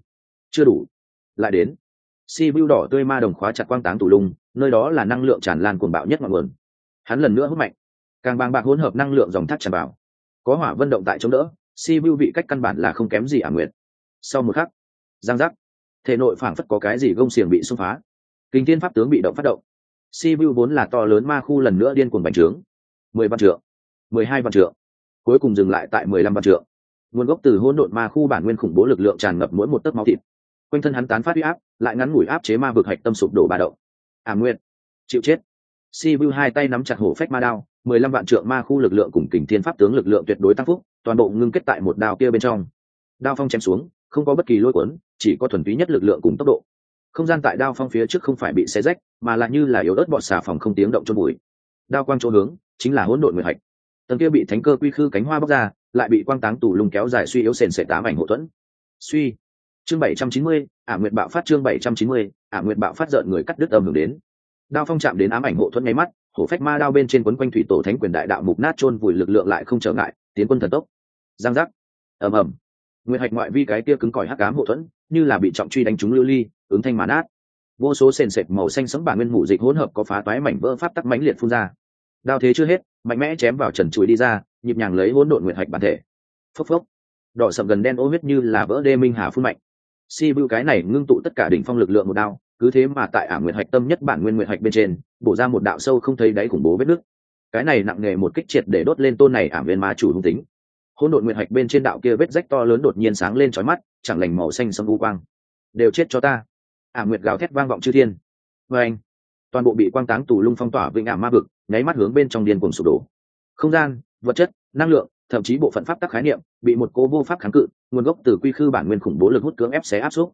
Chưa đủ. Lại đến. Si bưu đỏ tươi ma đồng khóa chặt quang táng tủ lung, nơi đó là năng lượng tràn lan cuồng bạo nhất ngọn nguồn. Hắn lần nữa hút mạnh. Càng bàng bạc hỗn hợp năng lượng dòng thác tràn vào. Có hỏa vận động tại chống đỡ, si bưu vị cách căn bản là không kém gì ả nguyệt. Sau một khắc, giang giác thể nội phảng phất có cái gì gông xiềng bị xung phá. Kinh thiên pháp tướng bị động phát động. Si bưu vốn là to lớn ma khu lần nữa điên cuồng bành trướng. Mười văn trượng, mười hai văn trượng, cuối cùng dừng lại tại mười lăm văn trượng. Nguồn gốc từ hỗn độn ma khu bản nguyên khủng bố lực lượng tràn ngập mỗi một tấc máu thịt. Quanh thân hắn tán phát huy áp, lại ngắn ngủi áp chế ma vực hạch tâm sụp đổ ba động. À nguyên chịu chết. Si vu hai tay nắm chặt hổ phách ma đao, mười lăm vạn trượng ma khu lực lượng cùng kình thiên pháp tướng lực lượng tuyệt đối tăng phúc, toàn bộ ngưng kết tại một đao kia bên trong. Đao phong chém xuống không có bất kỳ lôi cuốn, chỉ có thuần túy nhất lực lượng cùng tốc độ. Không gian tại đao phong phía trước không phải bị xé rách, mà là như là yếu ớt bọt xà phòng không tiếng động trong bụi. Đao quang chỗ hướng, chính là hỗn độn nguyệt hạch. Tầng kia bị thánh cơ quy khư cánh hoa bóc ra, lại bị quang táng tù lùng kéo dài suy yếu sền sệt tám ảnh hộ thuẫn. Suy. Chương bảy trăm chín mươi, ả nguyệt bạo phát chương bảy trăm chín mươi, ả nguyệt bạo phát rợn người cắt đứt âm hưởng đến. Đao phong chạm đến ám ảnh hộ thuẫn nháy mắt, hổ phách ma đao bên trên quấn quanh thủy tổ thánh quyền đại đạo mục nát chôn vùi lực lượng lại không trở ngại, tiến quân thần tốc. Giang giác. Ầm ầm nguyệt hạch ngoại vi cái kia cứng cỏi hắc ám hộ thuẫn, như là bị trọng truy đánh trúng lưu ly, ứng thanh màn át vô số sền sệt màu xanh sẫm bản nguyên mủ dịch hỗn hợp có phá toái mảnh vỡ pháp tắc mãnh liệt phun ra. Đao thế chưa hết, mạnh mẽ chém vào trần chuối đi ra, nhịp nhàng lấy hỗn độn nguyệt hạch bản thể. Phốc phốc. Đỏ sậm gần đen ô huyết như là vỡ đê minh hà phun mạnh. Si bưu cái này ngưng tụ tất cả đỉnh phong lực lượng một đao, cứ thế mà tại ả nguyệt hạch tâm nhất bản nguyên nguyệt hạch bên trên, bổ ra một đạo sâu không thấy đáy khủng bố vết nước. cái này nặng nề một kích triệt để đốt lên tôn này ảm viên ma chủ hung tính hỗn độn nguyệt hạch bên trên đạo kia vết rách to lớn đột nhiên sáng lên chói mắt, chẳng lành màu xanh sâm u quang. Đều chết cho ta. Ả nguyệt gào thét vang vọng chư thiên. Vê anh, toàn bộ bị quang táng tù lung phong tỏa vĩnh ảm ma vực, nháy mắt hướng bên trong điên cuồng sụp đổ. Không gian, vật chất, năng lượng, thậm chí bộ phận pháp tắc khái niệm, bị một cố vô pháp kháng cự, nguồn gốc từ quy khư bản nguyên khủng bố lực hút cưỡng ép xé áp suất.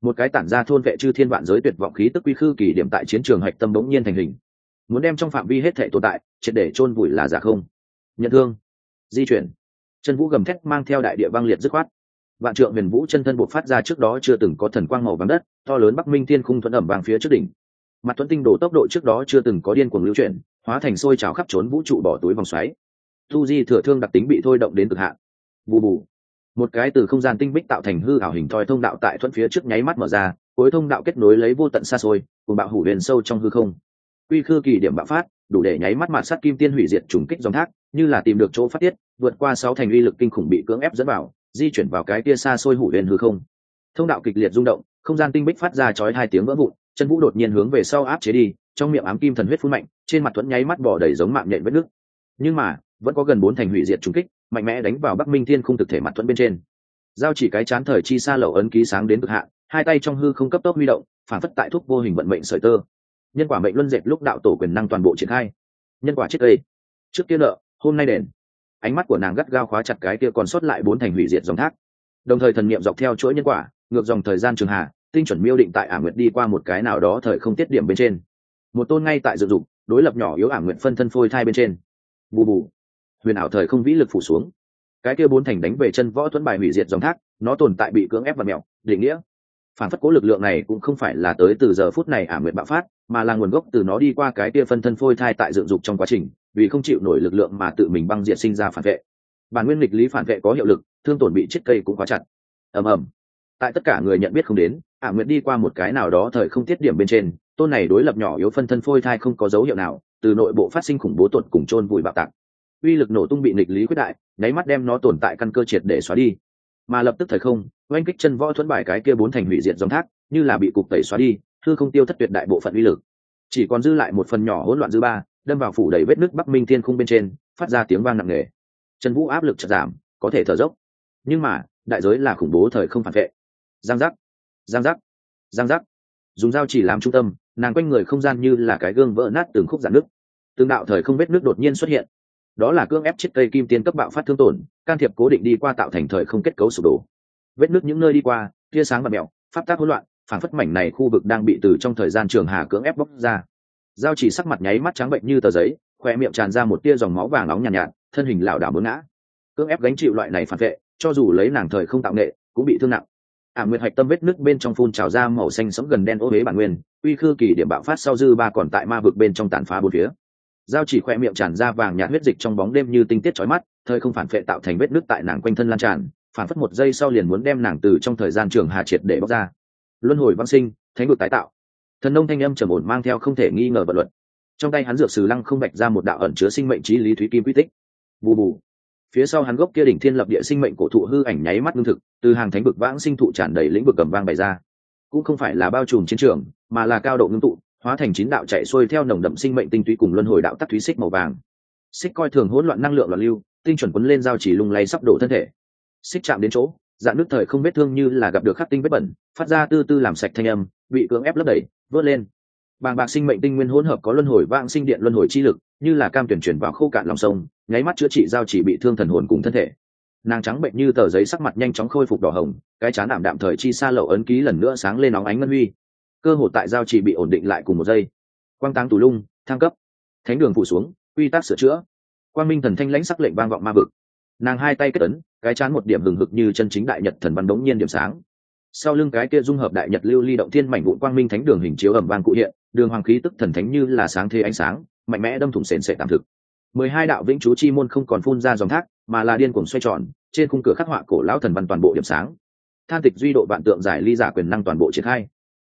một cái tản ra thôn vệ chư thiên vạn giới tuyệt vọng khí tức quy khư kỳ điểm tại chiến trường hạch tâm bỗng nhiên thành hình. Muốn đem trong phạm vi hết thể tồn tại, triệt để chôn vùi là giả không. Nhận thương. Di chuyển chân vũ gầm thét mang theo đại địa băng liệt dứt khoát. Vạn trượng huyền vũ chân thân buộc phát ra trước đó chưa từng có thần quang màu vàng đất, to lớn bắc minh thiên khung thuẫn ẩm vàng phía trước đỉnh. Mặt thuẫn tinh đổ tốc độ trước đó chưa từng có điên cuồng lưu chuyển, hóa thành sôi trào khắp trốn vũ trụ bỏ túi vòng xoáy. Tu di thừa thương đặc tính bị thôi động đến cực hạn. Bù bù. Một cái từ không gian tinh bích tạo thành hư ảo hình thoi thông đạo tại thuận phía trước nháy mắt mở ra, cuối thông đạo kết nối lấy vô tận xa xôi, cùng bạo hủ huyền sâu trong hư không. Quy khư kỳ điểm bạo phát, đủ để nháy mắt mạt sắt kim tiên hủy diệt trùng kích dòng thác, như là tìm được chỗ phát tiết vượt qua sáu thành uy lực kinh khủng bị cưỡng ép dẫn vào, di chuyển vào cái kia xa xôi hủ huyền hư không. Thông đạo kịch liệt rung động, không gian tinh bích phát ra chói hai tiếng vỡ vụn, chân vũ đột nhiên hướng về sau áp chế đi, trong miệng ám kim thần huyết phun mạnh, trên mặt thuẫn nháy mắt bỏ đầy giống mạng nhện vết nước. Nhưng mà, vẫn có gần bốn thành hủy diệt trúng kích, mạnh mẽ đánh vào bắc minh thiên không thực thể mặt thuẫn bên trên. Giao chỉ cái chán thời chi xa lẩu ấn ký sáng đến cực hạn, hai tay trong hư không cấp tốc huy động, phản phất tại thuốc vô hình vận mệnh sợi tơ. Nhân quả mệnh luân dệt lúc đạo tổ quyền năng toàn bộ triển khai. Nhân quả chết cây trước kia nợ, hôm nay đền ánh mắt của nàng gắt gao khóa chặt cái kia còn sót lại bốn thành hủy diệt dòng thác. Đồng thời thần niệm dọc theo chuỗi nhân quả, ngược dòng thời gian trường hà tinh chuẩn miêu định tại ả nguyệt đi qua một cái nào đó thời không tiết điểm bên trên. Một tôn ngay tại dự dụng, đối lập nhỏ yếu ả nguyệt phân thân phôi thai bên trên. Bù bù. Huyền ảo thời không vĩ lực phủ xuống. Cái kia bốn thành đánh về chân võ tuấn bài hủy diệt dòng thác, nó tồn tại bị cưỡng ép và mèo định nghĩa. Phản phất cố lực lượng này cũng không phải là tới từ giờ phút này ả nguyệt bạo phát, mà là nguồn gốc từ nó đi qua cái kia phân thân phôi thai tại dựng dục trong quá trình vì không chịu nổi lực lượng mà tự mình băng diệt sinh ra phản vệ. Bản nguyên lịch lý phản vệ có hiệu lực, thương tổn bị chết cây cũng quá chặt. Ầm ầm. Tại tất cả người nhận biết không đến, ả nguyệt đi qua một cái nào đó thời không tiết điểm bên trên, tôn này đối lập nhỏ yếu phân thân phôi thai không có dấu hiệu nào, từ nội bộ phát sinh khủng bố tuột cùng chôn vùi bạo tạc. Uy lực nổ tung bị nghịch lý quyết đại, nháy mắt đem nó tồn tại căn cơ triệt để xóa đi. Mà lập tức thời không, oanh kích chân võ thuẫn bài cái kia bốn thành hủy diệt dòng thác, như là bị cục tẩy xóa đi thư không tiêu thất tuyệt đại bộ phận uy lực. Chỉ còn dư lại một phần nhỏ hỗn loạn dư ba đâm vào phủ đầy vết nước bắc minh thiên khung bên trên, phát ra tiếng vang nặng nề. Chân vũ áp lực chật giảm, có thể thở dốc. Nhưng mà, đại giới là khủng bố thời không phản vệ. Giang giác giang giác giang giác. Dùng dao chỉ làm trung tâm, nàng quanh người không gian như là cái gương vỡ nát từng khúc giãn nước tương đạo thời không vết nước đột nhiên xuất hiện. Đó là cương ép chiếc cây kim tiên cấp bạo phát thương tổn, can thiệp cố định đi qua tạo thành thời không kết cấu sụp đổ. Vết nước những nơi đi qua, tia sáng và mẹo, pháp tác hỗn loạn, phản phất mảnh này khu vực đang bị từ trong thời gian trường hà cưỡng ép bóc ra giao chỉ sắc mặt nháy mắt trắng bệnh như tờ giấy khoe miệng tràn ra một tia dòng máu vàng nóng nhàn nhạt, nhạt thân hình lảo đảo mướn ngã. Cưỡng ép gánh chịu loại này phản vệ cho dù lấy nàng thời không tạo nghệ cũng bị thương nặng. Ả nguyệt hạch tâm vết nước bên trong phun trào ra màu xanh sống gần đen ô huế bản nguyên uy khư kỳ điểm bạo phát sau dư ba còn tại ma vực bên trong tàn phá bốn phía. Giao chỉ khoe miệng tràn ra vàng nhạt huyết dịch trong bóng đêm như tinh tiết chói mắt thời không phản vệ tạo thành vết nước tại nàng quanh thân lan tràn phản phất một giây sau liền muốn đem nàng từ trong thời gian trường hà triệt để bóc ra. Luân hồi văn sinh thánh vực tái tạo thần nông thanh âm trầm ổn mang theo không thể nghi ngờ vật luật. Trong tay hắn dược sử lăng không bạch ra một đạo ẩn chứa sinh mệnh trí lý thúy kim quy tích. Bù bù. Phía sau hắn gốc kia đỉnh thiên lập địa sinh mệnh cổ thụ hư ảnh nháy mắt ngưng thực, từ hàng thánh vực vãng sinh thụ tràn đầy lĩnh vực cầm vang bày ra. Cũng không phải là bao trùm chiến trường, mà là cao độ ngưng tụ, hóa thành chín đạo chạy xuôi theo nồng đậm sinh mệnh tinh túy cùng luân hồi đạo tắc thúy xích màu vàng. Xích coi thường hỗn loạn năng lượng loạn lưu, tinh chuẩn quấn lên giao chỉ lung lay sắp đổ thân thể. Xích chạm đến chỗ, dạng nước thời không vết thương như là gặp được khắc tinh vết bẩn, phát ra tư tư làm sạch thanh âm, bị cưỡng ép lấp đẩy vớt lên. Bàng bạc sinh mệnh tinh nguyên hỗn hợp có luân hồi vang sinh điện luân hồi chi lực, như là cam tuyển chuyển vào khô cạn lòng sông, nháy mắt chữa trị giao chỉ bị thương thần hồn cùng thân thể. Nàng trắng bệnh như tờ giấy sắc mặt nhanh chóng khôi phục đỏ hồng, cái chán ảm đạm thời chi xa lậu ấn ký lần nữa sáng lên nóng ánh ngân huy. Cơ hội tại giao chỉ bị ổn định lại cùng một giây. Quang táng tù lung, thăng cấp. Thánh đường phủ xuống, quy tắc sửa chữa. Quang minh thần thanh lãnh sắc lệnh vang vọng ma vực. Nàng hai tay kết ấn, cái chán một điểm hừng hực như chân chính đại nhật thần văn đống nhiên điểm sáng sau lưng cái kia dung hợp đại nhật lưu ly động thiên mảnh vụn quang minh thánh đường hình chiếu ẩm vang cụ hiện, đường hoàng khí tức thần thánh như là sáng thế ánh sáng, mạnh mẽ đâm thủng sền sệ tạm thực. Mười hai đạo vĩnh chú chi môn không còn phun ra dòng thác, mà là điên cuồng xoay tròn, trên khung cửa khắc họa cổ lão thần văn toàn bộ điểm sáng. Than tịch duy độ vạn tượng giải ly giả quyền năng toàn bộ triển khai.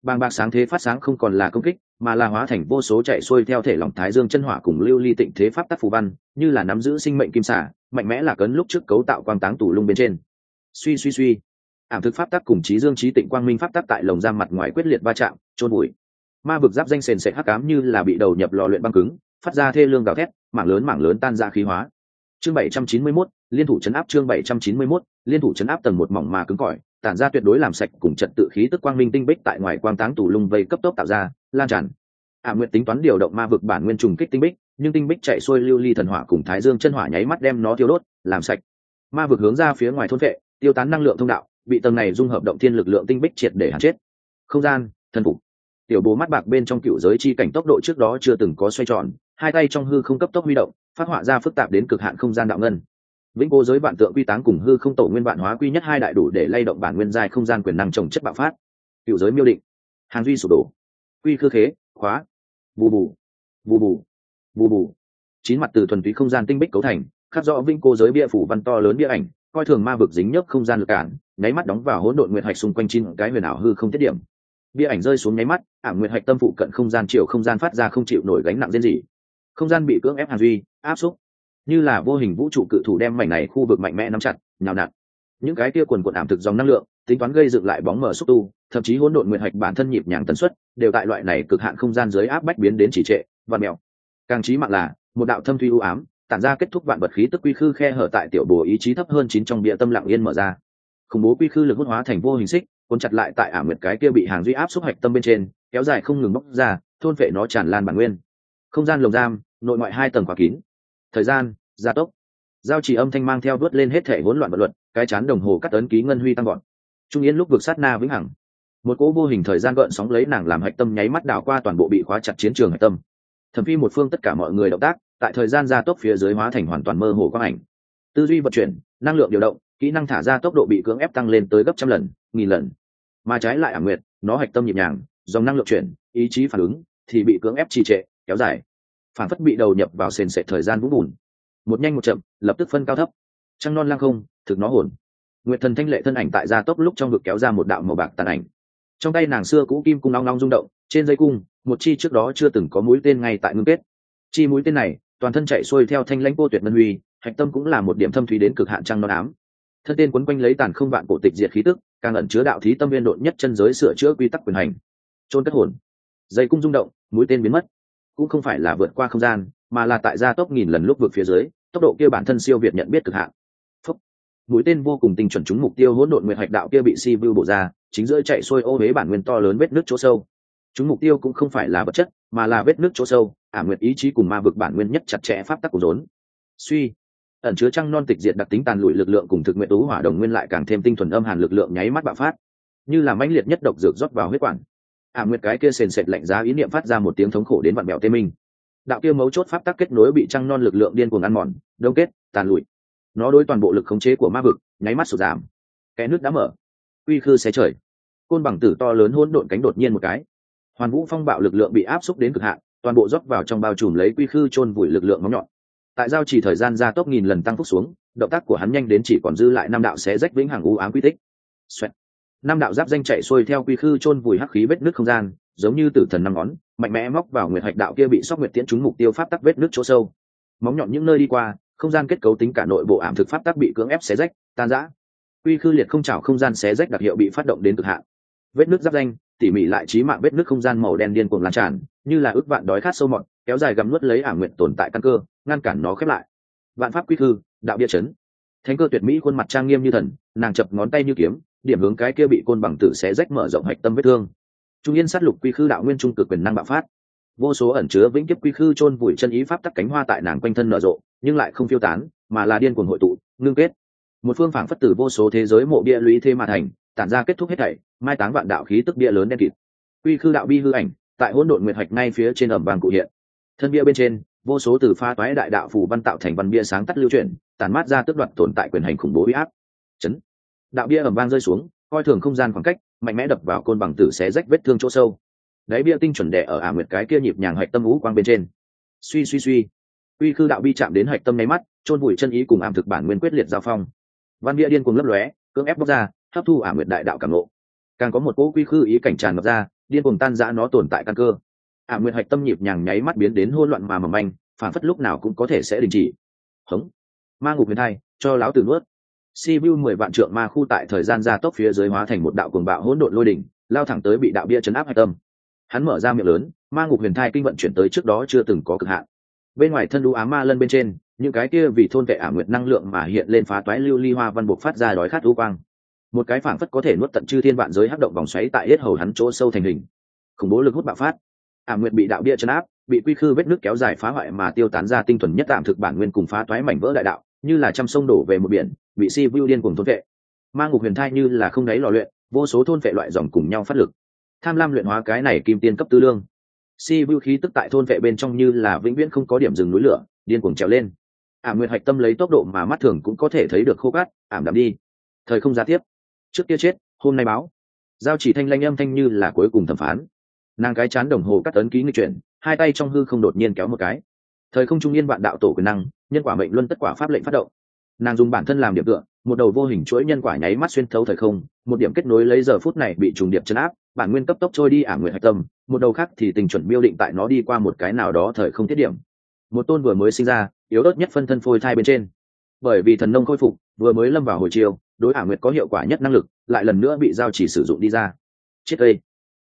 Bàng bạc sáng thế phát sáng không còn là công kích, mà là hóa thành vô số chạy xuôi theo thể lòng thái dương chân hỏa cùng lưu ly tịnh thế pháp tắc phù văn, như là nắm giữ sinh mệnh kim xả mạnh mẽ là cấn lúc trước cấu tạo quang táng tủ lung bên trên. Suy suy suy ảm thực pháp tắc cùng trí dương trí tịnh quang minh pháp tắc tại lồng giam mặt ngoài quyết liệt va chạm trôn bụi ma vực giáp danh sền sệt hắc cám như là bị đầu nhập lò luyện băng cứng phát ra thê lương gào thét mảng lớn mảng lớn tan ra khí hóa. Chương 791, liên thủ chấn áp chương 791, liên thủ chấn áp tầng một mỏng mà cứng cỏi tản ra tuyệt đối làm sạch cùng trận tự khí tức quang minh tinh bích tại ngoài quang táng tủ lung vây cấp tốc tạo ra lan tràn. Ảm nguyện tính toán điều động ma vực bản nguyên trùng kích tinh bích nhưng tinh bích chạy xuôi lưu ly thần hỏa cùng thái dương chân hỏa nháy mắt đem nó thiêu đốt làm sạch. Ma vực hướng ra phía ngoài thôn vệ tiêu tán năng lượng thông đạo bị tầng này dung hợp động thiên lực lượng tinh bích triệt để hạn chết. Không gian, thần phục. Tiểu bố mắt bạc bên trong cựu giới chi cảnh tốc độ trước đó chưa từng có xoay tròn, hai tay trong hư không cấp tốc huy động, phát họa ra phức tạp đến cực hạn không gian đạo ngân. Vĩnh cố giới vạn tượng quy táng cùng hư không tổ nguyên vạn hóa quy nhất hai đại đủ để lay động bản nguyên giai không gian quyền năng trồng chất bạo phát. Cựu giới miêu định. Hàng duy sụp đổ. Quy khư khế, khóa. Bù bù. Bù bù. Bù bù. Chín mặt từ thuần túy không gian tinh bích cấu thành, khắc rõ vĩnh cố giới bia phủ văn to lớn bia ảnh coi thường ma vực dính nhớp không gian lực cản, nháy mắt đóng vào hỗn độn nguyệt hạch xung quanh chín cái huyền ảo hư không tiết điểm. Bia ảnh rơi xuống nháy mắt ả nguyệt hạch tâm phụ cận không gian chiều không gian phát ra không chịu nổi gánh nặng riêng gì không gian bị cưỡng ép hàn duy, áp xúc. Như là vô hình vũ trụ cự thủ đem mảnh này khu vực mạnh mẽ nắm chặt, nhào nặn. Những cái tia quần quần ảm thực dòng năng lượng, tính toán gây dựng lại bóng mở xúc tu, thậm chí hỗn độn nguyện hạch bản thân nhịp nhàng tần suất, đều tại loại này cực hạn không gian dưới áp bách biến đến chỉ trệ và mèo. Càng trí mạng là, một đạo thâm thuy u ám tản ra kết thúc vạn vật khí tức quy khư khe hở tại tiểu bồ ý chí thấp hơn chín trong địa tâm lặng yên mở ra. Khủng bố quy khư lực hút hóa thành vô hình xích, cuốn chặt lại tại ả nguyệt cái kia bị hàng duy áp xúc hạch tâm bên trên, kéo dài không ngừng bóc ra, thôn vệ nó tràn lan bản nguyên. Không gian lồng giam, nội ngoại hai tầng khóa kín. Thời gian, gia tốc. Giao chỉ âm thanh mang theo vớt lên hết thể hỗn loạn vật luật, cái chán đồng hồ cắt ấn ký ngân huy tăng gọn trung yên lúc vực sát na vĩnh hằng. Một cỗ vô hình thời gian gợn sóng lấy nàng làm hạch tâm nháy mắt đảo qua toàn bộ bị khóa chặt chiến trường hạch tâm thẩm phi một phương tất cả mọi người động tác, tại thời gian gia tốc phía dưới hóa thành hoàn toàn mơ hồ quang ảnh. Tư duy vận chuyển, năng lượng điều động, kỹ năng thả ra tốc độ bị cưỡng ép tăng lên tới gấp trăm lần, nghìn lần. Mà trái lại ảm nguyệt, nó hạch tâm nhịp nhàng, dòng năng lượng chuyển, ý chí phản ứng thì bị cưỡng ép trì trệ, kéo dài. Phản phất bị đầu nhập vào sền sệt thời gian vũ bùn. Một nhanh một chậm, lập tức phân cao thấp. Trăng non lang không, thực nó hồn. Nguyệt thần thanh lệ thân ảnh tại gia tốc lúc trong ngực kéo ra một đạo màu bạc tàn ảnh. Trong tay nàng xưa cũ kim cung long long rung động, trên dây cung một chi trước đó chưa từng có mũi tên ngay tại ngưng kết. Chi mũi tên này, toàn thân chạy xuôi theo thanh lãnh cô tuyệt ngân huy, hạch tâm cũng là một điểm thâm thúy đến cực hạn trăng non ám. Thân tên quấn quanh lấy tàn không vạn cổ tịch diệt khí tức, càng ẩn chứa đạo thí tâm viên độn nhất chân giới sửa chữa quy tắc quyền hành. Trôn cất hồn. Dây cung rung động, mũi tên biến mất. Cũng không phải là vượt qua không gian, mà là tại gia tốc nghìn lần lúc vượt phía dưới, tốc độ kia bản thân siêu việt nhận biết cực hạn. Phúc. mũi tên vô cùng tinh chuẩn trúng mục tiêu hỗn độn nguyệt hạch đạo kia bị si vu bổ ra, chính giữa chạy xuôi ô huế bản nguyên to lớn vết nước chỗ sâu chúng mục tiêu cũng không phải là vật chất, mà là vết nước chỗ sâu, ả nguyệt ý chí cùng ma vực bản nguyên nhất chặt chẽ pháp tắc của rốn. Suy, ẩn chứa trăng non tịch diệt đặc tính tàn lụi lực lượng cùng thực nguyện tú hỏa đồng nguyên lại càng thêm tinh thuần âm hàn lực lượng nháy mắt bạo phát. Như là mãnh liệt nhất độc dược rót vào huyết quản. Ả nguyệt cái kia sền sệt lạnh giá ý niệm phát ra một tiếng thống khổ đến vạn mèo tê minh. Đạo kia mấu chốt pháp tắc kết nối bị trăng non lực lượng điên cuồng ăn mòn, đông kết, tàn lụi. Nó đối toàn bộ lực khống chế của ma vực, nháy mắt sụt giảm. Cái nước đã mở. Uy khư xé trời. Côn bằng tử to lớn hỗn độn cánh đột nhiên một cái hoàn vũ phong bạo lực lượng bị áp xúc đến cực hạn, toàn bộ dốc vào trong bao trùm lấy quy khư chôn vùi lực lượng móng nhọn. Tại giao chỉ thời gian gia tốc nghìn lần tăng phúc xuống, động tác của hắn nhanh đến chỉ còn dư lại năm đạo xé rách vĩnh hằng u ám quy tích. Xoẹt. năm đạo giáp danh chạy xuôi theo quy khư chôn vùi hắc khí vết nước không gian, giống như tử thần năm ngón, mạnh mẽ móc vào nguyệt hạch đạo kia bị sóc nguyệt tiễn trúng mục tiêu pháp tắc vết nước chỗ sâu. Móng nhọn những nơi đi qua, không gian kết cấu tính cả nội bộ ảm thực pháp tắc bị cưỡng ép xé rách, tan rã. Quy khư liệt không trào không gian xé rách đặc hiệu bị phát động đến cực hạn. Vết nước giáp danh tỉ mỉ lại trí mạng vết nước không gian màu đen điên cuồng lan tràn, như là ước vạn đói khát sâu mọt, kéo dài gặm nuốt lấy ả nguyện tồn tại căn cơ, ngăn cản nó khép lại. Vạn pháp quy thư đạo bia chấn. Thánh cơ tuyệt mỹ khuôn mặt trang nghiêm như thần, nàng chập ngón tay như kiếm, điểm hướng cái kia bị côn bằng tử xé rách mở rộng hạch tâm vết thương. Trung yên sát lục quy khư đạo nguyên trung cực quyền năng bạo phát. Vô số ẩn chứa vĩnh kiếp quy khư chôn vùi chân ý pháp tắc cánh hoa tại nàng quanh thân nở rộ, nhưng lại không phiêu tán, mà là điên cuồng hội tụ, ngưng kết. Một phương phảng phất tử vô số thế giới mộ bia lũy thế mà thành, tản ra kết thúc hết thảy mai táng vạn đạo khí tức bia lớn đen kịt. Quy khư đạo bi hư ảnh, tại hỗn độn nguyệt hạch ngay phía trên ẩm vàng cụ hiện. Thân bia bên trên, vô số từ pha toái đại đạo phù văn tạo thành văn bia sáng tắt lưu chuyển tàn mát ra tước đoạt tồn tại quyền hành khủng bố uy áp. Chấn. Đạo bia ẩm vang rơi xuống, coi thường không gian khoảng cách, mạnh mẽ đập vào côn bằng tử xé rách vết thương chỗ sâu. Đáy bia tinh chuẩn đẻ ở ả nguyệt cái kia nhịp nhàng hạch tâm vũ quang bên trên. Suy suy suy. Uy khư đạo bi chạm đến hạch tâm nháy mắt, chôn vùi chân ý cùng ảm thực bản nguyên quyết liệt giao phong. Văn bia điên cuồng lấp lóe, cưỡng ép bóc ra, hấp thu ả nguyệt đại đạo cảm lộ càng có một cỗ quy khư ý cảnh tràn ngập ra, điên cuồng tan giã nó tồn tại căn cơ. Ả nguyệt hạch tâm nhịp nhàng nháy mắt biến đến hỗn loạn mà mầm manh, phản phất lúc nào cũng có thể sẽ đình chỉ. Hống. Ma ngục huyền thai, cho lão tử nuốt. Si vu mười vạn trượng ma khu tại thời gian gia tốc phía dưới hóa thành một đạo cuồng bạo hỗn độn lôi đỉnh, lao thẳng tới bị đạo bia chấn áp hạch tâm. Hắn mở ra miệng lớn, ma ngục huyền thai kinh vận chuyển tới trước đó chưa từng có cực hạn. Bên ngoài thân đu á ma lân bên trên, những cái kia vì thôn vệ ả nguyệt năng lượng mà hiện lên phá toái lưu ly hoa văn buộc phát ra đói khát u quang một cái phảng phất có thể nuốt tận chư thiên vạn giới hắc động vòng xoáy tại hết hầu hắn chỗ sâu thành hình. Khủng bố lực hút bạo phát. Ả nguyệt bị đạo bia chấn áp, bị quy khư vết nước kéo dài phá hoại mà tiêu tán ra tinh thuần nhất tạm thực bản nguyên cùng phá toái mảnh vỡ đại đạo, như là trăm sông đổ về một biển, bị si vu điên cùng thôn vệ. Ma ngục huyền thai như là không đáy lò luyện, vô số thôn vệ loại dòng cùng nhau phát lực. Tham lam luyện hóa cái này kim tiên cấp tư lương. Si vu khí tức tại thôn vệ bên trong như là vĩnh viễn không có điểm dừng núi lửa, điên cuồng trèo lên. Ảm nguyệt hạch tâm lấy tốc độ mà mắt thường cũng có thể thấy được khô cát, ảm đạm đi. Thời không ra tiếp trước kia chết, hôm nay báo. Giao chỉ thanh lanh âm thanh như là cuối cùng thẩm phán. Nàng cái chán đồng hồ cắt ấn ký người chuyển, hai tay trong hư không đột nhiên kéo một cái. Thời không trung yên vạn đạo tổ quyền năng, nhân quả mệnh luân tất quả pháp lệnh phát động. Nàng dùng bản thân làm điểm tựa, một đầu vô hình chuỗi nhân quả nháy mắt xuyên thấu thời không, một điểm kết nối lấy giờ phút này bị trùng điệp chấn áp, bản nguyên cấp tốc trôi đi ả nguyện hạch tâm, một đầu khác thì tình chuẩn biêu định tại nó đi qua một cái nào đó thời không tiết điểm. Một tôn vừa mới sinh ra, yếu đớt nhất phân thân phôi thai bên trên. Bởi vì thần nông khôi phục, vừa mới lâm vào hồi chiều đối ả nguyệt có hiệu quả nhất năng lực, lại lần nữa bị giao chỉ sử dụng đi ra. Chết đây